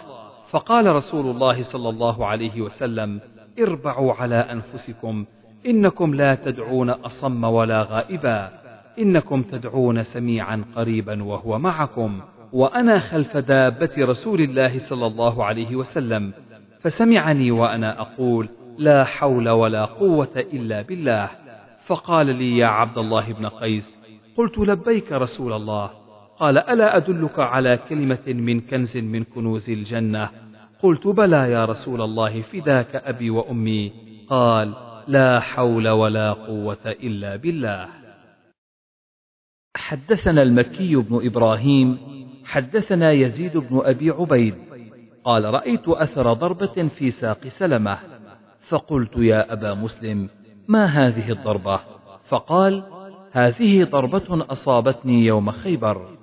فقال رسول الله صلى الله عليه وسلم اربعوا على أنفسكم إنكم لا تدعون أصم ولا غائبا. إنكم تدعون سميعا قريبا وهو معكم. وأنا خلف دابة رسول الله صلى الله عليه وسلم فسمعني وأنا أقول لا حول ولا قوة إلا بالله. فقال لي يا عبد الله بن قيس قلت لبيك رسول الله. قال ألا أدلك على كلمة من كنز من كنوز الجنة؟ قلت بلى يا رسول الله فداك أبي وأمي. قال لا حول ولا قوة إلا بالله. حدثنا المكي بن إبراهيم حدثنا يزيد بن أبي عبيد. قال رأيت أثر ضربة في ساق سلمة. فقلت يا أبا مسلم ما هذه الضربة؟ فقال هذه ضربة أصابتني يوم خيبر.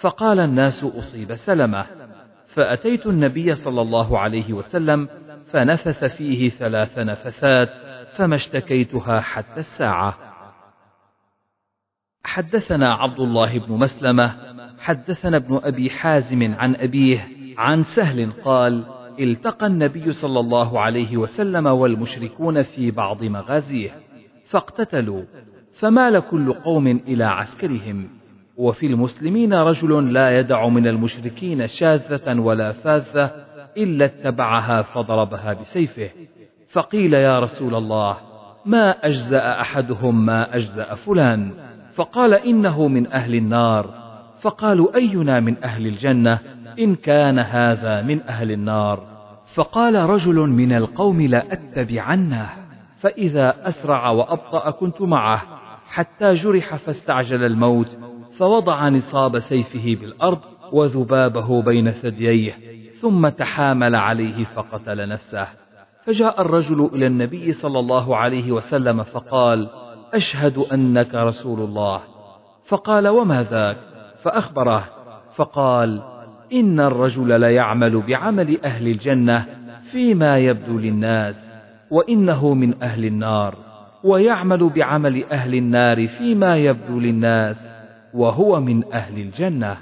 فقال الناس أصيب سلمة. فأتيت النبي صلى الله عليه وسلم فنفث فيه ثلاث نفثات فما اشتكيتها حتى الساعة. حدثنا عبد الله بن مسلمة حدثنا ابن أبي حازم عن أبيه عن سهل قال التقى النبي صلى الله عليه وسلم والمشركون في بعض مغازيه فاقتتلوا فمال كل قوم إلى عسكرهم. وفي المسلمين رجل لا يدع من المشركين شاذة ولا فاذة إلا اتبعها فضربها بسيفه فقيل يا رسول الله ما أجزأ أحدهم ما أجزأ فلان؟ فقال إنه من أهل النار. فقالوا أينا من أهل الجنة؟ إن كان هذا من أهل النار. فقال رجل من القوم لأتبعنه فإذا أسرع وأبطأ كنت معه. حتى جرح فاستعجل الموت. فوضع نصاب سيفه بالأرض وذبابه بين ثدييه. ثم تحامل عليه فقتل نفسه. فجاء الرجل إلى النبي صلى الله عليه وسلم فقال أشهد أنك رسول الله. فقال وما ذاك؟ فأخبره. فقال إن الرجل ليعمل بعمل أهل الجنة فيما يبدو للناس وإنه من أهل النار ويعمل بعمل أهل النار فيما يبدو للناس وهو من أهل الجنة.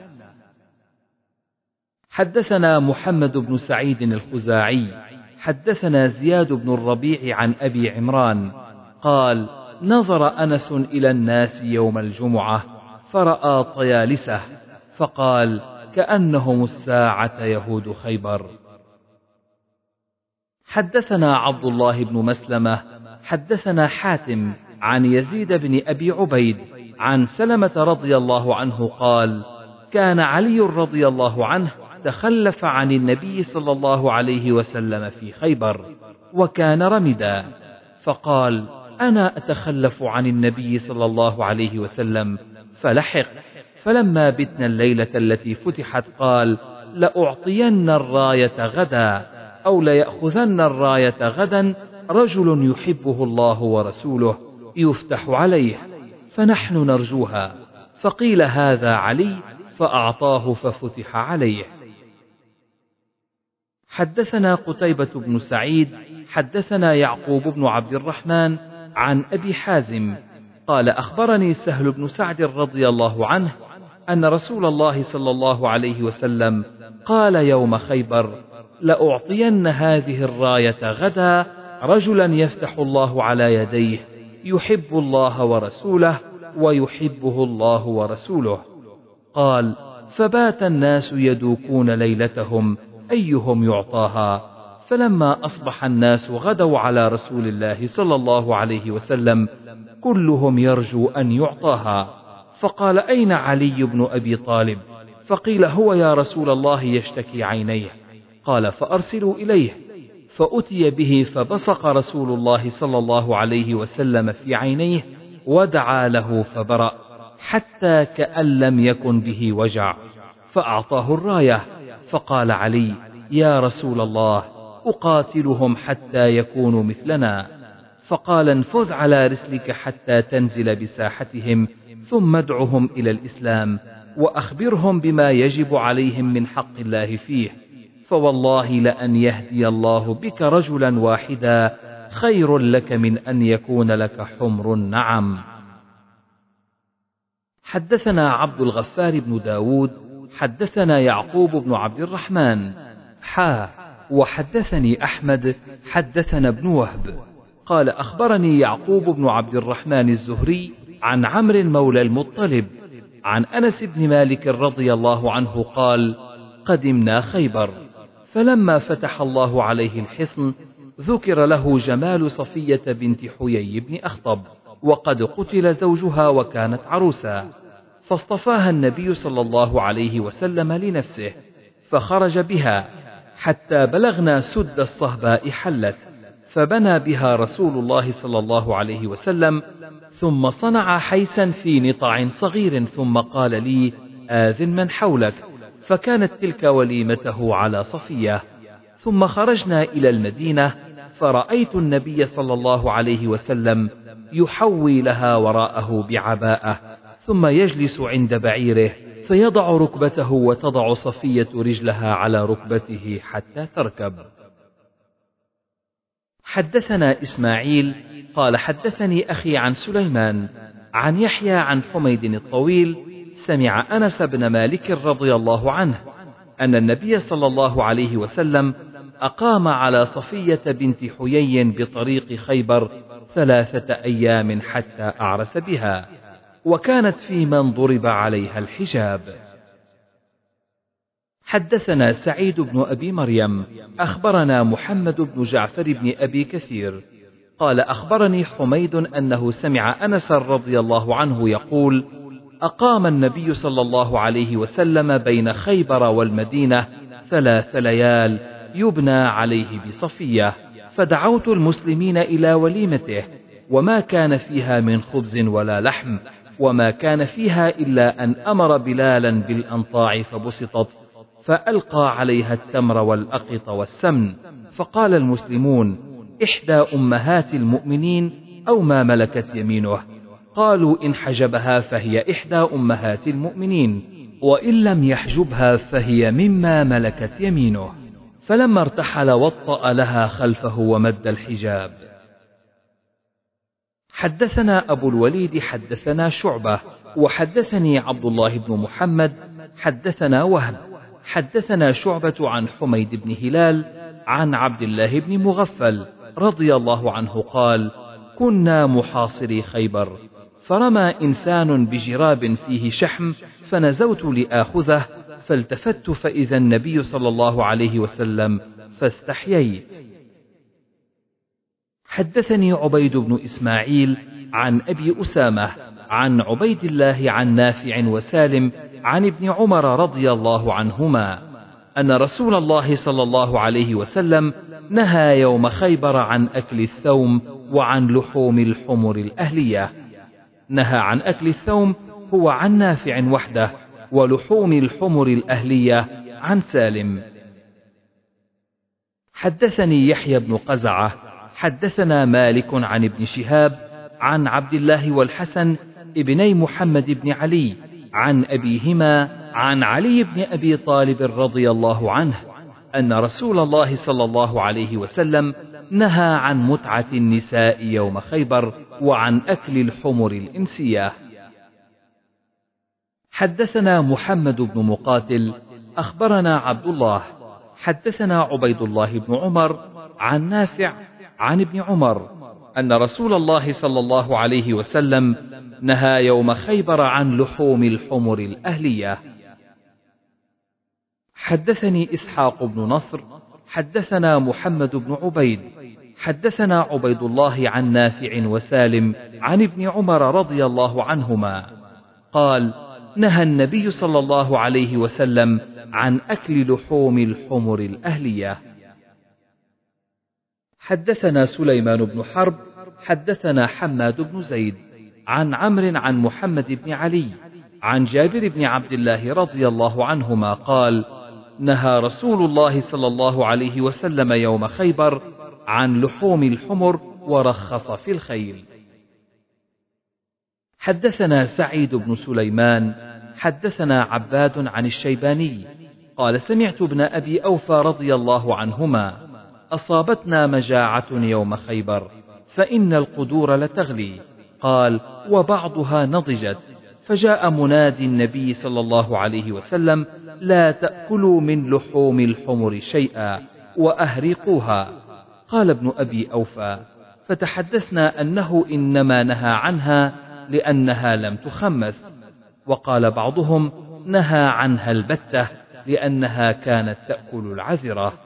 حدثنا محمد بن سعيد الخزاعي حدثنا زياد بن الربيع عن أبي عمران قال نظر أنس إلى الناس يوم الجمعة فرأى طيالسة فقال كأنهم الساعة يهود خيبر. حدثنا عبد الله بن مسلمة حدثنا حاتم عن يزيد بن أبي عبيد عن سلمة رضي الله عنه قال كان علي رضي الله عنه تخلف عن النبي صلى الله عليه وسلم في خيبر وكان رمدا. فقال أنا أتخلف عن النبي صلى الله عليه وسلم فلحق. فلما بتنا الليلة التي فتحت قال لأعطين الراية غدا أو ليأخذن الراية غدا رجل يحبه الله ورسوله يفتح عليه فنحن نرجوها فقيل هذا علي فأعطاه ففتح عليه. حدثنا قتيبة بن سعيد حدثنا يعقوب بن عبد الرحمن عن أبي حازم قال أخبرني سهل بن سعد رضي الله عنه أن رسول الله صلى الله عليه وسلم قال يوم خيبر لأعطين هذه الراية غدا رجلا يفتح الله على يديه يحب الله ورسوله ويحبه الله ورسوله. قال فبات الناس يدوكون ليلتهم أيهم يعطاها؟ فلما أصبح الناس غدوا على رسول الله صلى الله عليه وسلم كلهم يرجو أن يعطاها. فقال أين علي بن أبي طالب؟ فقيل هو يا رسول الله يشتكي عينيه. قال فأرسلوا إليه. فأتي به فبصق رسول الله صلى الله عليه وسلم في عينيه ودعا له فبرأ حتى كأن لم يكن به وجع. فأعطاه الراية. فقال علي يا رسول الله أقاتلهم حتى يكونوا مثلنا. فقال انفذ على رسلك حتى تنزل بساحتهم ثم ادعهم إلى الإسلام وأخبرهم بما يجب عليهم من حق الله فيه فوالله لأن يهدي الله بك رجلا واحدا خير لك من أن يكون لك حمر النعم. حدثنا عبد الغفار بن داود حدثنا يعقوب بن عبد الرحمن. حا وحدثني أحمد حدثنا ابن وهب. قال أخبرني يعقوب بن عبد الرحمن الزهري عن عمرو مولى المطلب عن أنس بن مالك رضي الله عنه قال قدمنا خيبر. فلما فتح الله عليه الحصن ذكر له جمال صفية بنت حيي بن أخطب وقد قتل زوجها وكانت عروسا فاصطفاها النبي صلى الله عليه وسلم لنفسه فخرج بها. حتى بلغنا سد الصهباء حلت فبنى بها رسول الله صلى الله عليه وسلم ثم صنع حيسا في نطع صغير ثم قال لي آذن من حولك فكانت تلك وليمته على صفية ثم خرجنا إلى المدينة فرأيت النبي صلى الله عليه وسلم يحوي لها وراءه بعباءة ثم يجلس عند بعيره فيضع ركبته وتضع صفية رجلها على ركبته حتى تركب. حدثنا إسماعيل قال حدثني أخي عن سليمان عن يحيى عن حميد الطويل سمع أنس بن مالك رضي الله عنه أن النبي صلى الله عليه وسلم أقام على صفية بنت حيي بطريق خيبر ثلاثة أيام حتى أعرس بها وكانت في من ضرب عليها الحجاب. حدثنا سعيد بن أبي مريم أخبرنا محمد بن جعفر بن أبي كثير. قال أخبرني حميد أنه سمع أنس رضي الله عنه يقول أقام النبي صلى الله عليه وسلم بين خيبر والمدينة ثلاث ليال يبنى عليه بصفية فدعوت المسلمين إلى وليمته وما كان فيها من خبز ولا لحم وما كان فيها إلا أن أمر بلالا بالأنطاع فبسطت. فألقى عليها التمر والأقط والسمن فقال المسلمون إحدى أمهات المؤمنين أو ما ملكت يمينه؟ قالوا إن حجبها فهي إحدى أمهات المؤمنين وإن لم يحجبها فهي مما ملكت يمينه. فلما ارتحل وطأ لها خلفه ومد الحجاب. حدثنا أبو الوليد حدثنا شعبة وحدثني عبد الله بن محمد حدثنا وهب. حدثنا شعبة عن حميد بن هلال عن عبد الله بن مغفل رضي الله عنه قال كنا محاصري خيبر فرمى إنسان بجراب فيه شحم فنزوت لآخذه فالتفت فإذا النبي صلى الله عليه وسلم فاستحييت. حدثني عبيد بن إسماعيل عن أبي أسامة عن عبيد الله عن نافع وسالم عن ابن عمر رضي الله عنهما أن رسول الله صلى الله عليه وسلم نهى يوم خيبر عن أكل الثوم وعن لحوم الحمر الأهلية. نهى عن أكل الثوم هو عن نافع وحده ولحوم الحمر الأهلية عن سالم. حدثني يحيى بن قزعة حدثنا مالك عن ابن شهاب عن عبد الله والحسن ابني محمد بن علي عن أبيهما عن علي بن أبي طالب رضي الله عنه أن رسول الله صلى الله عليه وسلم نهى عن متعة النساء يوم خيبر وعن أكل الحمر الإنسية. حدثنا محمد بن مقاتل أخبرنا عبد الله حدثنا عبيد الله بن عمر عن نافع عن ابن عمر أن رسول الله صلى الله عليه وسلم نهى يوم خيبر عن لحوم الحمر الأهلية. حدثني إسحاق بن نصر حدثنا محمد بن عبيد حدثنا عبيد الله عن نافع وسالم عن ابن عمر رضي الله عنهما قال نهى النبي صلى الله عليه وسلم عن أكل لحوم الحمر الأهلية حدثنا سليمان بن حرب حدثنا حماد بن زيد عن عمرو عن محمد بن علي عن جابر بن عبد الله رضي الله عنهما قال نهى رسول الله صلى الله عليه وسلم يوم خيبر عن لحوم الحمر ورخص في الخيل. حدثنا سعيد بن سليمان حدثنا عباد عن الشيباني قال سمعت ابن أبي أوفى رضي الله عنهما أصابتنا مجاعة يوم خيبر فإن القدور لتغلي. قال وبعضها نضجت فجاء منادي النبي صلى الله عليه وسلم لا تأكلوا من لحوم الحمر شيئا وأهرقوها. قال ابن أبي أوفى فتحدثنا أنه إنما نهى عنها لأنها لم تخمس. وقال بعضهم نهى عنها البتة لأنها كانت تأكل العذرة.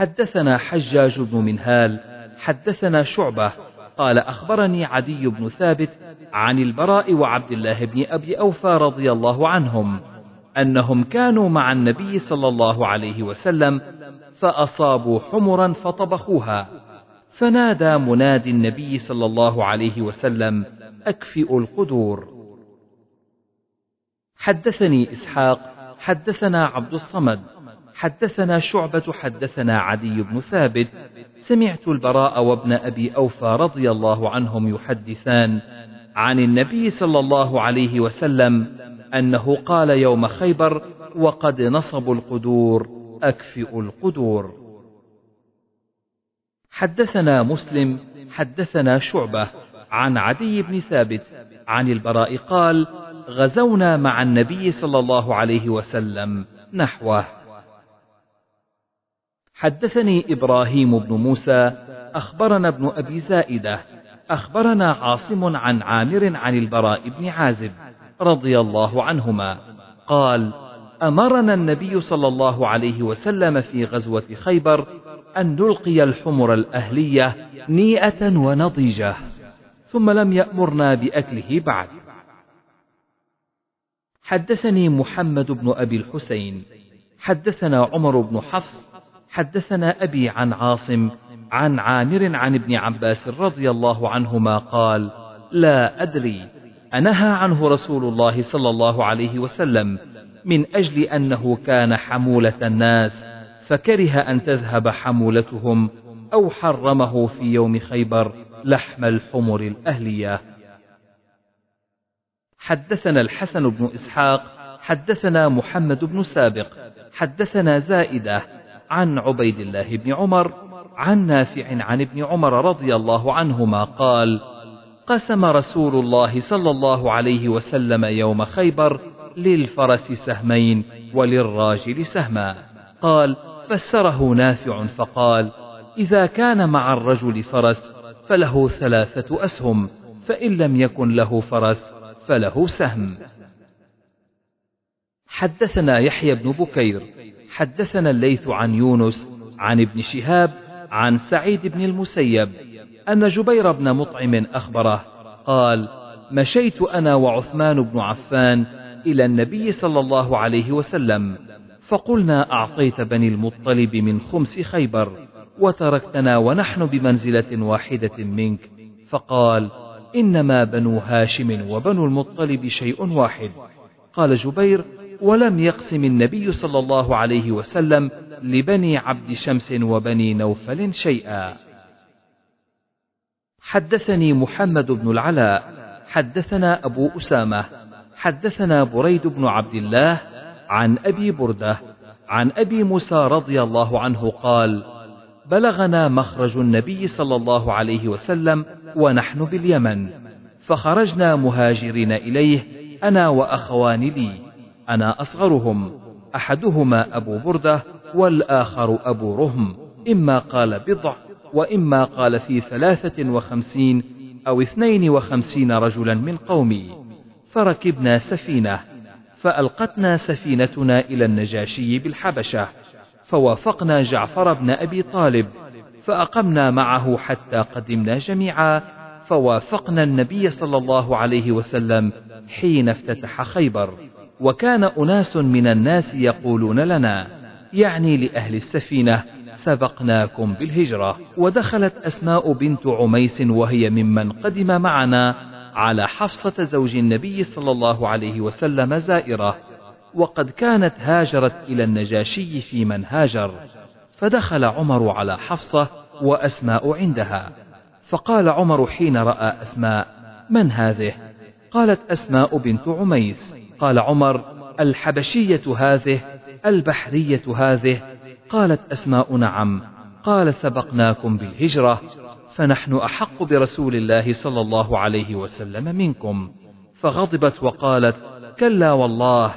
حدثنا حجاج بن منهال حدثنا شعبة قال أخبرني عدي بن ثابت عن البراء وعبد الله بن أبي أوفى رضي الله عنهم أنهم كانوا مع النبي صلى الله عليه وسلم فأصابوا حمرا فطبخوها فنادى منادي النبي صلى الله عليه وسلم اكفئوا القدور. حدثني إسحاق حدثنا عبد الصمد حدثنا شعبة حدثنا عدي بن ثابت. سمعت البراء وابن أبي أوفى رضي الله عنهم يحدثان عن النبي صلى الله عليه وسلم أنه قال يوم خيبر وقد نصبوا القدور أكفئوا القدور. حدثنا مسلم حدثنا شعبة عن عدي بن ثابت عن البراء قال غزونا مع النبي صلى الله عليه وسلم نحوه. حدثني إبراهيم بن موسى أخبرنا ابن أبي زائدة أخبرنا عاصم عن عامر عن البراء بن عازب رضي الله عنهما قال أمرنا النبي صلى الله عليه وسلم في غزوة خيبر أن نلقي الحمر الأهلية نيئة ونضيجة ثم لم يأمرنا بأكله بعد. حدثني محمد بن أبي الحسين حدثنا عمر بن حفص حدثنا أبي عن عاصم عن عامر عن ابن عباس رضي الله عنهما قال لا أدري أنهى عنه رسول الله صلى الله عليه وسلم من أجل أنه كان حمولة الناس فكره أن تذهب حمولتهم أو حرمه في يوم خيبر لحم الحمر الأهلية. حدثنا الحسن بن إسحاق حدثنا محمد بن سابق حدثنا زائدة عن عبيد الله بن عمر عن نافع عن ابن عمر رضي الله عنهما قال قسم رسول الله صلى الله عليه وسلم يوم خيبر للفرس سهمين وللراجل سهما. قال فسره نافع فقال إذا كان مع الرجل فرس فله ثلاثة أسهم فإن لم يكن له فرس فله سهم. حدثنا يحيى بن بكير حدثنا الليث عن يونس عن ابن شهاب عن سعيد بن المسيب أن جبير بن مطعم أخبره قال مشيت أنا وعثمان بن عفان إلى النبي صلى الله عليه وسلم فقلنا أعطيت بني المطلب من خمس خيبر وتركتنا ونحن بمنزلة واحدة منك فقال إنما بنو هاشم وبنو المطلب شيء واحد. قال جبير ولم يقسم النبي صلى الله عليه وسلم لبني عبد شمس وبني نوفل شيئا. حدثني محمد بن العلاء حدثنا أبو أسامة حدثنا بريد بن عبد الله عن أبي بردة عن أبي موسى رضي الله عنه قال بلغنا مخرج النبي صلى الله عليه وسلم ونحن باليمن فخرجنا مهاجرين إليه أنا وأخوان لي. أنا أصغرهم. أحدهما أبو بردة والآخر أبو رهم. إما قال بضع وإما قال في ثلاثة وخمسين أو اثنين وخمسين رجلا من قومي. فركبنا سفينة فألقتنا سفينتنا إلى النجاشي بالحبشة. فوافقنا جعفر بن أبي طالب فأقمنا معه حتى قدمنا جميعا. فوافقنا النبي صلى الله عليه وسلم حين افتتح خيبر. وكان أناس من الناس يقولون لنا يعني لأهل السفينة سبقناكم بالهجرة. ودخلت أسماء بنت عميس وهي ممن قدم معنا على حفصة زوج النبي صلى الله عليه وسلم زائرة. وقد كانت هاجرت إلى النجاشي في من هاجر. فدخل عمر على حفصة وأسماء عندها. فقال عمر حين رأى أسماء من هذه؟ قالت أسماء بنت عميس. قال عمر الحبشية هذه البحرية هذه قالت أسماء نعم قال سبقناكم بالهجرة فنحن أحق برسول الله صلى الله عليه وسلم منكم. فغضبت وقالت كلا والله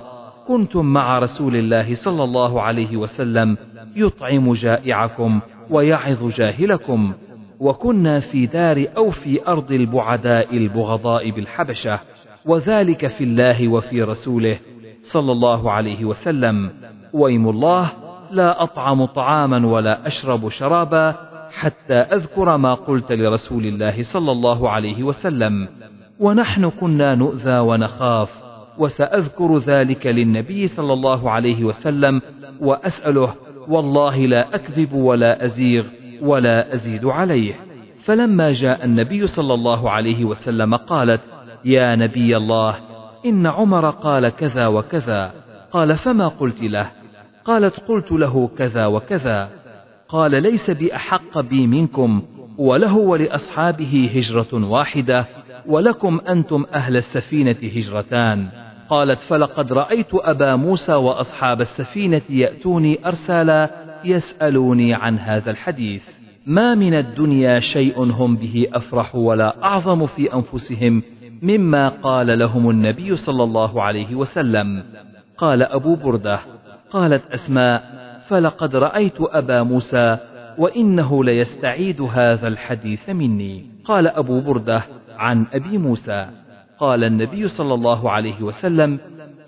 كنتم مع رسول الله صلى الله عليه وسلم يطعم جائعكم ويعظ جاهلكم وكنا في دار أو في أرض البعداء البغضاء بالحبشة. وذلك في الله وفي رسوله صلى الله عليه وسلم. ويم الله لا أطعم طعاما ولا أشرب شرابا حتى أذكر ما قلت لرسول الله صلى الله عليه وسلم. ونحن كنا نؤذى ونخاف وسأذكر ذلك للنبي صلى الله عليه وسلم وأسأله والله لا أكذب ولا أزيغ ولا أزيد عليه. فلما جاء النبي صلى الله عليه وسلم قالت يا نبي الله إن عمر قال كذا وكذا قال فما قلت له؟ قالت قلت له كذا وكذا. قال ليس بأحق بي منكم وله ولأصحابه هجرة واحدة ولكم أنتم أهل السفينة هجرتان. قالت فلقد رأيت أبا موسى وأصحاب السفينة يأتوني أرسالا يسألوني عن هذا الحديث. ما من الدنيا شيء هم به أفرح ولا أعظم في أنفسهم مما قال لهم النبي صلى الله عليه وسلم. قال أبو بردة قالت أسماء فلقد رأيت أبا موسى وإنه ليستعيد هذا الحديث مني. قال أبو بردة عن أبي موسى قال النبي صلى الله عليه وسلم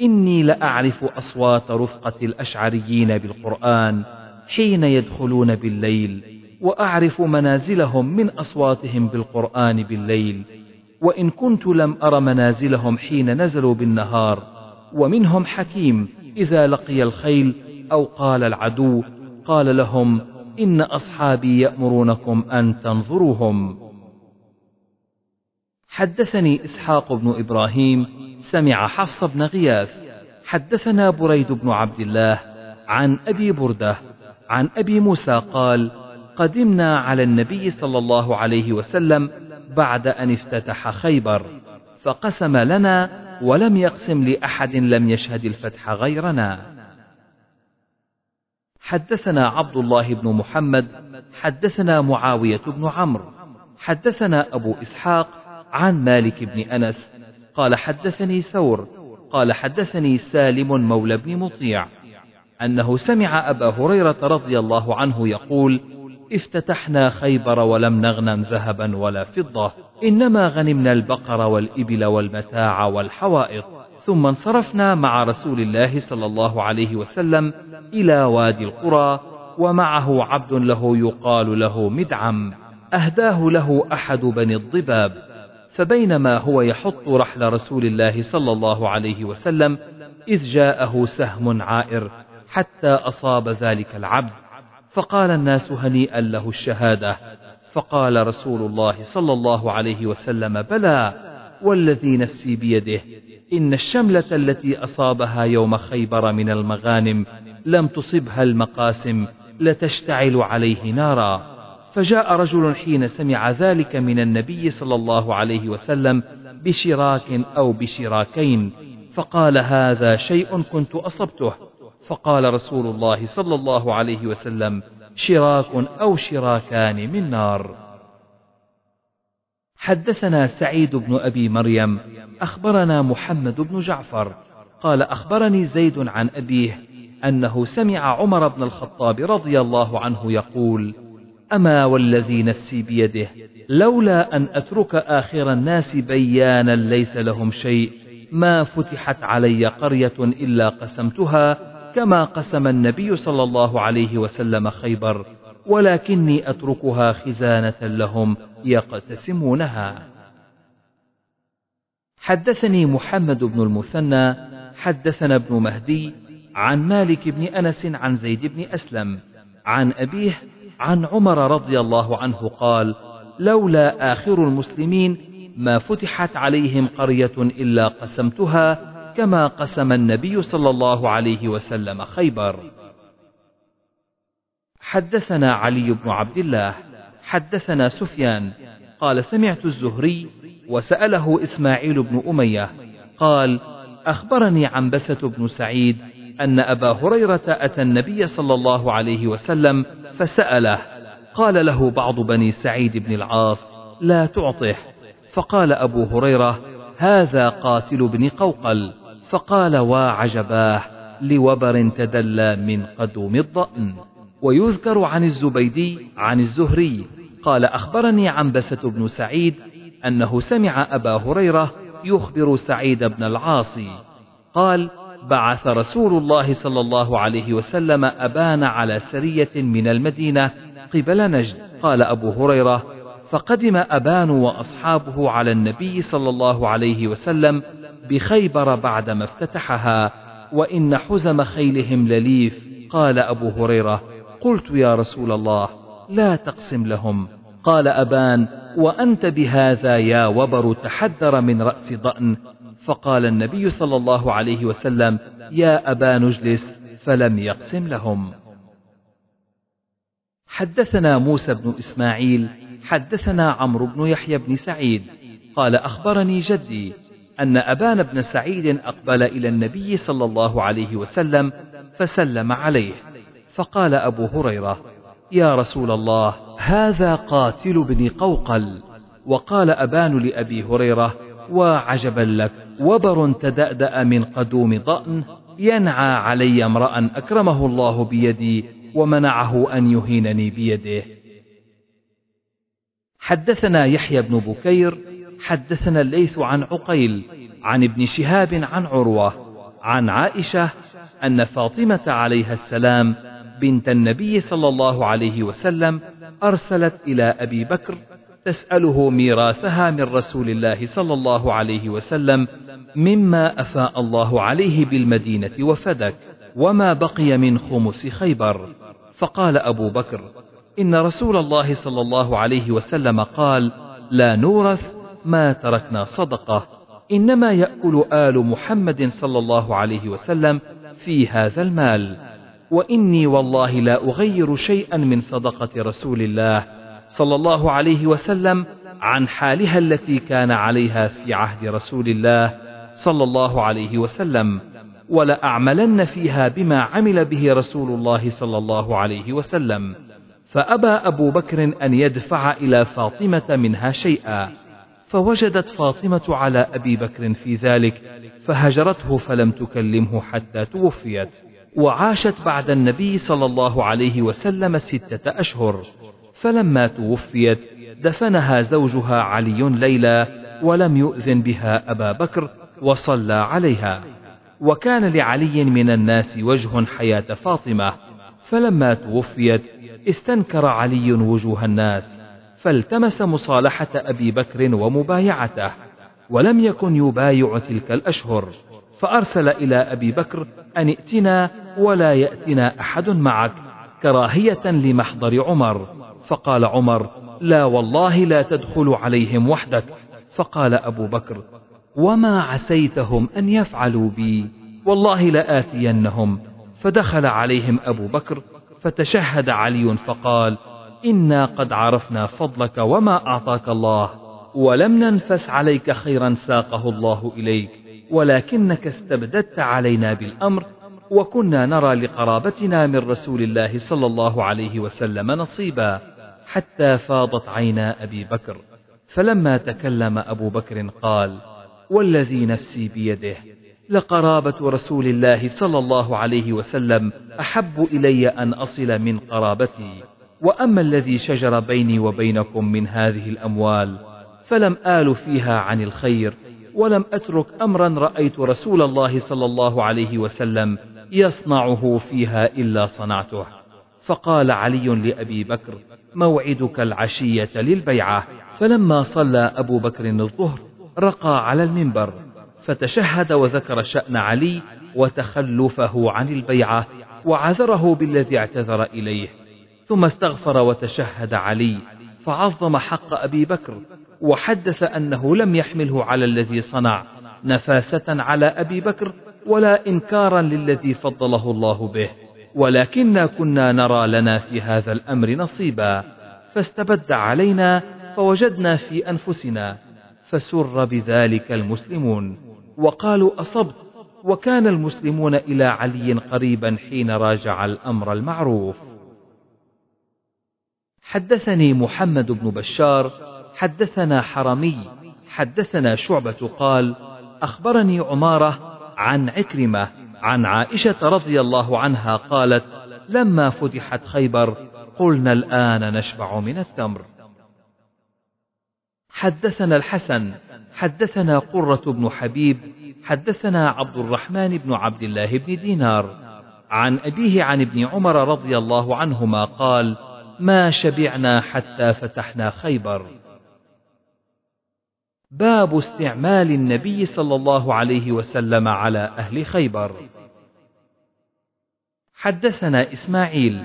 إني لأعرف أصوات رفقة الأشعريين بالقرآن حين يدخلون بالليل وأعرف منازلهم من أصواتهم بالقرآن بالليل. وإن كنت لم أر منازلهم حين نزلوا بالنهار ومنهم حكيم إذا لقي الخيل أو قال العدو قال لهم إن أصحابي يأمرونكم أن تنظروهم. حدثني إسحاق بن إبراهيم سمع حفص بن غياث. حدثنا بريد بن عبد الله عن أبي بردة عن أبي موسى قال قدمنا على النبي صلى الله عليه وسلم بعد أن افتتح خيبر فقسم لنا ولم يقسم لأحد لم يشهد الفتح غيرنا. حدثنا عبد الله بن محمد حدثنا معاوية بن عمرو حدثنا أبو إسحاق عن مالك بن أنس قال حدثني ثور قال حدثني سالم مولى بن مطيع أنه سمع أبا هريرة رضي الله عنه يقول افتتحنا خيبر ولم نغنم ذهبا ولا فضة إنما غنمنا البقر والإبل والمتاع والحوائط. ثم انصرفنا مع رسول الله صلى الله عليه وسلم إلى وادي القرى ومعه عبد له يقال له مدعم أهداه له أحد بني الضباب. فبينما هو يحط رحل رسول الله صلى الله عليه وسلم إذ جاءه سهم عائر حتى أصاب ذلك العبد. فقال الناس هنيئا له الشهادة. فقال رسول الله صلى الله عليه وسلم بلى والذي نفسي بيده إن الشملة التي أصابها يوم خيبر من المغانم لم تصبها المقاسم لتشتعل عليه نارا. فجاء رجل حين سمع ذلك من النبي صلى الله عليه وسلم بشراك أو بشراكين فقال هذا شيء كنت أصبته. فقال رسول الله صلى الله عليه وسلم شراك أو شراكان من نار. حدثنا سعيد بن أبي مريم أخبرنا محمد بن جعفر قال أخبرني زيد عن أبيه أنه سمع عمر بن الخطاب رضي الله عنه يقول أما والذي نفسي بيده لولا أن أترك آخر الناس بيانا ليس لهم شيء ما فتحت علي قرية إلا قسمتها كما قسم النبي صلى الله عليه وسلم خيبر ولكني أتركها خزانة لهم يقتسمونها. حدثني محمد بن المثنى حدثنا ابن مهدي عن مالك بن أنس عن زيد بن أسلم عن أبيه عن عمر رضي الله عنه قال لولا آخر المسلمين ما فتحت عليهم قرية إلا قسمتها كما قسم النبي صلى الله عليه وسلم خيبر. حدثنا علي بن عبد الله حدثنا سفيان قال سمعت الزهري وسأله إسماعيل بن أمية قال أخبرني عنبسة بن سعيد أن أبا هريرة أتى النبي صلى الله عليه وسلم فسأله قال له بعض بني سعيد بن العاص لا تعطه. فقال أبو هريرة هذا قاتل بن قوقل. فقال وعجباه لوبر تدلى من قدوم الضأن. ويذكر عن الزبيدي عن الزهري. قال أخبرني عنبسة بن سعيد أنه سمع أبا هريرة يخبر سعيد بن العاصي. قال بعث رسول الله صلى الله عليه وسلم أبان على سرية من المدينة قبل نجد. قال أبو هريرة فقدم أبان وأصحابه على النبي صلى الله عليه وسلم بخيبر بعدما افتتحها وإن حزم خيلهم لليف قال أبو هريرة قلت يا رسول الله لا تقسم لهم. قال أبان وأنت بهذا يا وبر تحذر من رأس ضأن؟ فقال النبي صلى الله عليه وسلم يا أبا نجلس فلم يقسم لهم. حدثنا موسى بن إسماعيل حدثنا عمرو بن يحيى بن سعيد قال أخبرني جدي أن أبان بن سعيد أقبل إلى النبي صلى الله عليه وسلم فسلم عليه فقال أبو هريرة يا رسول الله هذا قاتل بن قوقل. وقال أبان لأبي هريرة وعجبا لك وبر تدأدأ من قدوم ضأن ينعى علي امرأ أكرمه الله بيدي ومنعه أن يهينني بيده. حدثنا يحيى بن بكير حدثنا الليث عن عقيل عن ابن شهاب عن عروة عن عائشة أن فاطمة عليها السلام بنت النبي صلى الله عليه وسلم أرسلت إلى أبي بكر تسأله ميراثها من رسول الله صلى الله عليه وسلم مما أفاء الله عليه بالمدينة وفدك وما بقي من خمس خيبر. فقال أبو بكر إن رسول الله صلى الله عليه وسلم قال لا نورث ما تركنا صدقة. إنما يأكل آل محمد صلى الله عليه وسلم في هذا المال. وإني والله لا أغير شيئا من صدقة رسول الله صلى الله عليه وسلم عن حالها التي كان عليها في عهد رسول الله صلى الله عليه وسلم. ولأعملن فيها بما عمل به رسول الله صلى الله عليه وسلم. فأبى أبو بكر أن يدفع إلى فاطمة منها شيئا. فوجدت فاطمة على أبي بكر في ذلك فهجرته فلم تكلمه حتى توفيت وعاشت بعد النبي صلى الله عليه وسلم ستة أشهر فلما توفيت دفنها زوجها علي ليلى ولم يؤذن بها أبا بكر وصلى عليها. وكان لعلي من الناس وجه حياة فاطمة فلما توفيت استنكر علي وجوه الناس فالتمس مصالحة أبي بكر ومبايعته ولم يكن يبايع تلك الأشهر فأرسل إلى أبي بكر أن ائتنا ولا يأتنا أحد معك كراهية لمحضر عمر. فقال عمر لا والله لا تدخل عليهم وحدك. فقال أبو بكر وما عسيتهم أن يفعلوا بي؟ والله لآتينهم. فدخل عليهم أبو بكر فتشهد علي فقال إنا قد عرفنا فضلك وما أعطاك الله ولم ننفس عليك خيرا ساقه الله إليك ولكنك استبددت علينا بالأمر وكنا نرى لقرابتنا من رسول الله صلى الله عليه وسلم نصيبا حتى فاضت عينا أبي بكر. فلما تكلم أبو بكر قال والذي نفسي بيده لقرابة رسول الله صلى الله عليه وسلم أحب إلي أن أصل من قرابتي. وأما الذي شجر بيني وبينكم من هذه الأموال فلم آل فيها عن الخير ولم أترك أمرا رأيت رسول الله صلى الله عليه وسلم يصنعه فيها إلا صنعته. فقال علي لأبي بكر موعدك العشية للبيعة. فلما صلى أبو بكر الظهر رقى على المنبر فتشهد وذكر شأن علي وتخلفه عن البيعة وعذره بالذي اعتذر إليه. ثم استغفر وتشهد علي فعظم حق أبي بكر وحدث أنه لم يحمله على الذي صنع نفاسة على أبي بكر ولا إنكارا للذي فضله الله به ولكنا كنا نرى لنا في هذا الأمر نصيبا فاستبد علينا فوجدنا في أنفسنا فسر بذلك المسلمون وقالوا أصبت وكان المسلمون إلى علي قريبا حين راجع الأمر المعروف. حدثني محمد بن بشار حدثنا حرمي حدثنا شعبة قال أخبرني عمارة عن عكرمة عن عائشة رضي الله عنها قالت لما فتحت خيبر قلنا الآن نشبع من التمر. حدثنا الحسن حدثنا قرة بن حبيب حدثنا عبد الرحمن بن عبد الله بن دينار. عن أبيه عن ابن عمر رضي الله عنهما قال ما شبعنا حتى فتحنا خيبر. باب استعمال النبي صلى الله عليه وسلم على أهل خيبر. حدثنا إسماعيل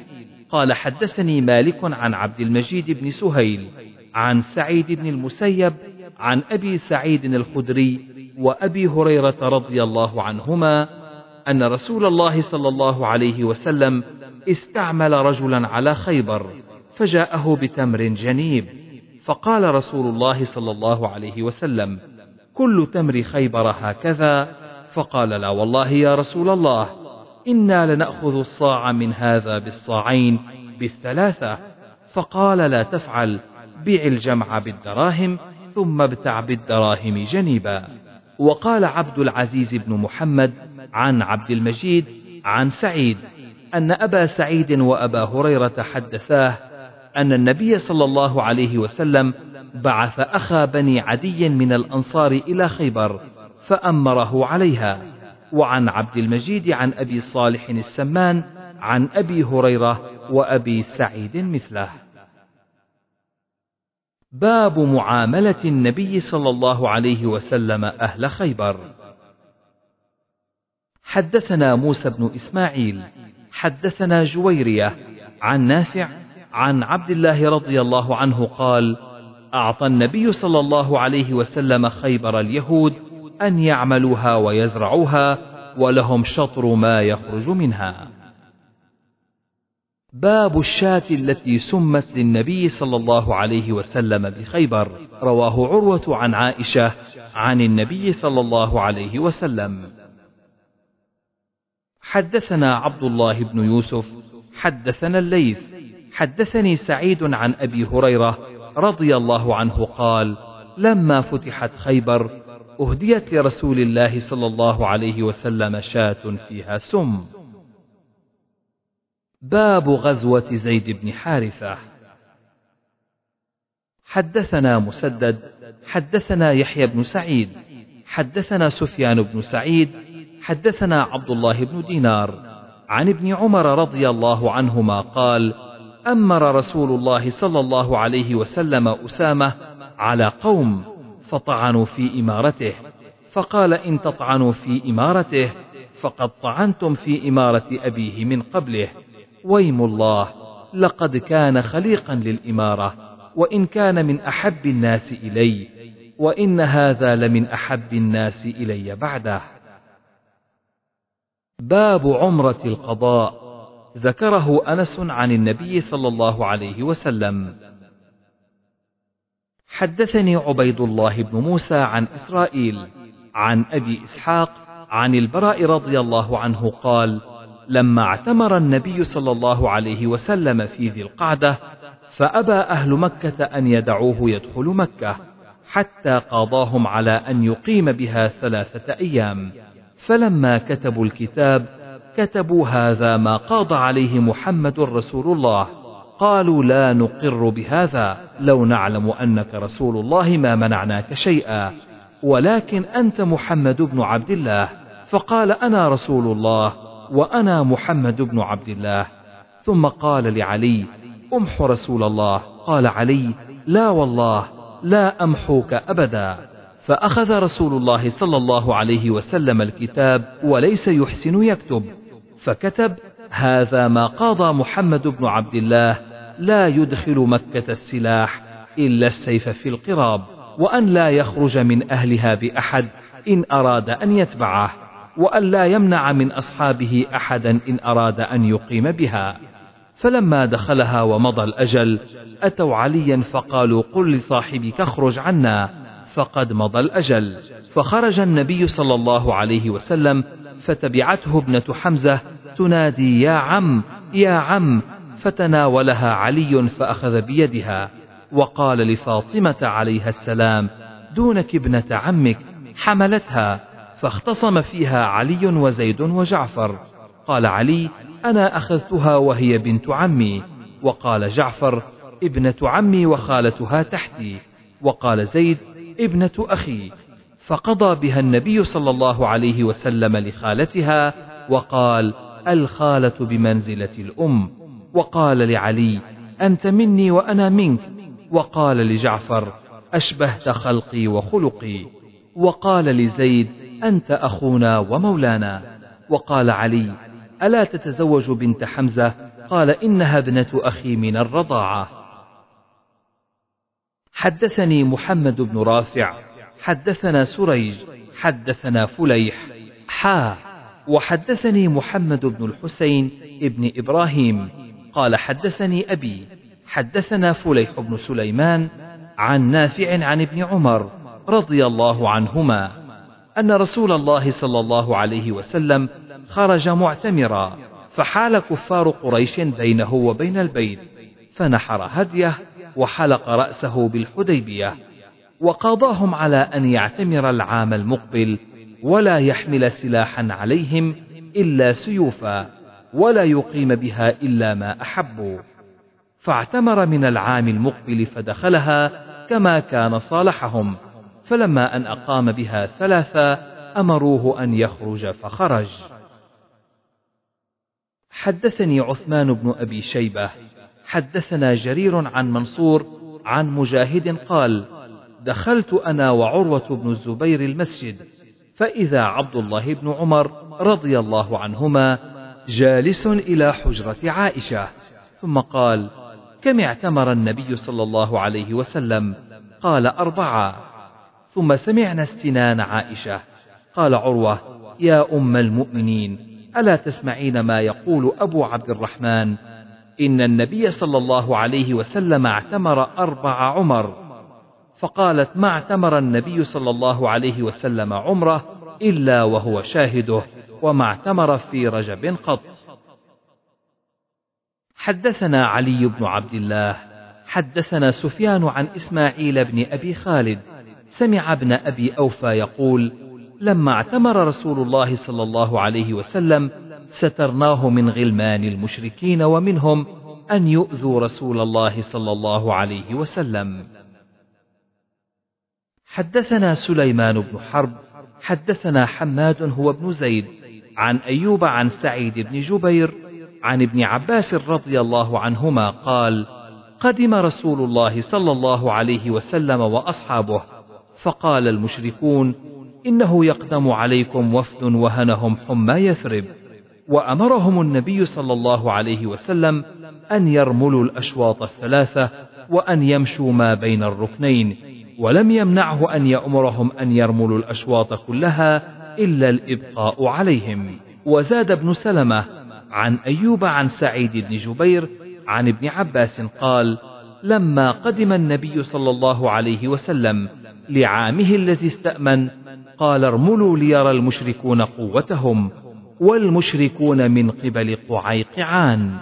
قال حدثني مالك عن عبد المجيد بن سهيل عن سعيد بن المسيب عن أبي سعيد الخدري وأبي هريرة رضي الله عنهما أن رسول الله صلى الله عليه وسلم استعمل رجلا على خيبر فجاءه بتمر جنيب فقال رسول الله صلى الله عليه وسلم كل تمر خيبر هكذا. فقال لا والله يا رسول الله إنا لنأخذ الصاع من هذا بالصاعين بالثلاثة. فقال لا تفعل بيع الجمع بالدراهم ثم ابتع بالدراهم جنيبا. وقال عبد العزيز بن محمد عن عبد المجيد عن سعيد أن أبا سعيد وأبا هريرة حدثاه أن النبي صلى الله عليه وسلم بعث أخا بني عدي من الأنصار إلى خيبر فأمره عليها وعن عبد المجيد عن أبي صالح السمان عن أبي هريرة وأبي سعيد مثله. باب معاملة النبي صلى الله عليه وسلم أهل خيبر. حدثنا موسى بن إسماعيل حدثنا جويرية عن نافع عن عبد الله رضي الله عنه قال أعطى النبي صلى الله عليه وسلم خيبر اليهود أن يعملوها ويزرعوها ولهم شطر ما يخرج منها. باب الشاة التي سمت للنبي صلى الله عليه وسلم بخيبر رواه عروة عن عائشة عن النبي صلى الله عليه وسلم. حدثنا عبد الله بن يوسف حدثنا الليث حدثني سعيد عن أبي هريرة رضي الله عنه قال لما فتحت خيبر أهديت لرسول الله صلى الله عليه وسلم شاة فيها سم. باب غزوة زيد بن حارثة. حدثنا مسدد حدثنا يحيى بن سعيد حدثنا سفيان بن سعيد حدثنا عبد الله بن دينار عن ابن عمر رضي الله عنهما قال أمر رسول الله صلى الله عليه وسلم أسامة على قوم فطعنوا في إمارته فقال إن تطعنوا في إمارته فقد طعنتم في إمارة أبيه من قبله ويم الله لقد كان خليقا للإمارة وإن كان من أحب الناس إلي وإن هذا لمن أحب الناس إلي بعده. باب عمرة القضاء. ذكره أنس عن النبي صلى الله عليه وسلم. حدثني عبيد الله بن موسى عن إسرائيل عن أبي إسحاق عن البراء رضي الله عنه قال لما اعتمر النبي صلى الله عليه وسلم في ذي القعدة فأبى أهل مكة أن يدعوه يدخل مكة حتى قاضاهم على أن يقيم بها ثلاثة أيام. فلما كتبوا الكتاب كتبوا هذا ما قاض عليه محمد رسول الله. قالوا لا نقر بهذا لو نعلم أنك رسول الله ما منعناك شيئا. ولكن أنت محمد بن عبد الله. فقال أنا رسول الله وأنا محمد بن عبد الله. ثم قال لعلي امح رسول الله. قال علي لا والله لا أمحوك أبدا. فأخذ رسول الله صلى الله عليه وسلم الكتاب وليس يحسن يكتب فكتب هذا ما قاضى محمد بن عبد الله لا يدخل مكة السلاح إلا السيف في القراب وأن لا يخرج من أهلها بأحد إن أراد أن يتبعه وأن لا يمنع من أصحابه أحدا إن أراد أن يقيم بها. فلما دخلها ومضى الأجل أتوا عليا فقالوا قل لصاحبك اخرج عنا. فقد مضى الأجل. فخرج النبي صلى الله عليه وسلم فتبعته ابنة حمزة تنادي يا عم يا عم. فتناولها علي فأخذ بيدها. وقال لفاطمة عليها السلام دونك ابنة عمك. حملتها. فاختصم فيها علي وزيد وجعفر. قال علي أنا أخذتها وهي بنت عمي. وقال جعفر ابنة عمي وخالتها تحتي. وقال زيد ابنة أخي فقضى بها النبي صلى الله عليه وسلم لخالتها وقال الخالة بمنزلة الأم. وقال لعلي أنت مني وأنا منك. وقال لجعفر أشبهت خلقي وخلقي. وقال لزيد أنت أخونا ومولانا. وقال علي ألا تتزوج بنت حمزة؟ قال إنها ابنة أخي من الرضاعة. حدثني محمد بن رافع حدثنا سريج حدثنا فليح. حا وحدثني محمد بن الحسين ابن إبراهيم. قال حدثني أبي حدثنا فليح بن سليمان عن نافع عن ابن عمر رضي الله عنهما أن رسول الله صلى الله عليه وسلم خرج معتمرا فحال كفار قريش بينه وبين البيت فنحر هديه وحلق رأسه بالحديبية وقاضاهم على أن يعتمر العام المقبل ولا يحمل سلاحا عليهم إلا سيوفا ولا يقيم بها إلا ما أحبوا فاعتمر من العام المقبل فدخلها كما كان صالحهم فلما أن أقام بها ثلاثة أمروه أن يخرج فخرج. حدثني عثمان بن أبي شيبة حدثنا جرير عن منصور عن مجاهد قال دخلت أنا وعروة بن الزبير المسجد فإذا عبد الله بن عمر رضي الله عنهما جالس إلى حجرة عائشة ثم قال كم اعتمر النبي صلى الله عليه وسلم؟ قال أربعة. ثم سمعنا استنان عائشة قال عروة يا أم المؤمنين ألا تسمعين ما يقول أبو عبد الرحمن إن النبي صلى الله عليه وسلم اعتمر أربع عمر. فقالت ما اعتمر النبي صلى الله عليه وسلم عمره إلا وهو شاهده وما اعتمر في رجب قط. حدثنا علي بن عبد الله حدثنا سفيان عن إسماعيل بن أبي خالد سمع ابن أبي أوفى يقول لما اعتمر رسول الله صلى الله عليه وسلم سترناه من غلمان المشركين ومنهم أن يؤذوا رسول الله صلى الله عليه وسلم. حدثنا سليمان بن حرب حدثنا حماد هو ابن زيد عن أيوب عن سعيد بن جبير عن ابن عباس رضي الله عنهما قال قدم رسول الله صلى الله عليه وسلم وأصحابه فقال المشركون إنه يقدم عليكم وفد وهنهم حمى يثرب. وأمرهم النبي صلى الله عليه وسلم أن يرملوا الأشواط الثلاثة وأن يمشوا ما بين الركنين ولم يمنعه أن يأمرهم أن يرملوا الأشواط كلها إلا الإبقاء عليهم. وزاد ابن سلمة عن أيوب عن سعيد بن جبير عن ابن عباس قال لما قدم النبي صلى الله عليه وسلم لعامه الذي استأمن قال ارملوا ليرى المشركون قوتهم والمشركون من قبل قعيقعان.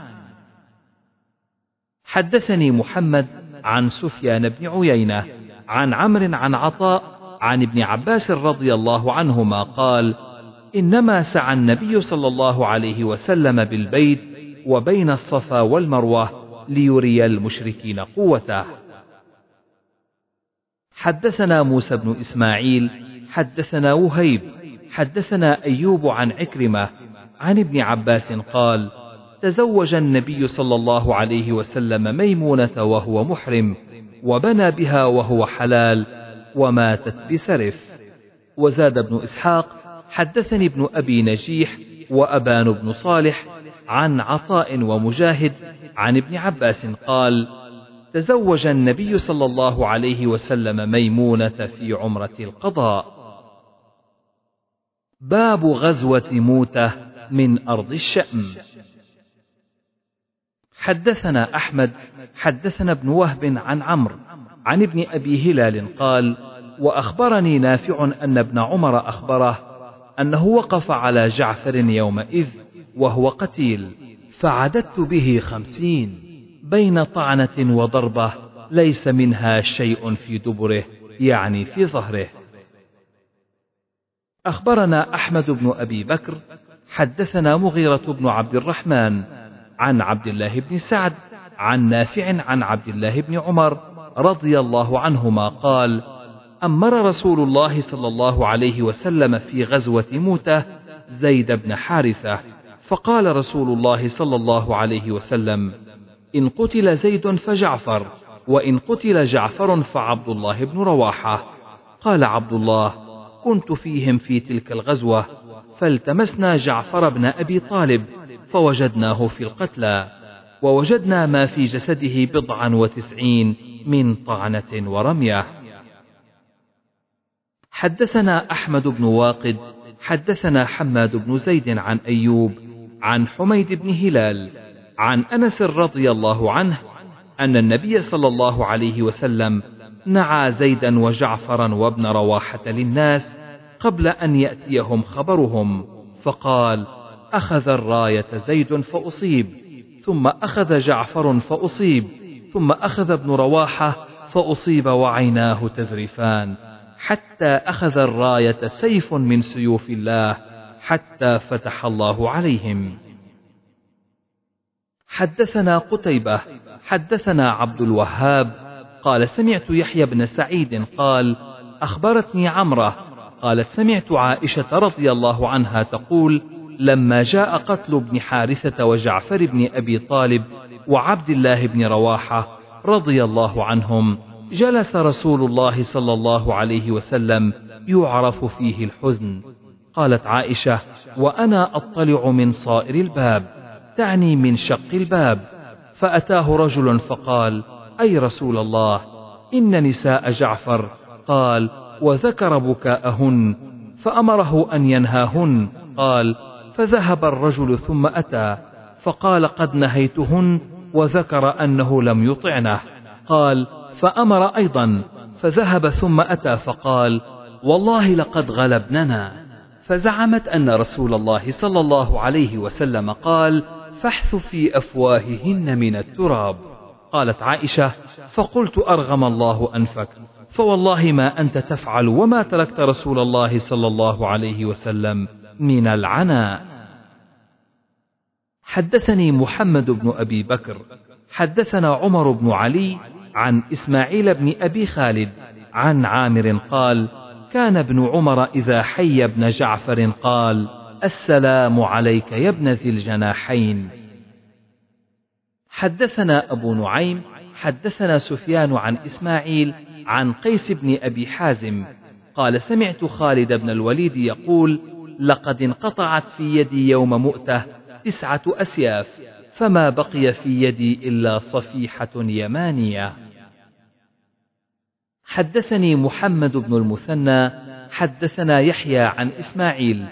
حدثني محمد عن سفيان بن عيينة عن عمرو عن عطاء عن ابن عباس رضي الله عنهما قال إنما سعى النبي صلى الله عليه وسلم بالبيت وبين الصفا والمروة ليري المشركين قوته. حدثنا موسى بن إسماعيل حدثنا وهيب حدثنا أيوب عن عكرمة عن ابن عباس قال تزوج النبي صلى الله عليه وسلم ميمونة وهو محرم وبنى بها وهو حلال وماتت بسرف. وزاد ابن إسحاق حدثني ابن أبي نجيح وأبان بن صالح عن عطاء ومجاهد عن ابن عباس قال تزوج النبي صلى الله عليه وسلم ميمونة في عمرة القضاء. باب غزوة موتة من أرض الشأم. حدثنا أحمد حدثنا ابن وهب عن عمرو عن ابن أبي هلال قال وأخبرني نافع أن ابن عمر أخبره أنه وقف على جعفر يومئذ وهو قتيل فعددت به خمسين بين طعنة وضربة ليس منها شيء في دبره يعني في ظهره. أخبرنا أحمد بن أبي بكر حدثنا مغيرة بن عبد الرحمن عن عبد الله بن سعد عن نافع عن عبد الله بن عمر رضي الله عنهما قال أمر رسول الله صلى الله عليه وسلم في غزوة موته زيد بن حارثة فقال رسول الله صلى الله عليه وسلم إن قتل زيد فجعفر وإن قتل جعفر فعبد الله بن رواحة. قال عبد الله كنت فيهم في تلك الغزوة فالتمسنا جعفر بن أبي طالب فوجدناه في القتلى ووجدنا ما في جسده بضعا وتسعين من طعنة ورمية. حدثنا أحمد بن واقد حدثنا حماد بن زيد عن أيوب عن حميد بن هلال عن أنس رضي الله عنه أن النبي صلى الله عليه وسلم نعى زيدا وجعفرا وابن رواحة للناس قبل أن يأتيهم خبرهم فقال أخذ الراية زيد فأصيب ثم أخذ جعفر فأصيب ثم أخذ ابن رواحة فأصيب وعيناه تذرفان حتى أخذ الراية سيف من سيوف الله حتى فتح الله عليهم. حدثنا قتيبة حدثنا عبد الوهاب قال سمعت يحيى بن سعيد قال أخبرتني عمرة. قالت سمعت عائشة رضي الله عنها تقول لما جاء قتل ابن حارثة وجعفر بن أبي طالب وعبد الله بن رواحة رضي الله عنهم جلس رسول الله صلى الله عليه وسلم يعرف فيه الحزن. قالت عائشة وأنا أطلع من صائر الباب تعني من شق الباب. فأتاه رجل فقال أي رسول الله إن نساء جعفر قال وذكر بكاءهن فأمره أن ينهاهن قال فذهب الرجل ثم أتى فقال قد نهيتهن وذكر أنه لم يطعنه قال فأمر أيضا فذهب ثم أتى فقال والله لقد غلبننا. فزعمت أن رسول الله صلى الله عليه وسلم قال فاحث في أفواههن من التراب. قالت عائشة فقلت أرغم الله أنفك فوالله ما أنت تفعل وما تركت رسول الله صلى الله عليه وسلم من العناء. حدثني محمد بن أبي بكر حدثنا عمر بن علي عن إسماعيل بن أبي خالد عن عامر قال كان ابن عمر إذا حي ابن جعفر قال السلام عليك يا ابن ذي الجناحين حدثنا أبو نعيم حدثنا سفيان عن إسماعيل عن قيس بن أبي حازم قال سمعت خالد بن الوليد يقول لقد انقطعت في يدي يوم مؤتة تسعة أسياف فما بقي في يدي إلا صفيحة يمانية. حدثني محمد بن المثنى حدثنا يحيى عن إسماعيل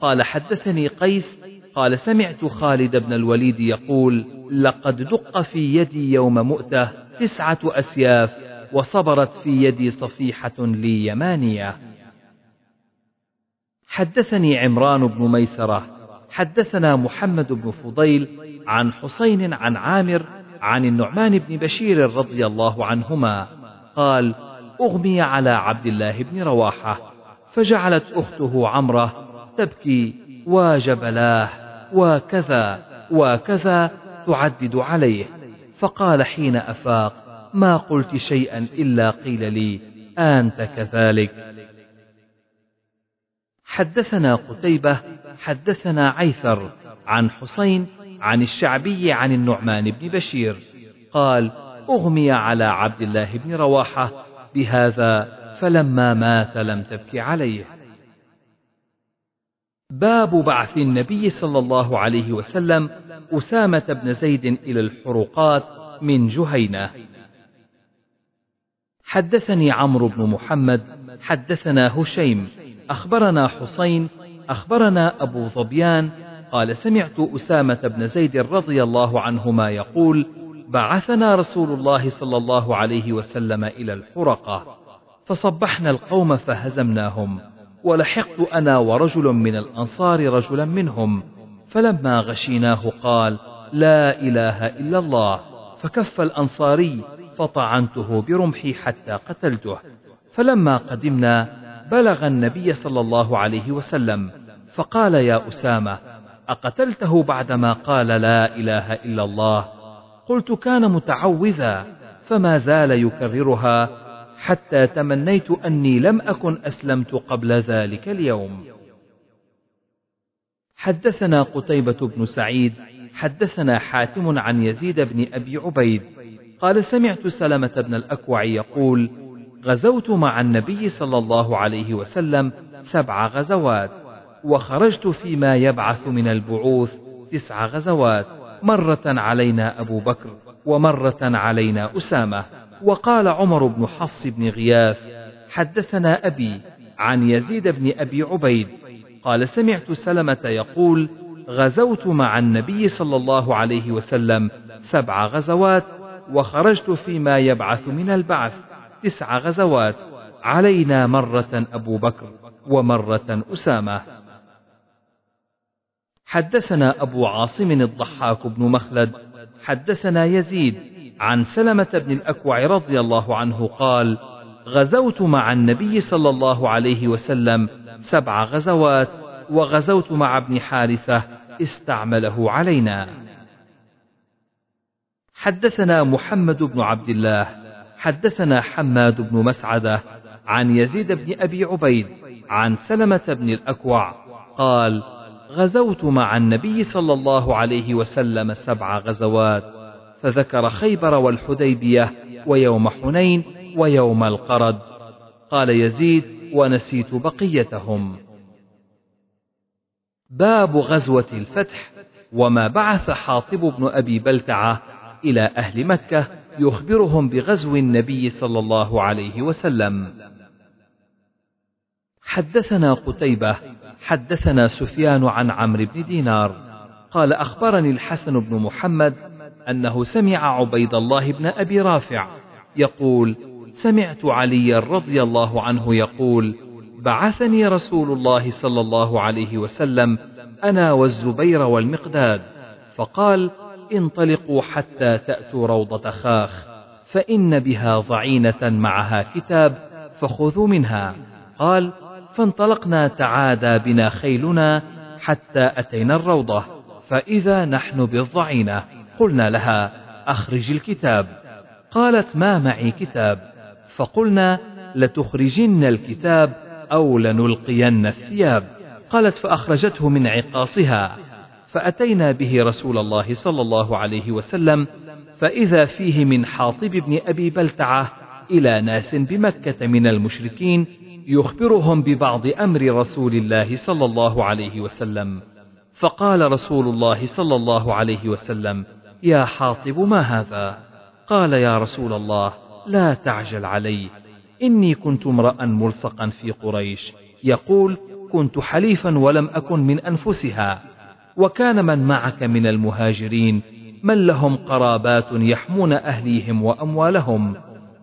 قال حدثني قيس قال سمعت خالد بن الوليد يقول لقد دق في يدي يوم مؤتة تسعة أسياف وصبرت في يدي صفيحة لي يمانية. حدثني عمران بن ميسرة حدثنا محمد بن فضيل عن حسين عن عامر عن النعمان بن بشير رضي الله عنهما قال أغمي على عبد الله بن رواحة فجعلت أخته عمرة تبكي وجبلاه وكذا وكذا تعدد عليه. فقال حين أفاق ما قلت شيئا إلا قيل لي أنت كذلك. حدثنا قتيبة حدثنا عيثر عن حسين عن الشعبي عن النعمان بن بشير. قال أغمي على عبد الله بن رواحة بهذا فلما مات لم تبك عليه. باب بعث النبي صلى الله عليه وسلم أسامة بن زيد إلى الحروقات من جهينة. حدثني عمرو بن محمد حدثنا هشيم أخبرنا حسين أخبرنا أبو ظبيان قال سمعت أسامة بن زيد رضي الله عنهما يقول بعثنا رسول الله صلى الله عليه وسلم إلى الحرقة فصبحنا القوم فهزمناهم. ولحقت أنا ورجل من الأنصار رجلا منهم فلما غشيناه قال لا إله إلا الله. فكف الأنصاري فطعنته برمحي حتى قتلته. فلما قدمنا بلغ النبي صلى الله عليه وسلم فقال يا أسامة أقتلته بعدما قال لا إله إلا الله قلت كان متعوذا فما زال يكررها حتى تمنيت أني لم أكن أسلمت قبل ذلك اليوم. حدثنا قتيبة بن سعيد حدثنا حاتم عن يزيد بن أبي عبيد قال سمعت سلمة بن الأكوع يقول غزوت مع النبي صلى الله عليه وسلم سبع غزوات وخرجت فيما يبعث من البعوث تسع غزوات مرة علينا أبو بكر ومرة علينا أسامة. وقال عمر بن حفص بن غياث حدثنا أبي عن يزيد بن أبي عبيد قال سمعت سلمة يقول غزوت مع النبي صلى الله عليه وسلم سبع غزوات وخرجت فيما يبعث من البعث تسع غزوات علينا مرة أبو بكر ومرة أسامة. حدثنا أبو عاصم الضحاك بن مخلد حدثنا يزيد عن سلمة بن الأكوع رضي الله عنه قال غزوت مع النبي صلى الله عليه وسلم سبع غزوات وغزوت مع ابن حارثة استعمله علينا. حدثنا محمد بن عبد الله حدثنا حماد بن مسعدة عن يزيد بن أبي عبيد عن سلمة بن الأكوع قال غزوت مع النبي صلى الله عليه وسلم سبع غزوات فذكر خيبر والحديبية ويوم حنين ويوم القرد. قال يزيد ونسيت بقيتهم. باب غزوة الفتح وما بعث حاطب بن أبي بلتعة إلى أهل مكة يخبرهم بغزو النبي صلى الله عليه وسلم. حدثنا قتيبة حدثنا سفيان عن عمرو بن دينار. قال أخبرني الحسن بن محمد أنه سمع عبيد الله بن أبي رافع يقول سمعت علي رضي الله عنه يقول بعثني رسول الله صلى الله عليه وسلم أنا والزبير والمقداد. فقال انطلقوا حتى تأتوا روضة خاخ فإن بها ضعينة معها كتاب فخذوا منها. قال فانطلقنا تعادى بنا خيلنا حتى أتينا الروضة فإذا نحن بالضعينة. قلنا لها أخرج الكتاب. قالت ما معي كتاب. فقلنا لتخرجن الكتاب أو لنلقين الثياب. قالت فأخرجته من عقاصها. فأتينا به رسول الله صلى الله عليه وسلم فإذا فيه من حاطب بن أبي بلتعة إلى ناس بمكة من المشركين يخبرهم ببعض أمر رسول الله صلى الله عليه وسلم. فقال رسول الله صلى الله عليه وسلم يا حاطب ما هذا؟ قال يا رسول الله لا تعجل علي. إني كنت امرأ ملصقا في قريش. يقول كنت حليفا ولم أكن من أنفسها. وكان من معك من المهاجرين من لهم قرابات يحمون أهليهم وأموالهم.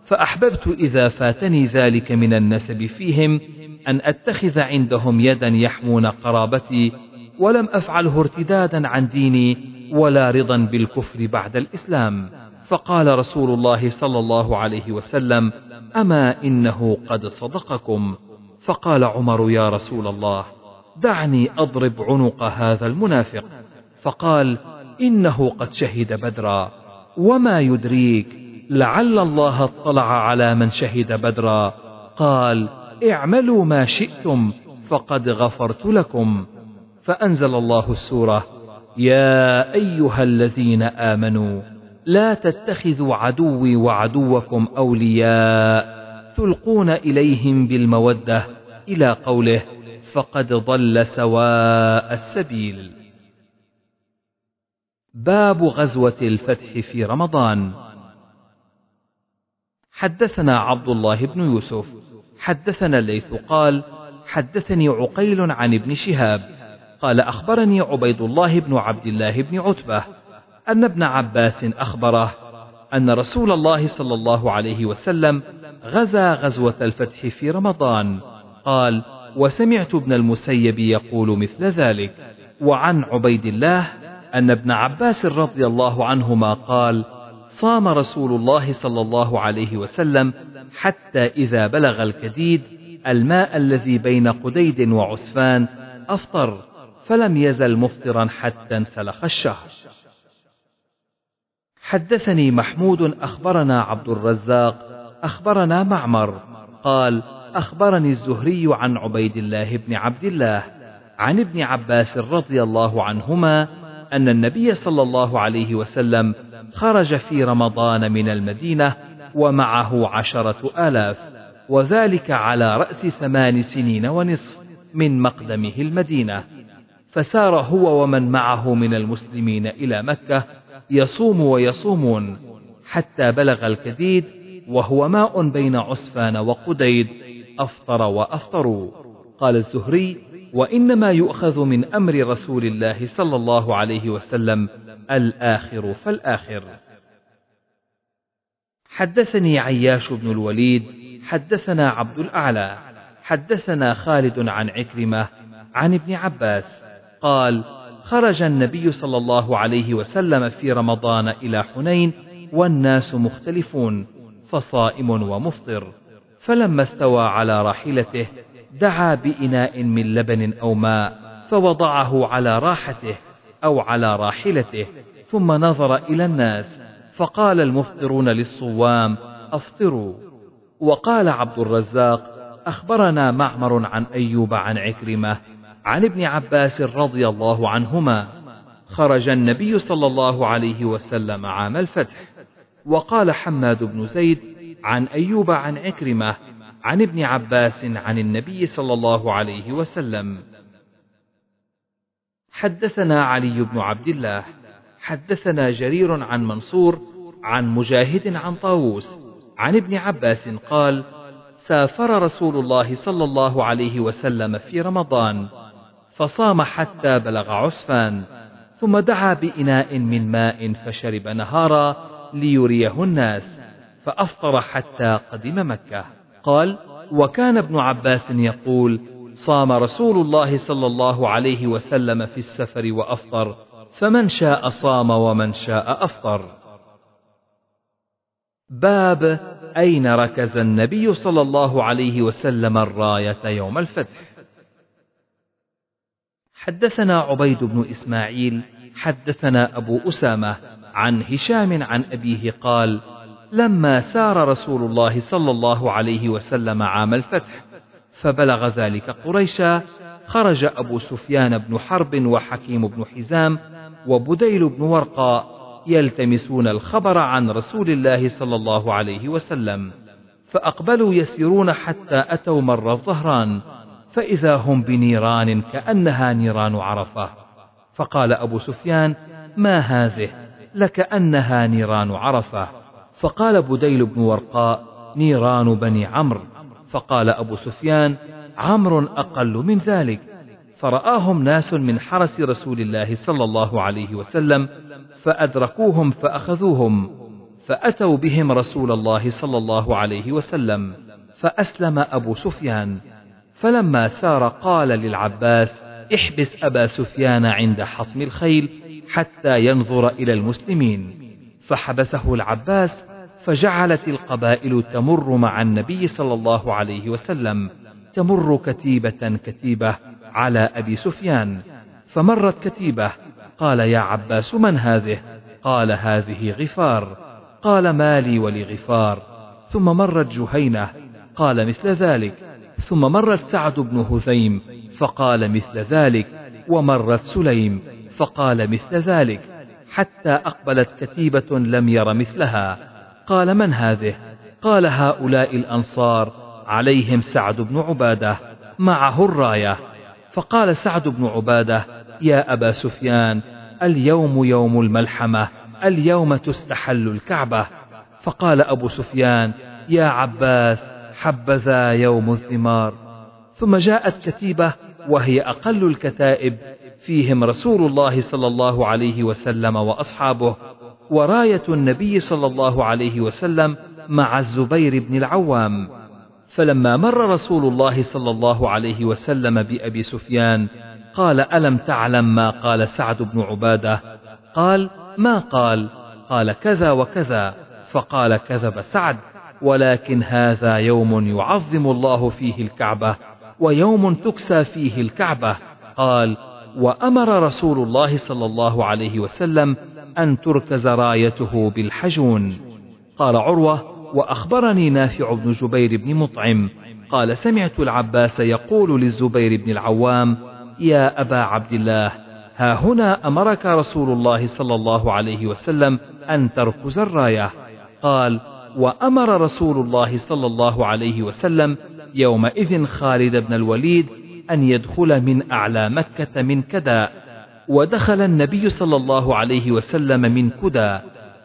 فأحببت إذا فاتني ذلك من النسب فيهم أن أتخذ عندهم يدا يحمون قرابتي ولم أفعله ارتدادا عن ديني. ولا رضا بالكفر بعد الإسلام. فقال رسول الله صلى الله عليه وسلم أما إنه قد صدقكم؟ فقال عمر يا رسول الله دعني أضرب عنق هذا المنافق. فقال إنه قد شهد بدرا وما يدريك لعل الله اطلع على من شهد بدرا. قال اعملوا ما شئتم فقد غفرت لكم. فأنزل الله السورة يا أيها الذين آمنوا لا تتخذوا عدوي وعدوكم أولياء تلقون إليهم بالمودة إلى قوله فقد ضل سواء السبيل. باب غزوة الفتح في رمضان. حدثنا عبد الله بن يوسف حدثنا الليث قال حدثني عقيل عن ابن شهاب قال أخبرني عبيد الله بن عبد الله بن عتبة أن ابن عباس أخبره أن رسول الله صلى الله عليه وسلم غزا غزوة الفتح في رمضان. قال وسمعت ابن المسيب يقول مثل ذلك وعن عبيد الله أن ابن عباس رضي الله عنهما قال صام رسول الله صلى الله عليه وسلم حتى إذا بلغ الكديد الماء الذي بين قديد وعسفان أفطر فلم يزل مفطرا حتى انسلخ الشهر. حدثني محمود أخبرنا عبد الرزاق أخبرنا معمر قال أخبرني الزهري عن عبيد الله بن عبد الله عن ابن عباس رضي الله عنهما أن النبي صلى الله عليه وسلم خرج في رمضان من المدينة ومعه عشرة آلاف وذلك على رأس ثمان سنين ونصف من مقدمه المدينة. فسار هو ومن معه من المسلمين إلى مكة يصوم ويصومون حتى بلغ الكديد وهو ماء بين عسفان وقديد أفطر وأفطروا. قال الزهري وإنما يؤخذ من أمر رسول الله صلى الله عليه وسلم الآخر فالآخر. حدثني عياش بن الوليد حدثنا عبد الأعلى حدثنا خالد عن عكرمة عن ابن عباس قال خرج النبي صلى الله عليه وسلم في رمضان إلى حنين والناس مختلفون فصائم ومفطر. فلما استوى على راحلته دعا بإناء من لبن أو ماء فوضعه على راحته أو على راحلته ثم نظر إلى الناس فقال المفطرون للصوام أفطروا. وقال عبد الرزاق أخبرنا معمر عن أيوب عن عكرمة عن ابن عباس رضي الله عنهما خرج النبي صلى الله عليه وسلم عام الفتح وقال حماد بن زيد عن أيوب عن عكرمة عن ابن عباس عن النبي صلى الله عليه وسلم. حدثنا علي بن عبد الله حدثنا جرير عن منصور عن مجاهد عن طاووس عن ابن عباس قال سافر رسول الله صلى الله عليه وسلم في رمضان فصام حتى بلغ عسفان ثم دعا بإناء من ماء فشرب نهارا ليريه الناس فأفطر حتى قدم مكة. قال وكان ابن عباس يقول صام رسول الله صلى الله عليه وسلم في السفر وأفطر فمن شاء صام ومن شاء أفطر. باب أين ركز النبي صلى الله عليه وسلم الراية يوم الفتح؟ حدثنا عبيد بن إسماعيل حدثنا أبو أسامة عن هشام عن أبيه قال لما سار رسول الله صلى الله عليه وسلم عام الفتح فبلغ ذلك قريشا خرج أبو سفيان بن حرب وحكيم بن حزام وبديل بن ورقاء يلتمسون الخبر عن رسول الله صلى الله عليه وسلم فأقبلوا يسيرون حتى أتوا مر الظهران فإذا هم بنيران كأنها نيران عرفة. فقال أبو سفيان ما هذه؟ لكأنها نيران عرفة. فقال بديل بن ورقاء نيران بني عمرو. فقال أبو سفيان عمرو أقل من ذلك. فرآهم ناس من حرس رسول الله صلى الله عليه وسلم فأدركوهم فأخذوهم فأتوا بهم رسول الله صلى الله عليه وسلم. فأسلم أبو سفيان. فلما سار قال للعباس احبس أبا سفيان عند حصم الخيل حتى ينظر إلى المسلمين. فحبسه العباس فجعلت القبائل تمر مع النبي صلى الله عليه وسلم تمر كتيبة كتيبة على أبي سفيان. فمرت كتيبة قال يا عباس من هذه؟ قال هذه غفار. قال ما لي ولغفار. ثم مرت جهينة قال مثل ذلك. ثم مرت سعد بن هذيم فقال مثل ذلك ومرت سليم فقال مثل ذلك حتى أقبلت كتيبة لم ير مثلها. قال من هذه؟ قال هؤلاء الأنصار عليهم سعد بن عبادة معه الراية. فقال سعد بن عبادة يا أبا سفيان اليوم يوم الملحمة اليوم تستحل الكعبة. فقال أبو سفيان يا عباس حبذا يوم الثمار. ثم جاءت كتيبة وهي أقل الكتائب. فيهم رسول الله صلى الله عليه وسلم وأصحابه وراية النبي صلى الله عليه وسلم مع الزبير بن العوام. فلما مر رسول الله صلى الله عليه وسلم بأبي سفيان قال ألم تعلم ما قال سعد بن عبادة؟ قال ما قال؟ قال كذا وكذا. فقال كذب سعد. ولكن هذا يوم يعظم الله فيه الكعبة ويوم تكسى فيه الكعبة. قال وأمر رسول الله صلى الله عليه وسلم أن تركز رايته بالحجون. قال عروة وأخبرني نافع بن جبير بن مطعم. قال سمعت العباس يقول للزبير بن العوام يا أبا عبد الله ها هنا أمرك رسول الله صلى الله عليه وسلم أن تركز الراية. قال وأمر رسول الله صلى الله عليه وسلم يومئذ خالد بن الوليد أن يدخل من أعلى مكة من كدا ودخل النبي صلى الله عليه وسلم من كدا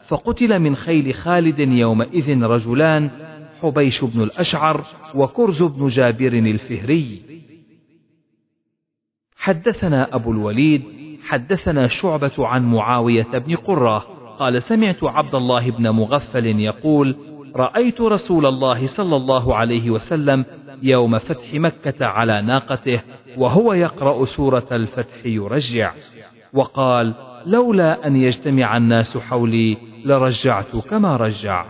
فقتل من خيل خالد يومئذ رجلان حبيش بن الأشعر وكرز بن جابر الفهري. حدثنا أبو الوليد حدثنا شعبة عن معاوية بن قرة قال سمعت عبد الله بن مغفل يقول رأيت رسول الله صلى الله عليه وسلم يوم فتح مكة على ناقته وهو يقرأ سورة الفتح يرجع. وقال لولا أن يجتمع الناس حولي لرجعت كما رجع.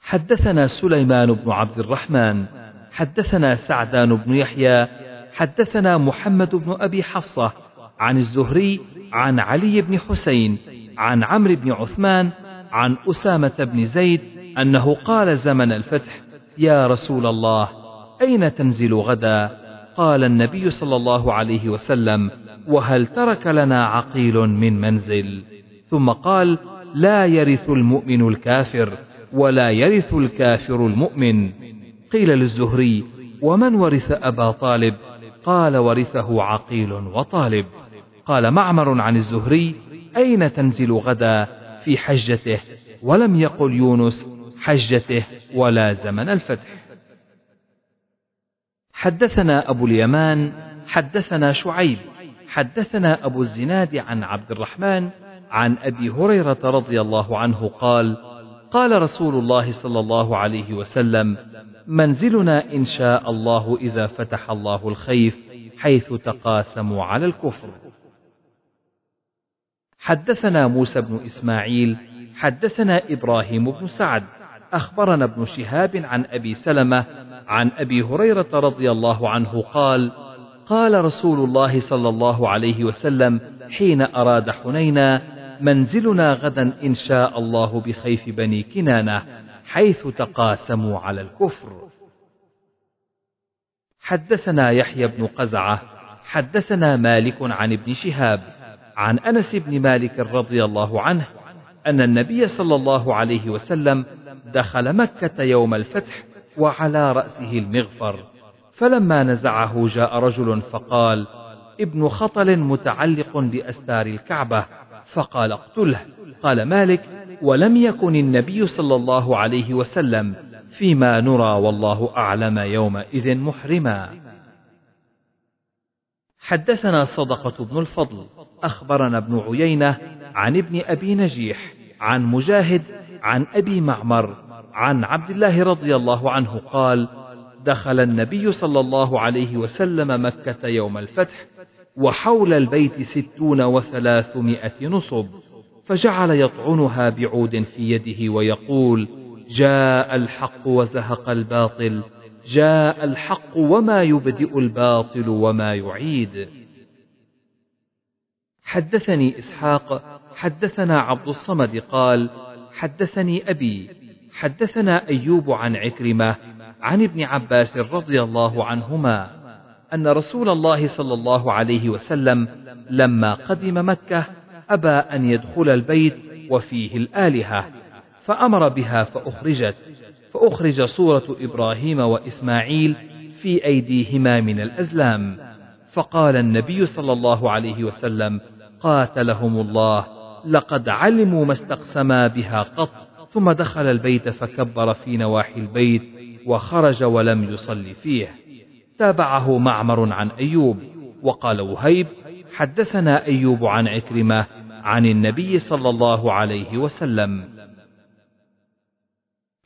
حدثنا سليمان بن عبد الرحمن حدثنا سعدان بن يحيى حدثنا محمد بن أبي حفصة عن الزهري عن علي بن حسين عن عمرو بن عثمان عن أسامة بن زيد أنه قال زمن الفتح يا رسول الله أين تنزل غدا؟ قال النبي صلى الله عليه وسلم وهل ترك لنا عقيل من منزل؟ ثم قال لا يرث المؤمن الكافر ولا يرث الكافر المؤمن. قيل للزهري ومن ورث أبا طالب؟ قال ورثه عقيل وطالب. قال معمر عن الزهري أين تنزل غدا في حجته؟ ولم يقل يونس حجته ولا زمن الفتح. حدثنا أبو اليمان حدثنا شعيب حدثنا أبو الزناد عن عبد الرحمن عن أبي هريرة رضي الله عنه قال قال رسول الله صلى الله عليه وسلم منزلنا إن شاء الله إذا فتح الله الخيف حيث تقاسموا على الكفر. حدثنا موسى بن إسماعيل حدثنا إبراهيم بن سعد أخبرنا ابن شهاب عن أبي سلمة عن أبي هريرة رضي الله عنه قال قال رسول الله صلى الله عليه وسلم حين أراد حنينا منزلنا غدا إن شاء الله بخيف بني كنانة حيث تقاسموا على الكفر. حدثنا يحيى بن قزعة حدثنا مالك عن ابن شهاب. عن أنس بن مالك رضي الله عنه أن النبي صلى الله عليه وسلم دخل مكة يوم الفتح وعلى رأسه المغفر فلما نزعه جاء رجل فقال ابن خطل متعلق بأستار الكعبة. فقال اقتله. قال مالك ولم يكن النبي صلى الله عليه وسلم فيما نرى والله أعلم يومئذ محرما. حدثنا صدقة بن الفضل. أخبرنا ابن عيينة عن ابن أبي نجيح عن مجاهد عن أبي معمر عن عبد الله رضي الله عنه قال دخل النبي صلى الله عليه وسلم مكة يوم الفتح وحول البيت ستون وثلاثمائة نصب فجعل يطعنها بعود في يده ويقول جاء الحق وزهق الباطل جاء الحق وما يبدئ الباطل وما يعيد. حدثني إسحاق حدثنا عبد الصمد قال حدثني أبي حدثنا أيوب عن عكرمة عن ابن عباس رضي الله عنهما أن رسول الله صلى الله عليه وسلم لما قدم مكة أبى أن يدخل البيت وفيه الآلهة فأمر بها فأخرجت فأخرج صورة إبراهيم وإسماعيل في أيديهما من الأزلام فقال النبي صلى الله عليه وسلم قاتلهم الله. لقد علموا ما استقسما بها قط. ثم دخل البيت فكبر في نواحي البيت وخرج ولم يصل فيه. تابعه معمر عن أيوب. وقال وهيب حدثنا أيوب عن عكرمة عن النبي صلى الله عليه وسلم.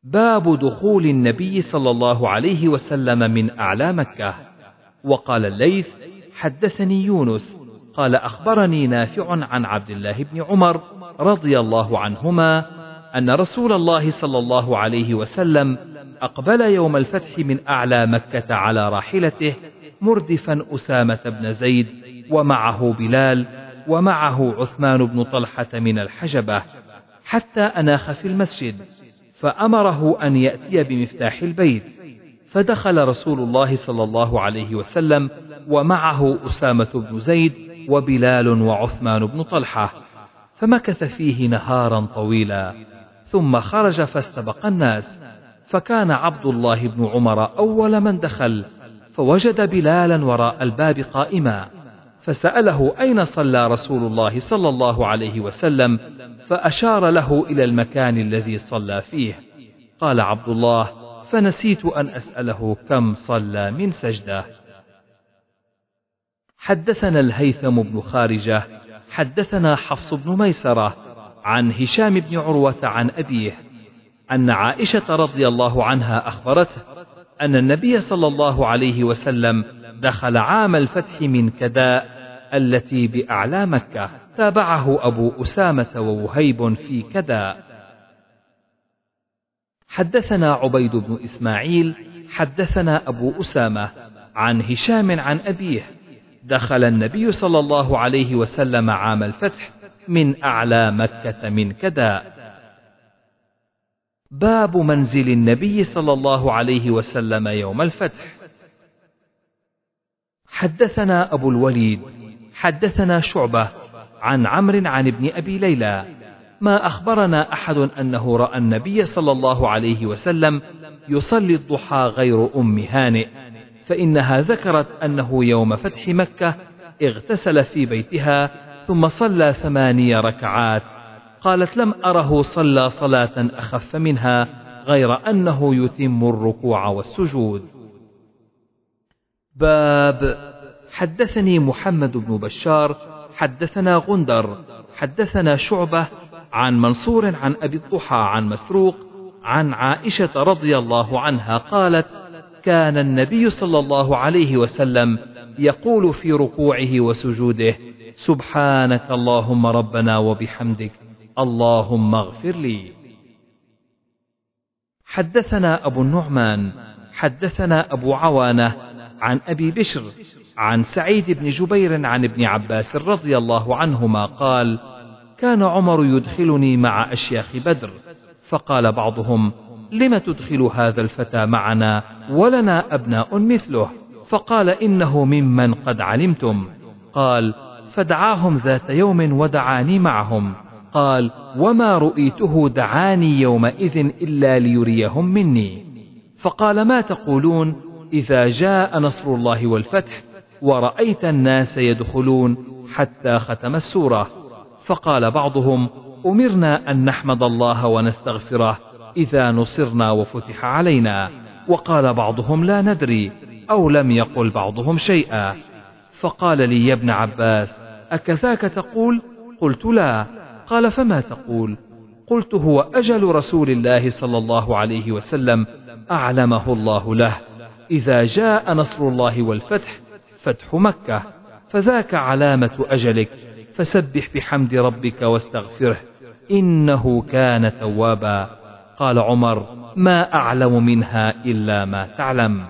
باب دخول النبي صلى الله عليه وسلم من أعلى مكة. وقال الليث حدثني يونس قال أخبرني نافع عن عبد الله بن عمر رضي الله عنهما أن رسول الله صلى الله عليه وسلم أقبل يوم الفتح من أعلى مكة على راحلته مردفا أسامة بن زيد ومعه بلال ومعه عثمان بن طلحة من الحجبة حتى أناخ في المسجد فأمره أن يأتي بمفتاح البيت فدخل رسول الله صلى الله عليه وسلم ومعه أسامة بن زيد وبلال وعثمان بن طلحة فمكث فيه نهارا طويلا ثم خرج فاستبق الناس فكان عبد الله بن عمر أول من دخل فوجد بلالا وراء الباب قائما فسأله أين صلى رسول الله صلى الله عليه وسلم فأشار له إلى المكان الذي صلى فيه. قال عبد الله فنسيت أن أسأله كم صلى من سجدة. حدثنا الهيثم بن خارجة حدثنا حفص بن ميسرة عن هشام بن عروة عن أبيه أن عائشة رضي الله عنها أخبرته أن النبي صلى الله عليه وسلم دخل عام الفتح من كداء التي بأعلى مكة تابعه أبو أسامة ووهيب في كذا حدثنا عبيد بن إسماعيل حدثنا أبو أسامة عن هشام عن أبيه دخل النبي صلى الله عليه وسلم عام الفتح من أعلى مكة من كذا باب منزل النبي صلى الله عليه وسلم يوم الفتح. حدثنا أبو الوليد حدثنا شعبة عن عمرو عن ابن أبي ليلى ما أخبرنا أحد أنه رأى النبي صلى الله عليه وسلم يصلي الضحى غير أم هانئ. فإنها ذكرت أنه يوم فتح مكة اغتسل في بيتها ثم صلى ثماني ركعات. قالت لم أره صلى صلاة أخف منها غير أنه يتم الركوع والسجود. باب حدثني محمد بن بشار حدثنا غندر حدثنا شعبة عن منصور عن أبي الضحى عن مسروق عن عائشة رضي الله عنها قالت كان النبي صلى الله عليه وسلم يقول في ركوعه وسجوده سبحانك اللهم ربنا وبحمدك اللهم اغفر لي. حدثنا أبو النعمان حدثنا أبو عوانة عن أبي بشر عن سعيد بن جبير عن ابن عباس رضي الله عنهما قال كان عمر يدخلني مع أشياخ بدر فقال بعضهم لم تدخل هذا الفتى معنا ولنا أبناء مثله؟ فقال إنه ممن قد علمتم. قال فدعاهم ذات يوم ودعاني معهم. قال وما رؤيته دعاني يومئذ إلا ليريهم مني. فقال ما تقولون؟ إذا جاء نصر الله والفتح ورأيت الناس يدخلون حتى ختم السورة. فقال بعضهم أمرنا أن نحمد الله ونستغفره. إذا نصرنا وفتح علينا وقال بعضهم لا ندري أو لم يقل بعضهم شيئا. فقال لي يا ابن عباس أكذاك تقول؟ قلت لا. قال فما تقول؟ قلت هو أجل رسول الله صلى الله عليه وسلم أعلمه الله له. إذا جاء نصر الله والفتح فتح مكة. فذاك علامة أجلك. فسبح بحمد ربك واستغفره إنه كان توابا. قال عمر ما أعلم منها إلا ما تعلم.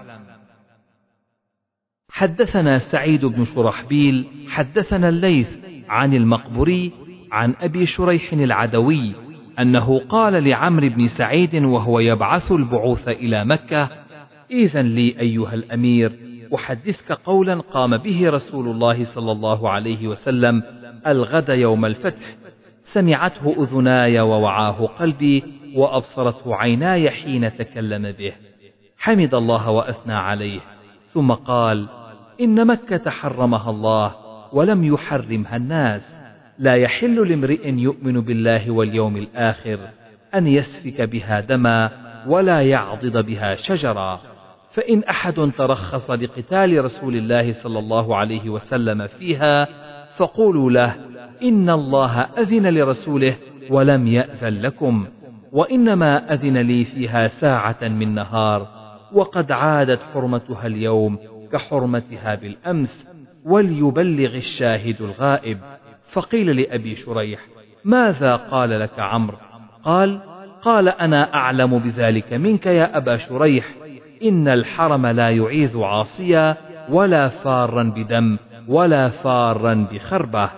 حدثنا سعيد بن شرحبيل حدثنا الليث عن المقبري عن أبي شريح العدوي أنه قال لعمرو بن سعيد وهو يبعث البعوث إلى مكة إذا لي أيها الأمير أحدثك قولا قام به رسول الله صلى الله عليه وسلم الغد يوم الفتح سمعته أذناي ووعاه قلبي وأبصرته عيناي حين تكلم به. حمد الله وأثنى عليه. ثم قال إن مكة حرمها الله ولم يحرمها الناس. لا يحل لامرئ يؤمن بالله واليوم الآخر أن يسفك بها دما ولا يعضد بها شجرا. فإن أحد ترخص لقتال رسول الله صلى الله عليه وسلم فيها فقولوا له إن الله أذن لرسوله ولم يأذن لكم. وإنما أذن لي فيها ساعة من نهار وقد عادت حرمتها اليوم كحرمتها بالأمس وليبلغ الشاهد الغائب. فقيل لأبي شريح ماذا قال لك عمرو؟ قال قال أنا أعلم بذلك منك يا أبا شريح إن الحرم لا يعيذ عاصيا ولا فارا بدم ولا فارا بخربة.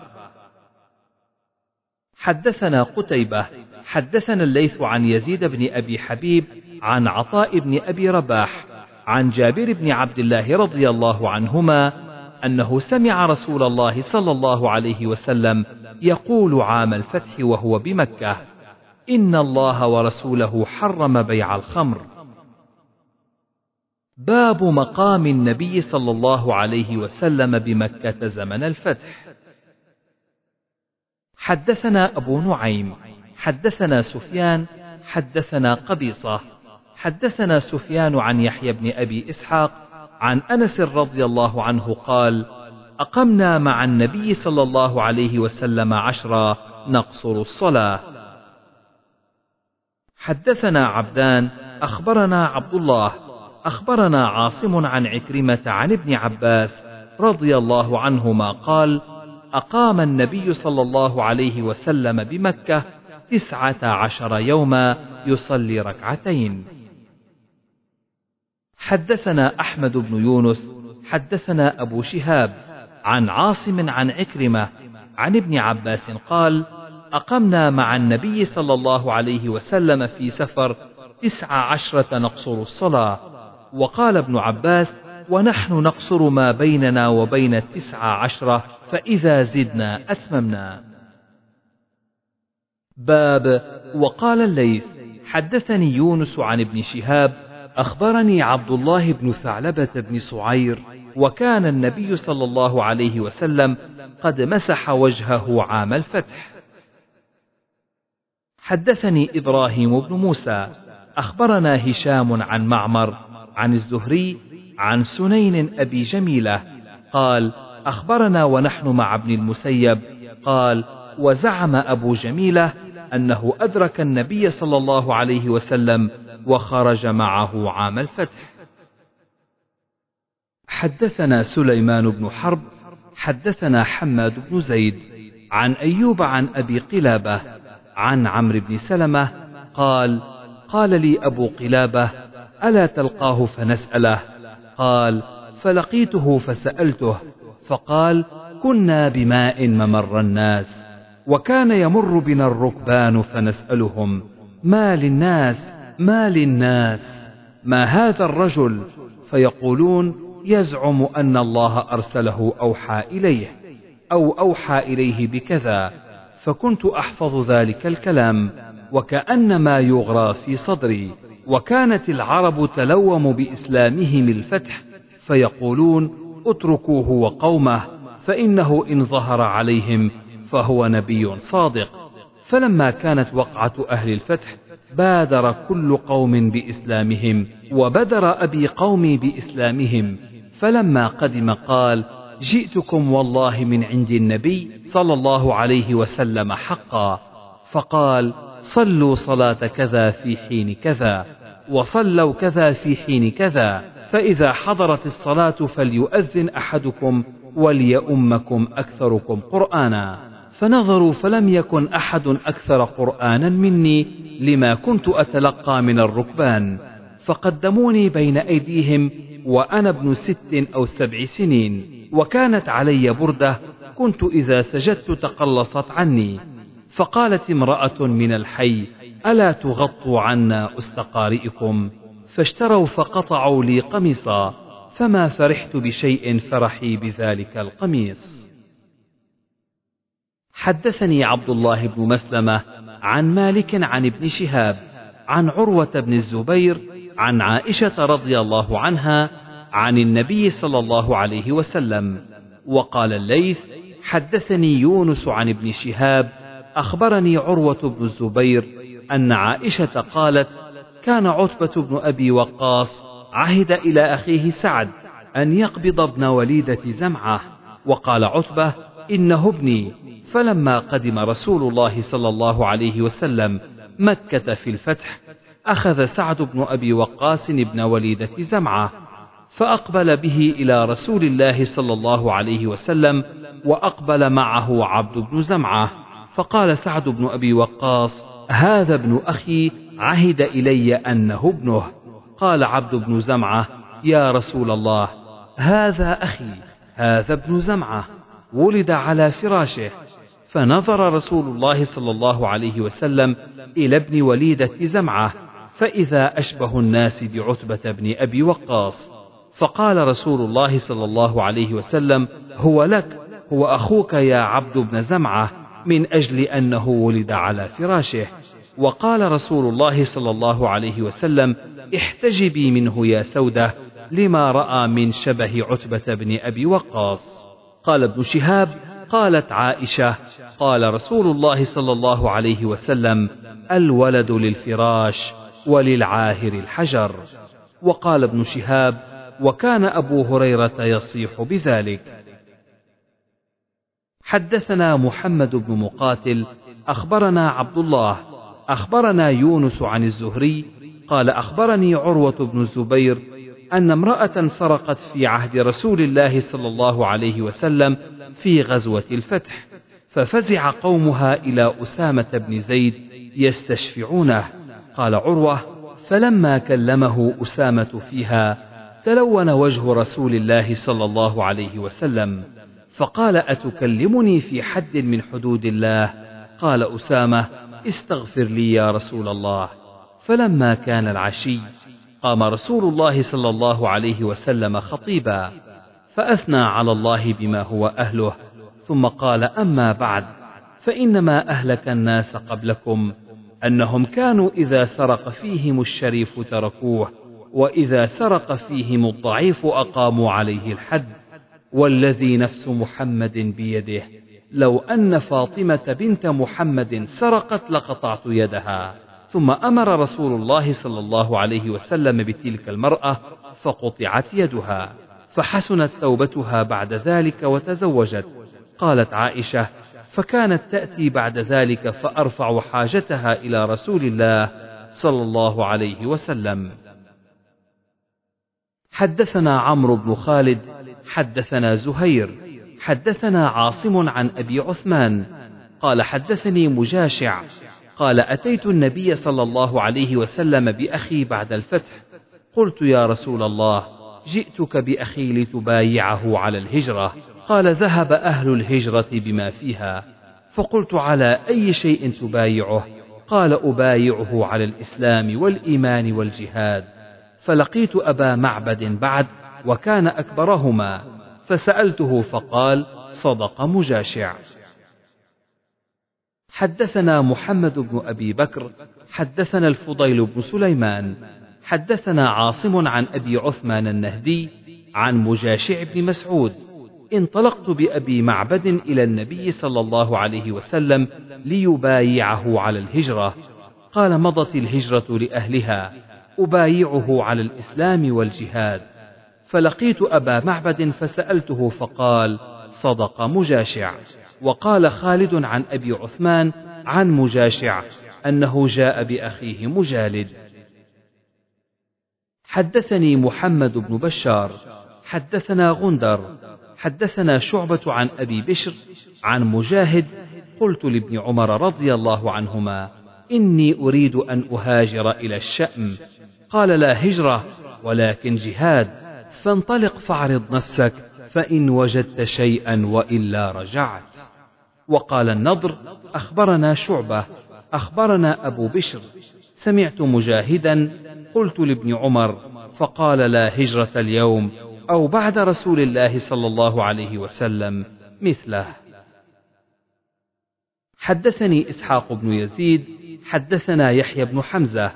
حدثنا قتيبة حدثنا الليث عن يزيد بن أبي حبيب عن عطاء بن أبي رباح عن جابر بن عبد الله رضي الله عنهما أنه سمع رسول الله صلى الله عليه وسلم يقول عام الفتح وهو بمكة إن الله ورسوله حرم بيع الخمر. باب مقام النبي صلى الله عليه وسلم بمكة زمن الفتح. حدثنا أبو نعيم حدثنا سفيان حدثنا قبيصة حدثنا سفيان عن يحيى بن أبي إسحاق عن أنس رضي الله عنه قال أقمنا مع النبي صلى الله عليه وسلم عشرا نقصر الصلاة. حدثنا عبدان أخبرنا عبد الله أخبرنا عاصم عن عكرمة عن ابن عباس رضي الله عنهما قال أقام النبي صلى الله عليه وسلم بمكة تسعة عشر يوما يصلي ركعتين. حدثنا أحمد بن يونس حدثنا أبو شهاب عن عاصم عن عكرمة عن ابن عباس قال أقمنا مع النبي صلى الله عليه وسلم في سفر تسع عشرة نقصر الصلاة وقال ابن عباس ونحن نقصر ما بيننا وبين التسع عشرة فإذا زدنا أتممنا. باب وقال الليث حدثني يونس عن ابن شهاب أخبرني عبد الله بن ثعلبة بن سعير وكان النبي صلى الله عليه وسلم قد مسح وجهه عام الفتح. حدثني إبراهيم بن موسى أخبرنا هشام عن معمر عن الزهري عن سنين أبي جميلة قال أخبرنا ونحن مع ابن المسيب قال وزعم أبو جميلة أنه أدرك النبي صلى الله عليه وسلم وخرج معه عام الفتح. حدثنا سليمان بن حرب حدثنا حماد بن زيد عن أيوب عن أبي قلابة عن عمرو بن سلمة قال قال لي أبو قلابة ألا تلقاه فنسأله؟ قال فلقيته فسألته فقال كنا بماء ممر الناس. وكان يمر بنا الركبان فنسألهم ما للناس؟ ما للناس؟ ما هذا الرجل؟ فيقولون يزعم أن الله أرسله أوحى إليه أو أوحى إليه بكذا فكنت أحفظ ذلك الكلام وكأنما يغرى في صدري وكانت العرب تلوم بإسلامهم الفتح فيقولون اتركوه وقومه فإنه إن ظهر عليهم فهو نبي صادق. فلما كانت وقعة أهل الفتح بادر كل قوم بإسلامهم وبدر أبي قومي بإسلامهم. فلما قدم قال جئتكم والله من عند النبي صلى الله عليه وسلم حقا. فقال صلوا صلاة كذا في حين كذا وصلوا كذا في حين كذا فإذا حضرت الصلاة فليؤذن أحدكم وليؤمكم أكثركم قرآنا. فنظروا فلم يكن أحد أكثر قرآنا مني لما كنت أتلقى من الركبان فقدموني بين أيديهم وأنا ابن ست أو سبع سنين وكانت علي بردة كنت إذا سجدت تقلصت عني. فقالت امرأة من الحي ألا تغطوا عنا أستقارئكم؟ فاشتروا فقطعوا لي قميصا فما فرحت بشيء فرحي بذلك القميص. حدثني عبد الله بن مسلمة عن مالك عن ابن شهاب عن عروة بن الزبير عن عائشة رضي الله عنها عن النبي صلى الله عليه وسلم. وقال الليث حدثني يونس عن ابن شهاب أخبرني عروة بن الزبير أن عائشة قالت كان عتبة بن أبي وقاص عهد إلى أخيه سعد أن يقبض ابن وليدة زمعة. وقال عتبة إنه ابني. فلما قدم رسول الله صلى الله عليه وسلم مكة في الفتح أخذ سعد بن أبي وقاص ابن وليدة زمعة فأقبل به إلى رسول الله صلى الله عليه وسلم وأقبل معه عبد بن زمعة فقال سعد بن أبي وقاص هذا ابن أخي عهد إلي أنه ابنه. قال عبد بن زمعة يا رسول الله هذا أخي هذا ابن زمعة ولد على فراشه. فنظر رسول الله صلى الله عليه وسلم إلى ابن وليدة زمعة فإذا أشبه الناس بعتبة بن أبي وقاص. فقال رسول الله صلى الله عليه وسلم هو لك هو أخوك يا عبد بن زمعة من أجل أنه ولد على فراشه. وقال رسول الله صلى الله عليه وسلم احتجبي منه يا سودة لما رأى من شبه عتبة بن أبي وقاص. قال ابن شهاب قالت عائشة قال رسول الله صلى الله عليه وسلم الولد للفراش وللعاهر الحجر. وقال ابن شهاب وكان أبو هريرة يصيح بذلك. حدثنا محمد بن مقاتل أخبرنا عبد الله أخبرنا يونس عن الزهري قال أخبرني عروة بن الزبير أن امرأة سرقت في عهد رسول الله صلى الله عليه وسلم في غزوة الفتح ففزع قومها إلى أسامة بن زيد يستشفعونه. قال عروة فلما كلمه أسامة فيها تلون وجه رسول الله صلى الله عليه وسلم فقال أتكلمني في حد من حدود الله؟ قال أسامة استغفر لي يا رسول الله. فلما كان العشي قام رسول الله صلى الله عليه وسلم خطيبا فأثنى على الله بما هو أهله ثم قال أما بعد فإنما أهلك الناس قبلكم أنهم كانوا إذا سرق فيهم الشريف تركوه وإذا سرق فيهم الضعيف أقاموا عليه الحد والذي نفس محمد بيده لو أن فاطمة بنت محمد سرقت لقطعت يدها. ثم أمر رسول الله صلى الله عليه وسلم بتلك المرأة فقطعت يدها فحسنت توبتها بعد ذلك وتزوجت. قالت عائشة فكانت تأتي بعد ذلك فأرفع حاجتها إلى رسول الله صلى الله عليه وسلم. حدثنا عمرو بن خالد حدثنا زهير حدثنا عاصم عن أبي عثمان قال حدثني مجاشع قال أتيت النبي صلى الله عليه وسلم بأخي بعد الفتح. قلت يا رسول الله جئتك بأخي لتبايعه على الهجرة. قال ذهب أهل الهجرة بما فيها. فقلت على أي شيء تبايعه؟ قال أبايعه على الإسلام والإيمان والجهاد. فلقيت أبا معبد بعد وكان أكبرهما. فسألته فقال صدق مجاشع. حدثنا محمد بن أبي بكر حدثنا الفضيل بن سليمان حدثنا عاصم عن أبي عثمان النهدي عن مجاشع بن مسعود انطلقت بأبي معبد إلى النبي صلى الله عليه وسلم ليبايعه على الهجرة. قال مضت الهجرة لأهلها أبايعه على الإسلام والجهاد. فلقيت أبا معبد فسألته فقال صدق مجاشع. وقال خالد عن أبي عثمان عن مجاشع أنه جاء بأخيه مجالد. حدثني محمد بن بشار حدثنا غندر حدثنا شعبة عن أبي بشر عن مجاهد قلت لابن عمر رضي الله عنهما إني أريد أن أهاجر إلى الشأم. قال لا هجرة ولكن جهاد فانطلق فاعرض نفسك. فإن وجدت شيئا وإلا رجعت. وقال النضر أخبرنا شعبة أخبرنا أبو بشر. سمعت مجاهدا قلت لابن عمر فقال لا هجرة اليوم أو بعد رسول الله صلى الله عليه وسلم مثله. حدثني إسحاق بن يزيد حدثنا يحيى بن حمزة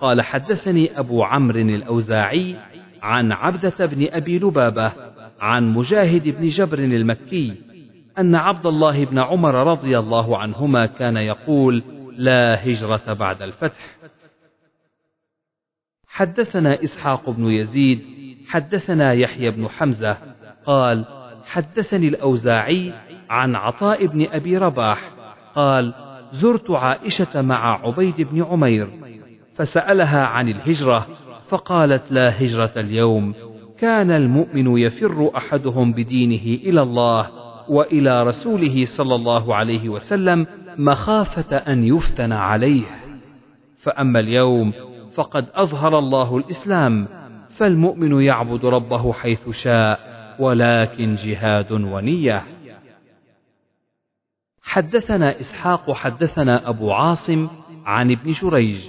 قال حدثني أبو عمرو الأوزاعي عن عبدة بن أبي لبابة عن مجاهد بن جبر المكي أن عبد الله بن عمر رضي الله عنهما كان يقول لا هجرة بعد الفتح. حدثنا إسحاق بن يزيد حدثنا يحيى بن حمزة قال حدثني الأوزاعي عن عطاء بن أبي رباح قال زرت عائشة مع عبيد بن عمير فسألها عن الهجرة فقالت لا هجرة اليوم. كان المؤمن يفر أحدهم بدينه إلى الله وإلى رسوله صلى الله عليه وسلم مخافة أن يفتن عليه. فأما اليوم فقد أظهر الله الإسلام فالمؤمن يعبد ربه حيث شاء ولكن جهاد ونية. حدثنا إسحاق حدثنا أبو عاصم عن ابن جريج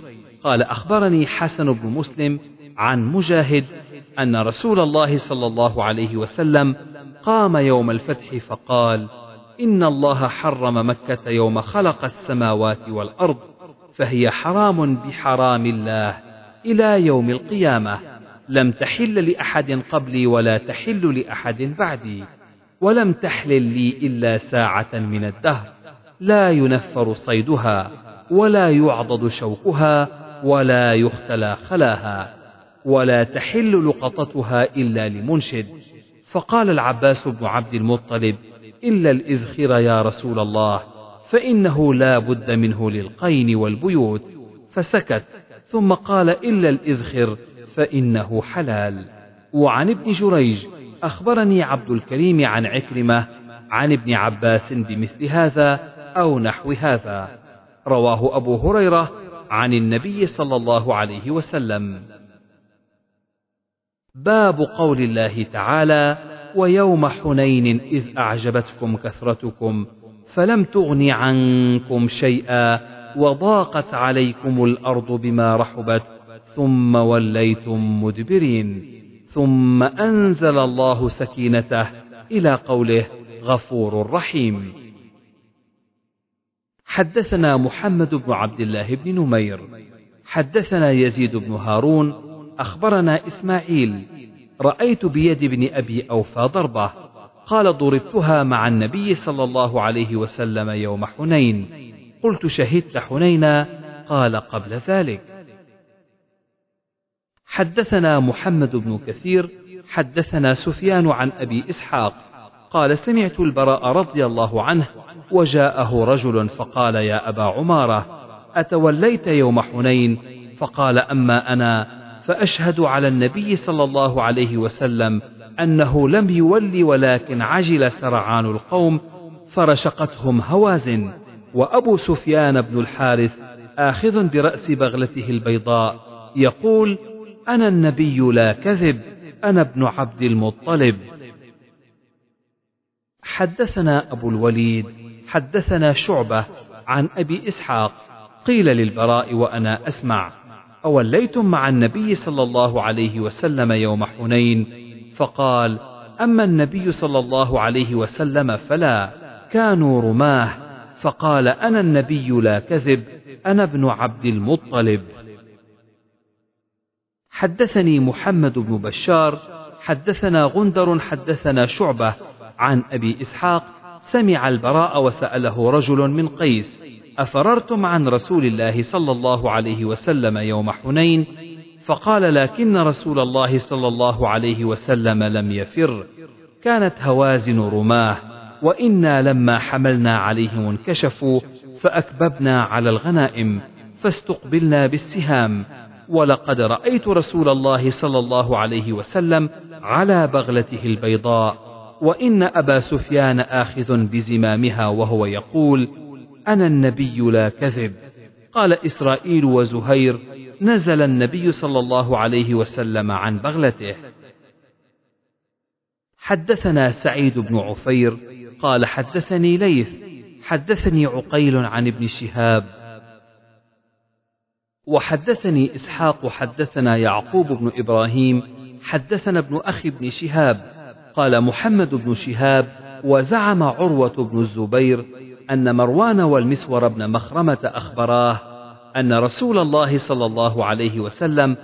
قال أخبرني حسن بن مسلم عن مجاهد أن رسول الله صلى الله عليه وسلم قام يوم الفتح فقال إن الله حرم مكة يوم خلق السماوات والأرض فهي حرام بحرام الله إلى يوم القيامة. لم تحل لأحد قبلي ولا تحل لأحد بعدي ولم تحلل لي إلا ساعة من الدهر. لا ينفر صيدها ولا يعضد شوكها ولا يختلى خلاها. ولا تحل لقطتها إلا لمنشد. فقال العباس بن عبد المطلب إلا الإذخر يا رسول الله فإنه لا بد منه للقين والبيوت. فسكت ثم قال إلا الإذخر فإنه حلال. وعن ابن جريج أخبرني عبد الكريم عن عكرمة عن ابن عباس بمثل هذا أو نحو هذا. رواه أبو هريرة عن النبي صلى الله عليه وسلم. باب قول الله تعالى ويوم حنين إذ أعجبتكم كثرتكم فلم تغن عنكم شيئا وضاقت عليكم الأرض بما رحبت ثم وليتم مدبرين ثم أنزل الله سكينته إلى قوله غفور رحيم. حدثنا محمد بن عبد الله بن نمير حدثنا يزيد بن هارون أخبرنا إسماعيل رأيت بيد ابن أبي أوفى ضربة قال ضربتها مع النبي صلى الله عليه وسلم يوم حنين قلت شهدت حنينا قال قبل ذلك. حدثنا محمد بن كثير حدثنا سفيان عن أبي إسحاق قال سمعت البراء رضي الله عنه وجاءه رجل فقال يا أبا عمارة أتوليت يوم حنين؟ فقال أما أنا فأشهد على النبي صلى الله عليه وسلم أنه لم يول ولكن عجل سرعان القوم فرشقتهم هوازن وأبو سفيان بن الحارث آخذ برأس بغلته البيضاء يقول أنا النبي لا كذب أنا ابن عبد المطلب. حدثنا أبو الوليد حدثنا شعبة عن أبي إسحاق قيل للبراء وأنا أسمع. أوليتم مع النبي صلى الله عليه وسلم يوم حنين؟ فقال أما النبي صلى الله عليه وسلم فلا كانوا رماه. فقال أنا النبي لا كذب أنا ابن عبد المطلب. حدثني محمد بن بشار حدثنا غندر حدثنا شعبة عن أبي إسحاق سمع البراء وسأله رجل من قيس أفررتم عن رسول الله صلى الله عليه وسلم يوم حنين؟ فقال لكن رسول الله صلى الله عليه وسلم لم يفر. كانت هوازن رماه وإنا لما حملنا عليهم انكشفوا فأكببنا على الغنائم فاستقبلنا بالسهام. ولقد رأيت رسول الله صلى الله عليه وسلم على بغلته البيضاء وإن أبا سفيان آخذ بزمامها وهو يقول أنا النبي لا كذب. قال إسرائيل وزهير نزل النبي صلى الله عليه وسلم عن بغلته. حدثنا سعيد بن عفير قال حدثني ليث حدثني عقيل عن ابن شهاب. وحدثني إسحاق حدثنا يعقوب بن إبراهيم حدثنا ابن أخي ابن شهاب. قال محمد بن شهاب وزعم عروة بن الزبير أن مروان والمسور بن مخرمة أخبراه أن رسول الله صلى الله عليه وسلم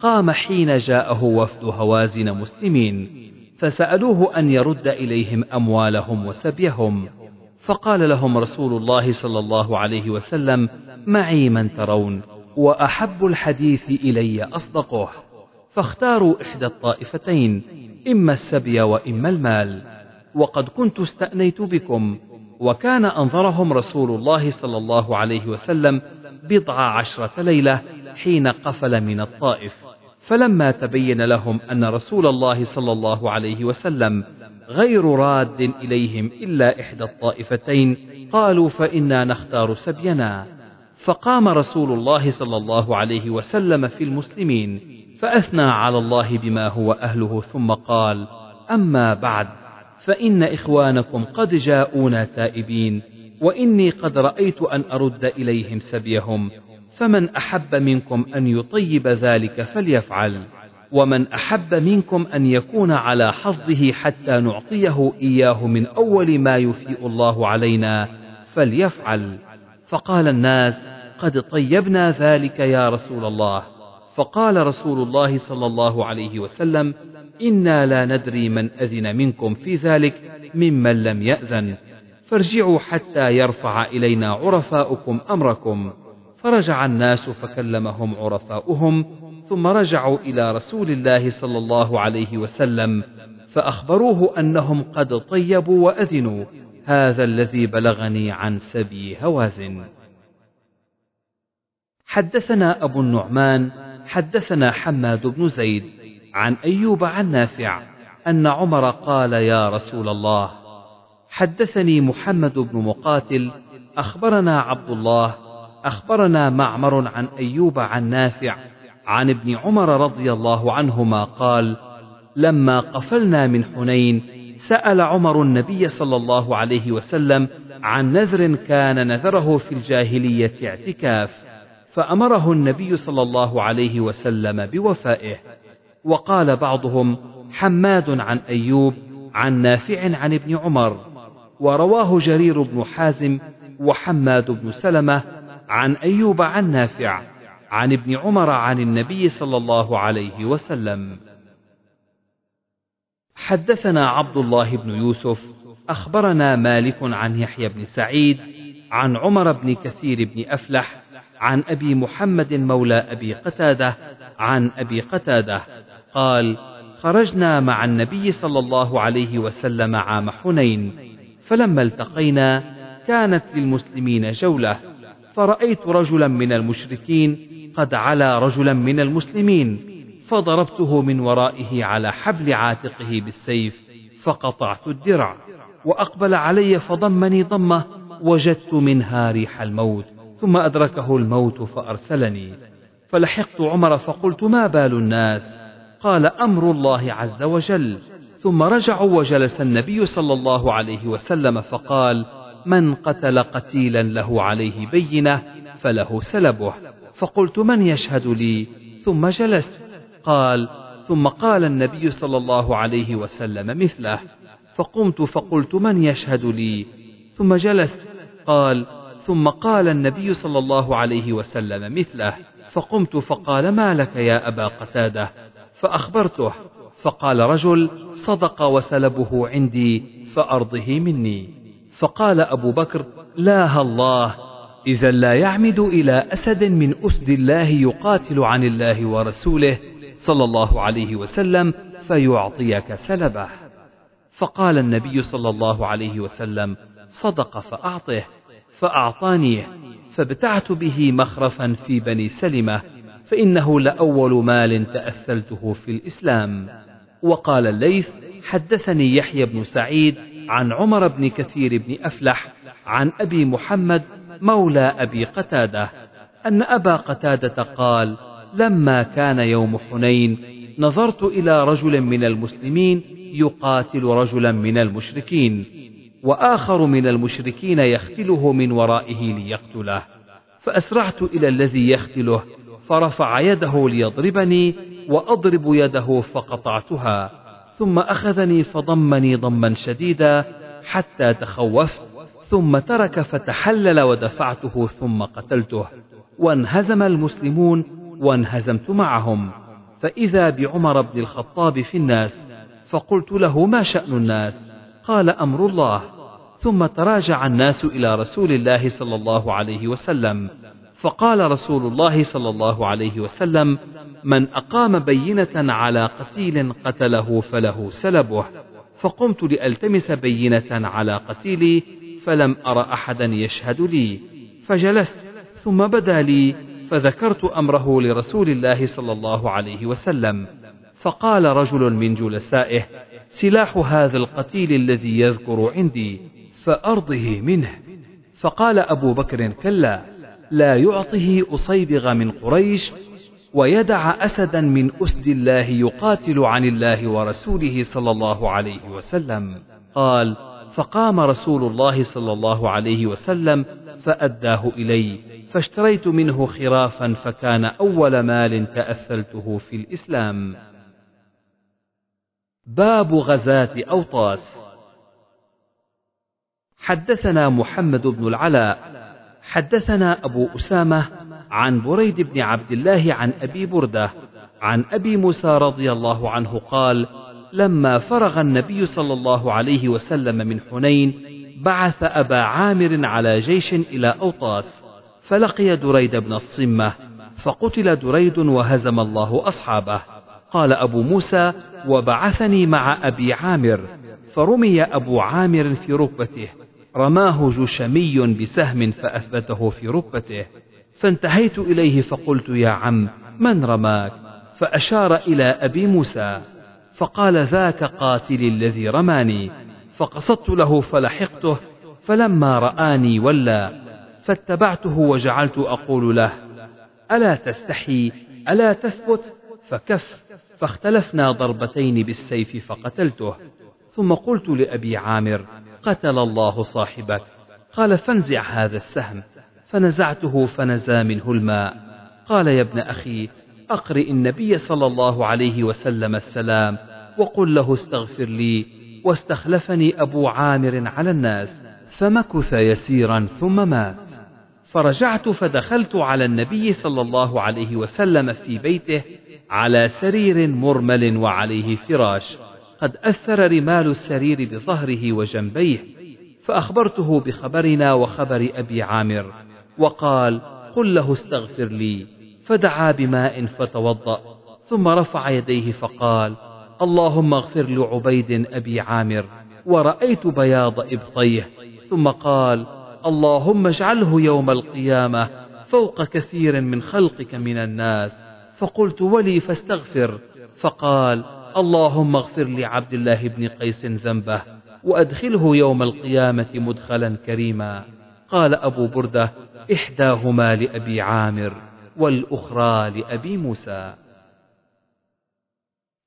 قام حين جاءه وفد هوازن مسلمين فسألوه أن يرد إليهم أموالهم وسبيهم. فقال لهم رسول الله صلى الله عليه وسلم معي من ترون وأحب الحديث إلي أصدقه فاختاروا إحدى الطائفتين إما السبي وإما المال وقد كنت استأنيت بكم وكان أنظرهم رسول الله صلى الله عليه وسلم بضع عشرة ليلة حين قفل من الطائف. فلما تبين لهم أن رسول الله صلى الله عليه وسلم غير راد إليهم إلا إحدى الطائفتين قالوا فإنا نختار سبينا. فقام رسول الله صلى الله عليه وسلم في المسلمين فأثنى على الله بما هو أهله ثم قال أما بعد فإن إخوانكم قد جاءونا تائبين وإني قد رأيت أن أرد إليهم سبيهم فمن أحب منكم أن يطيب ذلك فليفعل ومن أحب منكم أن يكون على حظه حتى نعطيه إياه من أول ما يفيء الله علينا فليفعل. فقال الناس قد طيبنا ذلك يا رسول الله. فقال رسول الله صلى الله عليه وسلم إنا لا ندري من أذن منكم في ذلك ممن لم يأذن. فارجعوا حتى يرفع إلينا عرفاؤكم أمركم. فرجع الناس فكلمهم عرفاؤهم ثم رجعوا إلى رسول الله صلى الله عليه وسلم فأخبروه أنهم قد طيبوا وأذنوا. هذا الذي بلغني عن سبي هوازن. حدثنا أبو النعمان حدثنا حماد بن زيد عن أيوب عن نافع أن عمر قال يا رسول الله حدثني محمد بن مقاتل أخبرنا عبد الله أخبرنا معمر عن أيوب عن نافع عن ابن عمر رضي الله عنهما قال لما قفلنا من حنين سأل عمر النبي صلى الله عليه وسلم عن نذر كان نذره في الجاهلية اعتكاف فأمره النبي صلى الله عليه وسلم بوفائه. وقال بعضهم حماد عن أيوب عن نافع عن ابن عمر ورواه جرير بن حازم وحماد بن سلمة عن أيوب عن نافع عن ابن عمر عن النبي صلى الله عليه وسلم. حدثنا عبد الله بن يوسف أخبرنا مالك عن يحيى بن سعيد عن عمر بن كثير بن أفلح عن أبي محمد مولى أبي قتادة عن أبي قتادة قال خرجنا مع النبي صلى الله عليه وسلم عام حنين فلما التقينا كانت للمسلمين جولة فرأيت رجلا من المشركين قد علا رجلا من المسلمين فضربته من ورائه على حبل عاتقه بالسيف فقطعت الدرع وأقبل علي فضمني ضمة وجدت منها ريح الموت ثم أدركه الموت فأرسلني فلحقت عمر فقلت ما بال الناس؟ قال أمر الله عز وجل. ثم رجعوا وجلس النبي صلى الله عليه وسلم فقال من قتل قتيلا له عليه بينة فله سلبه. فقلت من يشهد لي؟ ثم جلست. قال ثم قال النبي صلى الله عليه وسلم مثله. فقمت فقلت من يشهد لي؟ ثم جلست. قال ثم قال النبي صلى الله عليه وسلم مثله. فقمت فقال ما لك يا أبا قتادة؟ فأخبرته فقال رجل صدق وسلبه عندي فأرضه مني. فقال أبو بكر لا الله إذا لا يعمد إلى أسد من أسد الله يقاتل عن الله ورسوله صلى الله عليه وسلم فيعطيك سلبه. فقال النبي صلى الله عليه وسلم صدق فأعطه فأعطانيه فابتعت به مخرفا في بني سلمة فإنه لأول مال تأثلته في الإسلام. وقال الليث حدثني يحيى بن سعيد عن عمر بن كثير بن أفلح عن أبي محمد مولى أبي قتادة أن أبا قتادة قال لما كان يوم حنين نظرت إلى رجل من المسلمين يقاتل رجلا من المشركين وآخر من المشركين يختله من ورائه ليقتله فأسرعت إلى الذي يختله فرفع يده ليضربني وأضرب يده فقطعتها ثم أخذني فضمني ضما شديدا حتى تخوفت ثم ترك فتحلل ودفعته ثم قتلته وانهزم المسلمون وانهزمت معهم. فإذا بعمر بن الخطاب في الناس فقلت له ما شأن الناس؟ قال أمر الله. ثم تراجع الناس إلى رسول الله صلى الله عليه وسلم. فقال رسول الله صلى الله عليه وسلم من أقام بينة على قتيل قتله فله سلبه فقمت لألتمس بينة على قتيلي فلم أر أحدا يشهد لي فجلست ثم بدا لي فذكرت أمره لرسول الله صلى الله عليه وسلم فقال رجل من جلسائه سلاح هذا القتيل الذي يذكر عندي فأرضه منه. فقال أبو بكر كلا. لا يعطه أصيبغ من قريش ويدع أسدا من أسد الله يقاتل عن الله ورسوله صلى الله عليه وسلم. قال فقام رسول الله صلى الله عليه وسلم فأداه إلي فاشتريت منه خرافا فكان أول مال تأثلته في الإسلام. باب غزاة أوطاس. حدثنا محمد بن العلاء حدثنا أبو أسامة عن بريد بن عبد الله عن أبي بردة عن أبي موسى رضي الله عنه قال لما فرغ النبي صلى الله عليه وسلم من حنين بعث أبا عامر على جيش إلى أوطاس فلقي دريد بن الصمة فقتل دريد وهزم الله أصحابه. قال أبو موسى وبعثني مع أبي عامر فرمي أبو عامر في ركبته. رماه جشمي بسهم فأثبته في ركبته فانتهيت إليه فقلت يا عم من رماك؟ فأشار إلى أبي موسى فقال ذاك قاتل الذي رماني فقصدت له فلحقته فلما رآني ولى فاتبعته وجعلت أقول له ألا تستحي ألا تثبت؟ فكف فاختلفنا ضربتين بالسيف فقتلته ثم قلت لأبي عامر قتل الله صاحبك قال فانزع هذا السهم. فنزعته فنزى منه الماء. قال يا ابن أخي أقرئ النبي صلى الله عليه وسلم السلام وقل له استغفر لي واستخلفني أبو عامر على الناس فمكث يسيرا ثم مات. فرجعت فدخلت على النبي صلى الله عليه وسلم في بيته على سرير مرمل وعليه فراش. قد أثر رمال السرير بظهره وجنبيه فأخبرته بخبرنا وخبر أبي عامر وقال قل له استغفر لي. فدعا بماء فتوضأ ثم رفع يديه فقال اللهم اغفر لعبيد أبي عامر ورأيت بياض إبطيه. ثم قال اللهم اجعله يوم القيامة فوق كثير من خلقك من الناس. فقلت ولي فاستغفر. فقال اللهم اغفر لعبد الله بن قيس ذنبه وأدخله يوم القيامة مدخلا كريما. قال أبو بردة إحداهما لأبي عامر والأخرى لأبي موسى.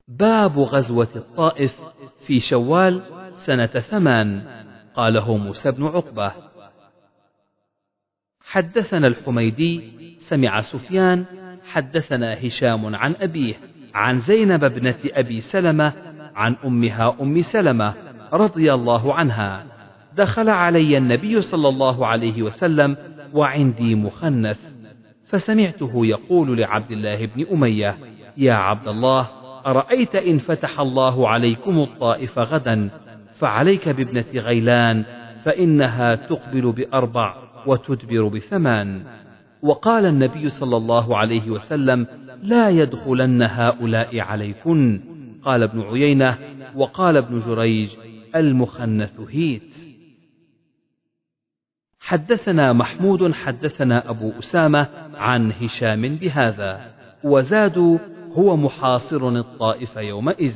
باب غزوة الطائف في شوال سنة ثمان قاله موسى بن عقبة. حدثنا الحميدي سمع سفيان حدثنا هشام عن أبيه. عن زينب ابنة أبي سلمة عن أمها أم سلمة رضي الله عنها. دخل علي النبي صلى الله عليه وسلم وعندي مخنث فسمعته يقول لعبد الله بن أمية يا عبد الله أرأيت إن فتح الله عليكم الطائف غدا فعليك بابنة غيلان فإنها تقبل بأربع وتدبر بثمان. وقال النبي صلى الله عليه وسلم لا يدخلن هؤلاء عليكن. قال ابن عيينة وقال ابن جريج المخنث هيت. حدثنا محمود حدثنا أبو أسامة عن هشام بهذا وزادوا هو محاصر الطائف يومئذ.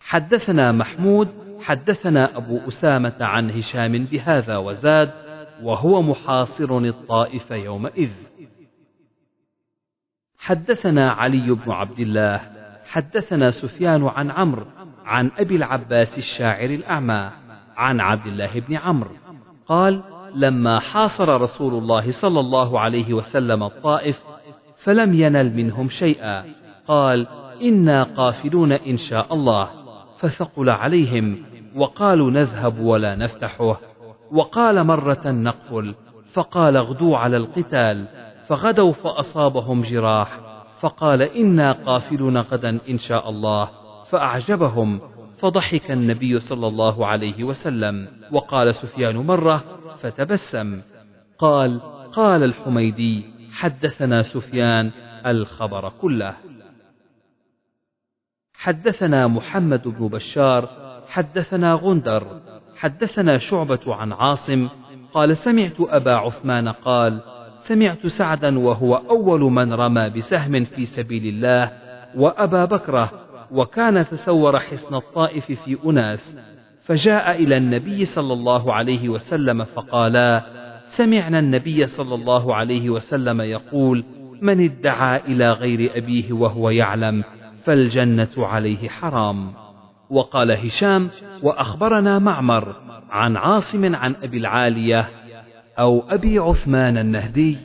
حدثنا محمود حدثنا أبو أسامة عن هشام بهذا وزاد وهو محاصر الطائف يومئذ. حدثنا علي بن عبد الله حدثنا سفيان عن عمرو عن أبي العباس الشاعر الأعمى عن عبد الله بن عمرو. قال لما حاصر رسول الله صلى الله عليه وسلم الطائف فلم ينل منهم شيئا. قال إنا قافلون إن شاء الله. فثقل عليهم وقالوا نذهب ولا نفتحه. وقال مرة نقفل فقال اغدوا على القتال فغدوا فأصابهم جراح فقال إنا قافلون غدا إن شاء الله فأعجبهم فضحك النبي صلى الله عليه وسلم وقال سفيان مرة فتبسم. قال قال الحميدي حدثنا سفيان الخبر كله. حدثنا محمد بن بشار حدثنا غندر حدثنا شعبة عن عاصم قال سمعت أبا عثمان قال سمعت سعدا وهو أول من رمى بسهم في سبيل الله وأبا بكرة وكان تسور حصن الطائف في أناس فجاء إلى النبي صلى الله عليه وسلم فقالا سمعنا النبي صلى الله عليه وسلم يقول من ادعى إلى غير أبيه وهو يعلم فالجنة عليه حرام وقال هشام وأخبرنا معمر عن عاصم عن أبي العالية أو أبي عثمان النهدي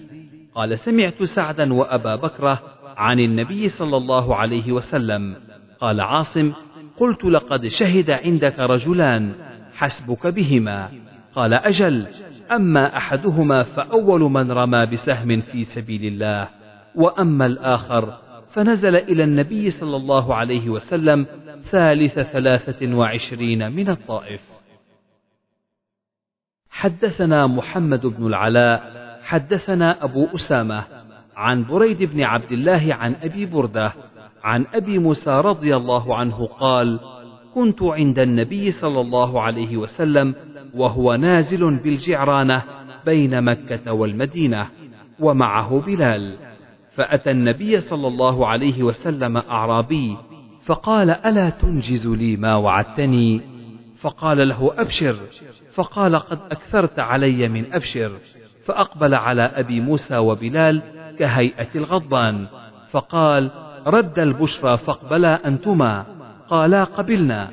قال سمعت سعدا وأبا بكرة عن النبي صلى الله عليه وسلم قال عاصم قلت لقد شهد عندك رجلان حسبك بهما قال أجل أما أحدهما فأول من رمى بسهم في سبيل الله وأما الآخر فنزل إلى النبي صلى الله عليه وسلم ثالث ثلاثة وعشرين من الطائف. حدثنا محمد بن العلاء حدثنا أبو أسامة عن بريد بن عبد الله عن أبي بردة عن أبي موسى رضي الله عنه قال كنت عند النبي صلى الله عليه وسلم وهو نازل بالجعرانة بين مكة والمدينة ومعه بلال. فأتى النبي صلى الله عليه وسلم أعرابي فقال ألا تنجز لي ما وعدتني؟ فقال له أبشر. فقال قد أكثرت علي من أبشر. فأقبل على أبي موسى وبلال كهيئة الغضبان. فقال رد البشرى فاقبلا أنتما. قالا قبلنا.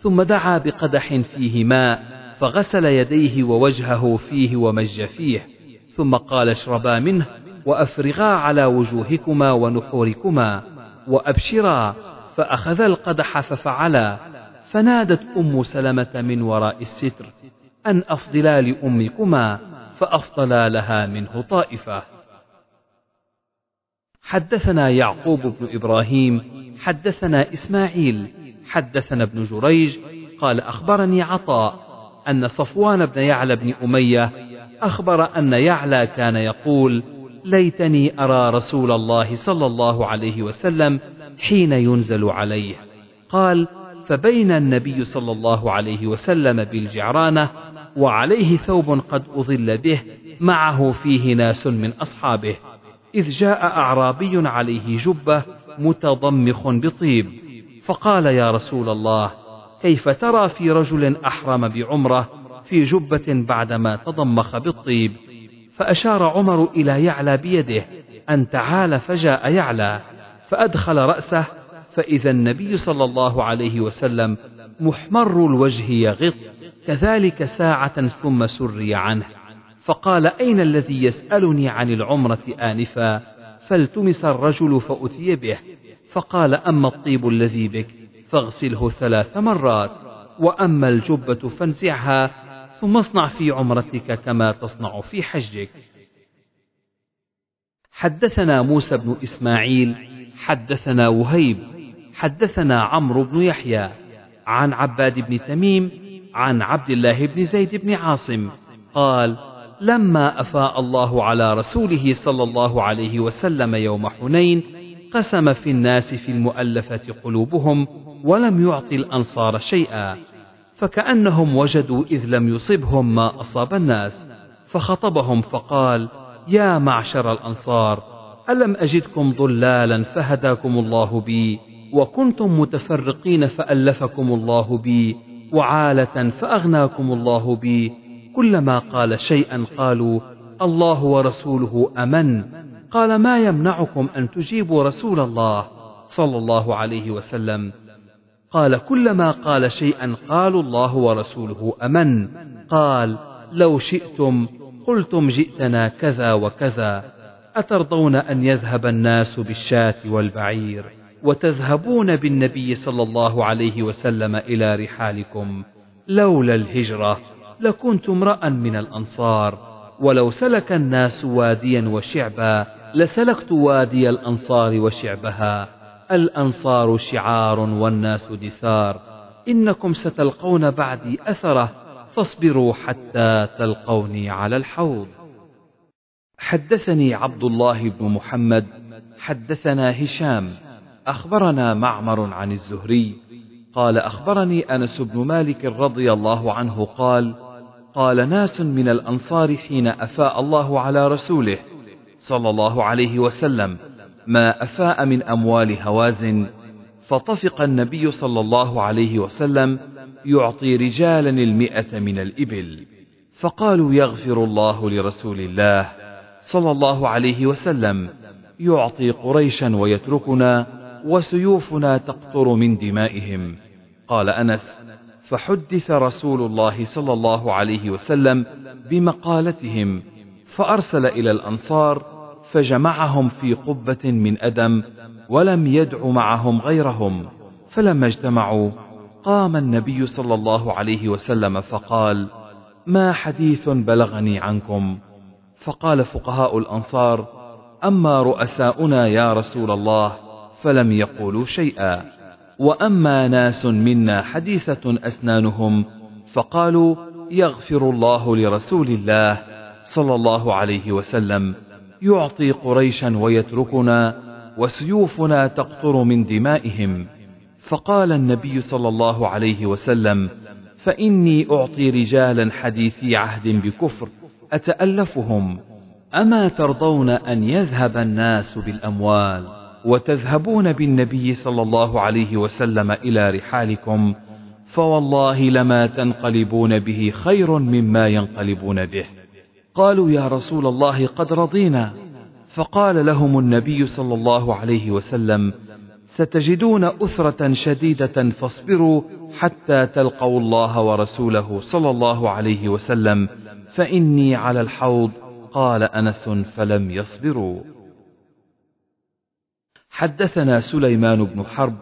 ثم دعا بقدح فيه ماء فغسل يديه ووجهه فيه ومج فيه. ثم قال اشربا منه. وأفرغا على وجوهكما ونحوركما وأبشرا فأخذ القدح ففعلا فنادت أم سلمة من وراء الستر أن أفضلا لأمكما فأفضلا لها منه طائفة. حدثنا يعقوب بن إبراهيم حدثنا إسماعيل حدثنا ابن جريج قال أخبرني عطاء أن صفوان بن يعلى بن أمية أخبر أن يعلى كان يقول ليتني أرى رسول الله صلى الله عليه وسلم حين ينزل عليه. قال فبين النبي صلى الله عليه وسلم بالجعرانة وعليه ثوب قد أظل به معه فيه ناس من أصحابه إذ جاء أعرابي عليه جبة متضمخ بطيب فقال يا رسول الله كيف ترى في رجل أحرم بعمرة في جبة بعدما تضمخ بالطيب؟ فأشار عمر إلى يعلى بيده أن تعال فجاء يعلى فأدخل رأسه فإذا النبي صلى الله عليه وسلم محمر الوجه يغط كذلك ساعة ثم سري عنه. فقال أين الذي يسألني عن العمرة آنفا؟ فالتمس الرجل فأتي به فقال أما الطيب الذي بك؟ فاغسله ثلاث مرات وأما الجبة فانزعها ثم اصنع في عمرتك كما تصنع في حجك. حدثنا موسى بن إسماعيل حدثنا وهيب حدثنا عمرو بن يحيى عن عباد بن تميم عن عبد الله بن زيد بن عاصم قال لما أفاء الله على رسوله صلى الله عليه وسلم يوم حنين قسم في الناس في المؤلفة قلوبهم ولم يعط الأنصار شيئا. فكأنهم وجدوا إذ لم يصبهم ما أصاب الناس فخطبهم فقال يا معشر الأنصار ألم أجدكم ضلالا فهداكم الله بي وكنتم متفرقين فألفكم الله بي وعالة فأغناكم الله بي كلما قال شيئا قالوا الله ورسوله آمن قال ما يمنعكم أن تجيبوا رسول الله صلى الله عليه وسلم؟ قال كلما قال شيئا قالوا الله ورسوله أمن. قال لو شئتم قلتم جئتنا كذا وكذا. أترضون أن يذهب الناس بالشاة والبعير وتذهبون بالنبي صلى الله عليه وسلم إلى رحالكم لولا الهجرة لكنت امرأ من الأنصار. ولو سلك الناس واديا وشعبا لسلكت وادي الأنصار وشعبها. الأنصار شعار والناس دثار إنكم ستلقون بعدي أثرة فاصبروا حتى تلقوني على الحوض. حدثني عبد الله بن محمد حدثنا هشام أخبرنا معمر عن الزهري. قال أخبرني أنس بن مالك رضي الله عنه قال قال ناس من الأنصار حين أفاء الله على رسوله صلى الله عليه وسلم. ما أفاء من أموال هوازن فطفق النبي صلى الله عليه وسلم يعطي رجالا المئة من الإبل. فقالوا يغفر الله لرسول الله صلى الله عليه وسلم يعطي قريشا ويتركنا وسيوفنا تقطر من دمائهم. قال أنس فحدث رسول الله صلى الله عليه وسلم بمقالتهم فأرسل إلى الأنصار فجمعهم في قبة من أدم ولم يدع معهم غيرهم فلما اجتمعوا قام النبي صلى الله عليه وسلم فقال ما حديث بلغني عنكم؟ فقال فقهاء الأنصار أما رؤساؤنا يا رسول الله فلم يقولوا شيئا وأما ناس منا حديثة أسنانهم فقالوا يغفر الله لرسول الله صلى الله عليه وسلم يعطي قريشا ويتركنا وسيوفنا تقطر من دمائهم. فقال النبي صلى الله عليه وسلم فإني أعطي رجالا حديثي عهد بكفر أتألفهم؟ أما ترضون أن يذهب الناس بالأموال وتذهبون بالنبي صلى الله عليه وسلم إلى رحالكم فوالله لما تنقلبون به خير مما ينقلبون به. قالوا يا رسول الله قد رضينا. فقال لهم النبي صلى الله عليه وسلم ستجدون أسرة شديدة فاصبروا حتى تلقوا الله ورسوله صلى الله عليه وسلم فإني على الحوض قال أنس فلم يصبروا. حدثنا سليمان بن حرب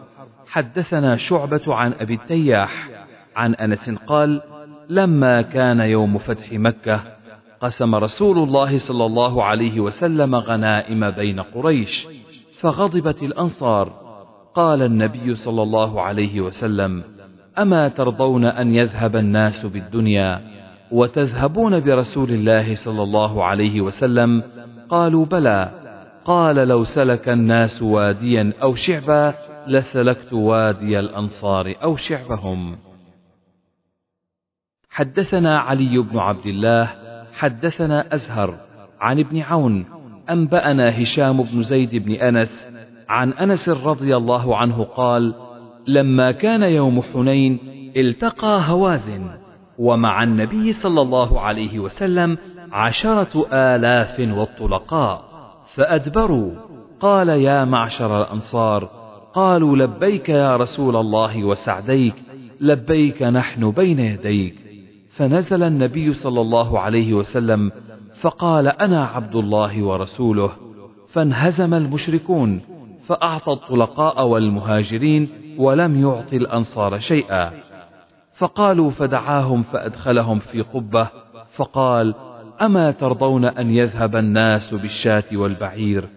حدثنا شعبة عن أبي التياح عن أنس قال لما كان يوم فتح مكة قسم رسول الله صلى الله عليه وسلم غنائم بين قريش فغضبت الأنصار. قال النبي صلى الله عليه وسلم أما ترضون أن يذهب الناس بالدنيا وتذهبون برسول الله صلى الله عليه وسلم؟ قالوا بلى. قال لو سلك الناس واديا أو شعبا لسلكت وادي الأنصار أو شعبهم. حدثنا علي بن عبد الله حدثنا أزهر عن ابن عون أنبأنا هشام بن زيد بن أنس عن أنس رضي الله عنه قال لما كان يوم حنين التقى هوازن ومع النبي صلى الله عليه وسلم عشرة آلاف والطلقاء فأدبروا قال يا معشر الأنصار قالوا لبيك يا رسول الله وسعديك لبيك نحن بين يديك. فنزل النبي صلى الله عليه وسلم فقال أنا عبد الله ورسوله فانهزم المشركون فأعطى الطلقاء والمهاجرين ولم يعط الأنصار شيئا. فقالوا فدعاهم فأدخلهم في قبة فقال أما ترضون أن يذهب الناس بالشاة والبعير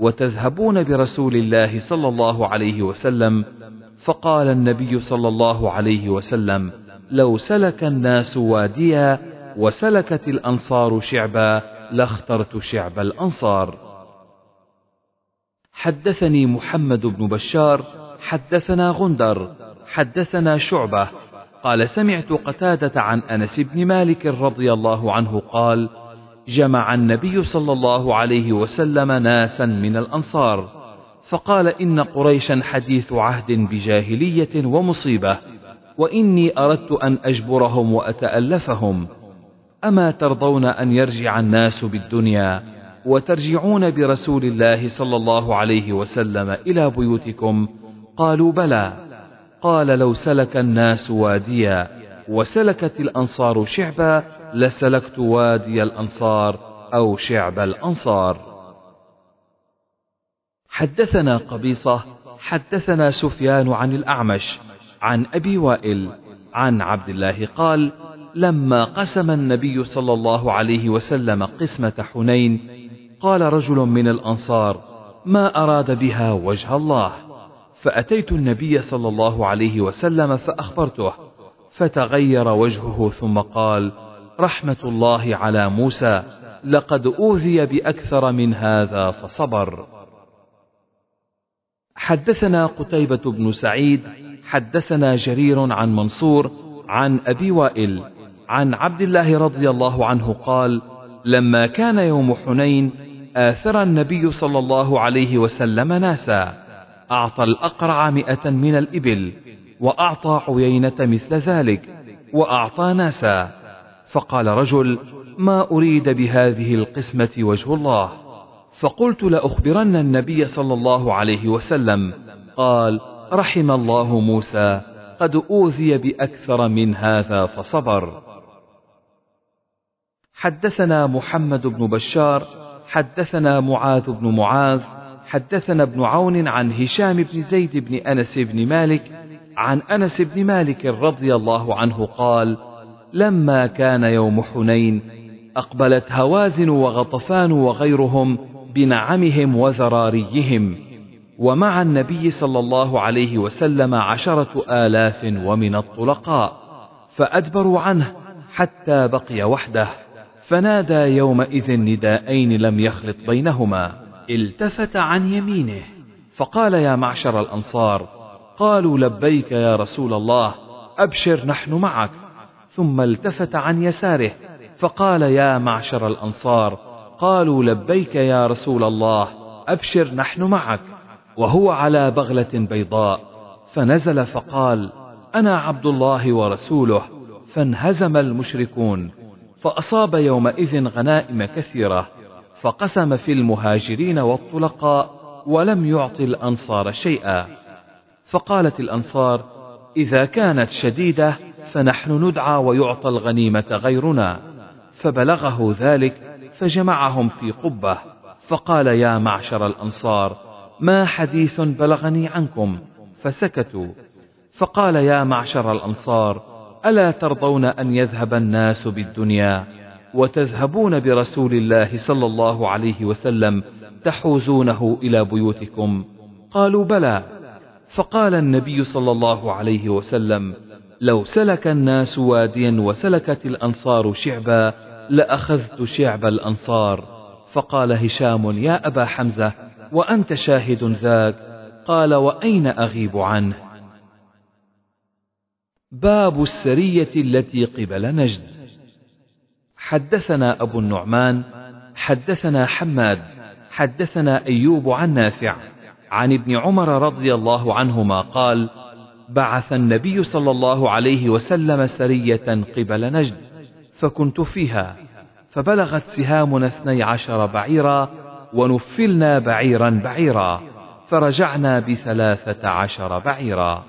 وتذهبون برسول الله صلى الله عليه وسلم؟ فقال النبي صلى الله عليه وسلم لو سلك الناس واديا وسلكت الأنصار شعبا لاخترت شعب الأنصار. حدثني محمد بن بشار حدثنا غندر حدثنا شعبة. قال سمعت قتادة عن أنس بن مالك رضي الله عنه قال جمع النبي صلى الله عليه وسلم ناسا من الأنصار فقال إن قريشا حديث عهد بجاهلية ومصيبة. وإني أردت أن أجبرهم وأتألفهم. أما ترضون أن يرجع الناس بالدنيا وترجعون برسول الله صلى الله عليه وسلم إلى بيوتكم؟ قالوا بلى. قال لو سلك الناس واديا وسلكت الأنصار شعبا لسلكت وادي الأنصار أو شعب الأنصار. حدثنا قبيصة حدثنا سفيان عن الأعمش عن أبي وائل عن عبد الله قال لما قسم النبي صلى الله عليه وسلم قسمة حنين قال رجل من الأنصار ما أراد بها وجه الله. فأتيت النبي صلى الله عليه وسلم فأخبرته فتغير وجهه ثم قال رحمة الله على موسى لقد أوذي بأكثر من هذا فصبر. حدثنا قتيبة بن سعيد حدثنا جرير عن منصور عن أبي وائل عن عبد الله رضي الله عنه قال لما كان يوم حنين آثر النبي صلى الله عليه وسلم ناسا أعطى الأقرع مئة من الإبل وأعطى عيينة مثل ذلك وأعطى ناسا. فقال رجل ما أريد بهذه القسمة وجه الله. فقلت لأخبرن النبي صلى الله عليه وسلم. قال رحم الله موسى قد أوذي بأكثر من هذا فصبر. حدثنا محمد بن بشار حدثنا معاذ بن معاذ حدثنا ابن عون عن هشام بن زيد بن أنس بن مالك عن أنس بن مالك رضي الله عنه قال لما كان يوم حنين أقبلت هوازن وغطفان وغيرهم بنعمهم وزراريهم ومع النبي صلى الله عليه وسلم عشرة آلاف ومن الطلقاء فادبروا عنه حتى بقي وحده فنادى يومئذ نداءين لم يخلط بينهما. التفت عن يمينه فقال يا معشر الأنصار قالوا لبيك يا رسول الله أبشر نحن معك. ثم التفت عن يساره فقال يا معشر الأنصار قالوا لبيك يا رسول الله أبشر نحن معك. وهو على بغلة بيضاء فنزل فقال أنا عبد الله ورسوله. فانهزم المشركون فأصاب يومئذ غنائم كثيرة فقسم في المهاجرين والطلقاء ولم يعط الأنصار شيئا. فقالت الأنصار إذا كانت شديدة فنحن ندعى ويعطى الغنيمة غيرنا. فبلغه ذلك فجمعهم في قبة فقال يا معشر الأنصار ما حديث بلغني عنكم؟ فسكتوا. فقال يا معشر الأنصار ألا ترضون أن يذهب الناس بالدنيا وتذهبون برسول الله صلى الله عليه وسلم تحوزونه إلى بيوتكم؟ قالوا بلى. فقال النبي صلى الله عليه وسلم لو سلك الناس واديا وسلكت الأنصار شعبا لأخذت شعب الأنصار. فقال هشام يا أبا حمزة وأنت شاهد ذاك؟ قال وأين أغيب عنه؟ باب السرية التي قبل نجد. حدثنا أبو النعمان حدثنا حماد حدثنا أيوب عن نافع عن ابن عمر رضي الله عنهما قال بعث النبي صلى الله عليه وسلم سرية قبل نجد فكنت فيها فبلغت سهامنا اثني عشر بعيرا ونفلنا بعيرا بعيرا فرجعنا بثلاثة عشر بعيرا.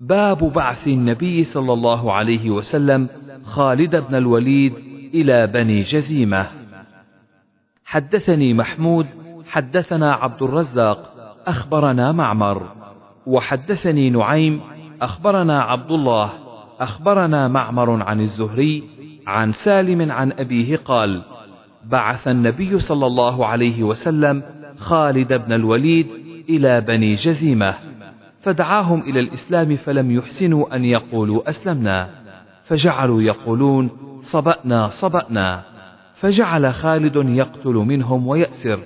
باب بعث النبي صلى الله عليه وسلم خالد بن الوليد إلى بني جزيمة. حدثني محمود حدثنا عبد الرزاق أخبرنا معمر. وحدثني نعيم أخبرنا عبد الله أخبرنا معمر عن الزهري عن سالم عن أبيه قال بعث النبي صلى الله عليه وسلم خالد بن الوليد إلى بني جزيمة فدعاهم إلى الإسلام فلم يحسنوا أن يقولوا أسلمنا فجعلوا يقولون صبأنا صبأنا فجعل خالد يقتل منهم ويأسر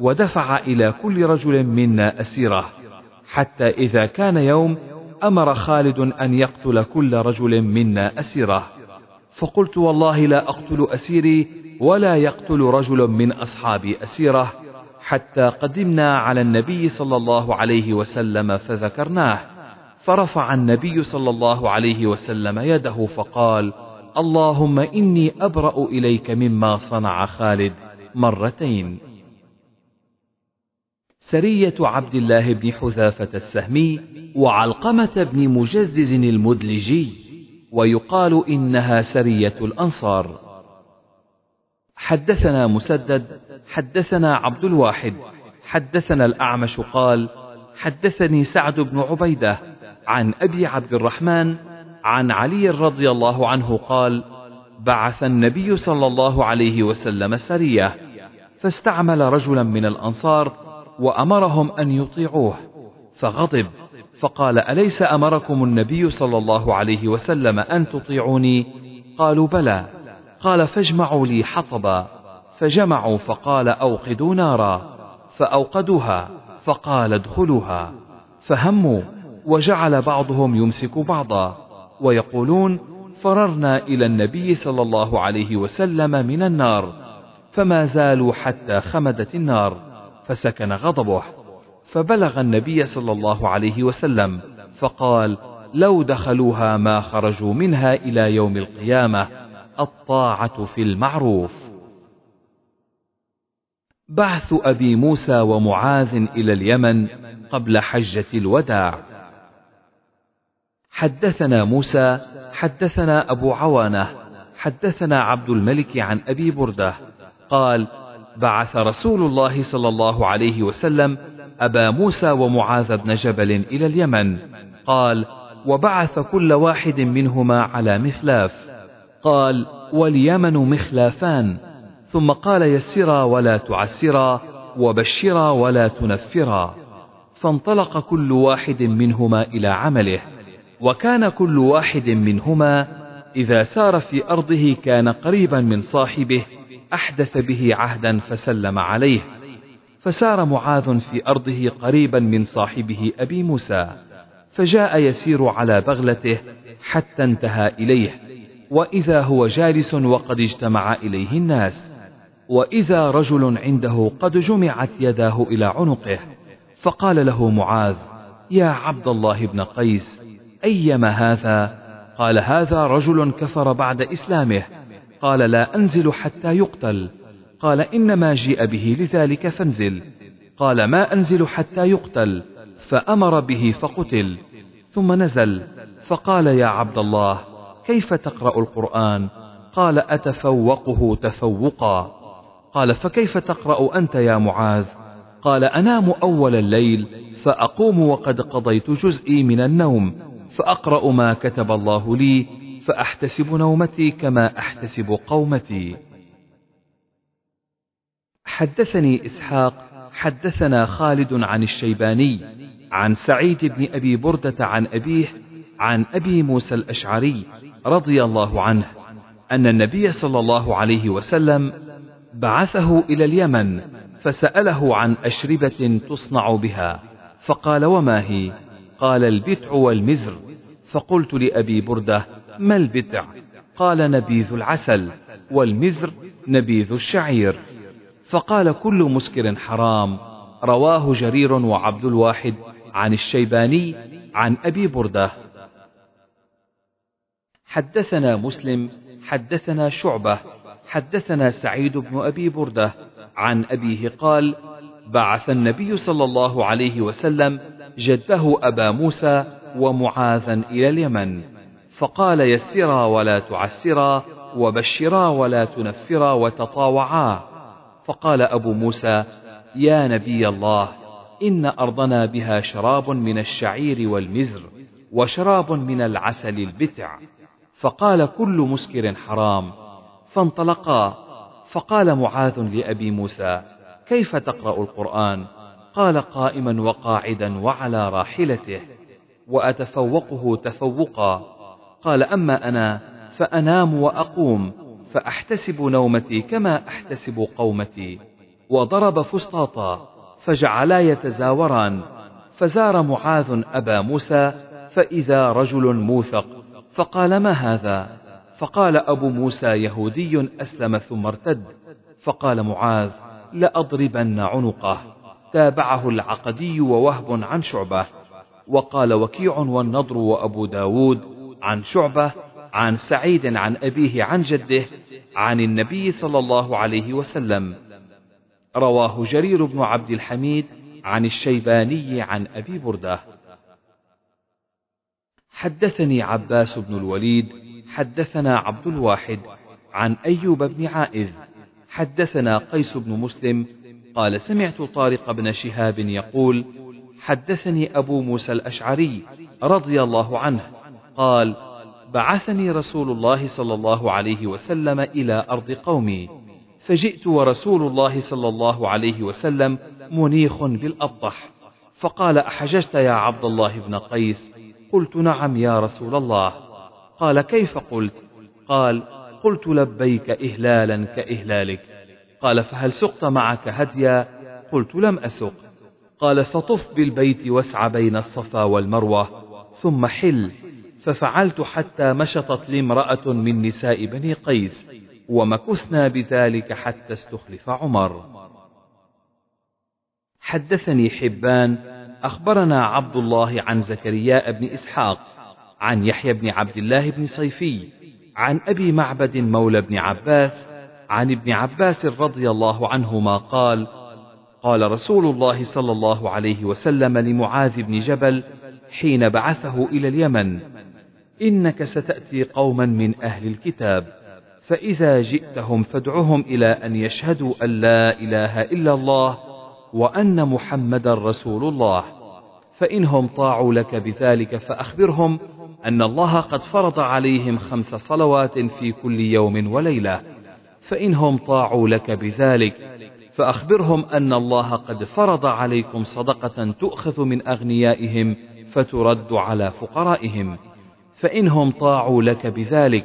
ودفع إلى كل رجل منا أسيرة حتى إذا كان يوم أمر خالد أن يقتل كل رجل منا أسيرة فقلت والله لا أقتل أسيري ولا يقتل رجل من أصحابي أسيرة حتى قدمنا على النبي صلى الله عليه وسلم فذكرناه. فرفع النبي صلى الله عليه وسلم يده فقال اللهم إني أبرأ إليك مما صنع خالد مرتين. سرية عبد الله بن حذافة السهمي وعلقمة بن مجزز المدلجي ويقال إنها سرية الأنصار. حدثنا مسدد حدثنا عبد الواحد حدثنا الأعمش قال حدثني سعد بن عبيدة عن أبي عبد الرحمن عن علي رضي الله عنه قال بعث النبي صلى الله عليه وسلم سرية فاستعمل رجلا من الأنصار وأمرهم أن يطيعوه فغضب فقال أليس أمركم النبي صلى الله عليه وسلم أن تطيعوني؟ قالوا بلى. قال فاجمعوا لي حطبا. فجمعوا فقال أوقدوا نارا. فأوقدوها فقال ادخلوها. فهموا وجعل بعضهم يمسك بعضا. ويقولون فررنا إلى النبي صلى الله عليه وسلم من النار. فما زالوا حتى خمدت النار. فسكن غضبه. فبلغ النبي صلى الله عليه وسلم. فقال لو دخلوها ما خرجوا منها إلى يوم القيامة. الطاعة في المعروف. بعث أبي موسى ومعاذ إلى اليمن قبل حجة الوداع. حدثنا موسى حدثنا أبو عوانة حدثنا عبد الملك عن أبي بردة. قال بعث رسول الله صلى الله عليه وسلم أبا موسى ومعاذ بن جبل إلى اليمن. قال وبعث كل واحد منهما على مخلاف. قال واليمن مخلافان. ثم قال يسرا ولا تعسرا وبشرا ولا تنفرا. فانطلق كل واحد منهما إلى عمله وكان كل واحد منهما إذا سار في أرضه كان قريبا من صاحبه أحدث به عهدا فسلم عليه. فسار معاذ في أرضه قريبا من صاحبه أبي موسى فجاء يسير على بغلته حتى انتهى إليه. وإذا هو جالس وقد اجتمع إليه الناس وإذا رجل عنده قد جمعت يداه إلى عنقه فقال له معاذ يا عبد الله بن قيس أيما هذا؟ قال هذا رجل كفر بعد إسلامه. قال لا أنزل حتى يقتل. قال إنما جيء به لذلك فانزل. قال ما أنزل حتى يقتل. فأمر به فقتل ثم نزل. فقال يا عبد الله كيف تقرأ القرآن؟ قال أتفوقه تفوقا. قال فكيف تقرأ أنت يا معاذ؟ قال أنام أول الليل فأقوم وقد قضيت جزئي من النوم فأقرأ ما كتب الله لي فأحتسب نومتي كما أحتسب قومتي. حدثني إسحاق حدثنا خالد عن الشيباني عن سعيد بن أبي بردة عن أبيه عن أبي موسى الأشعري رضي الله عنه أن النبي صلى الله عليه وسلم بعثه إلى اليمن فسأله عن أشربة تصنع بها فقال وما هي؟ قال البتع والمزر. فقلت لأبي بردة ما البتع؟ قال نبيذ العسل والمزر نبيذ الشعير. فقال كل مسكر حرام. رواه جرير وعبد الواحد عن الشيباني عن أبي بردة. حدثنا مسلم حدثنا شعبة حدثنا سعيد بن أبي بردة عن أبيه قال بعث النبي صلى الله عليه وسلم جده أبا موسى ومعاذا إلى اليمن فقال يسرا ولا تعسرا وبشرا ولا تنفرا وتطاوعا. فقال أبو موسى يا نبي الله إن أرضنا بها شراب من الشعير والمزر وشراب من العسل البتع. فقال كل مسكر حرام. فانطلقا فقال معاذ لأبي موسى كيف تقرأ القرآن؟ قال قائما وقاعدا وعلى راحلته وأتفوقه تفوقا. قال أما أنا فأنام وأقوم فأحتسب نومتي كما أحتسب قومتي. وضرب فسطاطا فجعلا يتزاوران. فزار معاذ أبا موسى فإذا رجل موثق فقال ما هذا؟ فقال أبو موسى يهودي أسلم ثم ارتد. فقال معاذ لأضربن عنقه. تابعه العقدي ووهب عن شعبة. وقال وكيع والنضر وأبو داود عن شعبة عن سعيد عن أبيه عن جده عن النبي صلى الله عليه وسلم. رواه جرير بن عبد الحميد عن الشيباني عن أبي بردة. حدثني عباس بن الوليد حدثنا عبد الواحد عن أيوب بن عائذ حدثنا قيس بن مسلم قال سمعت طارق بن شهاب يقول حدثني أبو موسى الأشعري رضي الله عنه قال بعثني رسول الله صلى الله عليه وسلم إلى أرض قومي فجئت ورسول الله صلى الله عليه وسلم منيخ بالأبطح فقال أحججت يا عبد الله بن قيس؟ قلت نعم يا رسول الله. قال كيف قلت؟ قال قلت لبيك إهلالا كإهلالك. قال فهل سقت معك هديا؟ قلت لم أسق. قال فطف بالبيت واسع بين الصفا والمروة ثم حل. ففعلت حتى مشطت لي امرأة من نساء بني قيس ومكثنا بذلك حتى استخلف عمر. حدثني حبان أخبرنا عبد الله عن زكريا بن إسحاق عن يحيى بن عبد الله بن صيفي عن أبي معبد مولى بن عباس عن ابن عباس رضي الله عنهما قال قال رسول الله صلى الله عليه وسلم لمعاذ بن جبل حين بعثه إلى اليمن إنك ستأتي قوما من أهل الكتاب فإذا جئتهم فادعهم إلى أن يشهدوا أن لا إله إلا الله وأن محمدا رسول الله. فإنهم طاعوا لك بذلك فأخبرهم أن الله قد فرض عليهم خمس صلوات في كل يوم وليلة. فإنهم طاعوا لك بذلك فأخبرهم أن الله قد فرض عليكم صدقة تؤخذ من أغنيائهم فترد على فقرائهم. فإنهم طاعوا لك بذلك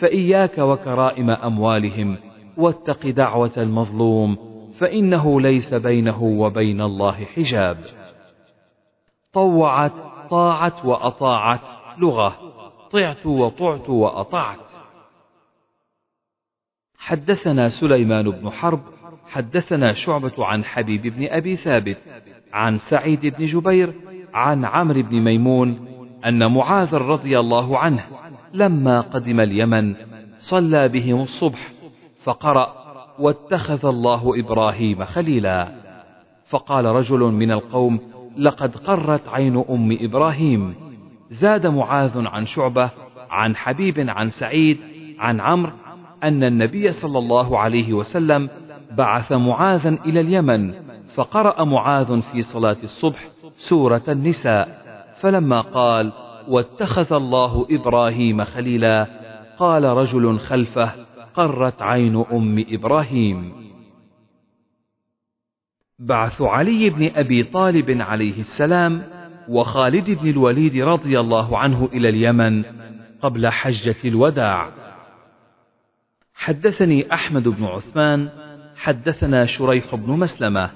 فإياك وكرائم أموالهم واتق دعوة المظلوم فإنه ليس بينه وبين الله حجاب. طوعت طاعت وأطاعت لغة. طعت وطعت وأطعت. حدثنا سليمان بن حرب حدثنا شعبة عن حبيب بن أبي ثابت عن سعيد بن جبير عن عمرو بن ميمون أن معاذ رضي الله عنه لما قدم اليمن صلى بهم الصبح فقرأ واتخذ الله إبراهيم خليلا فقال رجل من القوم لقد قرت عين أم إبراهيم. زاد معاذ عن شعبة عن حبيب عن سعيد عن عمرو أن النبي صلى الله عليه وسلم بعث معاذا إلى اليمن فقرأ معاذ في صلاة الصبح سورة النساء فلما قال واتخذ الله إبراهيم خليلا قال رجل خلفه قرت عين أم إبراهيم. بعث علي بن أبي طالب عليه السلام وخالد بن الوليد رضي الله عنه إلى اليمن قبل حجة الوداع. حدثني أحمد بن عثمان حدثنا شريح بن مسلمة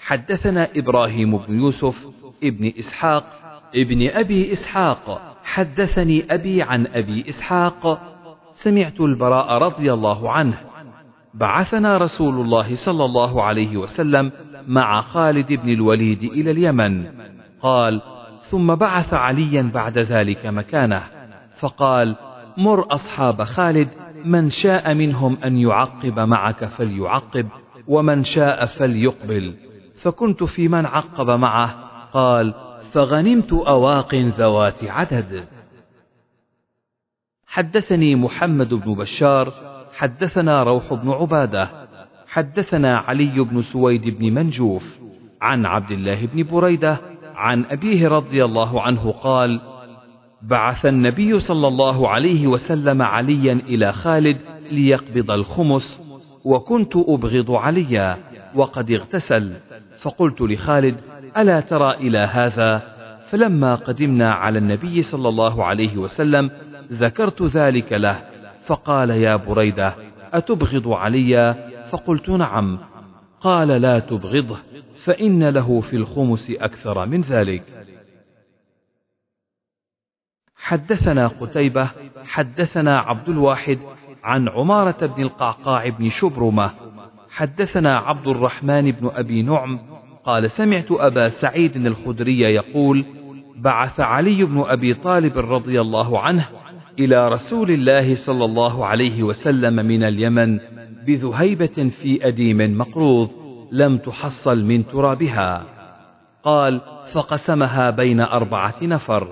حدثنا إبراهيم بن يوسف ابن إسحاق ابن أبي إسحاق حدثني أبي عن أبي إسحاق سمعت البراء رضي الله عنه. بعثنا رسول الله صلى الله عليه وسلم مع خالد بن الوليد إلى اليمن. قال ثم بعث عليا بعد ذلك مكانه. فقال مر أصحاب خالد من شاء منهم أن يعقب معك فليعقب ومن شاء فليقبل. فكنت في من عقب معه. قال فغنمت أواق ذوات عدد. حدثني محمد بن بشار حدثنا روح بن عبادة. حدثنا علي بن سويد بن منجوف عن عبد الله بن بريدة عن أبيه رضي الله عنه قال بعث النبي صلى الله عليه وسلم عليا إلى خالد ليقبض الخمس وكنت أبغض عليا وقد اغتسل. فقلت لخالد ألا ترى إلى هذا؟ فلما قدمنا على النبي صلى الله عليه وسلم ذكرت ذلك له. فقال يا بريدة أتبغض عليا؟ فقلت نعم. قال لا تبغضه فإن له في الخمس أكثر من ذلك. حدثنا قتيبة حدثنا عبد الواحد عن عمارة بن القعقاع بن شبرمة. حدثنا عبد الرحمن بن أبي نعم قال سمعت أبا سعيد الخدري يقول بعث علي بن أبي طالب رضي الله عنه إلى رسول الله صلى الله عليه وسلم من اليمن بذهيبة في أديم مقروض لم تحصل من ترابها. قال فقسمها بين أربعة نفر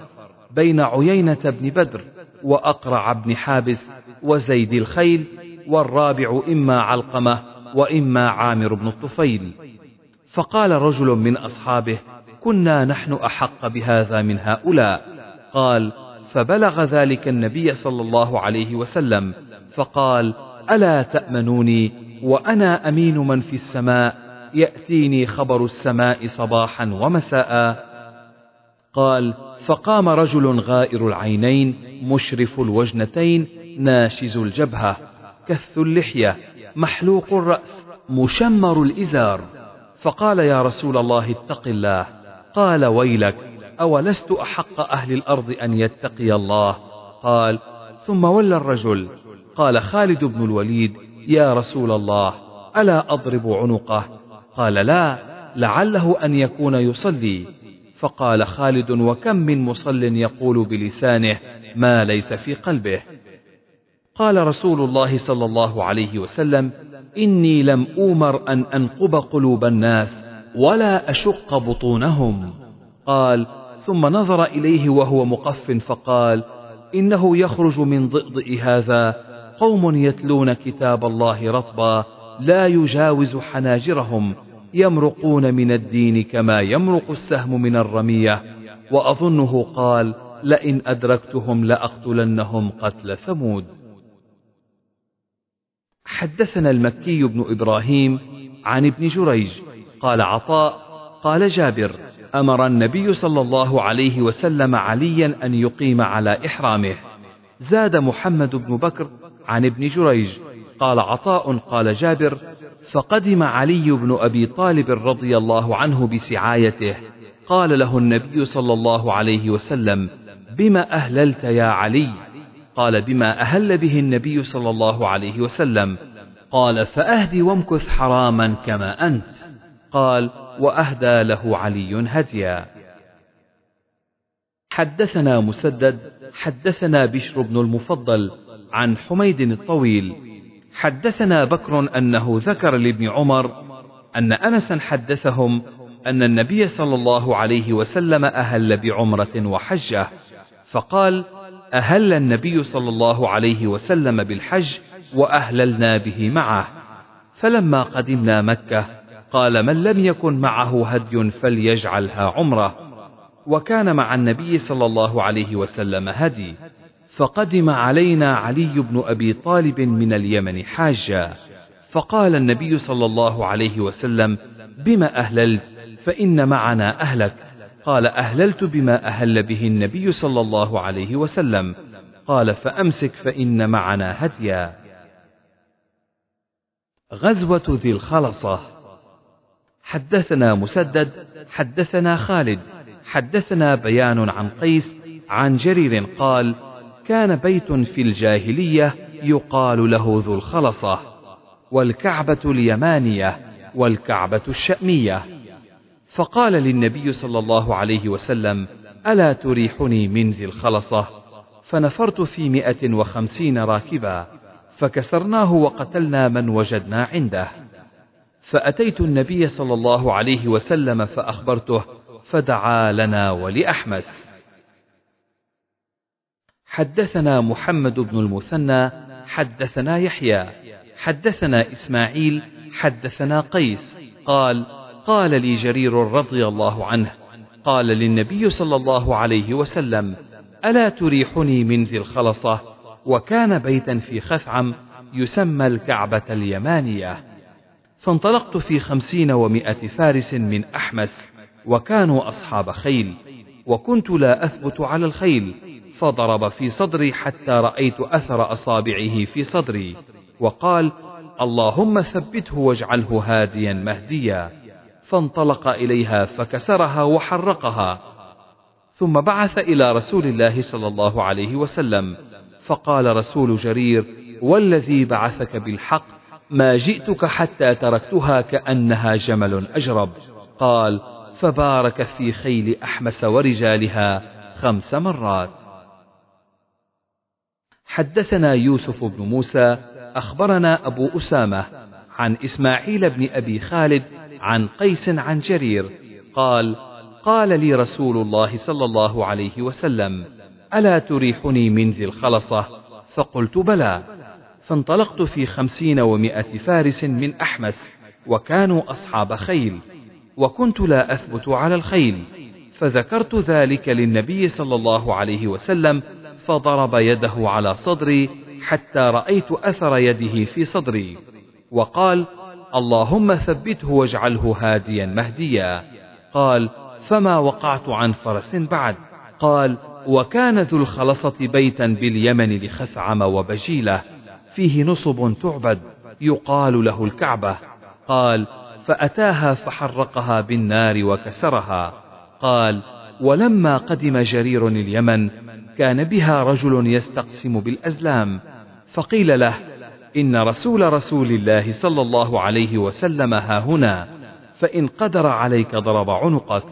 بين عيينة بن بدر وأقرع بن حابس وزيد الخيل والرابع إما علقمة وإما عامر بن الطفيل. فقال رجل من أصحابه كنا نحن أحق بهذا من هؤلاء. قال فبلغ ذلك النبي صلى الله عليه وسلم. فقال ألا تأمنوني وأنا أمين من في السماء يأتيني خبر السماء صباحا ومساء. قال فقام رجل غائر العينين مشرف الوجنتين ناشز الجبهة كث اللحية محلوق الرأس مشمر الإزار. فقال يا رسول الله اتق الله. قال ويلك أولست أحق أهل الأرض أن يتقي الله؟ قال ثم ولى الرجل. قال خالد بن الوليد يا رسول الله ألا أضرب عنقه؟ قال لا لعله أن يكون يصلي. فقال خالد وكم من مصل يقول بلسانه ما ليس في قلبه. قال رسول الله صلى الله عليه وسلم إني لم أومر أن أنقب قلوب الناس ولا أشق بطونهم. قال ثم نظر إليه وهو مقف فقال إنه يخرج من ضئضئ هذا قوم يتلون كتاب الله رطبا لا يجاوز حناجرهم يمرقون من الدين كما يمرق السهم من الرمية. وأظنه قال لئن أدركتهم لأقتلنهم قتل ثمود. حدثنا المكي بن إبراهيم عن ابن جريج قال عطاء قال جابر أمر النبي صلى الله عليه وسلم عليا أن يقيم على إحرامه. زاد محمد بن بكر عن ابن جريج قال عطاء قال جابر فقدم علي بن أبي طالب رضي الله عنه بسعايته قال له النبي صلى الله عليه وسلم بما أهللت يا علي؟ قال بما أهل به النبي صلى الله عليه وسلم. قال فأهدي وامكث حراما كما أنت. قال وأهدى له علي هديا. حدثنا مسدد حدثنا بشر بن المفضل عن حميد الطويل. حدثنا بكر أنه ذكر لابن عمر أن أنسا حدثهم أن النبي صلى الله عليه وسلم أهل بعمرة وحجة فقال أهل النبي صلى الله عليه وسلم بالحج وأهللنا به معه. فلما قدمنا مكة قال من لم يكن معه هدي فليجعلها عمرة. وكان مع النبي صلى الله عليه وسلم هدي. فقدم علينا علي بن أبي طالب من اليمن حاجا فقال النبي صلى الله عليه وسلم بما أهللت فإن معنا أهلك. قال أهللت بما أهل به النبي صلى الله عليه وسلم. قال فأمسك فإن معنا هديا. غزوة ذي الخلصة. حدثنا مسدد حدثنا خالد حدثنا بيان عن قيس عن جرير قال كان بيت في الجاهلية يقال له ذو الخلصة والكعبة اليمانية والكعبة الشأمية. فقال للنبي صلى الله عليه وسلم ألا تريحني من ذي الخلصة؟ فنفرت في مئة وخمسين راكبا فكسرناه وقتلنا من وجدنا عنده. فأتيت النبي صلى الله عليه وسلم فأخبرته فدعا لنا ولأحمس. حدثنا محمد بن المثنى حدثنا يحيى حدثنا إسماعيل حدثنا قيس قال قال لي جرير رضي الله عنه قال للنبي صلى الله عليه وسلم ألا تريحني من ذي الخلصة؟ وكان بيتا في خثعم يسمى الكعبة اليمانية. فانطلقت في خمسين ومائة فارس من أحمس وكانوا أصحاب خيل وكنت لا أثبت على الخيل. فضرب في صدري حتى رأيت أثر أصابعه في صدري وقال اللهم ثبته واجعله هاديا مهديا. فانطلق إليها فكسرها وحرقها. ثم بعث إلى رسول الله صلى الله عليه وسلم فقال رسول جرير والذي بعثك بالحق ما جئتك حتى تركتها كأنها جمل أجرب. قال فبارك في خيل أحمس ورجالها خمس مرات. حدثنا يوسف بن موسى أخبرنا أبو أسامة عن إسماعيل بن أبي خالد عن قيس عن جرير قال قال لي رسول الله صلى الله عليه وسلم ألا تريحني من ذي الخلصة؟ فقلت بلى. فانطلقت في خمسين ومائة فارس من أحمس وكانوا أصحاب خيل وكنت لا أثبت على الخيل فذكرت ذلك للنبي صلى الله عليه وسلم فضرب يده على صدري حتى رأيت أثر يده في صدري وقال اللهم ثبته واجعله هاديا مهديا. قال فما وقعت عن فرس بعد. قال وكان ذو الخلصة بيتا باليمن لخثعم وبجيلة فيه نصب تعبد يقال له الكعبة. قال فأتاها فحرقها بالنار وكسرها. قال ولما قدم جرير اليمن كان بها رجل يستقسم بالأزلام فقيل له إن رسول رسول الله صلى الله عليه وسلم ها هنا فإن قدر عليك ضرب عنقك.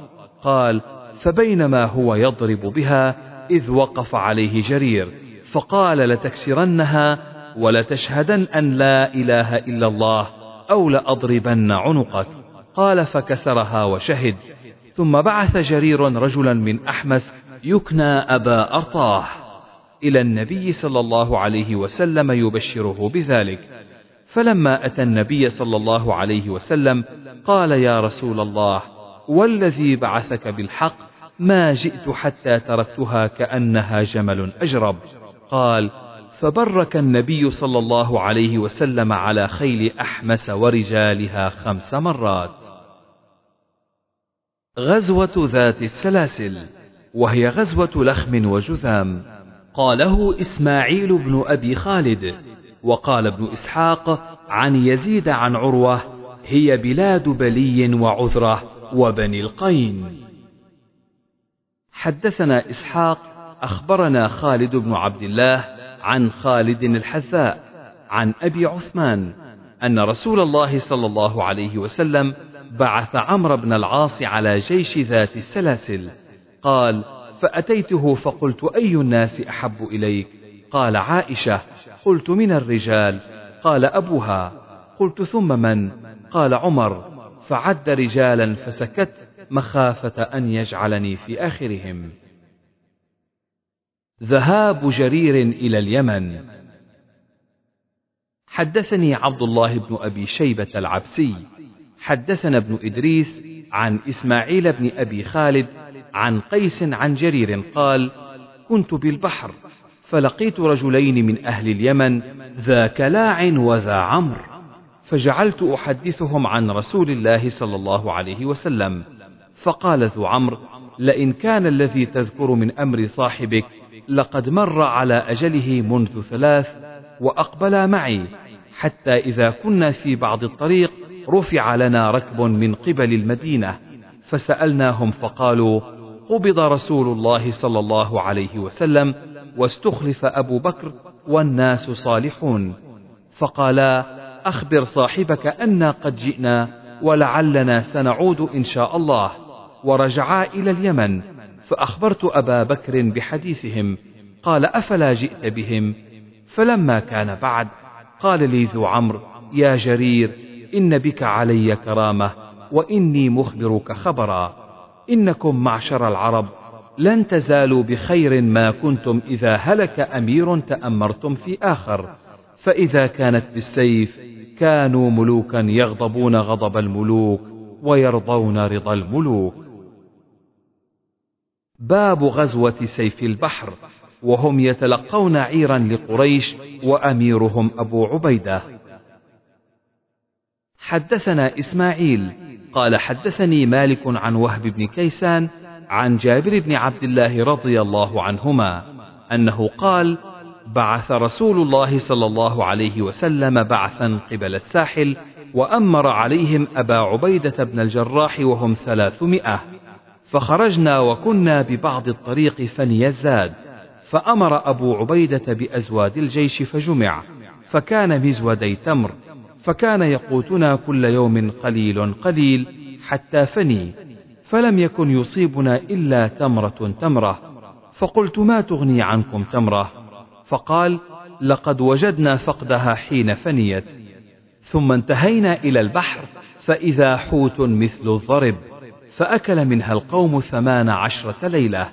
قال فبينما هو يضرب بها إذ وقف عليه جرير فقال لتكسرنها ولتشهدن أن لا إله إلا الله أو لأضربن عنقك. قال فكسرها وشهد. ثم بعث جرير رجلا من أحمس يكنى أبا أرطاه. إلى النبي صلى الله عليه وسلم يبشره بذلك. فلما أتى النبي صلى الله عليه وسلم قال يا رسول الله والذي بعثك بالحق ما جئت حتى تركتها كأنها جمل أجرب. قال فبرك النبي صلى الله عليه وسلم على خيل أحمس ورجالها خمس مرات. غزوة ذات السلاسل. وهي غزوة لخم وجذام قاله إسماعيل بن أبي خالد وقال ابن إسحاق عن يزيد عن عروة هي بلاد بلي وعذرة وبني القين. حدثنا إسحاق أخبرنا خالد بن عبد الله عن خالد الحذاء عن أبي عثمان أن رسول الله صلى الله عليه وسلم بعث عمرو بن العاص على جيش ذات السلاسل. قال فأتيته فقلت أي الناس أحب إليك؟ قال عائشة. قلت من الرجال؟ قال أبوها. قلت ثم من؟ قال عمر. فعد رجالا فسكت مخافة أن يجعلني في آخرهم. ذهاب جرير إلى اليمن. حدثني عبد الله بن أبي شيبة العبسي. حدثنا ابن إدريس عن إسماعيل بن أبي خالد عن قيس عن جرير قال كنت بالبحر فلقيت رجلين من أهل اليمن ذا كلاع وذا عمرو فجعلت أحدثهم عن رسول الله صلى الله عليه وسلم فقال ذو عمرو لئن كان الذي تذكر من أمر صاحبك لقد مر على أجله منذ ثلاث وأقبلا معي حتى إذا كنا في بعض الطريق رفع لنا ركب من قبل المدينة فسألناهم فقالوا قبض رسول الله صلى الله عليه وسلم واستخلف أبو بكر والناس صالحون. فقالا أخبر صاحبك أنا قد جئنا ولعلنا سنعود إن شاء الله. ورجعا إلى اليمن فأخبرت أبا بكر بحديثهم. قال أفلا جئت بهم؟ فلما كان بعد قال لي ذو عمرو يا جرير إن بك علي كرامة وإني مخبرك خبرا. إنكم معشر العرب لن تزالوا بخير ما كنتم إذا هلك أمير تأمرتم في آخر. فإذا كانت بالسيف كانوا ملوكا يغضبون غضب الملوك ويرضون رضا الملوك. باب غزوة سيف البحر وهم يتلقون عيرا لقريش وأميرهم أبو عبيدة. حدثنا إسماعيل قال حدثني مالك عن وهب بن كيسان عن جابر بن عبد الله رضي الله عنهما أنه قال بعث رسول الله صلى الله عليه وسلم بعثا قبل الساحل وأمر عليهم أبا عبيدة بن الجراح وهم ثلاثمائة فخرجنا وكنا ببعض الطريق فني الزاد فأمر أبو عبيدة بأزواد الجيش فجمع فكان مزودي تمر. فكان يقوتنا كل يوم قليل قليل حتى فني فلم يكن يصيبنا إلا تمرة تمرة. فقلت ما تغني عنكم تمرة؟ فقال لقد وجدنا فقدها حين فنيت. ثم انتهينا إلى البحر فإذا حوت مثل الضرب فأكل منها القوم ثمان عشرة ليلة.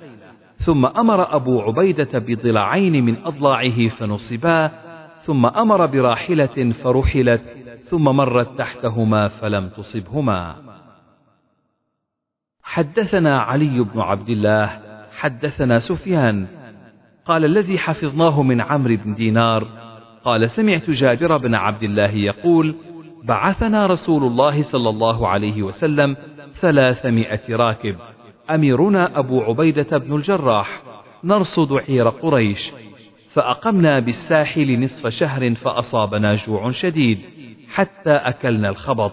ثم أمر أبو عبيدة بضلعين من أضلاعه فنصبا ثم أمر براحلة فرحلت ثم مرت تحتهما فلم تصبهما. حدثنا علي بن عبد الله حدثنا سفيان قال الذي حفظناه من عمرو بن دينار. قال سمعت جابر بن عبد الله يقول بعثنا رسول الله صلى الله عليه وسلم ثلاثمائة راكب أميرنا أبو عبيدة بن الجراح نرصد عير قريش. فأقمنا بالساحل نصف شهر فأصابنا جوع شديد حتى أكلنا الخبط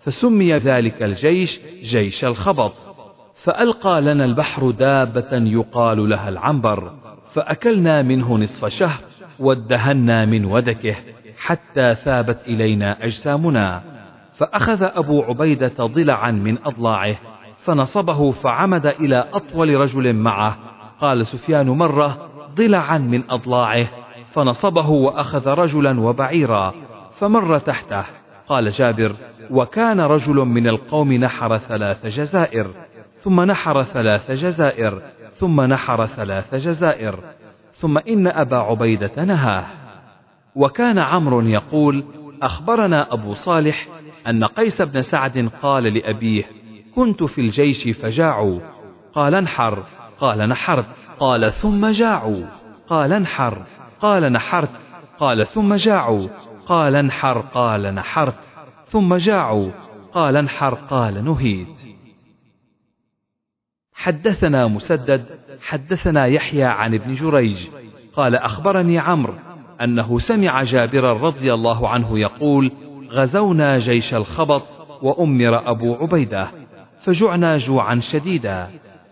فسمي ذلك الجيش جيش الخبط. فألقى لنا البحر دابة يقال لها العنبر فأكلنا منه نصف شهر وادهنا من ودكه حتى ثابت إلينا أجسامنا. فأخذ أبو عبيدة ضلعا من أضلاعه فنصبه فعمد إلى أطول رجل معه. قال سفيان مرة ضلعا من أضلاعه فنصبه وأخذ رجلا وبعيرا فمر تحته. قال جابر وكان رجل من القوم نحر ثلاث جزائر ثم نحر ثلاث جزائر ثم نحر ثلاث جزائر ثم إن أبا عبيدة نهاه. وكان عمرو يقول أخبرنا أبو صالح أن قيس بن سعد قال لأبيه كنت في الجيش فجاعوا. قال انحر قال نحرت. قال ثم جاعوا. قال انحر. قال نحرت. قال ثم جاعوا. قال انحر. قال نحرت. ثم جاعوا. قال انحر. قال نهيت. حدثنا مسدد. حدثنا يحيى عن ابن جريج. قال أخبرني عمرو أنه سمع جابرا رضي الله عنه يقول غزونا جيش الخبط وأمر أبو عبيدة فجعنا جوعا شديدا.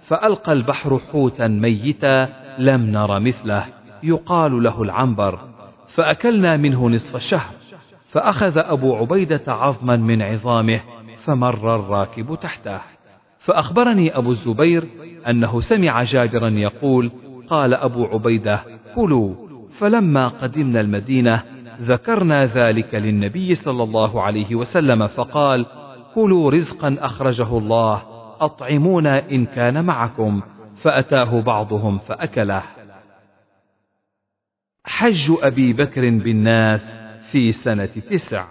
فألقى البحر حوتا ميتا لم نر مثله يقال له العنبر. فأكلنا منه نصف الشهر فأخذ أبو عبيدة عظما من عظامه فمر الراكب تحته. فأخبرني أبو الزبير أنه سمع جابرا يقول قال أبو عبيدة كلوا. فلما قدمنا المدينة ذكرنا ذلك للنبي صلى الله عليه وسلم فقال كلوا رزقا أخرجه الله. أطعمونا إن كان معكم فأتاه بعضهم فأكله. حج أبي بكر بالناس في سنة تسع.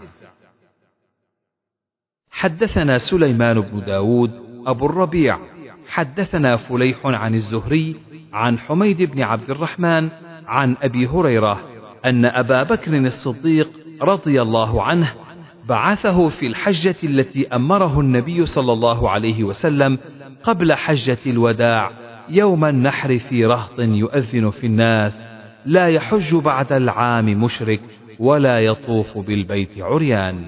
حدثنا سليمان بن داود أبو الربيع. حدثنا فليح عن الزهري عن حميد بن عبد الرحمن عن أبي هريرة أن أبا بكر الصديق رضي الله عنه بعثه في الحجة التي أمره النبي صلى الله عليه وسلم قبل حجة الوداع يوم النحر في رهط يؤذن في الناس لا يحج بعد العام مشرك ولا يطوف بالبيت عريان.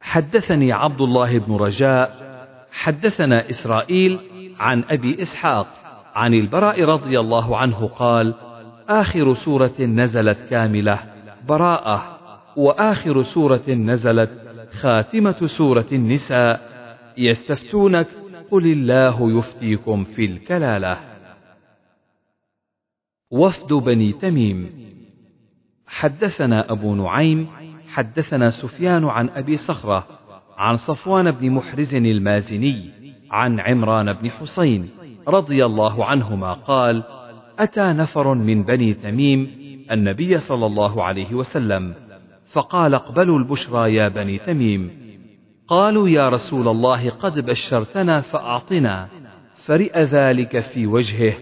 حدثني عبد الله بن رجاء حدثنا إسرائيل عن أبي إسحاق عن البراء رضي الله عنه قال آخر سورة نزلت كاملة براءة. وآخر سورة نزلت خاتمة سورة النساء. يستفتونك قل الله يفتيكم في الكلالة. وفد بني تميم. حدثنا أبو نعيم حدثنا سفيان عن أبي صخرة عن صفوان بن محرز المازني عن عمران بن حسين رضي الله عنهما قال أتى نفر من بني تميم النبي صلى الله عليه وسلم فقال اقبلوا البشرى يا بني تميم. قالوا يا رسول الله قد بشرتنا فأعطنا. فرئ ذلك في وجهه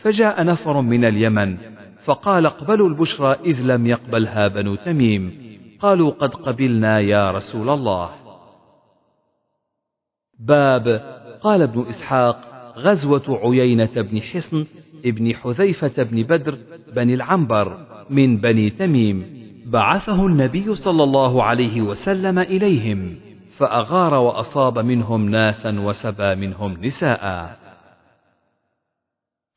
فجاء نفر من اليمن فقال اقبلوا البشرى إذ لم يقبلها بنو تميم. قالوا قد قبلنا يا رسول الله. باب قال ابن إسحاق غزوة عيينة بن حصن ابن حذيفة بن بدر بن العنبر من بني تميم. بعثه النبي صلى الله عليه وسلم إليهم فأغار وأصاب منهم ناسا وسبى منهم نساء.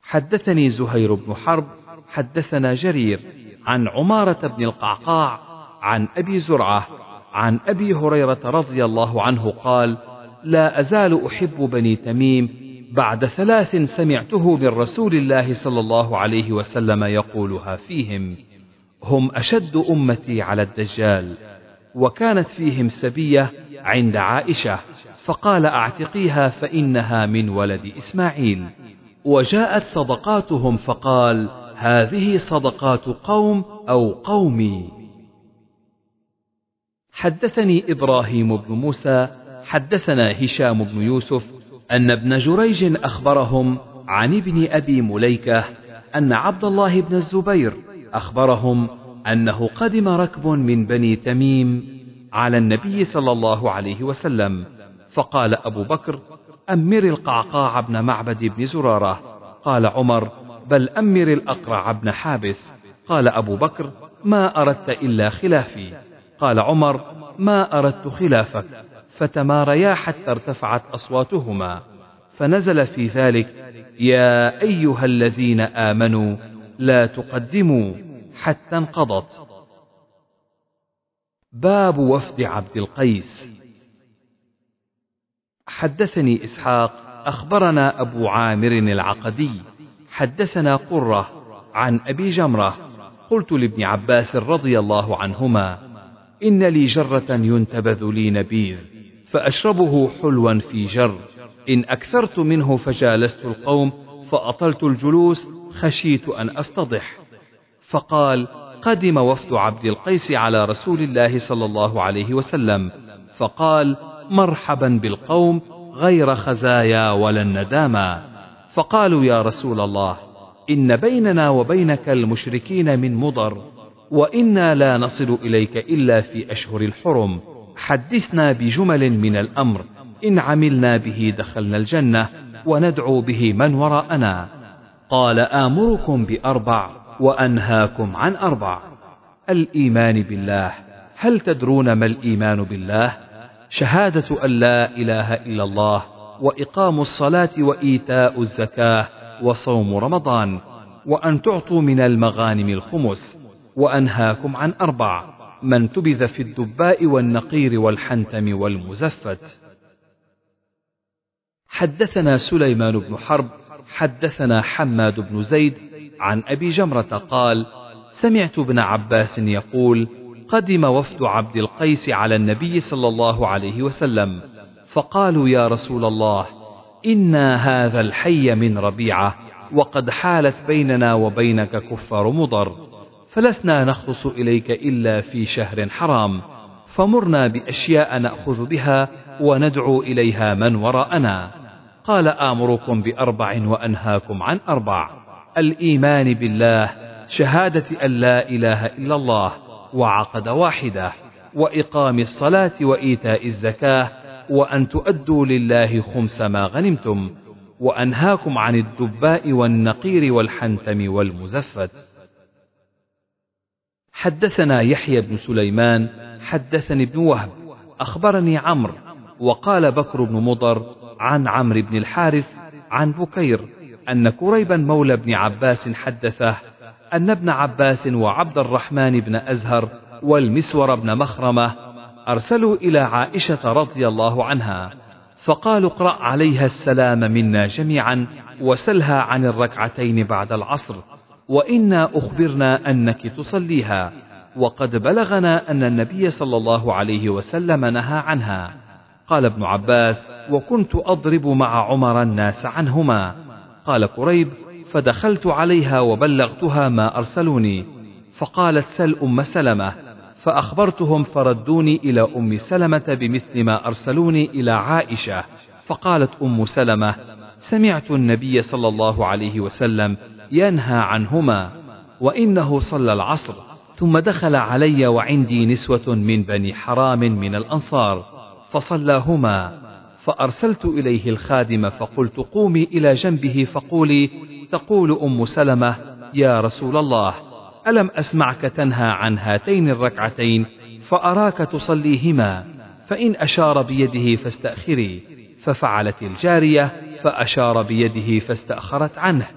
حدثني زهير بن حرب حدثنا جرير عن عمارة بن القعقاع عن أبي زرعة عن أبي هريرة رضي الله عنه قال لا أزال أحب بني تميم بعد ثلاث سمعته من رسول الله صلى الله عليه وسلم يقولها فيهم. هم أشد أمتي على الدجال وكانت فيهم سبية عند عائشة فقال أعتقيها فإنها من ولد إسماعيل. وجاءت صدقاتهم فقال هذه صدقات قوم أو قومي. حدثني إبراهيم بن موسى حدثنا هشام بن يوسف أن ابن جريج أخبرهم عن ابن أبي مليكة أن عبد الله بن الزبير أخبرهم أنه قدم ركب من بني تميم على النبي صلى الله عليه وسلم فقال أبو بكر أمر القعقاع بن معبد بن زرارة. قال عمر بل أمر الأقرع بن حابس. قال أبو بكر ما أردت إلا خلافي. قال عمر ما أردت خلافك فتماريا حتى ارتفعت أصواتهما. فنزل في ذلك يا أيها الذين آمنوا لا تقدموا حتى انقضت. باب وفد عبد القيس. حدثني إسحاق أخبرنا أبو عامر العقدي. حدثنا قرة عن أبي جمرة. قلت لابن عباس رضي الله عنهما إن لي جرة ينتبذ لي نبيذ فأشربه حلوا في جر. إن أكثرت منه فجالست القوم فأطلت الجلوس خشيت أن أفتضح فقال قدم وفد عبد القيس على رسول الله صلى الله عليه وسلم. فقال مرحبا بالقوم غير خزايا ولا النداما فقالوا يا رسول الله إن بيننا وبينك المشركين من مضر وإنا لا نصل إليك إلا في أشهر الحرم. حدثنا بجمل من الأمر إن عملنا به دخلنا الجنة وندعو به من وراءنا. قال آمركم بأربع وأنهاكم عن أربع. الإيمان بالله. هل تدرون ما الإيمان بالله؟ شهادة أن لا إله إلا الله وإقام الصلاة وإيتاء الزكاة وصوم رمضان وأن تعطوا من المغانم الخمس وأنهاكم عن أربع. من تبذ في الدباء والنقير والحنتم والمزفت. حدثنا سليمان بن حرب حدثنا حماد بن زيد عن أبي جمرة قال سمعت ابن عباس يقول قدم وفد عبد القيس على النبي صلى الله عليه وسلم فقالوا يا رسول الله إنا هذا الحي من ربيعة وقد حالت بيننا وبينك كفار مضر فلسنا نخلص إليك إلا في شهر حرام فمرنا بأشياء نأخذ بها وندعو إليها من وراءنا. قال آمركم بأربع وأنهاكم عن أربع. الإيمان بالله شهادة أن لا إله إلا الله وعقد واحدة وإقام الصلاة وإيتاء الزكاة وأن تؤدوا لله خمس ما غنمتم وأنهاكم عن الدباء والنقير والحنتم والمزفت. حدثنا يحيى بن سليمان حدثني ابن وهب أخبرني عمرو وقال بكر بن مضر عن عمرو بن الحارث عن بكير أن كريبا مولى ابن عباس حدثه أن ابن عباس وعبد الرحمن بن أزهر والمسور بن مخرمة أرسلوا إلى عائشة رضي الله عنها فقالوا اقرأ عليها السلام منا جميعا وسلها عن الركعتين بعد العصر وإنا أخبرنا أنك تصليها وقد بلغنا أن النبي صلى الله عليه وسلم نهى عنها. قال ابن عباس وكنت أضرب مع عمر الناس عنهما. قال كريب فدخلت عليها وبلغتها ما أرسلوني. فقالت سل أم سلمة. فأخبرتهم فردوني إلى أم سلمة بمثل ما أرسلوني إلى عائشة. فقالت أم سلمة سمعت النبي صلى الله عليه وسلم ينهى عنهما وإنه صلى العصر ثم دخل علي وعندي نسوة من بني حرام من الأنصار فصلاهما. فأرسلت إليه الخادم فقلت قومي إلى جنبه فقولي تقول أم سلمة يا رسول الله ألم أسمعك تنهى عن هاتين الركعتين فأراك تصليهما؟ فإن أشار بيده فاستأخري ففعلت الجارية فأشار بيده فاستأخرت عنه.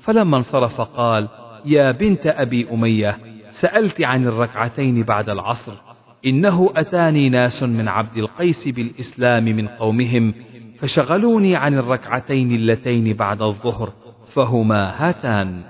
فلما انصرف قال يا بنت أبي أمية سألت عن الركعتين بعد العصر. إنه أتاني ناس من عبد القيس بالإسلام من قومهم فشغلوني عن الركعتين اللتين بعد الظهر فهما هاتان.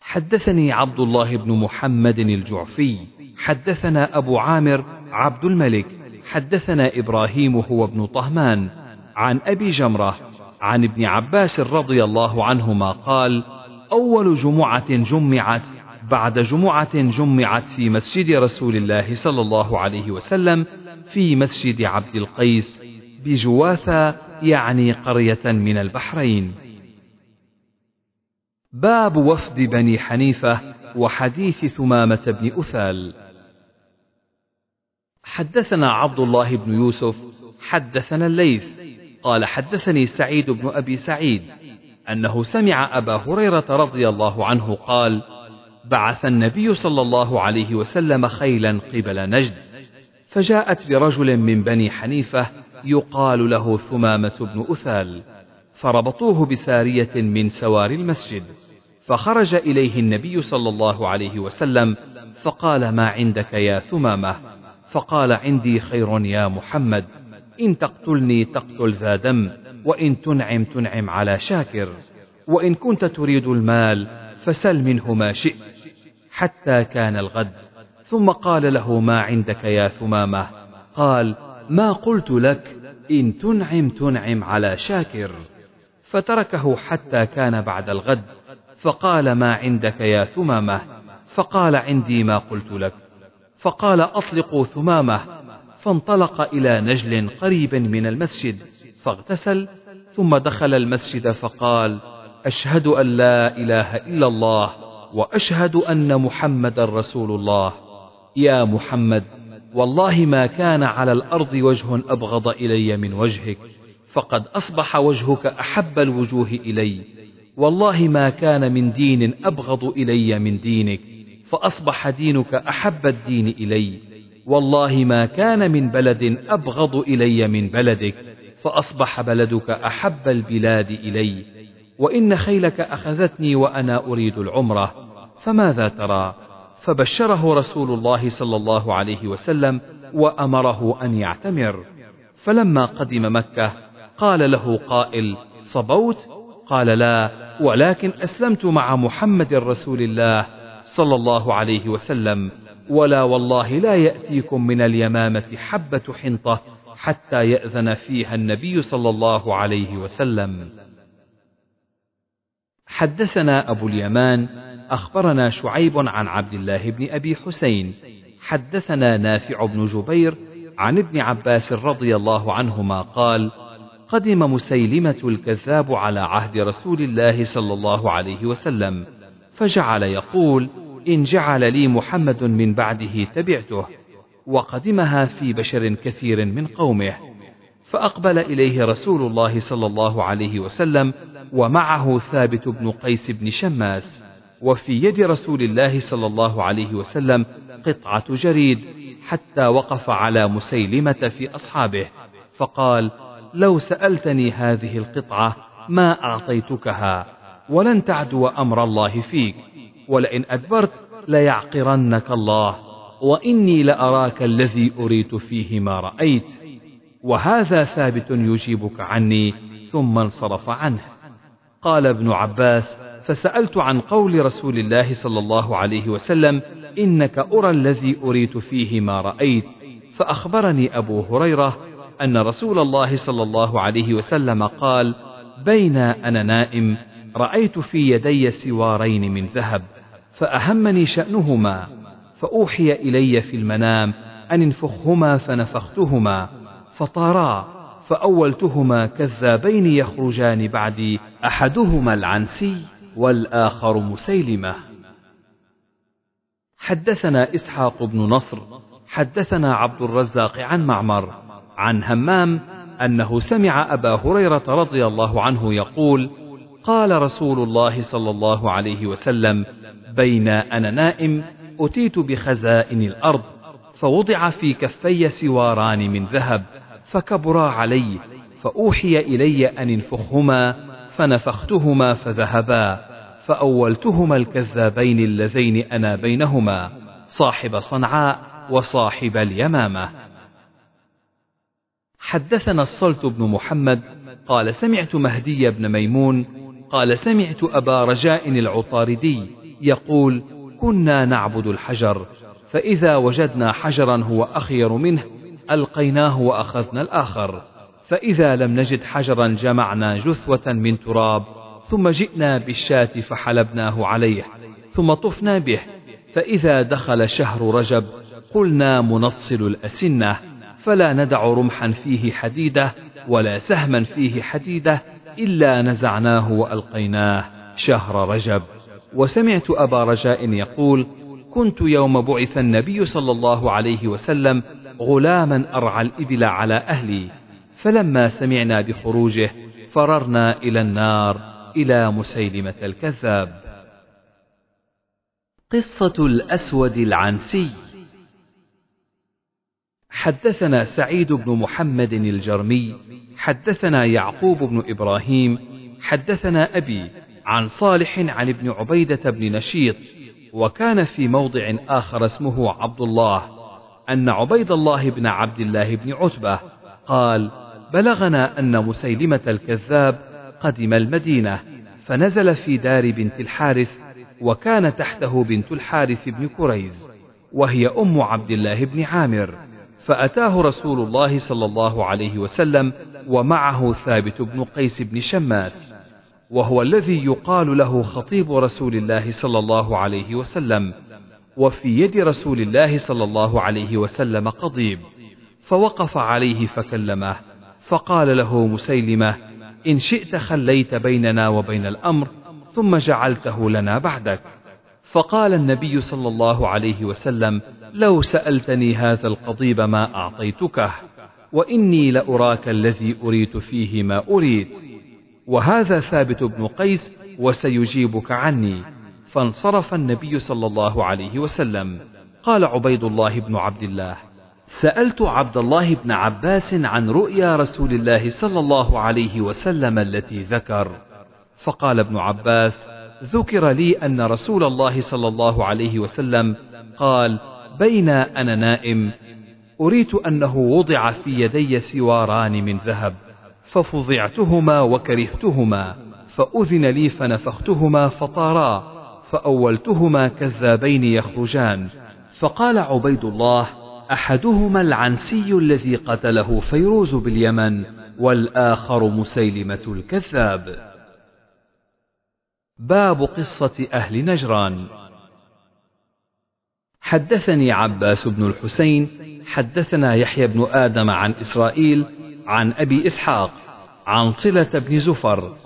حدثني عبد الله بن محمد الجعفي حدثنا أبو عامر عبد الملك حدثنا إبراهيم هو ابن طهمان عن أبي جمرة عن ابن عباس رضي الله عنهما قال أول جمعة جمعت بعد جمعة جمعت في مسجد رسول الله صلى الله عليه وسلم في مسجد عبد القيس بجواثة يعني قرية من البحرين. باب وفد بني حنيفة وحديث ثمامة بن أثال. حدثنا عبد الله بن يوسف حدثنا الليث قال حدثني سعيد بن أبي سعيد أنه سمع أبا هريرة رضي الله عنه قال: بعث النبي صلى الله عليه وسلم خيلا قبل نجد فجاءت برجل من بني حنيفة يقال له ثمامة بن أثال فربطوه بسارية من سواري المسجد فخرج إليه النبي صلى الله عليه وسلم فقال ما عندك يا ثمامة؟ فقال عندي خير يا محمد إن تقتلني تقتل ذا دم وإن تنعم تنعم على شاكر وإن كنت تريد المال فسل منه ما شئت. حتى كان الغد. ثم قال له ما عندك يا ثمامة؟ قال ما قلت لك إن تنعم تنعم على شاكر. فتركه حتى كان بعد الغد. فقال ما عندك يا ثمامة؟ فقال عندي ما قلت لك. فقال أطلقوا ثمامة. فانطلق إلى نجل قريب من المسجد فاغتسل ثم دخل المسجد فقال أشهد أن لا إله إلا الله. وأشهد أن محمدا رسول الله. يا محمد والله ما كان على الأرض وجه أبغض إلي من وجهك فقد أصبح وجهك أحب الوجوه إلي. والله ما كان من دين أبغض إلي من دينك فأصبح دينك أحب الدين إلي. والله ما كان من بلد أبغض إلي من بلدك فأصبح بلدك أحب البلاد إلي. وإن خيلك أخذتني وأنا أريد العمرة فماذا ترى؟ فبشره رسول الله صلى الله عليه وسلم وأمره أن يعتمر. فلما قدم مكة قال له قائل صبوت؟ قال لا ولكن أسلمت مع محمد رسول الله صلى الله عليه وسلم ولا والله لا يأتيكم من اليمامة حبة حنطة حتى يأذن فيها النبي صلى الله عليه وسلم. حدثنا أبو اليمان أخبرنا شعيب عن عبد الله بن أبي حسين. حدثنا نافع بن جبير عن ابن عباس رضي الله عنهما قال قدم مسيلمة الكذاب على عهد رسول الله صلى الله عليه وسلم فجعل يقول إن جعل لي محمد من بعده تبعته وقدمها في بشر كثير من قومه. فأقبل إليه رسول الله صلى الله عليه وسلم ومعه ثابت بن قيس بن شماس وفي يد رسول الله صلى الله عليه وسلم قطعة جريد حتى وقف على مسيلمة في أصحابه فقال لو سألتني هذه القطعة ما أعطيتكها ولن تعدو أمر الله فيك ولئن أدبرت ليعقرنك الله وإني لأراك الذي أريت فيه ما رأيت وهذا ثابت يجيبك عني. ثم انصرف عنه. قال ابن عباس فسألت عن قول رسول الله صلى الله عليه وسلم إنك أرى الذي أريت فيه ما رأيت. فأخبرني أبو هريرة أن رسول الله صلى الله عليه وسلم قال بين أنا نائم رأيت في يدي سوارين من ذهب فأهمني شأنهما فأوحي إلي في المنام أن انفخهما فنفختهما. فطارا فأولتهما كذابين يخرجان بعدي أحدهما العنسي والآخر مسيلمة. حدثنا إسحاق بن نصر حدثنا عبد الرزاق عن معمر عن همام أنه سمع أبا هريرة رضي الله عنه يقول قال رسول الله صلى الله عليه وسلم بين أنا نائم أتيت بخزائن الأرض فوضع في كفي سواران من ذهب فكبرا علي فأوحي إلي أن انفخهما فنفختهما فذهبا فأولتهما الكذابين اللذين أنا بينهما صاحب صنعاء وصاحب اليمامة. حدثنا الصلت بن محمد قال سمعت مهدي بن ميمون قال سمعت أبا رجاء العطاردي يقول كنا نعبد الحجر فإذا وجدنا حجرا هو أخير منه ألقيناه وأخذنا الآخر. فإذا لم نجد حجرا جمعنا جثوة من تراب ثم جئنا بالشاة فحلبناه عليه ثم طفنا به. فإذا دخل شهر رجب قلنا منصل الأسنة فلا ندع رمحا فيه حديدة ولا سهما فيه حديدة إلا نزعناه وألقيناه شهر رجب. وسمعت أبا رجاء يقول كنت يوم بعث النبي صلى الله عليه وسلم غلاما أرعى الإبل على أهلي فلما سمعنا بخروجه فررنا إلى النار إلى مسيلمة الكذاب. قصة الأسود العنسي. حدثنا سعيد بن محمد الجرمي حدثنا يعقوب بن إبراهيم حدثنا أبي عن صالح عن ابن عبيدة بن نشيط وكان في موضع آخر اسمه عبد الله. أن عبيد الله بن عبد الله بن عتبة قال بلغنا أن مسيلمة الكذاب قدم المدينة فنزل في دار بنت الحارث وكان تحته بنت الحارث بن كريز وهي أم عبد الله بن عامر فأتاه رسول الله صلى الله عليه وسلم ومعه ثابت بن قيس بن شماس وهو الذي يقال له خطيب رسول الله صلى الله عليه وسلم. وفي يد رسول الله صلى الله عليه وسلم قضيب فوقف عليه فكلمه فقال له مسيلمة إن شئت خليت بيننا وبين الأمر ثم جعلته لنا بعدك. فقال النبي صلى الله عليه وسلم لو سألتني هذا القضيب ما أعطيتكه وإني لأراك الذي أريت فيه ما أريد وهذا ثابت بن قيس وسيجيبك عني. فانصرف النبي صلى الله عليه وسلم. قال عبيد الله بن عبد الله سألت عبد الله بن عباس عن رؤيا رسول الله صلى الله عليه وسلم التي ذكر. فقال ابن عباس ذكر لي أن رسول الله صلى الله عليه وسلم قال بين أنا نائم أريت أنه وضع في يدي سواران من ذهب ففظعتهما وكرهتهما فأذن لي فنفختهما فطارا. فأولتهما كذابين يخرجان. فقال عبيد الله أحدهما العنسي الذي قتله فيروز باليمن والآخر مسيلمة الكذاب. باب قصة أهل نجران. حدثني عباس بن الحسين حدثنا يحيى بن آدم عن إسرائيل عن أبي إسحاق عن صلة بن زفر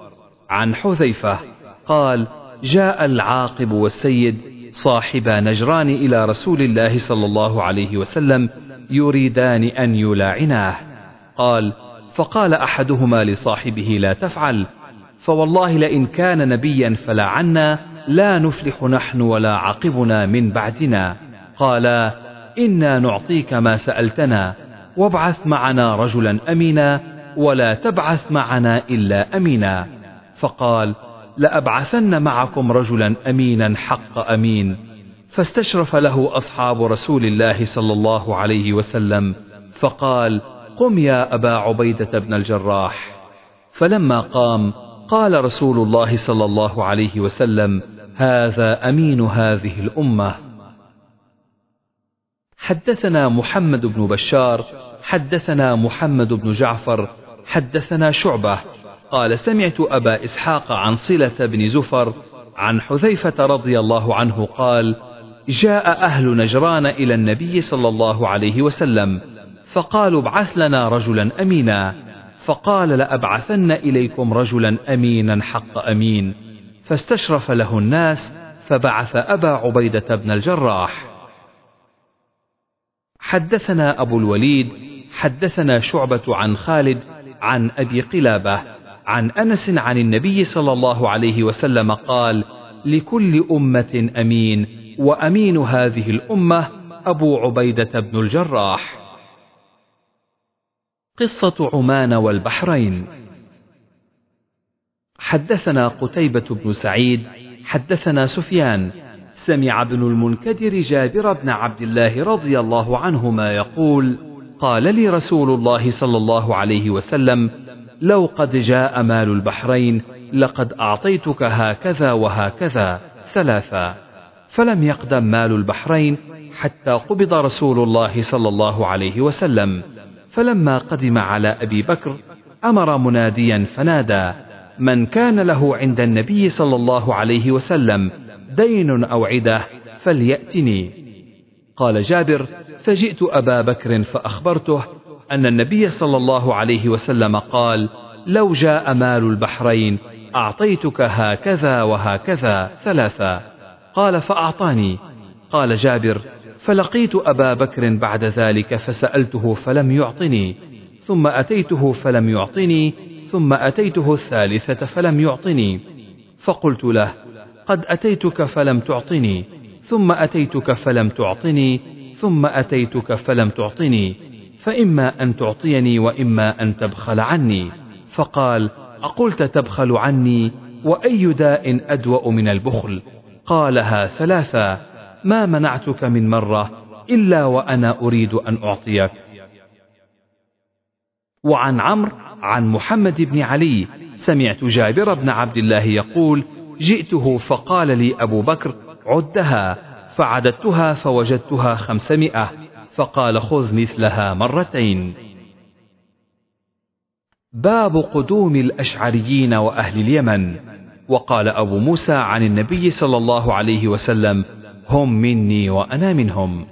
عن حذيفة قال جاء العاقب والسيد صاحبا نجران إلى رسول الله صلى الله عليه وسلم يريدان أن يلاعناه. قال فقال أحدهما لصاحبه لا تفعل فوالله لئن كان نبيا فلا عنا لا نفلح نحن ولا عقبنا من بعدنا. قالا إنا نعطيك ما سألتنا وابعث معنا رجلا أمينا ولا تبعث معنا إلا أمينا. فقال لأبعثن معكم رجلا أمينا حق أمين. فاستشرف له أصحاب رسول الله صلى الله عليه وسلم فقال قم يا أبا عبيدة بن الجراح. فلما قام قال رسول الله صلى الله عليه وسلم هذا أمين هذه الأمة. حدثنا محمد بن بشار حدثنا محمد بن جعفر حدثنا شعبة قال سمعت أبا إسحاق عن صلة بن زفر عن حذيفة رضي الله عنه قال جاء أهل نجران إلى النبي صلى الله عليه وسلم فقالوا ابعث لنا رجلا أمينا فقال لأبعثن إليكم رجلا أمينا حق أمين فاستشرف له الناس فبعث أبا عبيدة بن الجراح. حدثنا أبو الوليد حدثنا شعبة عن خالد عن أبي قلابة عن أنس عن النبي صلى الله عليه وسلم قال لكل أمة أمين وأمين هذه الأمة أبو عبيدة بن الجراح. قصة عمان والبحرين. حدثنا قتيبة بن سعيد حدثنا سفيان. سمع ابن المنكدر جابر بن عبد الله رضي الله عنهما يقول قال لي رسول الله صلى الله عليه وسلم لو قد جاء مال البحرين لقد أعطيتك هكذا وهكذا ثلاثا. فلم يقدم مال البحرين حتى قبض رسول الله صلى الله عليه وسلم. فلما قدم على أبي بكر أمر مناديا فنادى من كان له عند النبي صلى الله عليه وسلم دين أو عدة فليأتني. قال جابر فجئت أبا بكر فأخبرته أن النبي صلى الله عليه وسلم قال لو جاء مال البحرين أعطيتك هكذا وهكذا ثلاثا. قال فأعطاني. قال جابر فلقيت أبا بكر بعد ذلك فسألته فلم يعطني ثم أتيته فلم يعطني ثم أتيته الثالثة فلم يعطني فقلت له قد أتيتك فلم تعطني ثم أتيتك فلم تعطني ثم أتيتك فلم تعطني. فإما أن تعطيني وإما أن تبخل عني. فقال أقلت تبخل عني؟ وأي داء أدوأ من البخل؟ قالها ثلاثا ما منعتك من مرة إلا وأنا أريد أن أعطيك. وعن عمرو عن محمد بن علي سمعت جابر بن عبد الله يقول جئته فقال لي أبو بكر عدها فعددتها فوجدتها خمسمائة. فقال خذ مثلها مرتين. باب قدوم الأشعريين وأهل اليمن. وقال أبو موسى عن النبي صلى الله عليه وسلم هم مني وأنا منهم.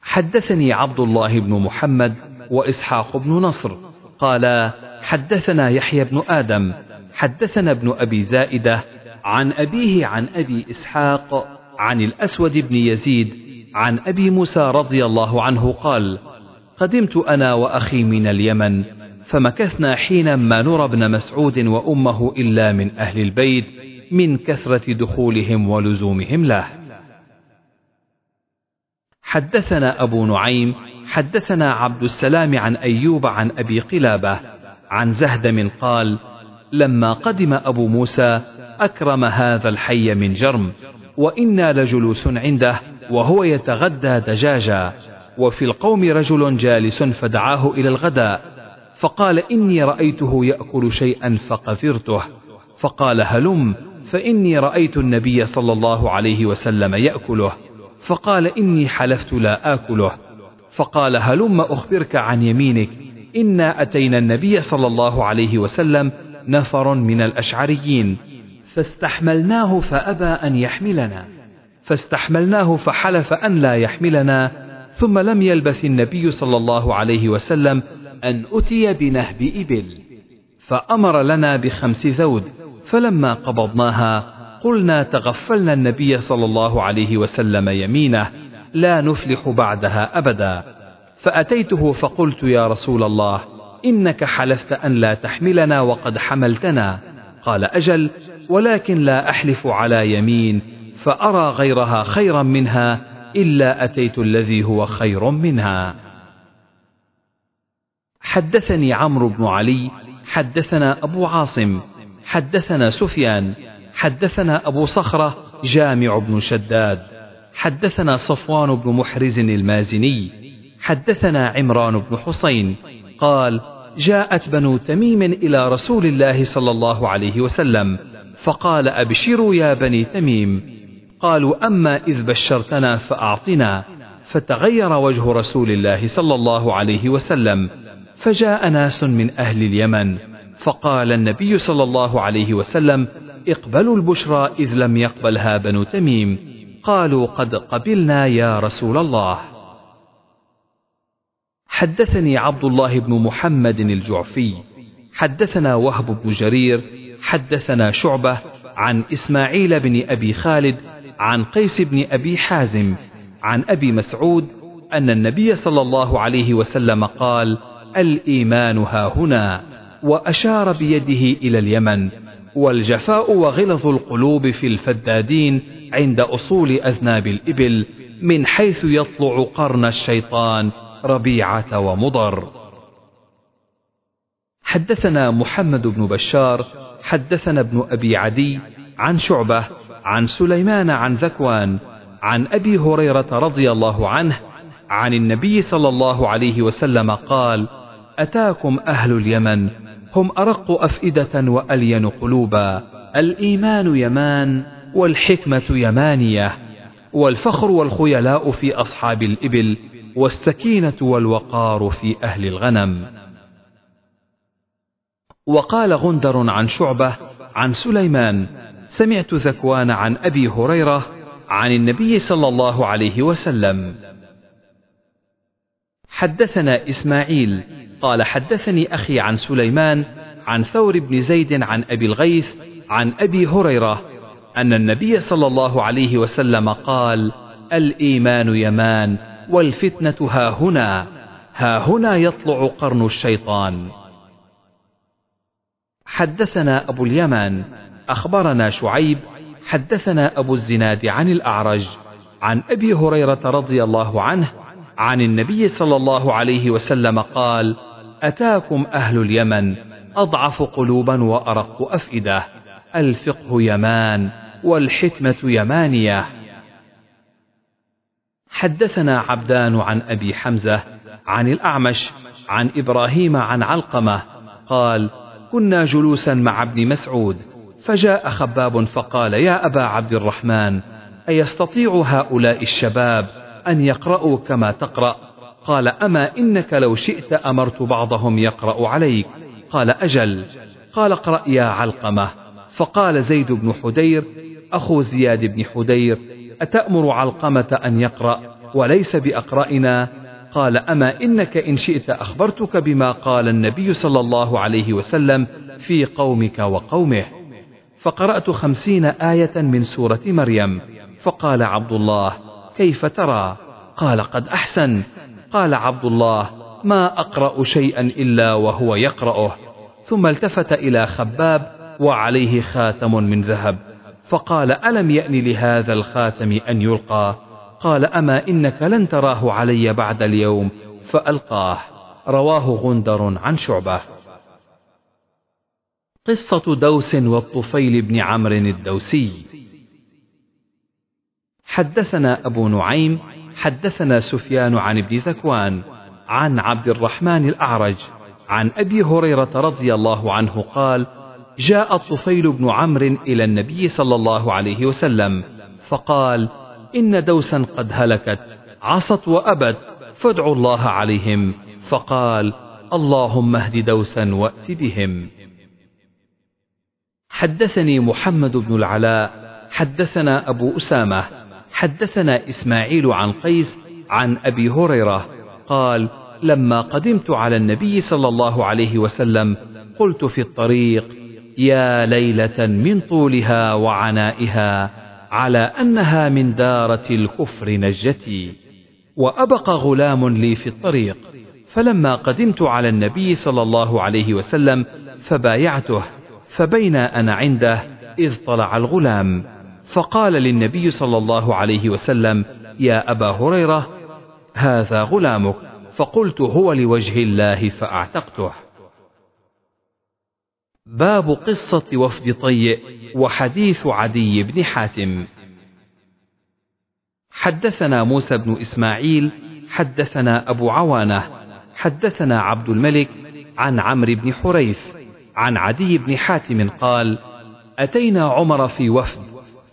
حدثني عبد الله بن محمد وإسحاق بن نصر. قال حدثنا يحيى بن آدم حدثنا ابن أبي زائدة عن أبيه عن أبي إسحاق عن الأسود بن يزيد عن أبي موسى رضي الله عنه قال قدمت أنا وأخي من اليمن فمكثنا حينا ما نرى ابن مسعود وأمه إلا من أهل البيت من كثرة دخولهم ولزومهم له. حدثنا أبو نعيم حدثنا عبد السلام عن أيوب عن أبي قلابة عن زهدم قال لما قدم أبو موسى أكرم هذا الحي من جرم وإنا لجلوس عنده وهو يتغدى دجاجا. وفي القوم رجل جالس فدعاه إلى الغداء فقال إني رأيته يأكل شيئا فقفرته. فقال هلم فإني رأيت النبي صلى الله عليه وسلم يأكله. فقال إني حلفت لا آكله. فقال هلم أخبرك عن يمينك. إنا أتينا النبي صلى الله عليه وسلم نفر من الأشعريين فاستحملناه فأبى أن يحملنا. فاستحملناه فحلف أن لا يحملنا ثم لم يلبث النبي صلى الله عليه وسلم أن أتي بنهب إبل فأمر لنا بخمس ذود فلما قبضناها قلنا تغفلنا النبي صلى الله عليه وسلم يمينه لا نفلح بعدها أبدا. فأتيته فقلت يا رسول الله إنك حلفت أن لا تحملنا وقد حملتنا. قال أجل ولكن لا أحلف على يمين فأرى غيرها خيرا منها إلا أتيت الذي هو خير منها. حدثني عمرو بن علي حدثنا أبو عاصم حدثنا سفيان حدثنا أبو صخرة جامع بن شداد حدثنا صفوان بن محرز المازني حدثنا عمران بن حسين قال جاءت بنو تميم إلى رسول الله صلى الله عليه وسلم فقال أبشروا يا بني تميم. قالوا أما إذ بشرتنا فأعطنا فتغير وجه رسول الله صلى الله عليه وسلم فجاء ناس من أهل اليمن فقال النبي صلى الله عليه وسلم اقبلوا البشرى إذ لم يقبلها بنو تميم قالوا قد قبلنا يا رسول الله. حدثني عبد الله بن محمد الجعفي حدثنا وهب بن جرير حدثنا شعبة عن إسماعيل بن أبي خالد عن قيس بن أبي حازم عن أبي مسعود أن النبي صلى الله عليه وسلم قال الإيمان ها هنا وأشار بيده إلى اليمن والجفاء وغلظ القلوب في الفدادين عند أصول أذناب الإبل من حيث يطلع قرن الشيطان ربيعة ومضر. حدثنا محمد بن بشار حدثنا ابن أبي عدي عن شعبة عن سليمان عن ذكوان عن أبي هريرة رضي الله عنه عن النبي صلى الله عليه وسلم قال أتاكم أهل اليمن هم أرق أفئدة وألين قلوبا الإيمان يمان والحكمة يمانية والفخر والخيلاء في أصحاب الإبل والسكينة والوقار في أهل الغنم. وقال غندر عن شعبة عن سليمان سمعت ذكوان عن أبي هريرة عن النبي صلى الله عليه وسلم. حدثنا إسماعيل قال حدثني أخي عن سليمان عن ثور بن زيد عن أبي الغيث عن أبي هريرة أن النبي صلى الله عليه وسلم قال الإيمان يمان والفتنة ها هنا ها هنا يطلع قرن الشيطان. حدثنا أبو اليمان أخبرنا شعيب حدثنا أبو الزناد عن الأعرج عن أبي هريرة رضي الله عنه عن النبي صلى الله عليه وسلم قال أتاكم أهل اليمن أضعف قلوبا وأرق أفئدة الفقه يمان والحكمة يمانية. حدثنا عبدان عن أبي حمزة عن الأعمش عن إبراهيم عن علقمة قال كنا جلوسا مع ابن مسعود فجاء خباب فقال يا أبا عبد الرحمن أيستطيع هؤلاء الشباب أن يقرأوا كما تقرأ؟ قال أما إنك لو شئت أمرت بعضهم يقرأ عليك. قال أجل. قال اقرأ يا علقمة. فقال زيد بن حدير أخو زياد بن حدير أتأمر علقمة أن يقرأ وليس بأقرأنا؟ قال أما إنك إن شئت أخبرتك بما قال النبي صلى الله عليه وسلم في قومك وقومه. فقرأت خمسين آية من سورة مريم. فقال عبد الله كيف ترى؟ قال قد أحسن. قال عبد الله ما أقرأ شيئا إلا وهو يقرأه. ثم التفت إلى خباب وعليه خاتم من ذهب. فقال ألم يأن لهذا الخاتم أن يلقى؟ قال أما إنك لن تراه علي بعد اليوم فألقاه. رواه غندر عن شعبة. قصة دوس والطفيل بن عمرو الدوسي. حدثنا أبو نعيم حدثنا سفيان عن ابن ذكوان عن عبد الرحمن الأعرج عن أبي هريرة رضي الله عنه قال جاء الطفيل بن عمرو إلى النبي صلى الله عليه وسلم فقال إن دوسا قد هلكت عصت وأبت فادعوا الله عليهم فقال اللهم اهد دوسا وأت بهم. حدثني محمد بن العلاء حدثنا أبو أسامة حدثنا إسماعيل عن قيس عن أبي هريرة قال لما قدمت على النبي صلى الله عليه وسلم قلت في الطريق يا ليلة من طولها وعنائها على أنها من دارة الكفر نجتي وأبق غلام لي في الطريق فلما قدمت على النبي صلى الله عليه وسلم فبايعته فبين أنا عنده إذ طلع الغلام فقال للنبي صلى الله عليه وسلم يا أبا هريرة هذا غلامك. فقلت هو لوجه الله فأعتقته. باب قصة وفد طيء وحديث عدي بن حاتم. حدثنا موسى بن إسماعيل حدثنا أبو عوانة حدثنا عبد الملك عن عمرو بن حريث عن عدي بن حاتم قال أتينا عمر في وفد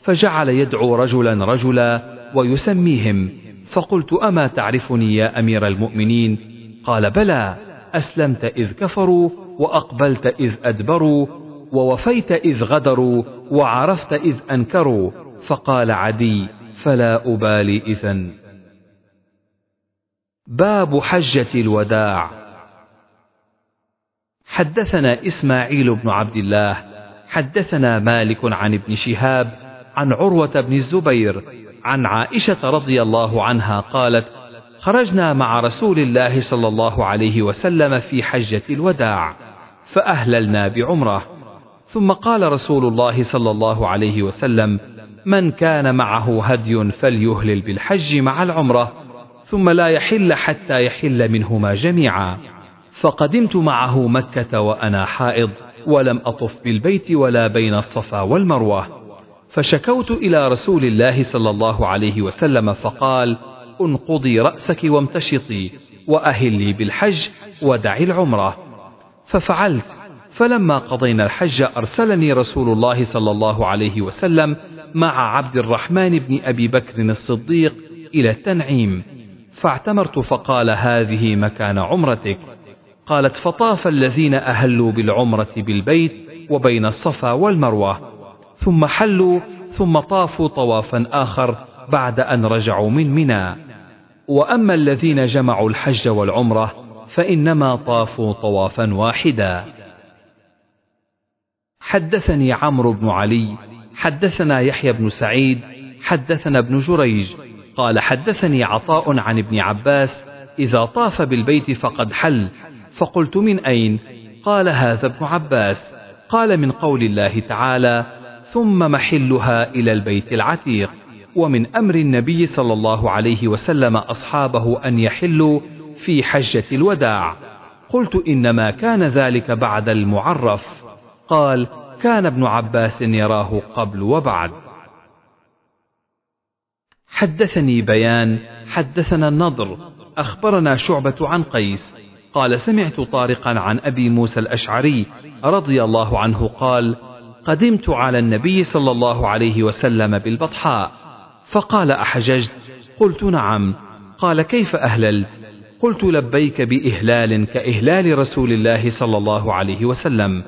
فجعل يدعو رجلا رجلا ويسميهم فقلت أما تعرفني يا أمير المؤمنين؟ قال بلى أسلمت إذ كفروا وأقبلت إذ أدبروا ووفيت إذ غدروا وعرفت إذ أنكروا فقال عدي فلا أبالي إذا باب حجة الوداع. حدثنا إسماعيل بن عبد الله حدثنا مالك عن ابن شهاب عن عروة بن الزبير عن عائشة رضي الله عنها قالت خرجنا مع رسول الله صلى الله عليه وسلم في حجة الوداع فأهللنا بعمرة. ثم قال رسول الله صلى الله عليه وسلم من كان معه هدي فليهلل بالحج مع العمرة ثم لا يحل حتى يحل منهما جميعا. فقدمت معه مكة وأنا حائض ولم أطف بالبيت ولا بين الصفا والمروة. فشكوت إلى رسول الله صلى الله عليه وسلم فقال انقضي رأسك وامتشطي وأهلي بالحج ودعي العمرة. ففعلت فلما قضينا الحج أرسلني رسول الله صلى الله عليه وسلم مع عبد الرحمن بن أبي بكر الصديق إلى التنعيم. فاعتمرت فقال هذه مكان عمرتك. قالت فطاف الذين أهلوا بالعمرة بالبيت وبين الصفا والمروة ثم حلوا ثم طافوا طوافا آخر بعد أن رجعوا من منى. وأما الذين جمعوا الحج والعمرة فإنما طافوا طوافا واحدا. حدثني عمرو بن علي حدثنا يحيى بن سعيد حدثنا ابن جريج قال حدثني عطاء عن ابن عباس إذا طاف بالبيت فقد حل فقلت من أين؟ قال هذا ابن عباس. قال من قول الله تعالى ثم محلها إلى البيت العتيق ومن أمر النبي صلى الله عليه وسلم أصحابه أن يحلوا في حجة الوداع. قلت إنما كان ذلك بعد المعرف قال كان ابن عباس يراه قبل وبعد حدثني بيان حدثنا النضر. أخبرنا شعبة عن قيس. قال سمعت طارقا عن أبي موسى الأشعري رضي الله عنه قال قدمت على النبي صلى الله عليه وسلم بالبطحاء. فقال أحججت؟ قلت نعم. قال كيف أهللت قلت لبيك بإهلال كإهلال رسول الله صلى الله عليه وسلم.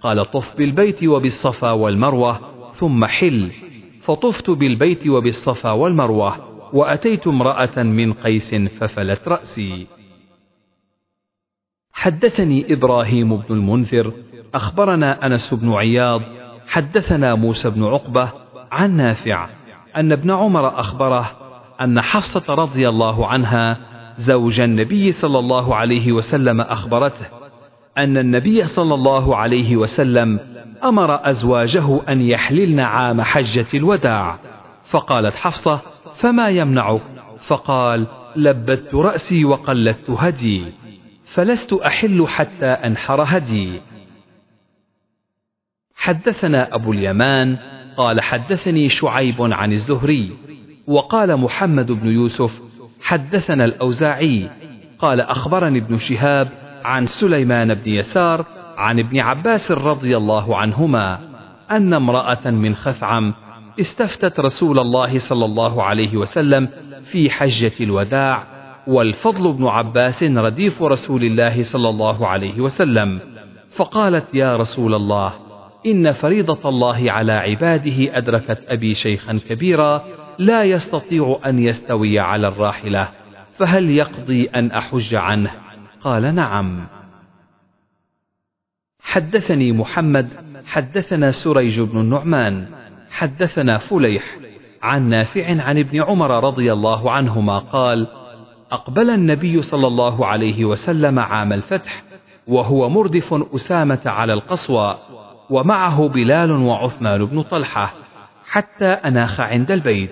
قال طف بالبيت وبالصفا والمروة ثم حل. فطفت بالبيت وبالصفا والمروة وأتيت امرأة من قيس ففلت رأسي. حدثني إبراهيم بن المنذر أخبرنا أنس بن عياض حدثنا موسى بن عقبة عن نافع أن ابن عمر أخبره أن حفصة رضي الله عنها زوج النبي صلى الله عليه وسلم أخبرته أن النبي صلى الله عليه وسلم أمر أزواجه أن يحللن عام حجة الوداع فقالت حفصة فما يمنعك؟ فقال لبدت رأسي وقلدت هدي. فلست أحل حتى أنحر هدي. حدثنا أبو اليمان قال حدثني شعيب عن الزهري وقال محمد بن يوسف حدثنا الأوزاعي قال أخبرني ابن شهاب عن سليمان بن يسار عن ابن عباس رضي الله عنهما أن امرأة من خثعم استفتت رسول الله صلى الله عليه وسلم في حجة الوداع والفضل بن عباس رديف رسول الله صلى الله عليه وسلم. فقالت يا رسول الله إن فريضة الله على عباده أدركت أبي شيخا كبيرا لا يستطيع أن يستوي على الراحلة فهل يقضي أن أحج عنه؟ قال نعم. حدثني محمد حدثنا سريج بن النعمان حدثنا فليح عن نافع عن ابن عمر رضي الله عنهما قال أقبل النبي صلى الله عليه وسلم عام الفتح وهو مردف أسامة على القصوى ومعه بلال وعثمان بن طلحة حتى أناخ عند البيت.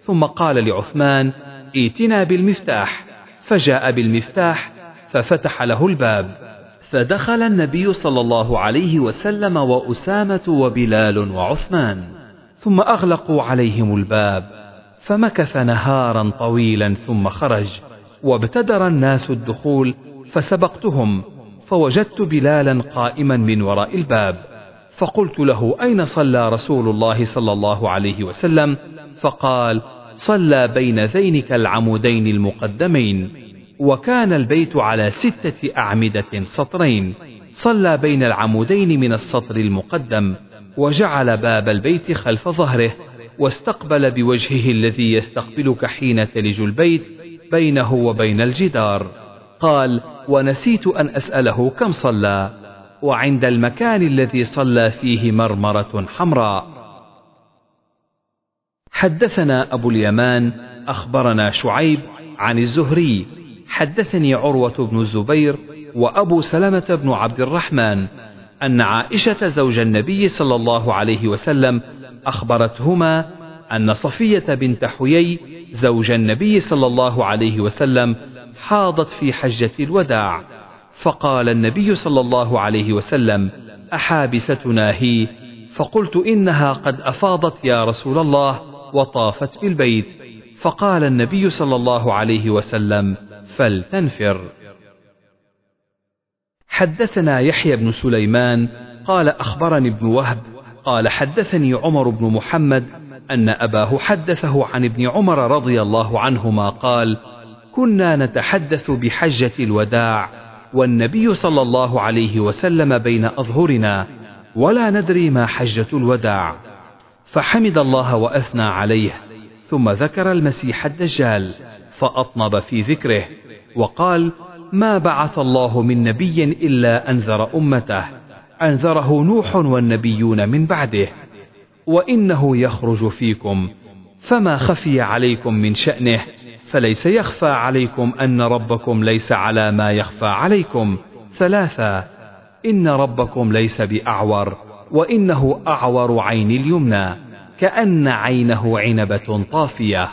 ثم قال لعثمان ائتنا بالمفتاح. فجاء بالمفتاح ففتح له الباب. فدخل النبي صلى الله عليه وسلم وأسامة وبلال وعثمان ثم أغلقوا عليهم الباب. فمكث نهارا طويلا ثم خرج وابتدر الناس الدخول فسبقتهم فوجدت بلالا قائما من وراء الباب فقلت له أين صلى رسول الله صلى الله عليه وسلم؟ فقال صلى بين ذينك العمودين المقدمين وكان البيت على ستة أعمدة سطرين صلى بين العمودين من السطر المقدم وجعل باب البيت خلف ظهره واستقبل بوجهه الذي يستقبلك حين تلج البيت بينه وبين الجدار. قال ونسيت أن أسأله كم صلى وعند المكان الذي صلى فيه مرمرة حمراء. حدثنا أبو اليمان أخبرنا شعيب عن الزهري. حدثني عروة بن الزبير وأبو سلمة بن عبد الرحمن أن عائشة زوج النبي صلى الله عليه وسلم أخبرتهما أن صفية بنت حيي زوج النبي صلى الله عليه وسلم حاضت في حجة الوداع فقال النبي صلى الله عليه وسلم أحابستنا هي؟ فقلت إنها قد أفاضت يا رسول الله وطافت بالبيت فقال النبي صلى الله عليه وسلم فلتنفر. حدثنا يحيى بن سليمان قال أخبرني ابن وهب قال حدثني عمر بن محمد أن أباه حدثه عن ابن عمر رضي الله عنهما قال كنا نتحدث بحجة الوداع والنبي صلى الله عليه وسلم بين أظهرنا ولا ندري ما حجة الوداع. فحمد الله وأثنى عليه ثم ذكر المسيح الدجال فأطنب في ذكره وقال ما بعث الله من نبي إلا أنذر أمته. أنذره نوح والنبيون من بعده وإنه يخرج فيكم فما خفي عليكم من شأنه فليس يخفى عليكم أن ربكم ليس على ما يخفى عليكم. ثلاثة إن ربكم ليس بأعور وإنه أعور عين اليمنى كأن عينه عنبة طافية.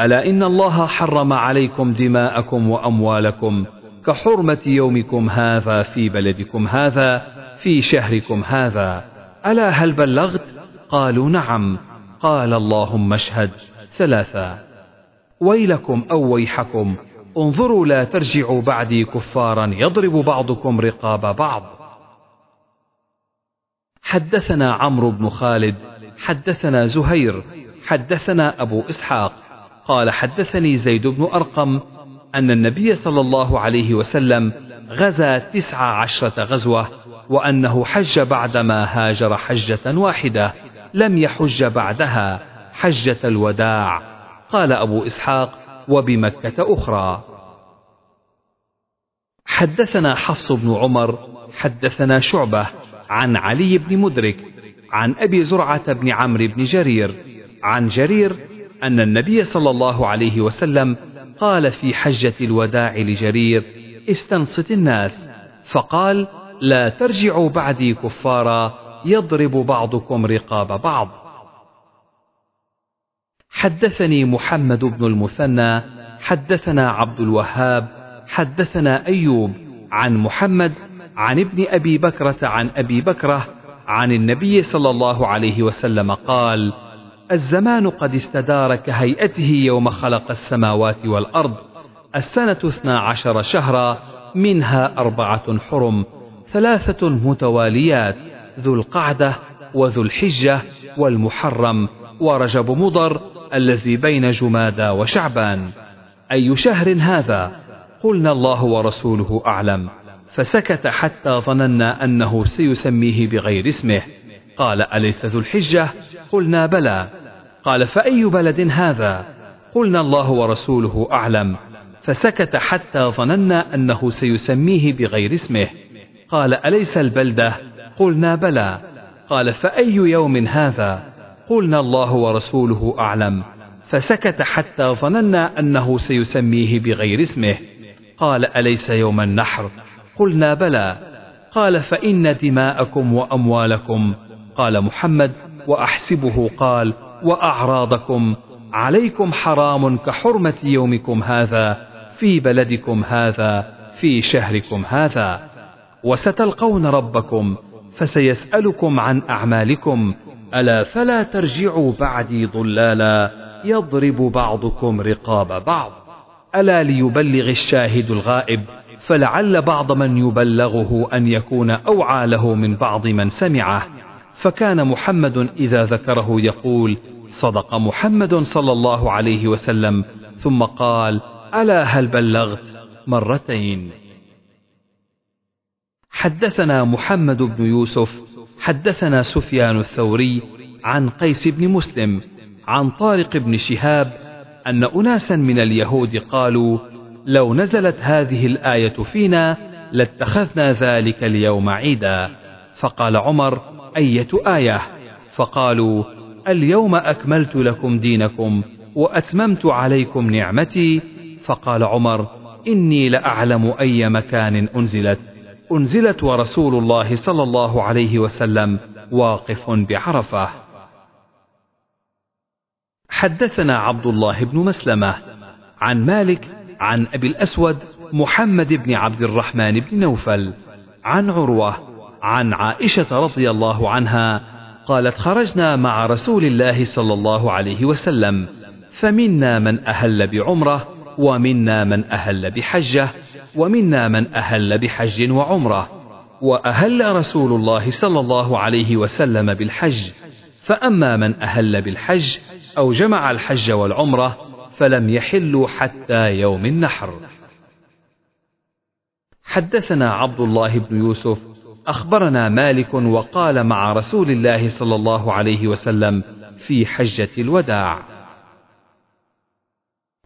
ألا إن الله حرم عليكم دماءكم وأموالكم كحرمة يومكم هذا في بلدكم هذا في شهركم هذا. ألا هل بلغت؟ قالوا نعم. قال اللهم اشهد ثلاثة. ويلكم أو ويحكم انظروا لا ترجعوا بعدي كفارا يضرب بعضكم رقاب بعض. حدثنا عمرو بن خالد حدثنا زهير حدثنا أبو إسحاق. قال حدثني زيد بن أرقم أن النبي صلى الله عليه وسلم غزا تسع عشرة غزوة وأنه حج بعدما هاجر حجة واحدة لم يحج بعدها حجة الوداع. قال أبو إسحاق وبمكة أخرى. حدثنا حفص بن عمر حدثنا شعبة عن علي بن مدرك عن أبي زرعة بن عمرو بن جرير عن جرير أن النبي صلى الله عليه وسلم قال في حجة الوداع لجرير استنصت الناس. فقال لا ترجعوا بعدي كفارا يضرب بعضكم رقاب بعض. حدثني محمد بن المثنى حدثنا عبد الوهاب حدثنا أيوب عن محمد عن ابن أبي بكرة عن أبي بكرة عن النبي صلى الله عليه وسلم قال الزمان قد استدار كهيئته يوم خلق السماوات والأرض. السنة اثنا عشر شهرا منها أربعة حرم ثلاثة متواليات ذو القعدة وذو الحجة والمحرم ورجب مضر الذي بين جمادى وشعبان. أي شهر هذا؟ قلنا الله ورسوله أعلم. فسكت حتى ظننا أنه سيسميه بغير اسمه. قال أليس ذو الحجة؟ قلنا بلى. قال فأي بلد هذا؟ قلنا الله ورسوله أعلم. فسكت حتى ظننا أنه سيسميه بغير اسمه. قال أليس البلدة؟ قلنا بلى. قال فأي يوم هذا؟ قلنا الله ورسوله أعلم. فسكت حتى ظننا أنه سيسميه بغير اسمه. قال أليس يوم النحر؟ قلنا بلى. قال فإن دماءكم وأموالكم قال محمد وأحسبه قال وأعراضكم عليكم حرام كحرمة يومكم هذا في بلدكم هذا في شهركم هذا. وستلقون ربكم فسيسألكم عن أعمالكم ألا فلا ترجعوا بعدي ضلالا يضرب بعضكم رقاب بعض. ألا ليبلغ الشاهد الغائب فلعل بعض من يبلغه أن يكون أوعى له من بعض من سمعه. فكان محمد إذا ذكره يقول صدق محمد صلى الله عليه وسلم ثم قال ألا هل بلغت؟ مرتين. حدثنا محمد بن يوسف حدثنا سفيان الثوري عن قيس بن مسلم عن طارق بن شهاب أن أناسا من اليهود قالوا لو نزلت هذه الآية فينا لاتخذنا ذلك اليوم عيدا. فقال عمر أية آية فقالوا اليوم أكملت لكم دينكم وأتممت عليكم نعمتي فقال عمر إني لأعلم أي مكان أنزلت. أنزلت ورسول الله صلى الله عليه وسلم واقف بعرفة. حدثنا عبد الله بن مسلمة عن مالك عن أبي الأسود محمد بن عبد الرحمن بن نوفل عن عروة عن عائشة رضي الله عنها قالت خرجنا مع رسول الله صلى الله عليه وسلم فمنا من أهل بعمرة ومنا من أهل بحجة ومنا من أهل بحج وعمرة وأهل رسول الله صلى الله عليه وسلم بالحج فأما من أهل بالحج أو جمع الحج والعمرة فلم يحلوا حتى يوم النحر. حدثنا عبد الله بن يوسف أخبرنا مالك وقال مع رسول الله صلى الله عليه وسلم في حجة الوداع.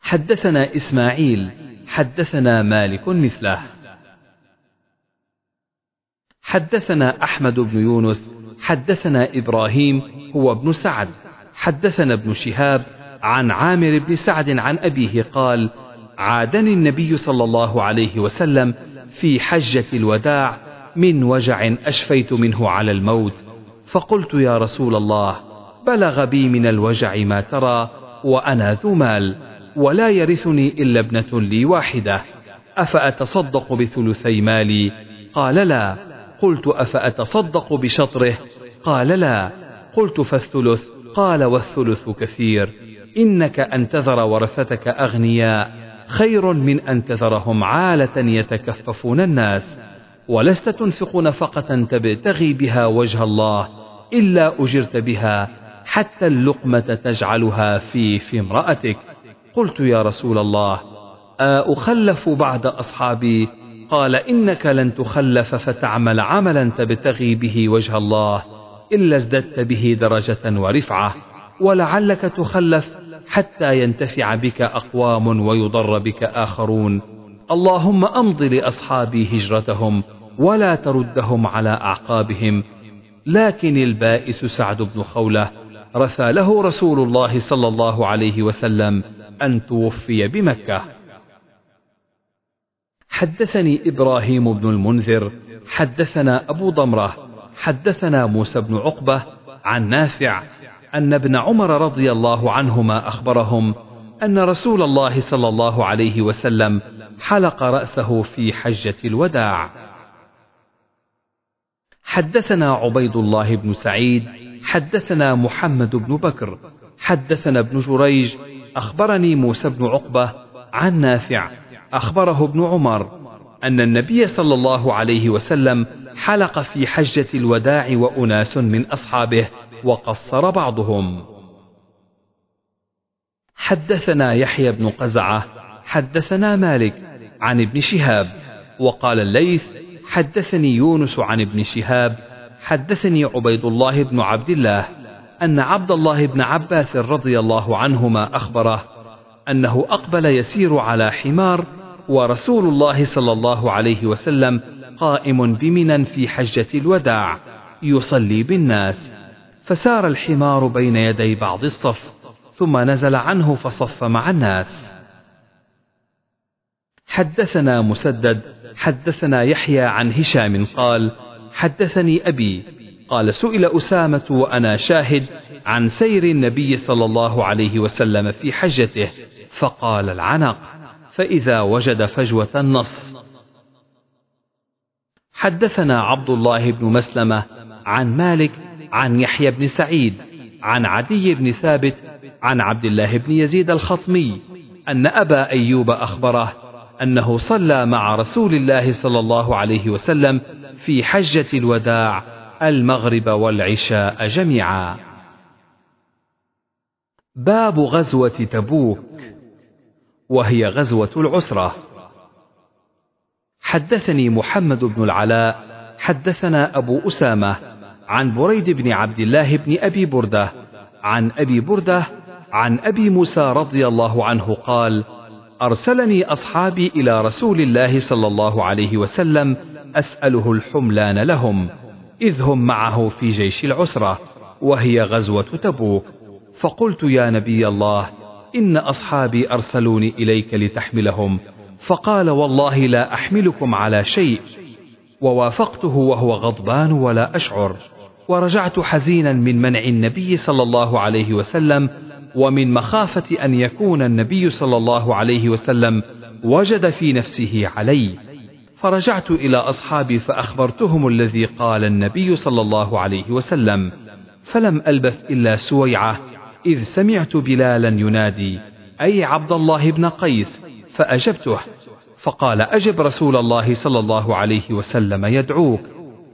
حدثنا إسماعيل حدثنا مالك مثله. حدثنا أحمد بن يونس حدثنا إبراهيم هو ابن سعد. حدثنا ابن شهاب عن عامر بن سعد عن أبيه قال عادني النبي صلى الله عليه وسلم في حجة الوداع من وجع أشفيت منه على الموت. فقلت يا رسول الله بلغ بي من الوجع ما ترى وأنا ذو مال ولا يرثني إلا ابنة لي واحدة. أفأتصدق بثلثي مالي؟ قال لا. قلت أفأتصدق بشطره؟ قال لا. قلت فالثلث؟ قال والثلث كثير. إنك أن تذر ورثتك أغنياء. خير من أن تذرهم عالة يتكففون الناس. ولست تنفق نفقة تبتغي بها وجه الله إلا أجرت بها حتى اللقمة تجعلها في في امرأتك. قلت يا رسول الله أخلف بعد أصحابي؟ قال إنك لن تخلف فتعمل عملا تبتغي به وجه الله إلا ازددت به درجة ورفعة. ولعلك تخلف حتى ينتفع بك أقوام ويضر بك آخرون. اللهم أمض لأصحابي هجرتهم ولا تردهم على أعقابهم لكن البائس سعد بن خولة رثى له رسول الله صلى الله عليه وسلم أن توفي بمكة حدثني إبراهيم بن المنذر حدثنا أبو ضمرة حدثنا موسى بن عقبة عن نافع أن ابن عمر رضي الله عنهما أخبرهم أن رسول الله صلى الله عليه وسلم حلق رأسه في حجة الوداع. حدثنا عبيد الله بن سعيد، حدثنا محمد بن بكر، حدثنا ابن جريج، أخبرني موسى بن عقبة عن نافع، أخبره ابن عمر أن النبي صلى الله عليه وسلم حلق في حجة الوداع وأناس من أصحابه وقصر بعضهم. حدثنا يحيى بن قزعة حدثنا مالك عن ابن شهاب وقال الليث حدثني يونس عن ابن شهاب حدثني عبيد الله بن عبد الله أن عبد الله بن عباس رضي الله عنهما أخبره أنه أقبل يسير على حمار ورسول الله صلى الله عليه وسلم قائم بمنا في حجة الوداع يصلي بالناس فسار الحمار بين يدي بعض الصف ثم نزل عنه فصف مع الناس. حدثنا مسدد حدثنا يحيى عن هشام قال حدثني أبي قال سئل أسامة وأنا شاهد عن سير النبي صلى الله عليه وسلم في حجته فقال العنق فإذا وجد فجوة النص. حدثنا عبد الله بن مسلمة عن مالك عن يحيى بن سعيد عن عدي بن ثابت عن عبد الله بن يزيد الخطمي أن أبا أيوب أخبره أنه صلى مع رسول الله صلى الله عليه وسلم في حجة الوداع المغرب والعشاء جميعا. باب غزوة تبوك وهي غزوة العسرة. حدثني محمد بن العلاء حدثنا أبو أسامة عن بريد بن عبد الله بن أبي بردة عن أبي بردة عن أبي موسى رضي الله عنه قال أرسلني أصحابي إلى رسول الله صلى الله عليه وسلم أسأله الحملان لهم إذ هم معه في جيش العسرة وهي غزوة تبوك. فقلت يا نبي الله إن أصحابي أرسلوني إليك لتحملهم. فقال والله لا أحملكم على شيء. ووافقته وهو غضبان ولا أشعر. ورجعت حزينا من منع النبي صلى الله عليه وسلم ومن مخافة أن يكون النبي صلى الله عليه وسلم وجد في نفسه علي. فرجعت إلى أصحابي فأخبرتهم الذي قال النبي صلى الله عليه وسلم فلم ألبث إلا سويعة إذ سمعت بلالا ينادي أي عبد الله بن قيس؟ فأجبته فقال أجب رسول الله صلى الله عليه وسلم يدعوك.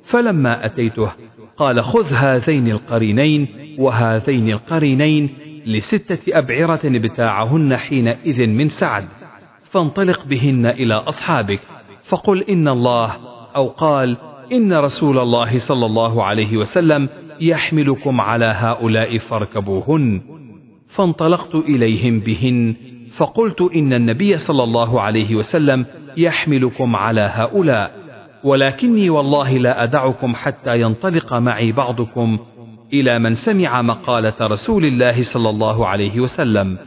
فلما أتيته قال خذ هذين القرينين وهذين القرينين لستة أبعرة بتاعهن حينئذ من سعد. فانطلق بهن إلى أصحابك فقل إن الله أو قال إن رسول الله صلى الله عليه وسلم يحملكم على هؤلاء فاركبوهن. فانطلقت إليهم بهن فقلت إن النبي صلى الله عليه وسلم يحملكم على هؤلاء. ولكني والله لا أدعكم حتى ينطلق معي بعضكم إلى من سمع مقالة رسول الله صلى الله عليه وسلم.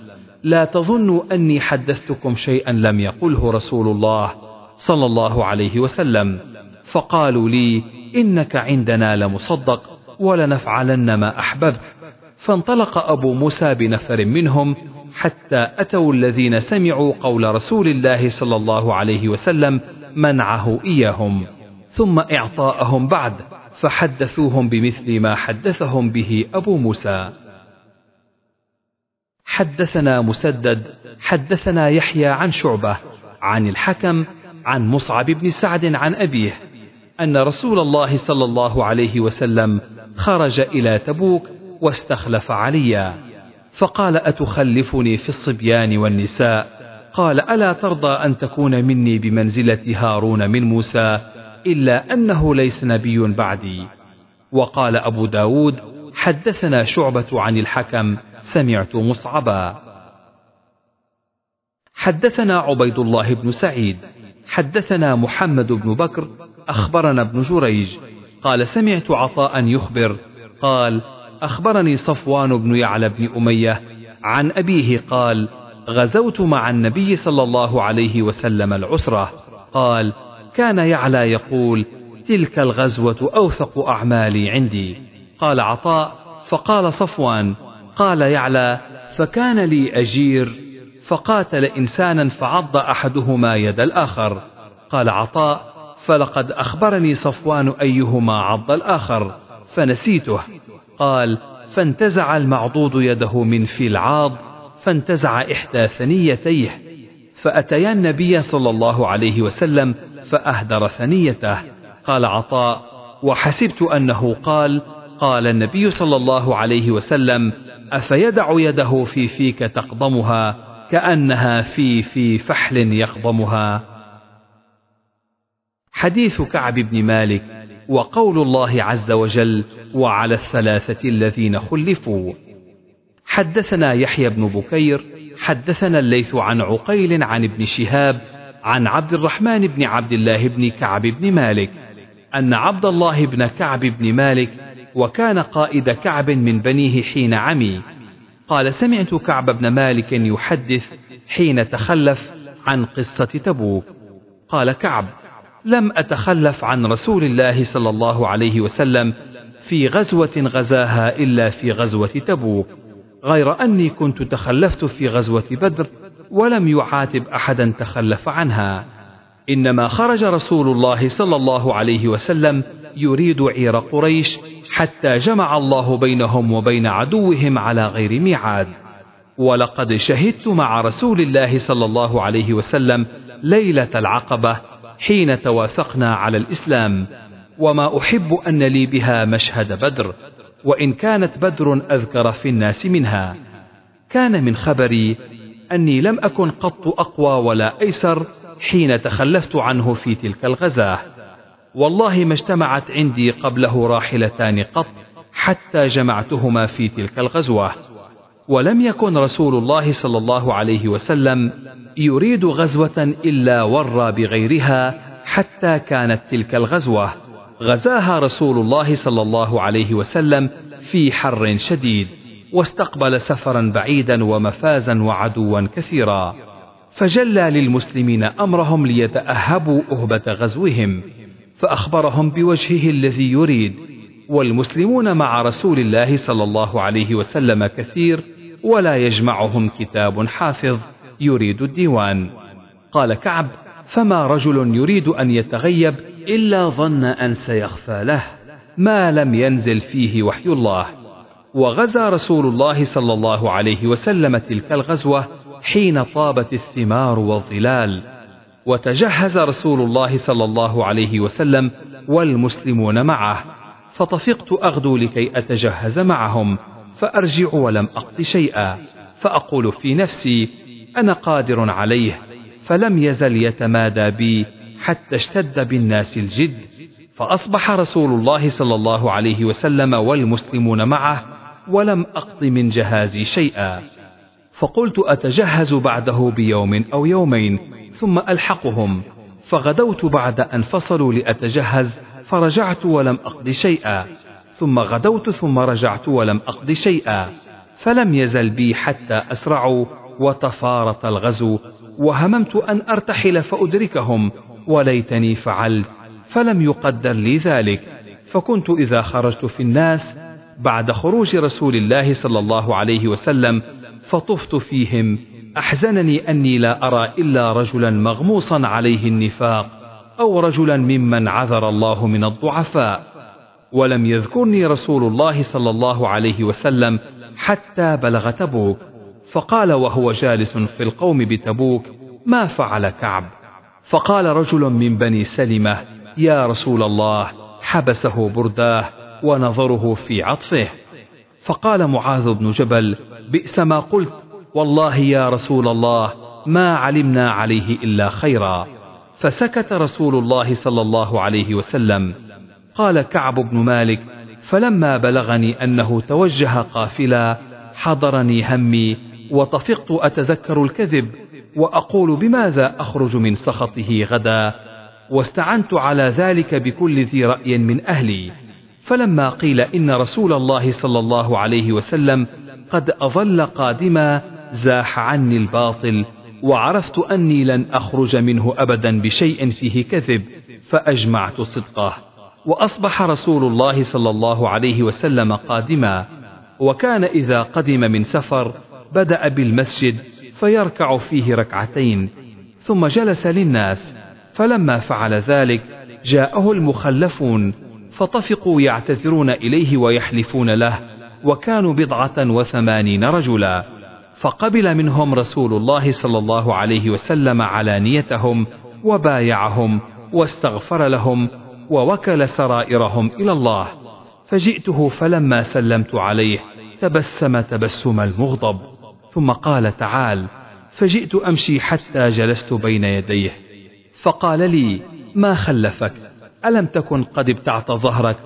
لا تظنوا أني حدثتكم شيئا لم يقله رسول الله صلى الله عليه وسلم. فقالوا لي إنك عندنا لمصدق ولنفعلن ما أحببت. فانطلق أبو موسى بنفر منهم حتى أتوا الذين سمعوا قول رسول الله صلى الله عليه وسلم منعه إياهم ثم إعطاءهم بعد. فحدثوهم بمثل ما حدثهم به أبو موسى. حدثنا مسدد حدثنا يحيى عن شعبة عن الحكم عن مصعب بن سعد عن أبيه أن رسول الله صلى الله عليه وسلم خرج إلى تبوك واستخلف عليا. فقال أتخلفني في الصبيان والنساء؟ قال ألا ترضى أن تكون مني بمنزلة هارون من موسى؟ إلا أنه ليس نبي بعدي. وقال أبو داود حدثنا شعبة عن الحكم سمعت مصعبا. حدثنا عبيد الله بن سعيد حدثنا محمد بن بكر أخبرنا ابن جريج. قال سمعت عطاء يخبر قال أخبرني صفوان بن يعلى بن أمية عن أبيه قال غزوت مع النبي صلى الله عليه وسلم العسرة. قال كان يعلى يقول تلك الغزوة أوثق أعمالي عندي. قال عطاء فقال صفوان قال يعلى فكان لي أجير فقاتل إنسانا فعض أحدهما يد الآخر. قال عطاء فلقد أخبرني صفوان أيهما عض الآخر فنسيته. قال فانتزع المعضوض يده من في العاض فانتزع إحدى ثنيتيه. فأتيا النبي صلى الله عليه وسلم فأهدر ثنيته. قال عطاء وحسبت أنه قال قال النبي صلى الله عليه وسلم أفيدع يده في فيك تقضمها كأنها في في فحل يقضمها. حديث كعب بن مالك وقول الله عز وجل وعلى الثلاثة الذين خلفوا. حدثنا يحيى بن بكير حدثنا الليث عن عقيل عن ابن شهاب عن عبد الرحمن بن عبد الله بن كعب بن مالك أن عبد الله بن كعب بن مالك وكان قائد كعب من بنيه حين عمي. قال سمعت كعب بن مالك يحدث حين تخلف عن قصة تبوك. قال كعب لم أتخلف عن رسول الله صلى الله عليه وسلم في غزوة غزاها إلا في غزوة تبوك غير أني كنت تخلفت في غزوة بدر ولم يعاتب أحدا تخلف عنها. إنما خرج رسول الله صلى الله عليه وسلم يريد عير قريش حتى جمع الله بينهم وبين عدوهم على غير ميعاد. ولقد شهدت مع رسول الله صلى الله عليه وسلم ليلة العقبة حين توافقنا على الإسلام. وما أحب أن لي بها مشهد بدر وإن كانت بدر أذكر في الناس منها. كان من خبري أني لم أكن قط أقوى ولا أيسر حين تخلفت عنه في تلك الغزاة. والله ما اجتمعت عندي قبله راحلتان قط حتى جمعتهما في تلك الغزوة. ولم يكن رسول الله صلى الله عليه وسلم يريد غزوة إلا ورى بغيرها حتى كانت تلك الغزوة. غزاها رسول الله صلى الله عليه وسلم في حر شديد. واستقبل سفرا بعيدا ومفازا وعدوا كثيرا. فجلى للمسلمين أمرهم ليتأهبوا أهبة غزوهم فأخبرهم بوجهه الذي يريد. والمسلمون مع رسول الله صلى الله عليه وسلم كثير ولا يجمعهم كتاب حافظ يريد الديوان. قال كعب فما رجل يريد أن يتغيب إلا ظن أن سيخفى له ما لم ينزل فيه وحي الله. وغزا رسول الله صلى الله عليه وسلم تلك الغزوة حين طابت الثمار والظلال. وتجهز رسول الله صلى الله عليه وسلم والمسلمون معه. فطفقت أغدو لكي أتجهز معهم فأرجع ولم أقض شيئا. فأقول في نفسي أنا قادر عليه فلم يزل يتمادى بي حتى اشتد بالناس الجد. فأصبح رسول الله صلى الله عليه وسلم والمسلمون معه ولم أقض من جهازي شيئا. فقلت أتجهز بعده بيوم أو يومين ثم ألحقهم. فغدوت بعد أن فصلوا لأتجهز فرجعت ولم أقض شيئا. ثم غدوت ثم رجعت ولم أقض شيئا. فلم يزل بي حتى اسرعوا وتفارط الغزو وهممت أن أرتحل فأدركهم وليتني فعلت فلم يقدر لي ذلك. فكنت إذا خرجت في الناس بعد خروج رسول الله صلى الله عليه وسلم فطفت فيهم. أحزنني أني لا أرى إلا رجلا مغموصا عليه النفاق أو رجلا ممن عذر الله من الضعفاء. ولم يذكرني رسول الله صلى الله عليه وسلم حتى بلغ تبوك. فقال وهو جالس في القوم بتبوك ما فعل كعب؟ فقال رجل من بني سلمة يا رسول الله حبسه برداه ونظره في عطفه. فقال معاذ بن جبل بئس ما قلت والله يا رسول الله ما علمنا عليه إلا خيرا. فسكت رسول الله صلى الله عليه وسلم. قال كعب بن مالك فلما بلغني أنه توجه قافلا حضرني همي وطفقت أتذكر الكذب وأقول بماذا أخرج من سخطه غدا واستعنت على ذلك بكل ذي رأي من أهلي. فلما قيل إن رسول الله صلى الله عليه وسلم قد أظل قادما زاح عني الباطل وعرفت أني لن أخرج منه أبدا بشيء فيه كذب فأجمعت صدقه. وأصبح رسول الله صلى الله عليه وسلم قادما. وكان إذا قدم من سفر بدأ بالمسجد فيركع فيه ركعتين ثم جلس للناس. فلما فعل ذلك جاءه المخلفون فطفقوا يعتذرون إليه ويحلفون له وكانوا بضعة وثمانين رجلا. فقبل منهم رسول الله صلى الله عليه وسلم علانيتهم وبايعهم واستغفر لهم ووكل سرائرهم إلى الله. فجئته فلما سلمت عليه تبسم تبسم المغضب. ثم قال تعال فجئت أمشي حتى جلست بين يديه. فقال لي ما خلفك؟ ألم تكن قد ابتعت ظهرك؟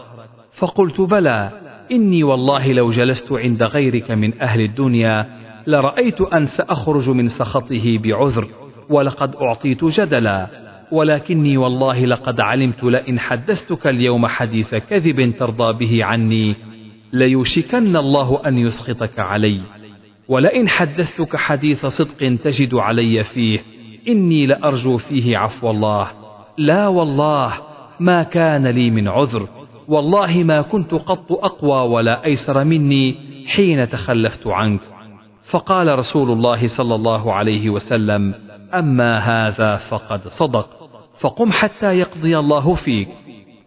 فقلت بلى إني والله لو جلست عند غيرك من أهل الدنيا لرأيت أن سأخرج من سخطه بعذر ولقد أعطيت جدلا ولكني والله لقد علمت لئن حدثتك اليوم حديث كذب ترضى به عني ليوشكن الله أن يسخطك علي. ولئن حدثتك حديث صدق تجد علي فيه إني لأرجو فيه عفو الله. لا والله ما كان لي من عذر. والله ما كنت قط أقوى ولا أيسر مني حين تخلفت عنك. فقال رسول الله صلى الله عليه وسلم أما هذا فقد صدق. فقم حتى يقضي الله فيك.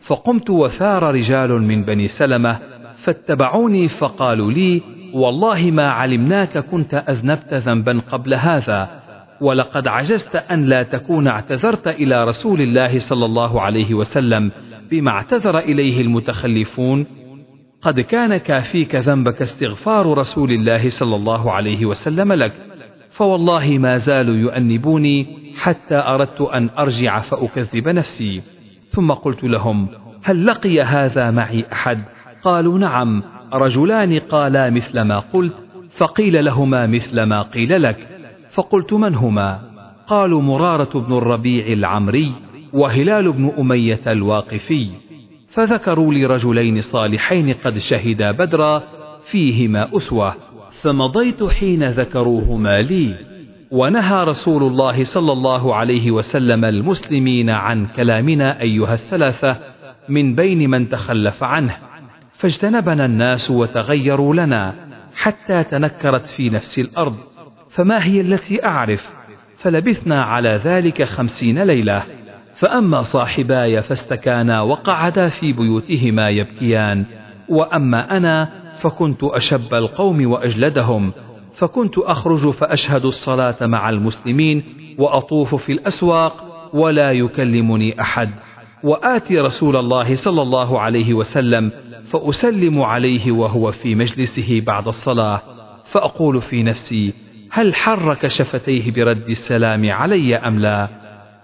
فقمت وثار رجال من بني سلمة فاتبعوني فقالوا لي والله ما علمناك كنت أذنبت ذنبا قبل هذا. ولقد عجزت أن لا تكون اعتذرت إلى رسول الله صلى الله عليه وسلم بما اعتذر إليه المتخلفون. قد كان كافيك ذنبك استغفار رسول الله صلى الله عليه وسلم لك فوالله ما زالوا يؤنبوني حتى أردت أن أرجع فأكذب نفسي. ثم قلت لهم هل لقي هذا معي أحد؟ قالوا نعم رجلان قالا مثل ما قلت فقيل لهما مثل ما قيل لك. فقلت من هما؟ قالوا مرارة بن الربيع العمري وهلال بن أمية الواقفي. فذكروا لي رجلين صالحين قد شهدا بدرا فيهما أسوة. فمضيت حين ذكروهما لي. ونهى رسول الله صلى الله عليه وسلم المسلمين عن كلامنا أيها الثلاثة من بين من تخلف عنه. فاجتنبنا الناس وتغيروا لنا حتى تنكرت في نفس الأرض. فما هي التي أعرف؟ فلبثنا على ذلك خمسين ليلة. فأما صاحباي فاستكانا وقعدا في بيوتهما يبكيان. وأما أنا فكنت أشب القوم وأجلدهم. فكنت أخرج فأشهد الصلاة مع المسلمين وأطوف في الأسواق ولا يكلمني أحد. وآتي رسول الله صلى الله عليه وسلم فأسلم عليه وهو في مجلسه بعد الصلاة. فأقول في نفسي هل حرك شفتيه برد السلام علي أم لا؟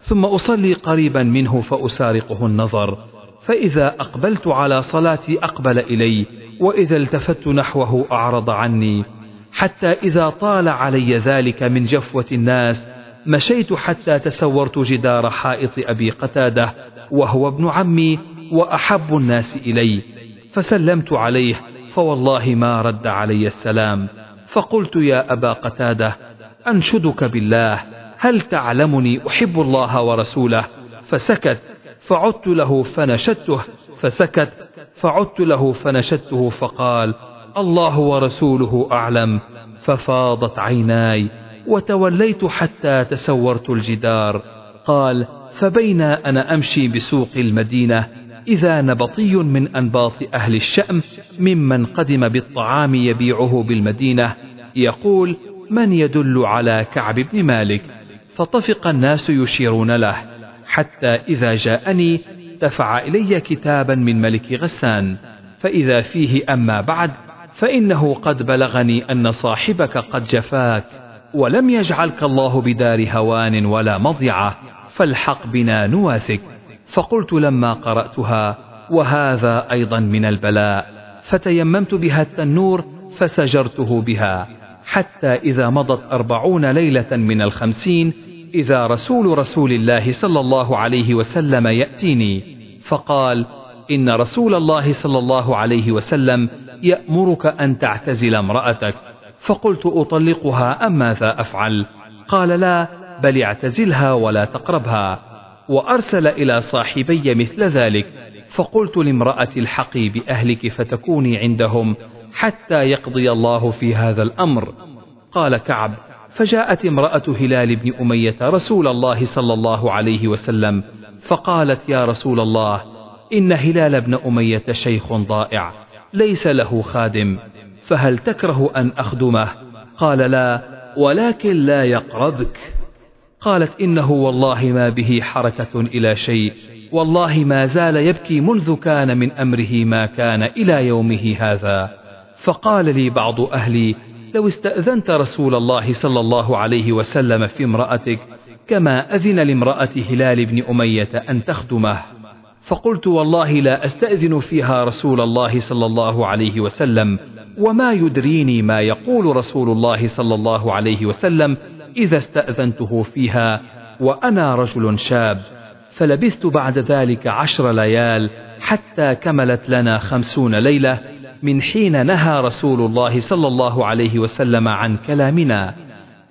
ثم أصلي قريبا منه فأسارقه النظر فإذا أقبلت على صلاتي أقبل إلي وإذا التفت نحوه أعرض عني. حتى إذا طال علي ذلك من جفوة الناس مشيت حتى تسورت جدار حائط أبي قتادة وهو ابن عمي وأحب الناس إلي. فسلمت عليه فوالله ما رد علي السلام. فقلت يا أبا قتادة أنشدك بالله هل تعلمني أحب الله ورسوله؟ فسكت فعدت له فنشدته فسكت فعدت له فنشدته فقال الله ورسوله أعلم. ففاضت عيناي وتوليت حتى تسورت الجدار. قال فبين أنا أمشي بسوق المدينة. إذا نبطي من أنباط أهل الشأم ممن قدم بالطعام يبيعه بالمدينة يقول من يدل على كعب بن مالك؟ فطفق الناس يشيرون له حتى إذا جاءني دفع إلي كتابا من ملك غسان فإذا فيه أما بعد فإنه قد بلغني أن صاحبك قد جفاك ولم يجعلك الله بدار هوان ولا مضيعة فالحق بنا نواسك. فقلت لما قرأتها وهذا أيضا من البلاء فتيممت بها التنور فسجرته بها حتى إذا مضت أربعون ليلة من الخمسين إذا رسول رسول الله صلى الله عليه وسلم يأتيني فقال إن رسول الله صلى الله عليه وسلم يأمرك أن تعتزل امرأتك. فقلت أطلقها أم ماذا أفعل؟ قال لا بل اعتزلها ولا تقربها. وأرسل إلى صاحبي مثل ذلك فقلت لامرأة الحقي بأهلك فتكوني عندهم حتى يقضي الله في هذا الأمر؟ قال كعب فجاءت امرأة هلال بن أمية رسول الله صلى الله عليه وسلم فقالت يا رسول الله إن هلال بن أمية شيخ ضائع ليس له خادم فهل تكره أن أخدمه؟ قال لا ولكن لا يقربك. قالت إنه والله ما به حركة إلى شيء والله ما زال يبكي منذ كان من أمره ما كان إلى يومه هذا. فقال لي بعض أهلي لو استأذنت رسول الله صلى الله عليه وسلم في امرأتك كما أذن لامرأة هلال بن أمية أن تخدمه. فقلت والله لا أستأذن فيها رسول الله صلى الله عليه وسلم وما يدريني ما يقول رسول الله صلى الله عليه وسلم إذا استأذنته فيها وأنا رجل شاب فلبثت بعد ذلك عشر ليال حتى كملت لنا خمسون ليلة من حين نهى رسول الله صلى الله عليه وسلم عن كلامنا.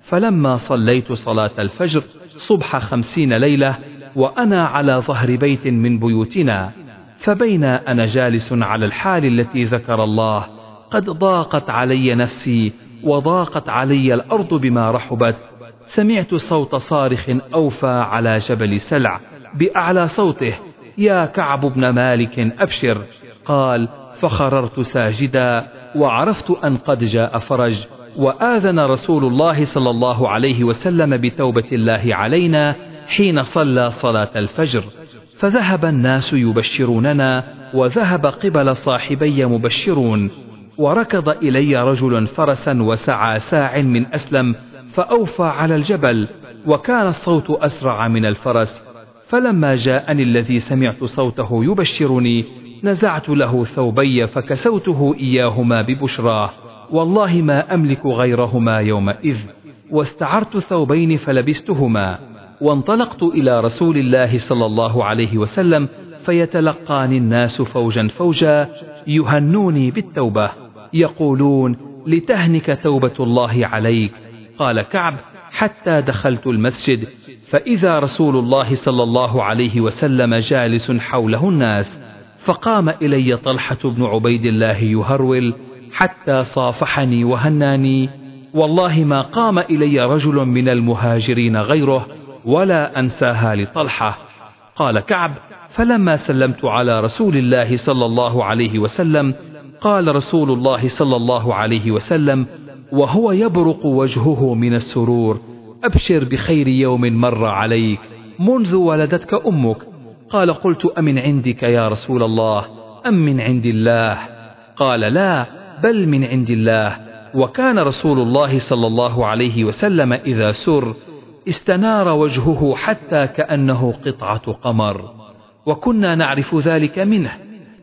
فلما صليت صلاة الفجر صبح خمسين ليلة وأنا على ظهر بيت من بيوتنا فبين أنا جالس على الحال التي ذكر الله قد ضاقت علي نفسي وضاقت علي الأرض بما رحبت سمعت صوت صارخ أوفى على جبل سلع بأعلى صوته يا كعب بن مالك أبشر. قال فخررت ساجدا وعرفت أن قد جاء فرج وآذن رسول الله صلى الله عليه وسلم بتوبة الله علينا حين صلى صلاة الفجر. فذهب الناس يبشروننا وذهب قبل صاحبي مبشرون. وركض إلي رجل فرسا وسعى ساع من أسلم فأوفى على الجبل وكان الصوت أسرع من الفرس فلما جاءني الذي سمعت صوته يبشرني نزعت له ثوبي فكسوته إياهما ببشراه والله ما أملك غيرهما يومئذ. واستعرت ثوبين فلبستهما وانطلقت إلى رسول الله صلى الله عليه وسلم فيتلقاني الناس فوجا فوجا يهنوني بالتوبة يقولون لتهنك توبة الله عليك قال كعب حتى دخلت المسجد فإذا رسول الله صلى الله عليه وسلم جالس حوله الناس فقام إلي طلحة بن عبيد الله يهرول حتى صافحني وهناني والله ما قام إلي رجل من المهاجرين غيره ولا أنساها لطلحة. قال كعب فلما سلمت على رسول الله صلى الله عليه وسلم قال رسول الله صلى الله عليه وسلم وهو يبرق وجهه من السرور. أبشر بخير يوم مر عليك. منذ ولدتك أمك. قال قلت أمن عندك يا رسول الله؟ أم من عند الله؟ قال لا بل من عند الله. وكان رسول الله صلى الله عليه وسلم إذا سر استنار وجهه حتى كأنه قطعة قمر. وكنا نعرف ذلك منه.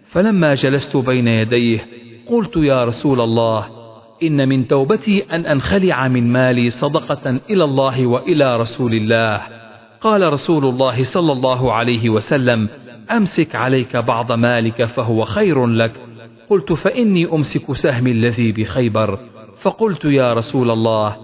فلما جلست بين يديه قلت يا رسول الله إن من توبتي أن أنخلع من مالي صدقة إلى الله وإلى رسول الله. قال رسول الله صلى الله عليه وسلم أمسك عليك بعض مالك فهو خير لك. قلت فإني أمسك سهمي الذي بخيبر. فقلت يا رسول الله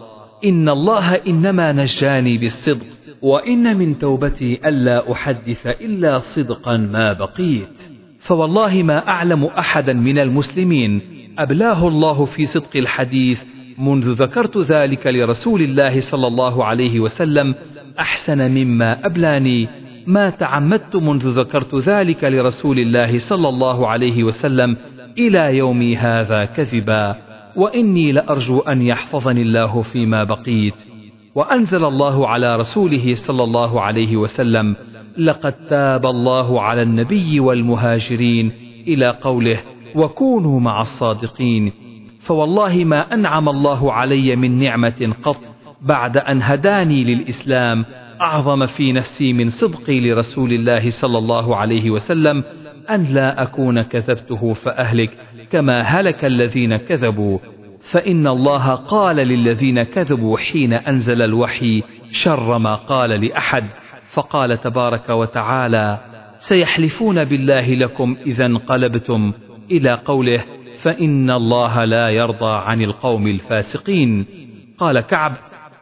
إن الله إنما نجاني بالصدق وإن من توبتي ألا أحدث إلا صدقا ما بقيت. فوالله ما أعلم أحدا من المسلمين. أبلاه الله في صدق الحديث منذ ذكرت ذلك لرسول الله صلى الله عليه وسلم أحسن مما أبلاني. ما تعمدت منذ ذكرت ذلك لرسول الله صلى الله عليه وسلم إلى يومي هذا كذبا. وإني لأرجو أن يحفظني الله فيما بقيت. وأنزل الله على رسوله صلى الله عليه وسلم لقد تاب الله على النبي والمهاجرين إلى قوله وكونوا مع الصادقين. فوالله ما أنعم الله علي من نعمة قط بعد أن هداني للإسلام أعظم في نفسي من صدقي لرسول الله صلى الله عليه وسلم أن لا أكون كذبته فأهلك كما هلك الذين كذبوا. فإن الله قال للذين كذبوا حين أنزل الوحي شر ما قال لأحد. فقال تبارك وتعالى سيحلفون بالله لكم إذا انقلبتم إلى قوله فإن الله لا يرضى عن القوم الفاسقين. قال كعب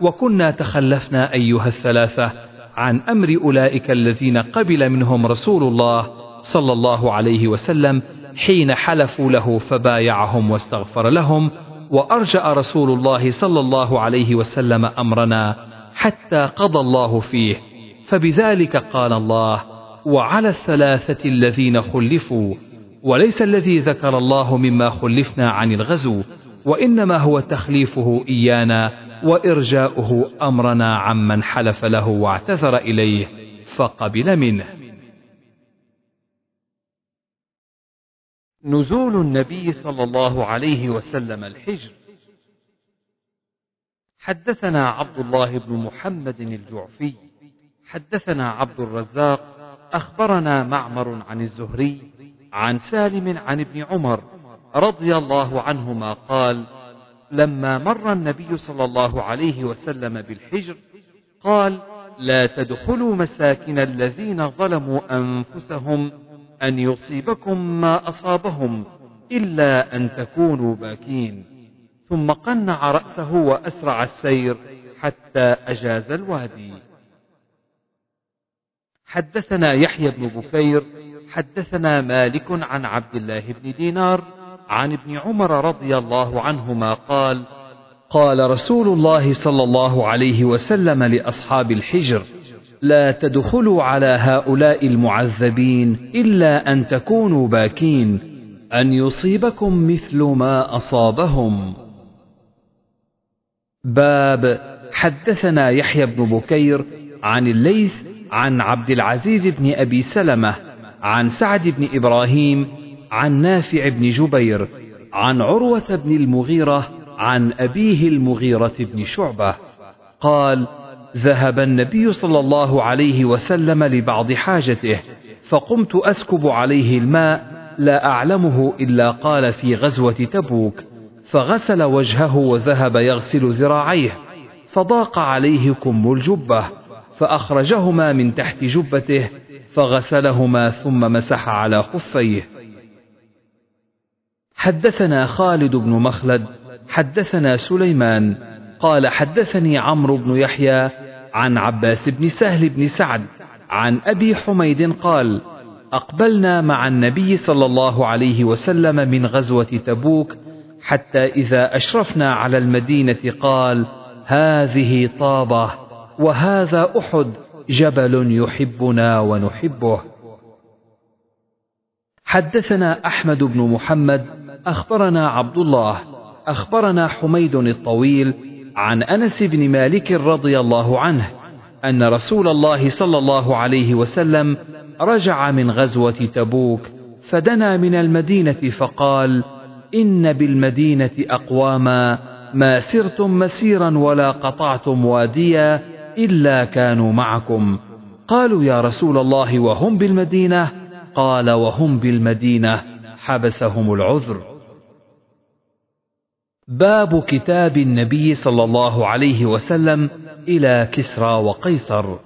وكنا تخلفنا أيها الثلاثة عن أمر أولئك الذين قبل منهم رسول الله صلى الله عليه وسلم حين حلفوا له فبايعهم واستغفر لهم وأرجأ رسول الله صلى الله عليه وسلم أمرنا حتى قضى الله فيه. فبذلك قال الله وعلى الثلاثة الذين خلفوا وليس الذي ذكر الله مما خلفنا عن الغزو وإنما هو تخليفه إيانا وإرجاؤه أمرنا عمن حلف له واعتذر إليه فقبل منه. نزول النبي صلى الله عليه وسلم الحجر. حدثنا عبد الله بن محمد الجعفي. حدثنا عبد الرزاق. أخبرنا معمر عن الزهري. عن سالم عن ابن عمر رضي الله عنهما قال لما مر النبي صلى الله عليه وسلم بالحجر قال لا تدخلوا مساكن الذين ظلموا أنفسهم أن يصيبكم ما أصابهم إلا أن تكونوا باكين. ثم قنع رأسه وأسرع السير حتى أجاز الوادي. حدثنا يحيى بن بكير حدثنا مالك عن عبد الله بن دينار عن ابن عمر رضي الله عنهما قال قال رسول الله صلى الله عليه وسلم لأصحاب الحجر لا تدخلوا على هؤلاء المعذبين إلا أن تكونوا باكين أن يصيبكم مثل ما أصابهم. باب حدثنا يحيى بن بكير عن الليث عن عبد العزيز بن أبي سلمة عن سعد بن إبراهيم عن نافع بن جبير عن عروة بن المغيرة عن أبيه المغيرة بن شعبة. قال ذهب النبي صلى الله عليه وسلم لبعض حاجته فقمت أسكب عليه الماء لا أعلمه إلا قال في غزوة تبوك فغسل وجهه وذهب يغسل ذراعيه فضاق عليه كم الجبة فأخرجهما من تحت جبته فغسلهما ثم مسح على خفيه. حدثنا خالد بن مخلد حدثنا سليمان قال حدثني عمرو بن يحيى عن عباس بن سهل بن سعد عن أبي حميد قال أقبلنا مع النبي صلى الله عليه وسلم من غزوة تبوك حتى إذا أشرفنا على المدينة قال هذه طابة وهذا أحد جبل يحبنا ونحبه. حدثنا أحمد بن محمد أخبرنا عبد الله أخبرنا حميد الطويل عن أنس بن مالك رضي الله عنه أن رسول الله صلى الله عليه وسلم رجع من غزوة تبوك فدنا من المدينة فقال إن بالمدينة أقواما ما سرتم مسيرا ولا قطعتم واديا إلا كانوا معكم. قالوا يا رسول الله وهم بالمدينة؟ قال وهم بالمدينة. حبسهم العذر. باب كتاب النبي صلى الله عليه وسلم إلى كسرى وقيصر.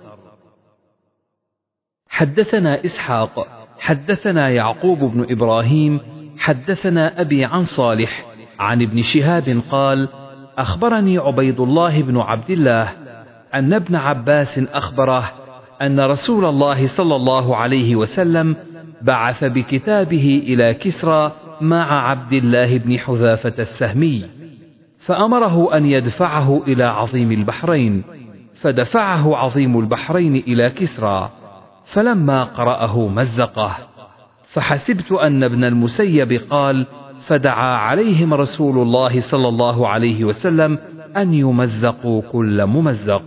حدثنا إسحاق حدثنا يعقوب بن إبراهيم حدثنا أبي عن صالح عن ابن شهاب قال أخبرني عبيد الله بن عبد الله أن ابن عباس أخبره أن رسول الله صلى الله عليه وسلم بعث بكتابه إلى كسرى مع عبد الله بن حذافة السهمي فأمره أن يدفعه إلى عظيم البحرين فدفعه عظيم البحرين إلى كسرى فلما قرأه مزقه. فحسبت أن ابن المسيب قال فدعا عليهم رسول الله صلى الله عليه وسلم أن يمزقوا كل ممزق.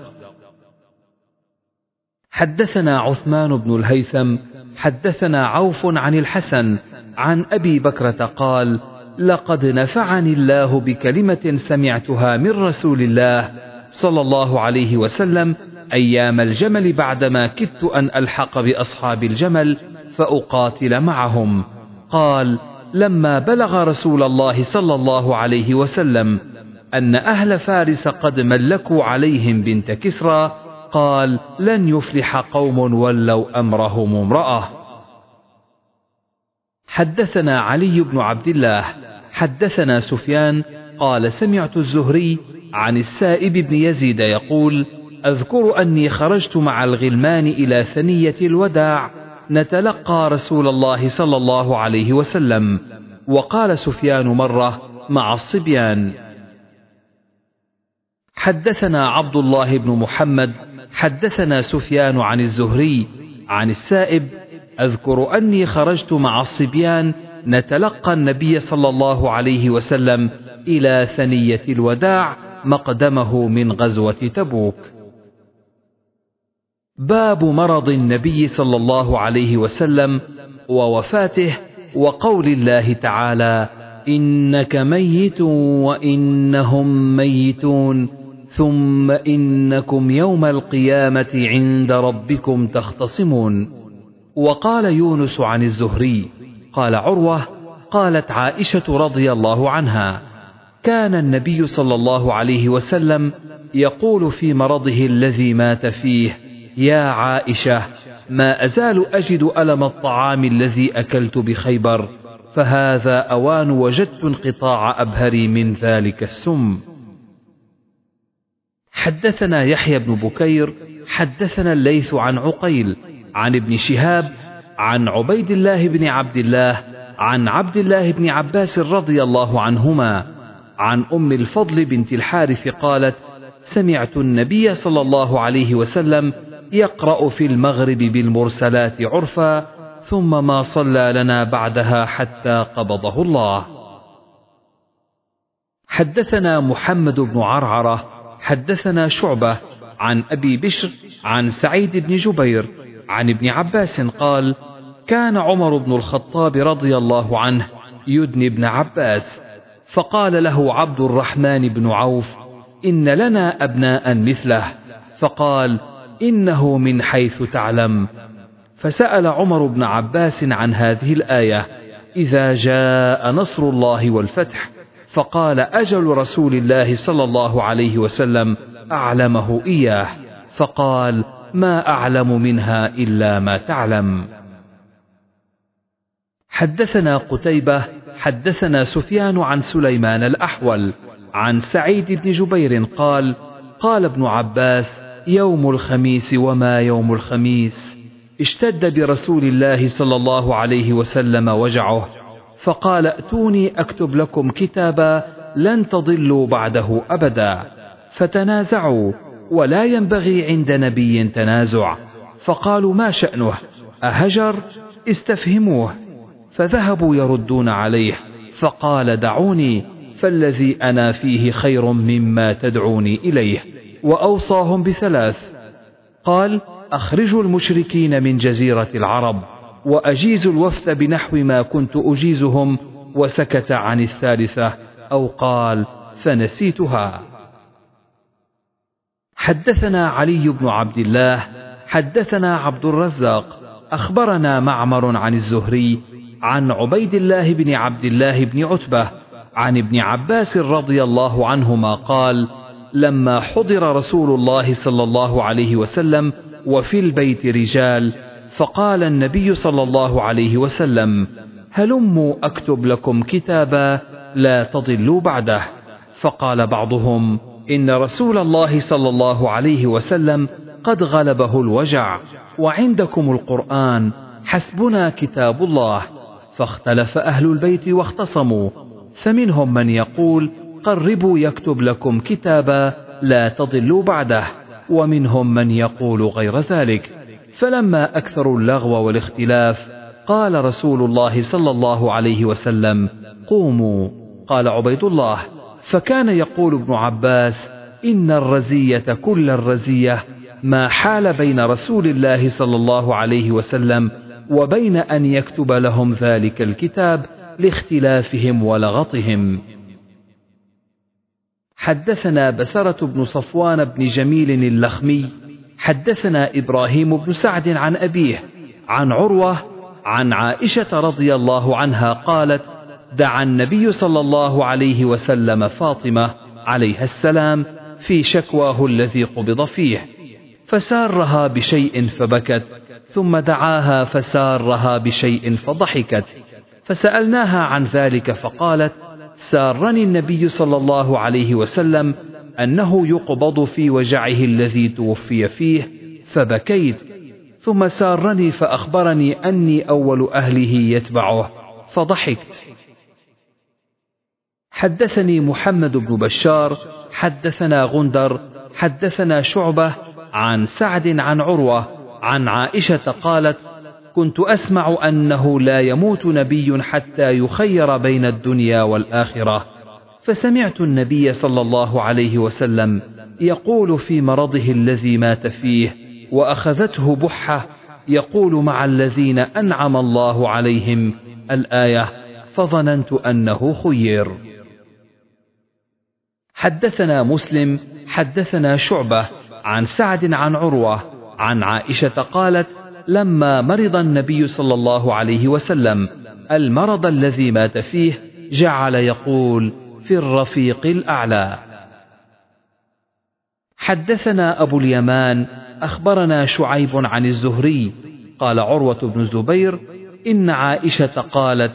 حدثنا عثمان بن الهيثم حدثنا عوف عن الحسن عن أبي بكرة قال لقد نفعني الله بكلمة سمعتها من رسول الله صلى الله عليه وسلم أيام الجمل بعدما كدت أن ألحق بأصحاب الجمل فأقاتل معهم. قال لما بلغ رسول الله صلى الله عليه وسلم أن أهل فارس قد ملكوا عليهم بنت كسرى قال لن يفلح قوم ولوا أمرهم امرأة. حدثنا علي بن عبد الله حدثنا سفيان قال سمعت الزهري عن السائب بن يزيد يقول أذكر أني خرجت مع الغلمان إلى ثنية الوداع نتلقى رسول الله صلى الله عليه وسلم وقال سفيان مرة مع الصبيان. حدثنا عبد الله بن محمد حدثنا سفيان عن الزهري عن السائب أذكر أني خرجت مع الصبيان نتلقى النبي صلى الله عليه وسلم إلى ثنية الوداع مقدمه من غزوة تبوك. باب مرض النبي صلى الله عليه وسلم ووفاته وقول الله تعالى: إنك ميت وإنهم ميتون ثم إنكم يوم القيامة عند ربكم تختصمون. وقال يونس عن الزهري: قال عروة قالت عائشة رضي الله عنها كان النبي صلى الله عليه وسلم يقول في مرضه الذي مات فيه يا عائشة ما أزال أجد ألم الطعام الذي أكلت بخيبر فهذا أوان وجدت انقطاع أبهري من ذلك السم حدثنا يحيى بن بكير حدثنا الليث عن عقيل عن ابن شهاب عن عبيد الله بن عبد الله عن عبد الله بن عباس رضي الله عنهما عن أم الفضل بنت الحارث قالت سمعت النبي صلى الله عليه وسلم يقرأ في المغرب بالمرسلات عرفا ثم ما صلى لنا بعدها حتى قبضه الله. حدثنا محمد بن عرعرة حدثنا شعبة عن أبي بشر عن سعيد بن جبير عن ابن عباس قال كان عمر بن الخطاب رضي الله عنه يدني ابن عباس فقال له عبد الرحمن بن عوف إن لنا أبناء مثله فقال إنه من حيث تعلم فسأل عمر بن عباس عن هذه الآية إذا جاء نصر الله والفتح فقال أجل رسول الله صلى الله عليه وسلم أعلمه إياه. فقال ما أعلم منها إلا ما تعلم. حدثنا قتيبة حدثنا سفيان عن سليمان الأحول عن سعيد بن جبير قال قال ابن عباس يوم الخميس وما يوم الخميس. اشتد برسول الله صلى الله عليه وسلم وجعه. فقال ائتوني أكتب لكم كتابا لن تضلوا بعده أبدا. فتنازعوا ولا ينبغي عند نبي تنازع. فقالوا ما شأنه؟ أهجر؟ استفهموه. فذهبوا يردون عليه. فقال دعوني فالذي أنا فيه خير مما تدعوني إليه. وأوصاهم بثلاث. قال أخرجوا المشركين من جزيرة العرب. واجيزوا الوفد بنحو ما كنت أجيزهم وسكت عن الثالثة أو قال فنسيتها. حدثنا علي بن عبد الله حدثنا عبد الرزاق أخبرنا معمر عن الزهري عن عبيد الله بن عبد الله بن عتبة عن ابن عباس رضي الله عنهما قال لما حضر رسول الله صلى الله عليه وسلم وفي البيت رجال فقال النبي صلى الله عليه وسلم هلموا أكتب لكم كتابا لا تضلوا بعده. فقال بعضهم إن رسول الله صلى الله عليه وسلم قد غلبه الوجع وعندكم القرآن حسبنا كتاب الله. فاختلف أهل البيت واختصموا فمنهم من يقول قربوا يكتب لكم كتابا لا تضلوا بعده. ومنهم من يقول غير ذلك فلما أكثروا اللغو والاختلاف قال رسول الله صلى الله عليه وسلم قوموا. قال عبيد الله فكان يقول ابن عباس إن الرزية كل الرزية ما حال بين رسول الله صلى الله عليه وسلم وبين أن يكتب لهم ذلك الكتاب لاختلافهم ولغطهم. حدثنا بسرة بن صفوان بن جميل اللخمي حدثنا إبراهيم بن سعد عن أبيه عن عروة عن عائشة رضي الله عنها قالت دعا النبي صلى الله عليه وسلم فاطمة عليها السلام في شكواه الذي قبض فيه فسارها بشيء فبكت ثم دعاها فسارها بشيء فضحكت فسألناها عن ذلك فقالت سارني النبي صلى الله عليه وسلم أنه يقبض في وجعه الذي توفي فيه فبكيت. ثم سارني فأخبرني أني أول أهله يتبعه فضحكت. حدثني محمد بن بشار حدثنا غندر حدثنا شعبة عن سعد عن عروة عن عائشة قالت كنت أسمع أنه لا يموت نبي حتى يخير بين الدنيا والآخرة. فسمعت النبي صلى الله عليه وسلم يقول في مرضه الذي مات فيه وأخذته بحة يقول مع الذين أنعم الله عليهم الآية فظننت أنه خير. حدثنا مسلم حدثنا شعبة عن سعد عن عروة عن عائشة قالت لما مرض النبي صلى الله عليه وسلم المرض الذي مات فيه جعل يقول في الرفيق الأعلى. حدثنا أبو اليمان أخبرنا شعيب عن الزهري قال عروة بن الزبير إن عائشة قالت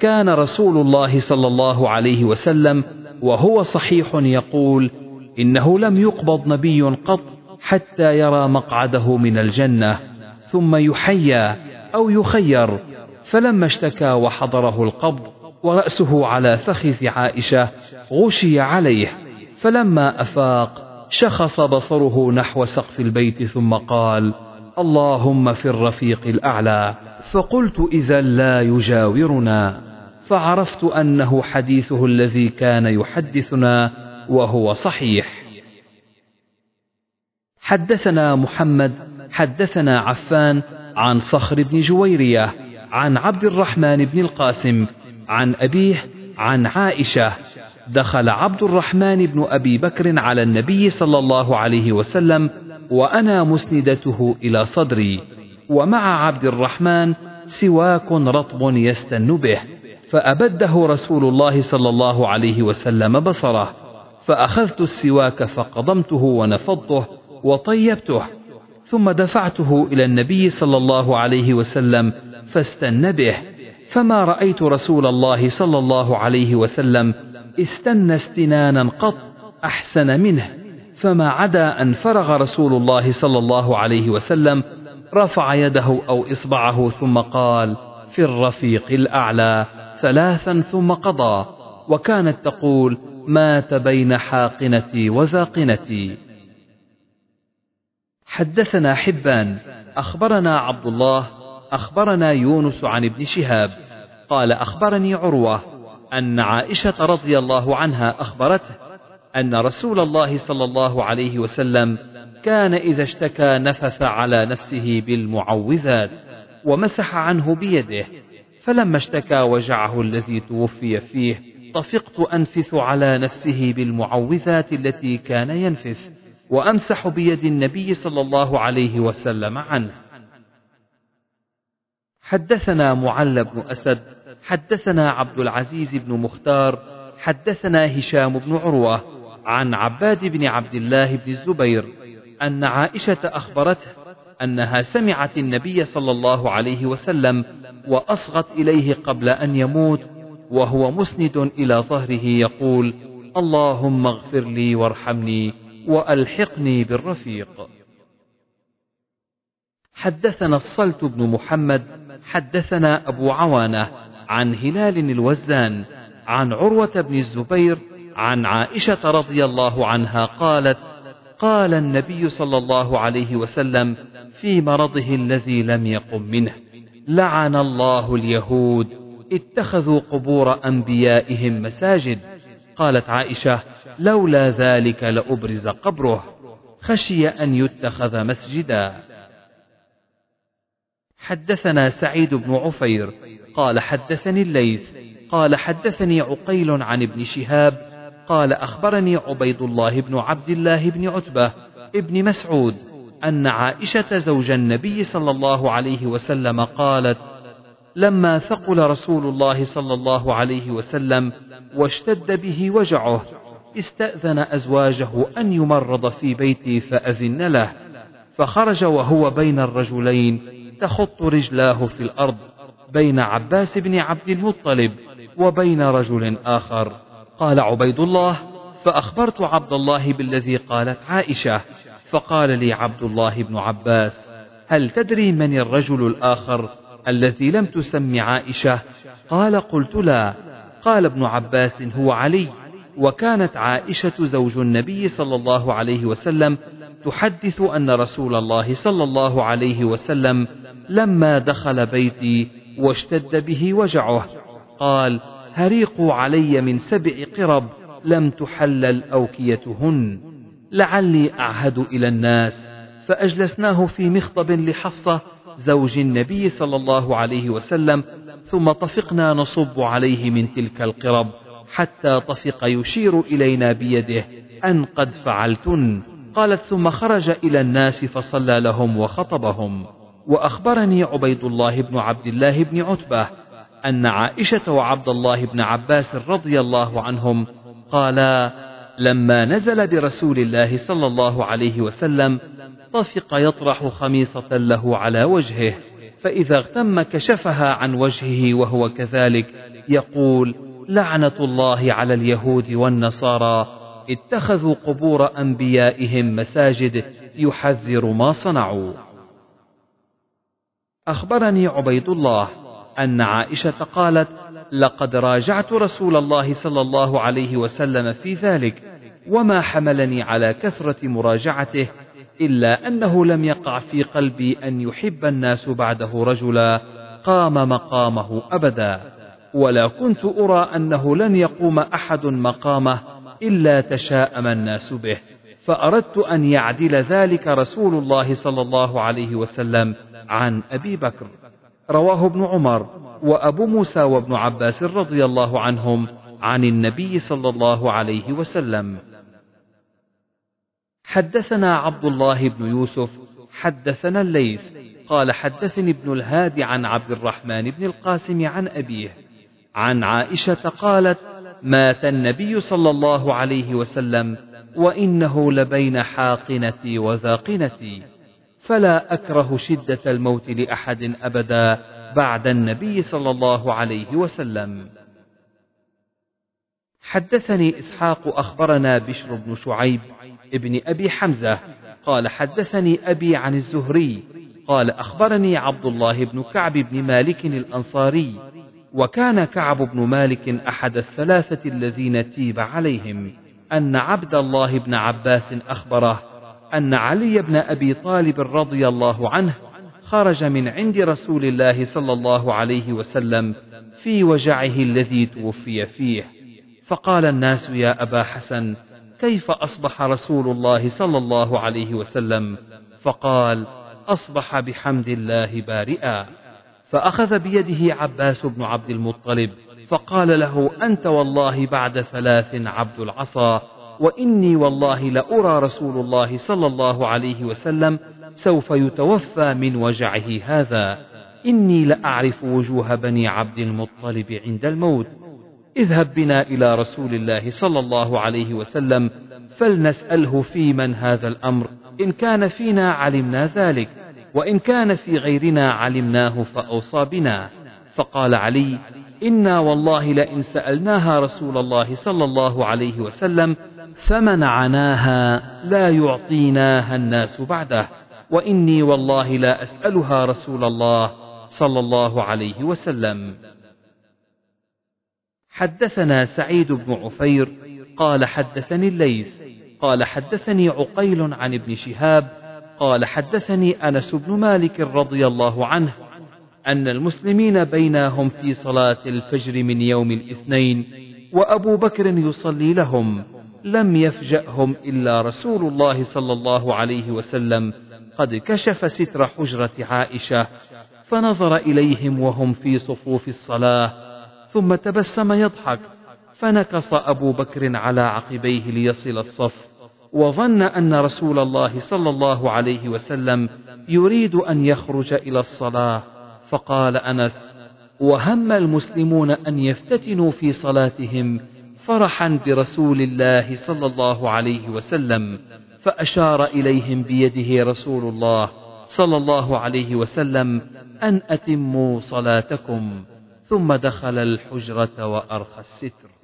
كان رسول الله صلى الله عليه وسلم وهو صحيح يقول إنه لم يقبض نبي قط حتى يرى مقعده من الجنة ثم يحيى أو يخير فلما اشتكى وحضره القبض ورأسه على فخذ عائشة غشي عليه فلما أفاق شخص بصره نحو سقف البيت ثم قال اللهم في الرفيق الأعلى فقلت إذا لا يجاورنا فعرفت أنه حديثه الذي كان يحدثنا وهو صحيح. حدثنا محمد حدثنا عفان عن صخر بن جويرية عن عبد الرحمن بن القاسم عن أبيه عن عائشة. دخل عبد الرحمن بن أبي بكر على النبي صلى الله عليه وسلم وأنا مسندته إلى صدري. ومع عبد الرحمن سواك رطب يستن به فأبده رسول الله صلى الله عليه وسلم بصره. فأخذت السواك فقضمته ونفضته وطيبته ثم دفعته إلى النبي صلى الله عليه وسلم فاستن به. فما رأيت رسول الله صلى الله عليه وسلم استنى استنانا قط أحسن منه فما عدا أن فرغ رسول الله صلى الله عليه وسلم رفع يده أو إصبعه ثم قال في الرفيق الأعلى ثلاثا ثم قضى وكانت تقول مات بين حاقنتي وذاقنتي حدثنا حبان أخبرنا عبد الله أخبرنا يونس عن ابن شهاب. قال أخبرني عروة أن عائشة رضي الله عنها أخبرته أن رسول الله صلى الله عليه وسلم كان إذا اشتكى نفث على نفسه بالمعوذات ومسح عنه بيده فلما اشتكى وجعه الذي توفي فيه طفقت أنفث على نفسه بالمعوذات التي كان ينفث وأمسح بيد النبي صلى الله عليه وسلم عنه. حدثنا معل بن أسد حدثنا عبد العزيز بن مختار حدثنا هشام بن عروة عن عباد بن عبد الله بن الزبير أن عائشة أخبرته أنها سمعت النبي صلى الله عليه وسلم وأصغت إليه قبل أن يموت وهو مسند إلى ظهره يقول اللهم اغفر لي وارحمني وألحقني بالرفيق. حدثنا الصلت بن محمد حدثنا أبو عوانة عن هلال الوزان عن عروة بن الزبير عن عائشة رضي الله عنها قالت قال النبي صلى الله عليه وسلم في مرضه الذي لم يقم منه لعن الله اليهود اتخذوا قبور أنبيائهم مساجد. قالت عائشة لولا ذلك لأبرز قبره خشي أن يتخذ مسجدا. حدثنا سعيد بن عفير قال حدثني الليث قال حدثني عقيل عن ابن شهاب قال أخبرني عبيد الله بن عبد الله بن عتبة ابن مسعود أن عائشة زوج النبي صلى الله عليه وسلم قالت لما ثقل رسول الله صلى الله عليه وسلم واشتد به وجعه استأذن أزواجه أن يمرض في بيتي فأذن له فخرج وهو بين الرجلين تخط رجلاه في الأرض بين عباس بن عبد المطلب وبين رجل آخر. قال عبيد الله فأخبرت عبد الله بالذي قالت عائشة فقال لي عبد الله بن عباس هل تدري من الرجل الآخر الذي لم تسم عائشة؟ قال قلت لا. قال ابن عباس هو علي وكانت عائشة زوج النبي صلى الله عليه وسلم تحدث أن رسول الله صلى الله عليه وسلم لما دخل بيتي واشتد به وجعه قال هريقوا علي من سبع قرب لم تحلل أوكيتهن لعلي أعهد إلى الناس فأجلسناه في مخطب لحفصة زوج النبي صلى الله عليه وسلم ثم طفقنا نصب عليه من تلك القرب حتى طفق يشير إلينا بيده أن قد فعلتن. قالت ثم خرج إلى الناس فصلى لهم وخطبهم. وأخبرني عبيد الله بن عبد الله بن عتبة أن عائشة وعبد الله بن عباس رضي الله عنهم قالا لما نزل برسول الله صلى الله عليه وسلم طفق يطرح خميصة له على وجهه فإذا اغتم كشفها عن وجهه وهو كذلك يقول لعنة الله على اليهود والنصارى اتخذوا قبور أنبيائهم مساجد يحذر ما صنعوا. أخبرني عبيد الله أن عائشة قالت لقد راجعت رسول الله صلى الله عليه وسلم في ذلك وما حملني على كثرة مراجعته إلا أنه لم يقع في قلبي أن يحب الناس بعده رجلا قام مقامه أبدا ولا كنت أرى أنه لن يقوم أحد مقامه إلا تشاءم الناس به فأردت أن يعدل ذلك رسول الله صلى الله عليه وسلم عن أبي بكر. رواه ابن عمر وأبو موسى وابن عباس رضي الله عنهم عن النبي صلى الله عليه وسلم. حدثنا عبد الله بن يوسف حدثنا الليث قال حدثني ابن الهادي عن عبد الرحمن بن القاسم عن أبيه عن عائشة قالت مات النبي صلى الله عليه وسلم وإنه لبين حاقنتي وذاقنتي فلا أكره شدة الموت لأحد أبدا بعد النبي صلى الله عليه وسلم. حدثني إسحاق أخبرنا بشر بن شعيب ابن أبي حمزة قال حدثني أبي عن الزهري قال أخبرني عبد الله بن كعب بن مالك الأنصاري وكان كعب بن مالك أحد الثلاثة الذين تيب عليهم أن عبد الله بن عباس أخبره أن علي بن أبي طالب رضي الله عنه خرج من عند رسول الله صلى الله عليه وسلم في وجعه الذي توفي فيه. فقال الناس يا أبا حسن كيف أصبح رسول الله صلى الله عليه وسلم؟ فقال أصبح بحمد الله بارئا. فأخذ بيده عباس بن عبد المطلب فقال له أنت والله بعد ثلاث عبد العصا وإني والله لأرى رسول الله صلى الله عليه وسلم سوف يتوفى من وجعه هذا. إني لأعرف وجوه بني عبد المطلب عند الموت. اذهب بنا إلى رسول الله صلى الله عليه وسلم فلنسأله في من هذا الأمر. إن كان فينا علمنا ذلك. وإن كان في غيرنا علمناه فأوصى بنا. فقال علي إنا والله لئن سألناها رسول الله صلى الله عليه وسلم فمنعناها لا يعطيناها الناس بعده. وإني والله لا أسألها رسول الله صلى الله عليه وسلم. حدثنا سعيد بن عفير قال حدثني الليث قال حدثني عقيل عن ابن شهاب قال حدثني أنس بن مالك رضي الله عنه أن المسلمين بينهم في صلاة الفجر من يوم الاثنين وأبو بكر يصلي لهم لم يفجأهم إلا رسول الله صلى الله عليه وسلم قد كشف ستر حجرة عائشة فنظر إليهم وهم في صفوف الصلاة ثم تبسم يضحك فنكص أبو بكر على عقبيه ليصل الصف وظن أن رسول الله صلى الله عليه وسلم يريد أن يخرج إلى الصلاة فقال أنس وهم المسلمون أن يفتتنوا في صلاتهم فرحا برسول الله صلى الله عليه وسلم فأشار إليهم بيده رسول الله صلى الله عليه وسلم أن أتموا صلاتكم ثم دخل الحجرة وأرخى الستر.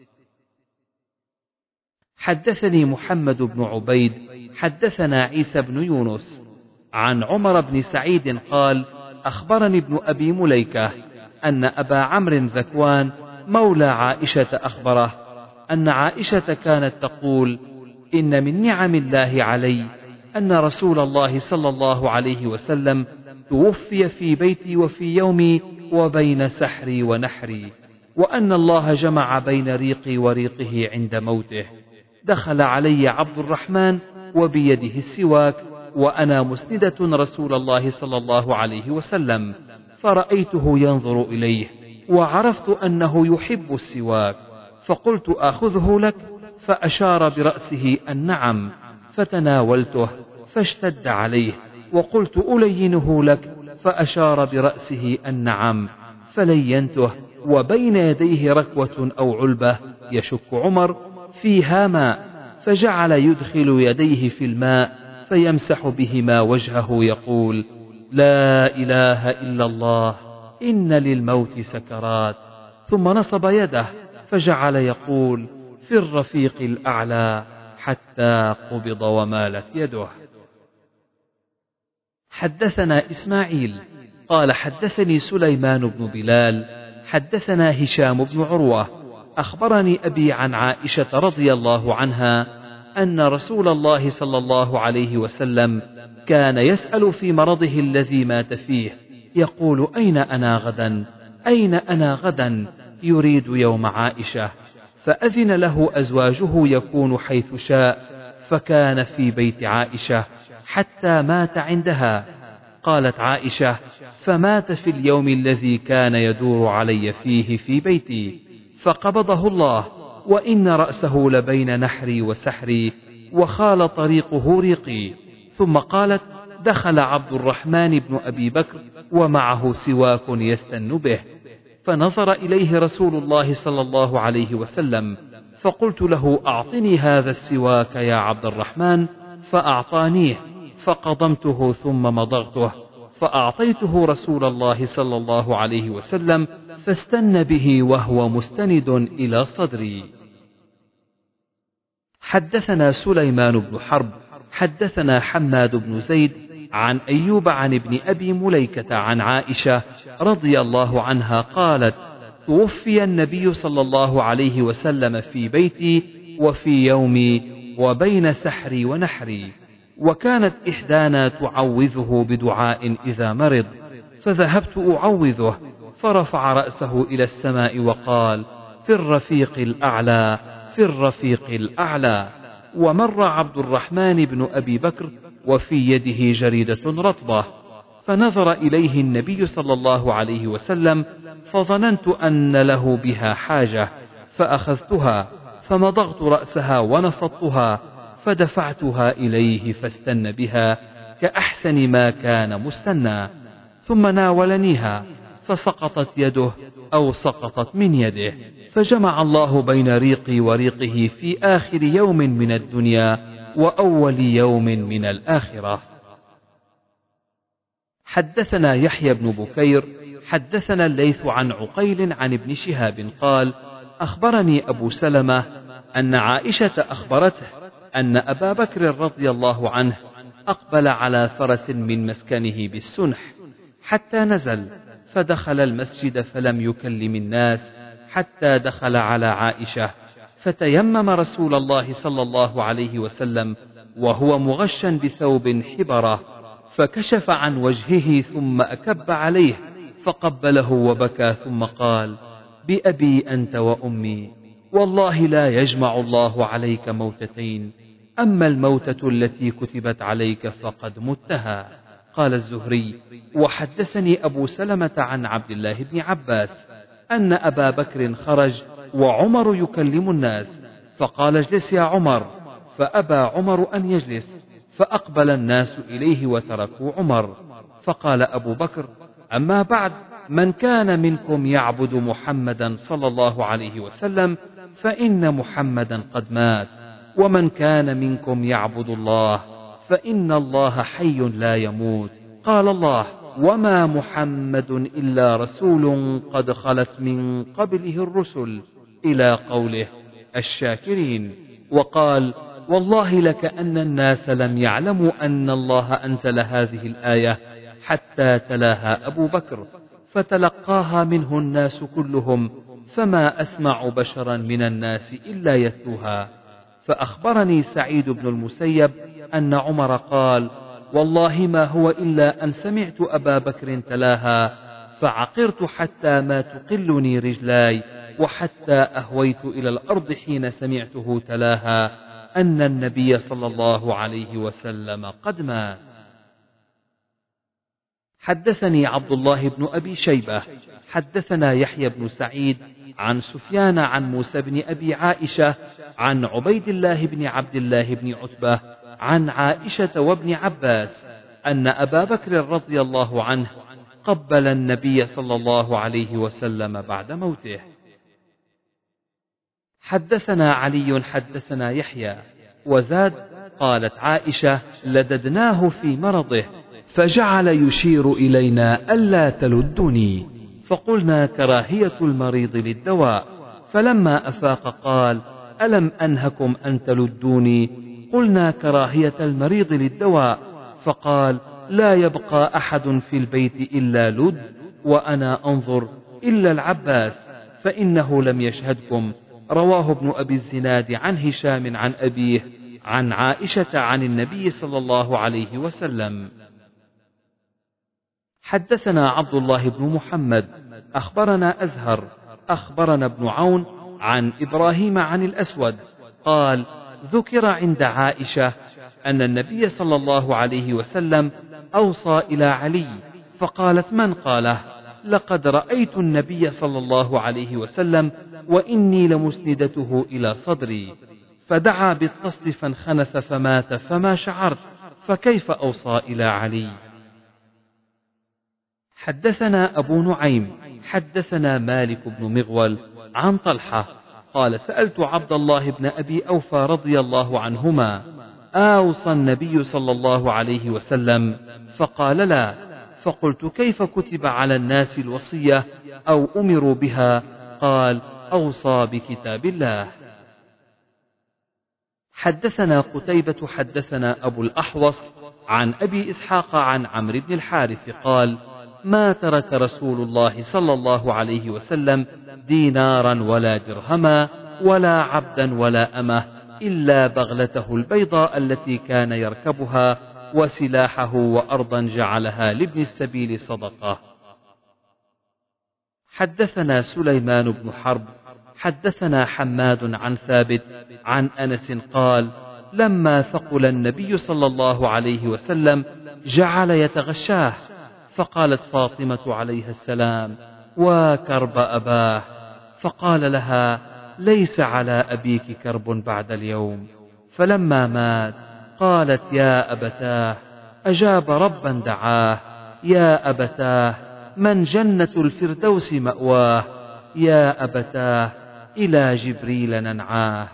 حدثني محمد بن عبيد حدثنا عيسى بن يونس. عن عمر بن سعيد قال أخبرني ابن أبي مليكة أن أبا عمرو ذكوان مولى عائشة أخبره أن عائشة كانت تقول إن من نعم الله علي أن رسول الله صلى الله عليه وسلم توفي في بيتي وفي يومي وبين سحري ونحري وأن الله جمع بين ريقي وريقه عند موته. دخل علي عبد الرحمن وبيده السواك وأنا مسندة رسول الله صلى الله عليه وسلم فرأيته ينظر إليه وعرفت أنه يحب السواك فقلت آخذه لك؟ فأشار برأسه النعم فتناولته فاشتد عليه وقلت ألينه لك؟ فأشار برأسه النعم فلينته وبين يديه ركوة أو علبة يشك عمر فيها ماء فجعل يدخل يديه في الماء فيمسح بهما وجهه يقول لا إله إلا الله إن للموت سكرات. ثم نصب يده فجعل يقول في الرفيق الأعلى حتى قبض ومالت يده. حدثنا إسماعيل قال حدثني سليمان بن بلال حدثنا هشام بن عروة أخبرني أبي عن عائشة رضي الله عنها أن رسول الله صلى الله عليه وسلم كان يسأل في مرضه الذي مات فيه يقول أين أنا غدا؟ أين أنا غدا؟ يريد يوم عائشة فأذن له أزواجه يكون حيث شاء فكان في بيت عائشة حتى مات عندها. قالت عائشة فمات في اليوم الذي كان يدور علي فيه في بيتي. فقبضه الله وإن رأسه لبين نحري وسحري وخال طريقه ريقي. ثم قالت دخل عبد الرحمن بن أبي بكر ومعه سواك يستن به. فنظر إليه رسول الله صلى الله عليه وسلم فقلت له أعطني هذا السواك يا عبد الرحمن. فأعطانيه فقضمته ثم مضغته. فأعطيته رسول الله صلى الله عليه وسلم فاستن به وهو مستند إلى صدري. حدثنا سليمان بن حرب حدثنا حماد بن زيد عن أيوب عن ابن أبي مليكة عن عائشة رضي الله عنها قالت توفي النبي صلى الله عليه وسلم في بيتي وفي يومي وبين سحري ونحري وكانت إحدانا تعوذه بدعاء إذا مرض فذهبت أعوذه فرفع رأسه إلى السماء وقال في الرفيق الأعلى في الرفيق الأعلى. ومر عبد الرحمن بن أبي بكر وفي يده جريدة رطبة. فنظر إليه النبي صلى الله عليه وسلم فظننت أن له بها حاجة فأخذتها فمضغت رأسها ونفضتها فدفعتها إليه فاستن بها كأحسن ما كان مستنى ثم ناولنيها فسقطت يده أو سقطت من يده. فجمع الله بين ريقي وريقه في آخر يوم من الدنيا وأول يوم من الآخرة. حدثنا يحيى بن بكير حدثنا الليث عن عقيل عن ابن شهاب قال أخبرني أبو سلمة أن عائشة أخبرته أن أبا بكر رضي الله عنه أقبل على فرس من مسكنه بالسنح حتى نزل. فدخل المسجد فلم يكلم الناس حتى دخل على عائشة فتيمم رسول الله صلى الله عليه وسلم وهو مغشا بثوب حبرة فكشف عن وجهه ثم أكب عليه فقبله وبكى ثم قال بأبي أنت وأمي والله لا يجمع الله عليك موتتين أما الموتة التي كتبت عليك فقد متها. قال الزهري وحدثني أبو سلمة عن عبد الله بن عباس أن أبا بكر خرج وعمر يكلم الناس فقال اجلس يا عمر فأبى عمر أن يجلس فأقبل الناس إليه وتركوا عمر فقال أبو بكر أما بعد من كان منكم يعبد محمدا صلى الله عليه وسلم فإن محمدا قد مات ومن كان منكم يعبد الله فإن الله حي لا يموت. قال الله وما محمد إلا رسول قد خلت من قبله الرسل إلى قوله الشاكرين. وقال والله لكأن الناس لم يعلموا أن الله أنزل هذه الآية حتى تلاها أبو بكر فتلقاها منه الناس كلهم فما أسمع بشرا من الناس إلا يتلوها. فأخبرني سعيد بن المسيب أن عمر قال والله ما هو إلا أن سمعت أبا بكر تلاها فعقرت حتى ما تقلني رجلاي وحتى أهويت إلى الأرض حين سمعته تلاها أن النبي صلى الله عليه وسلم قد مات. حدثني عبد الله بن أبي شيبة حدثنا يحيى بن سعيد عن سفيان عن موسى بن أبي عائشة عن عبيد الله بن عبد الله بن عتبة عن عائشة وابن عباس أن أبا بكر رضي الله عنه قبل النبي صلى الله عليه وسلم بعد موته. حدثنا علي حدثنا يحيى وزاد قالت عائشة لددناه في مرضه فجعل يشير إلينا ألا تلدني. فقلنا كراهية المريض للدواء فلما أفاق قال ألم أنهكم أن تلدوني؟ قلنا كراهية المريض للدواء فقال لا يبقى أحد في البيت إلا لد وأنا أنظر إلا العباس فإنه لم يشهدكم. رواه ابن أبي الزناد عن هشام عن أبيه عن عائشة عن النبي صلى الله عليه وسلم. حدثنا عبد الله بن محمد أخبرنا أزهر أخبرنا ابن عون عن إبراهيم عن الأسود قال ذكر عند عائشة أن النبي صلى الله عليه وسلم أوصى إلى علي فقالت من قاله؟ لقد رأيت النبي صلى الله عليه وسلم وإني لمسندته إلى صدري فدعا بالقصد فانخنث فمات فما شعرت فكيف أوصى إلى علي؟ حدثنا أبو نعيم حدثنا مالك بن مغول عن طلحة قال سألت عبد الله بن أبي أوفى رضي الله عنهما أوصى النبي صلى الله عليه وسلم فقال لا فقلت كيف كتب على الناس الوصية أو أمروا بها؟ قال أوصى بكتاب الله. حدثنا قتيبة حدثنا أبو الأحوص عن أبي إسحاق عن عمرو بن الحارث قال ما ترك رسول الله صلى الله عليه وسلم دينارا ولا درهما ولا عبدا ولا أمة إلا بغلته البيضاء التي كان يركبها وسلاحه وأرضا جعلها لابن السبيل صدقة. حدثنا سليمان بن حرب حدثنا حماد عن ثابت عن أنس قال لما ثقل النبي صلى الله عليه وسلم جعل يتغشاه فقالت فاطمة عليها السلام وكرب أباه. فقال لها ليس على أبيك كرب بعد اليوم. فلما مات قالت يا أبتاه أجاب ربا دعاه. يا أبتاه من جنة الفردوس مأواه. يا أبتاه إلى جبريل ننعاه.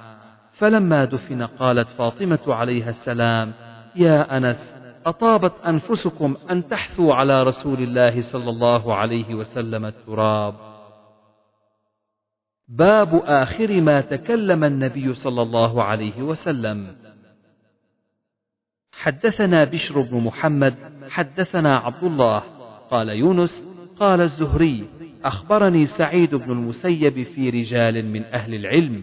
فلما دفن قالت فاطمة عليها السلام يا أنس أطابت أنفسكم أن تحثوا على رسول الله صلى الله عليه وسلم التراب. باب آخر ما تكلم النبي صلى الله عليه وسلم. حدثنا بشر بن محمد حدثنا عبد الله قال يونس قال الزهري أخبرني سعيد بن المسيب في رجال من أهل العلم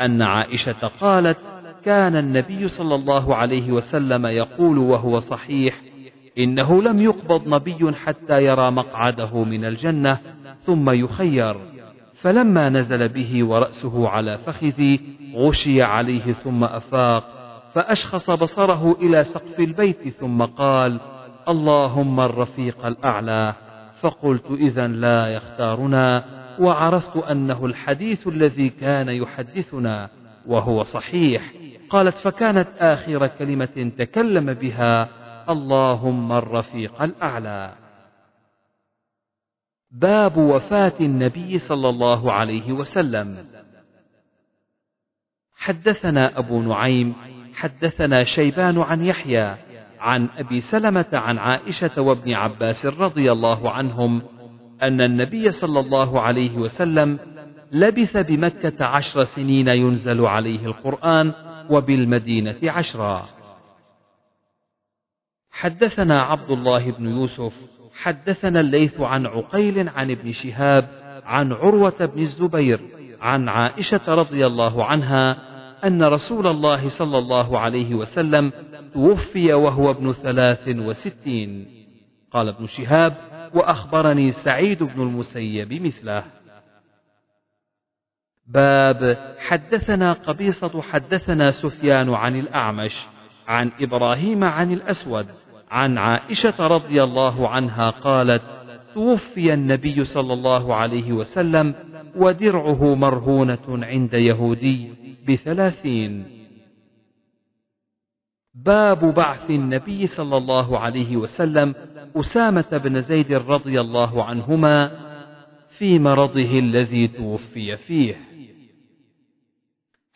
أن عائشة قالت كان النبي صلى الله عليه وسلم يقول وهو صحيح إنه لم يقبض نبي حتى يرى مقعده من الجنة ثم يخير. فلما نزل به ورأسه على فخذي غشي عليه ثم أفاق فأشخص بصره إلى سقف البيت ثم قال اللهم الرفيق الأعلى فقلت إذا لا يختارنا وعرفت أنه الحديث الذي كان يحدثنا وهو صحيح. قالت فكانت آخر كلمة تكلم بها اللهم الرفيق الأعلى. باب وفاة النبي صلى الله عليه وسلم. حدثنا أبو نعيم حدثنا شيبان عن يحيى عن أبي سلمة عن عائشة وابن عباس رضي الله عنهم أن النبي صلى الله عليه وسلم لبث بمكة عشر سنين ينزل عليه القرآن وبالمدينة عشرا. حدثنا عبد الله بن يوسف حدثنا الليث عن عقيل عن ابن شهاب عن عروة بن الزبير عن عائشة رضي الله عنها أن رسول الله صلى الله عليه وسلم توفي وهو ابن ثلاث وستين. قال ابن شهاب وأخبرني سعيد بن المسيب مثله. باب حدثنا قبيصة حدثنا سفيان عن الأعمش عن إبراهيم عن الأسود عن عائشة رضي الله عنها قالت توفي النبي صلى الله عليه وسلم ودرعه مرهونة عند يهودي بثلاثين باب بعث النبي صلى الله عليه وسلم أسامة بن زيد رضي الله عنهما في مرضه الذي توفي فيه.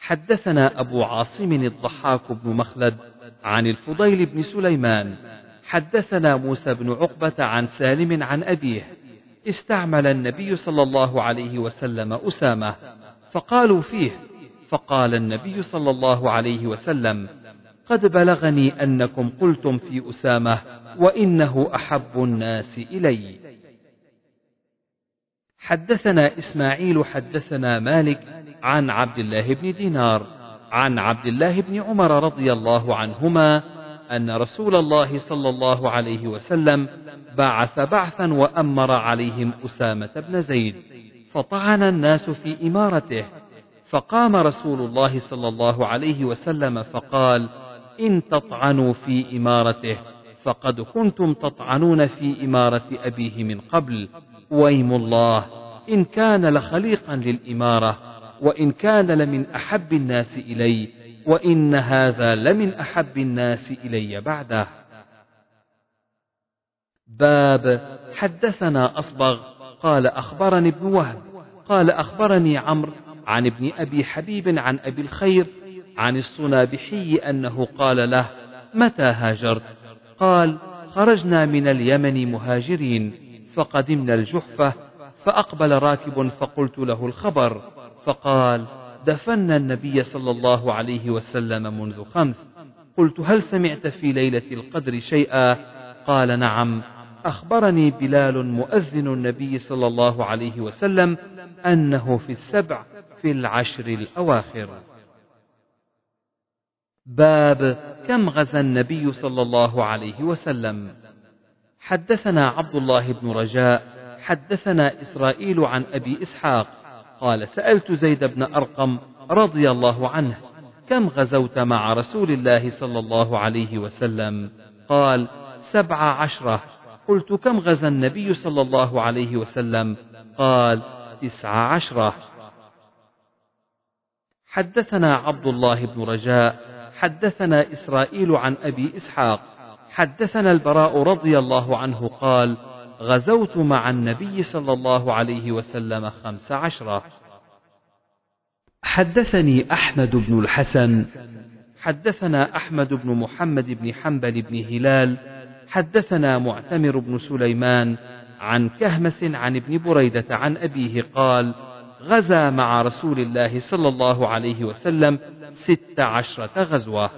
حدثنا أبو عاصم الضحاك بن مخلد عن الفضيل بن سليمان. حدثنا موسى بن عقبة عن سالم عن أبيه. استعمل النبي صلى الله عليه وسلم أسامة. فقالوا فيه فقال النبي صلى الله عليه وسلم قد بلغني أنكم قلتم في أسامة وإنه أحب الناس إلي. حدثنا إسماعيل حدثنا مالك عن عبد الله بن دينار عن عبد الله بن عمر رضي الله عنهما أن رسول الله صلى الله عليه وسلم بعث بعثا وأمر عليهم أسامة بن زيد فطعن الناس في إمارته فقام رسول الله صلى الله عليه وسلم فقال إن تطعنوا في إمارته فقد كنتم تطعنون في إمارة أبيه من قبل ويم الله. إن كان لخليقا للإمارة وإن كان لمن أحب الناس إلي وإن هذا لمن أحب الناس إلي بعده. باب حدثنا أصبغ قال أخبرني ابن وهب قال أخبرني عمرو عن ابن أبي حبيب عن أبي الخير عن الصنابحي أنه قال له متى هاجرت؟ قال خرجنا من اليمن مهاجرين. فقدمنا الجحفة فأقبل راكب فقلت له الخبر فقال دفنا النبي صلى الله عليه وسلم منذ خمس. قلت هل سمعت في ليلة القدر شيئا؟ قال نعم. أخبرني بلال مؤذن النبي صلى الله عليه وسلم أنه في السبع في العشر الأواخر. باب كم غزا النبي صلى الله عليه وسلم؟ حدثنا عبد الله بن رجاء حدثنا إسرائيل عن أبي إسحاق قال سألت زيد بن أرقم رضي الله عنه كم غزوت مع رسول الله صلى الله عليه وسلم؟ قال سبع عشرة. قلت كم غزا النبي صلى الله عليه وسلم؟ قال تسع عشرة. حدثنا عبد الله بن رجاء حدثنا إسرائيل عن أبي إسحاق حدثنا البراء رضي الله عنه قال غزوت مع النبي صلى الله عليه وسلم خمس عشرة. حدثني أحمد بن الحسن حدثنا أحمد بن محمد بن حنبل بن هلال حدثنا معتمر بن سليمان عن كهمس عن ابن بريدة عن أبيه قال غزا مع رسول الله صلى الله عليه وسلم ست عشرة غزوة.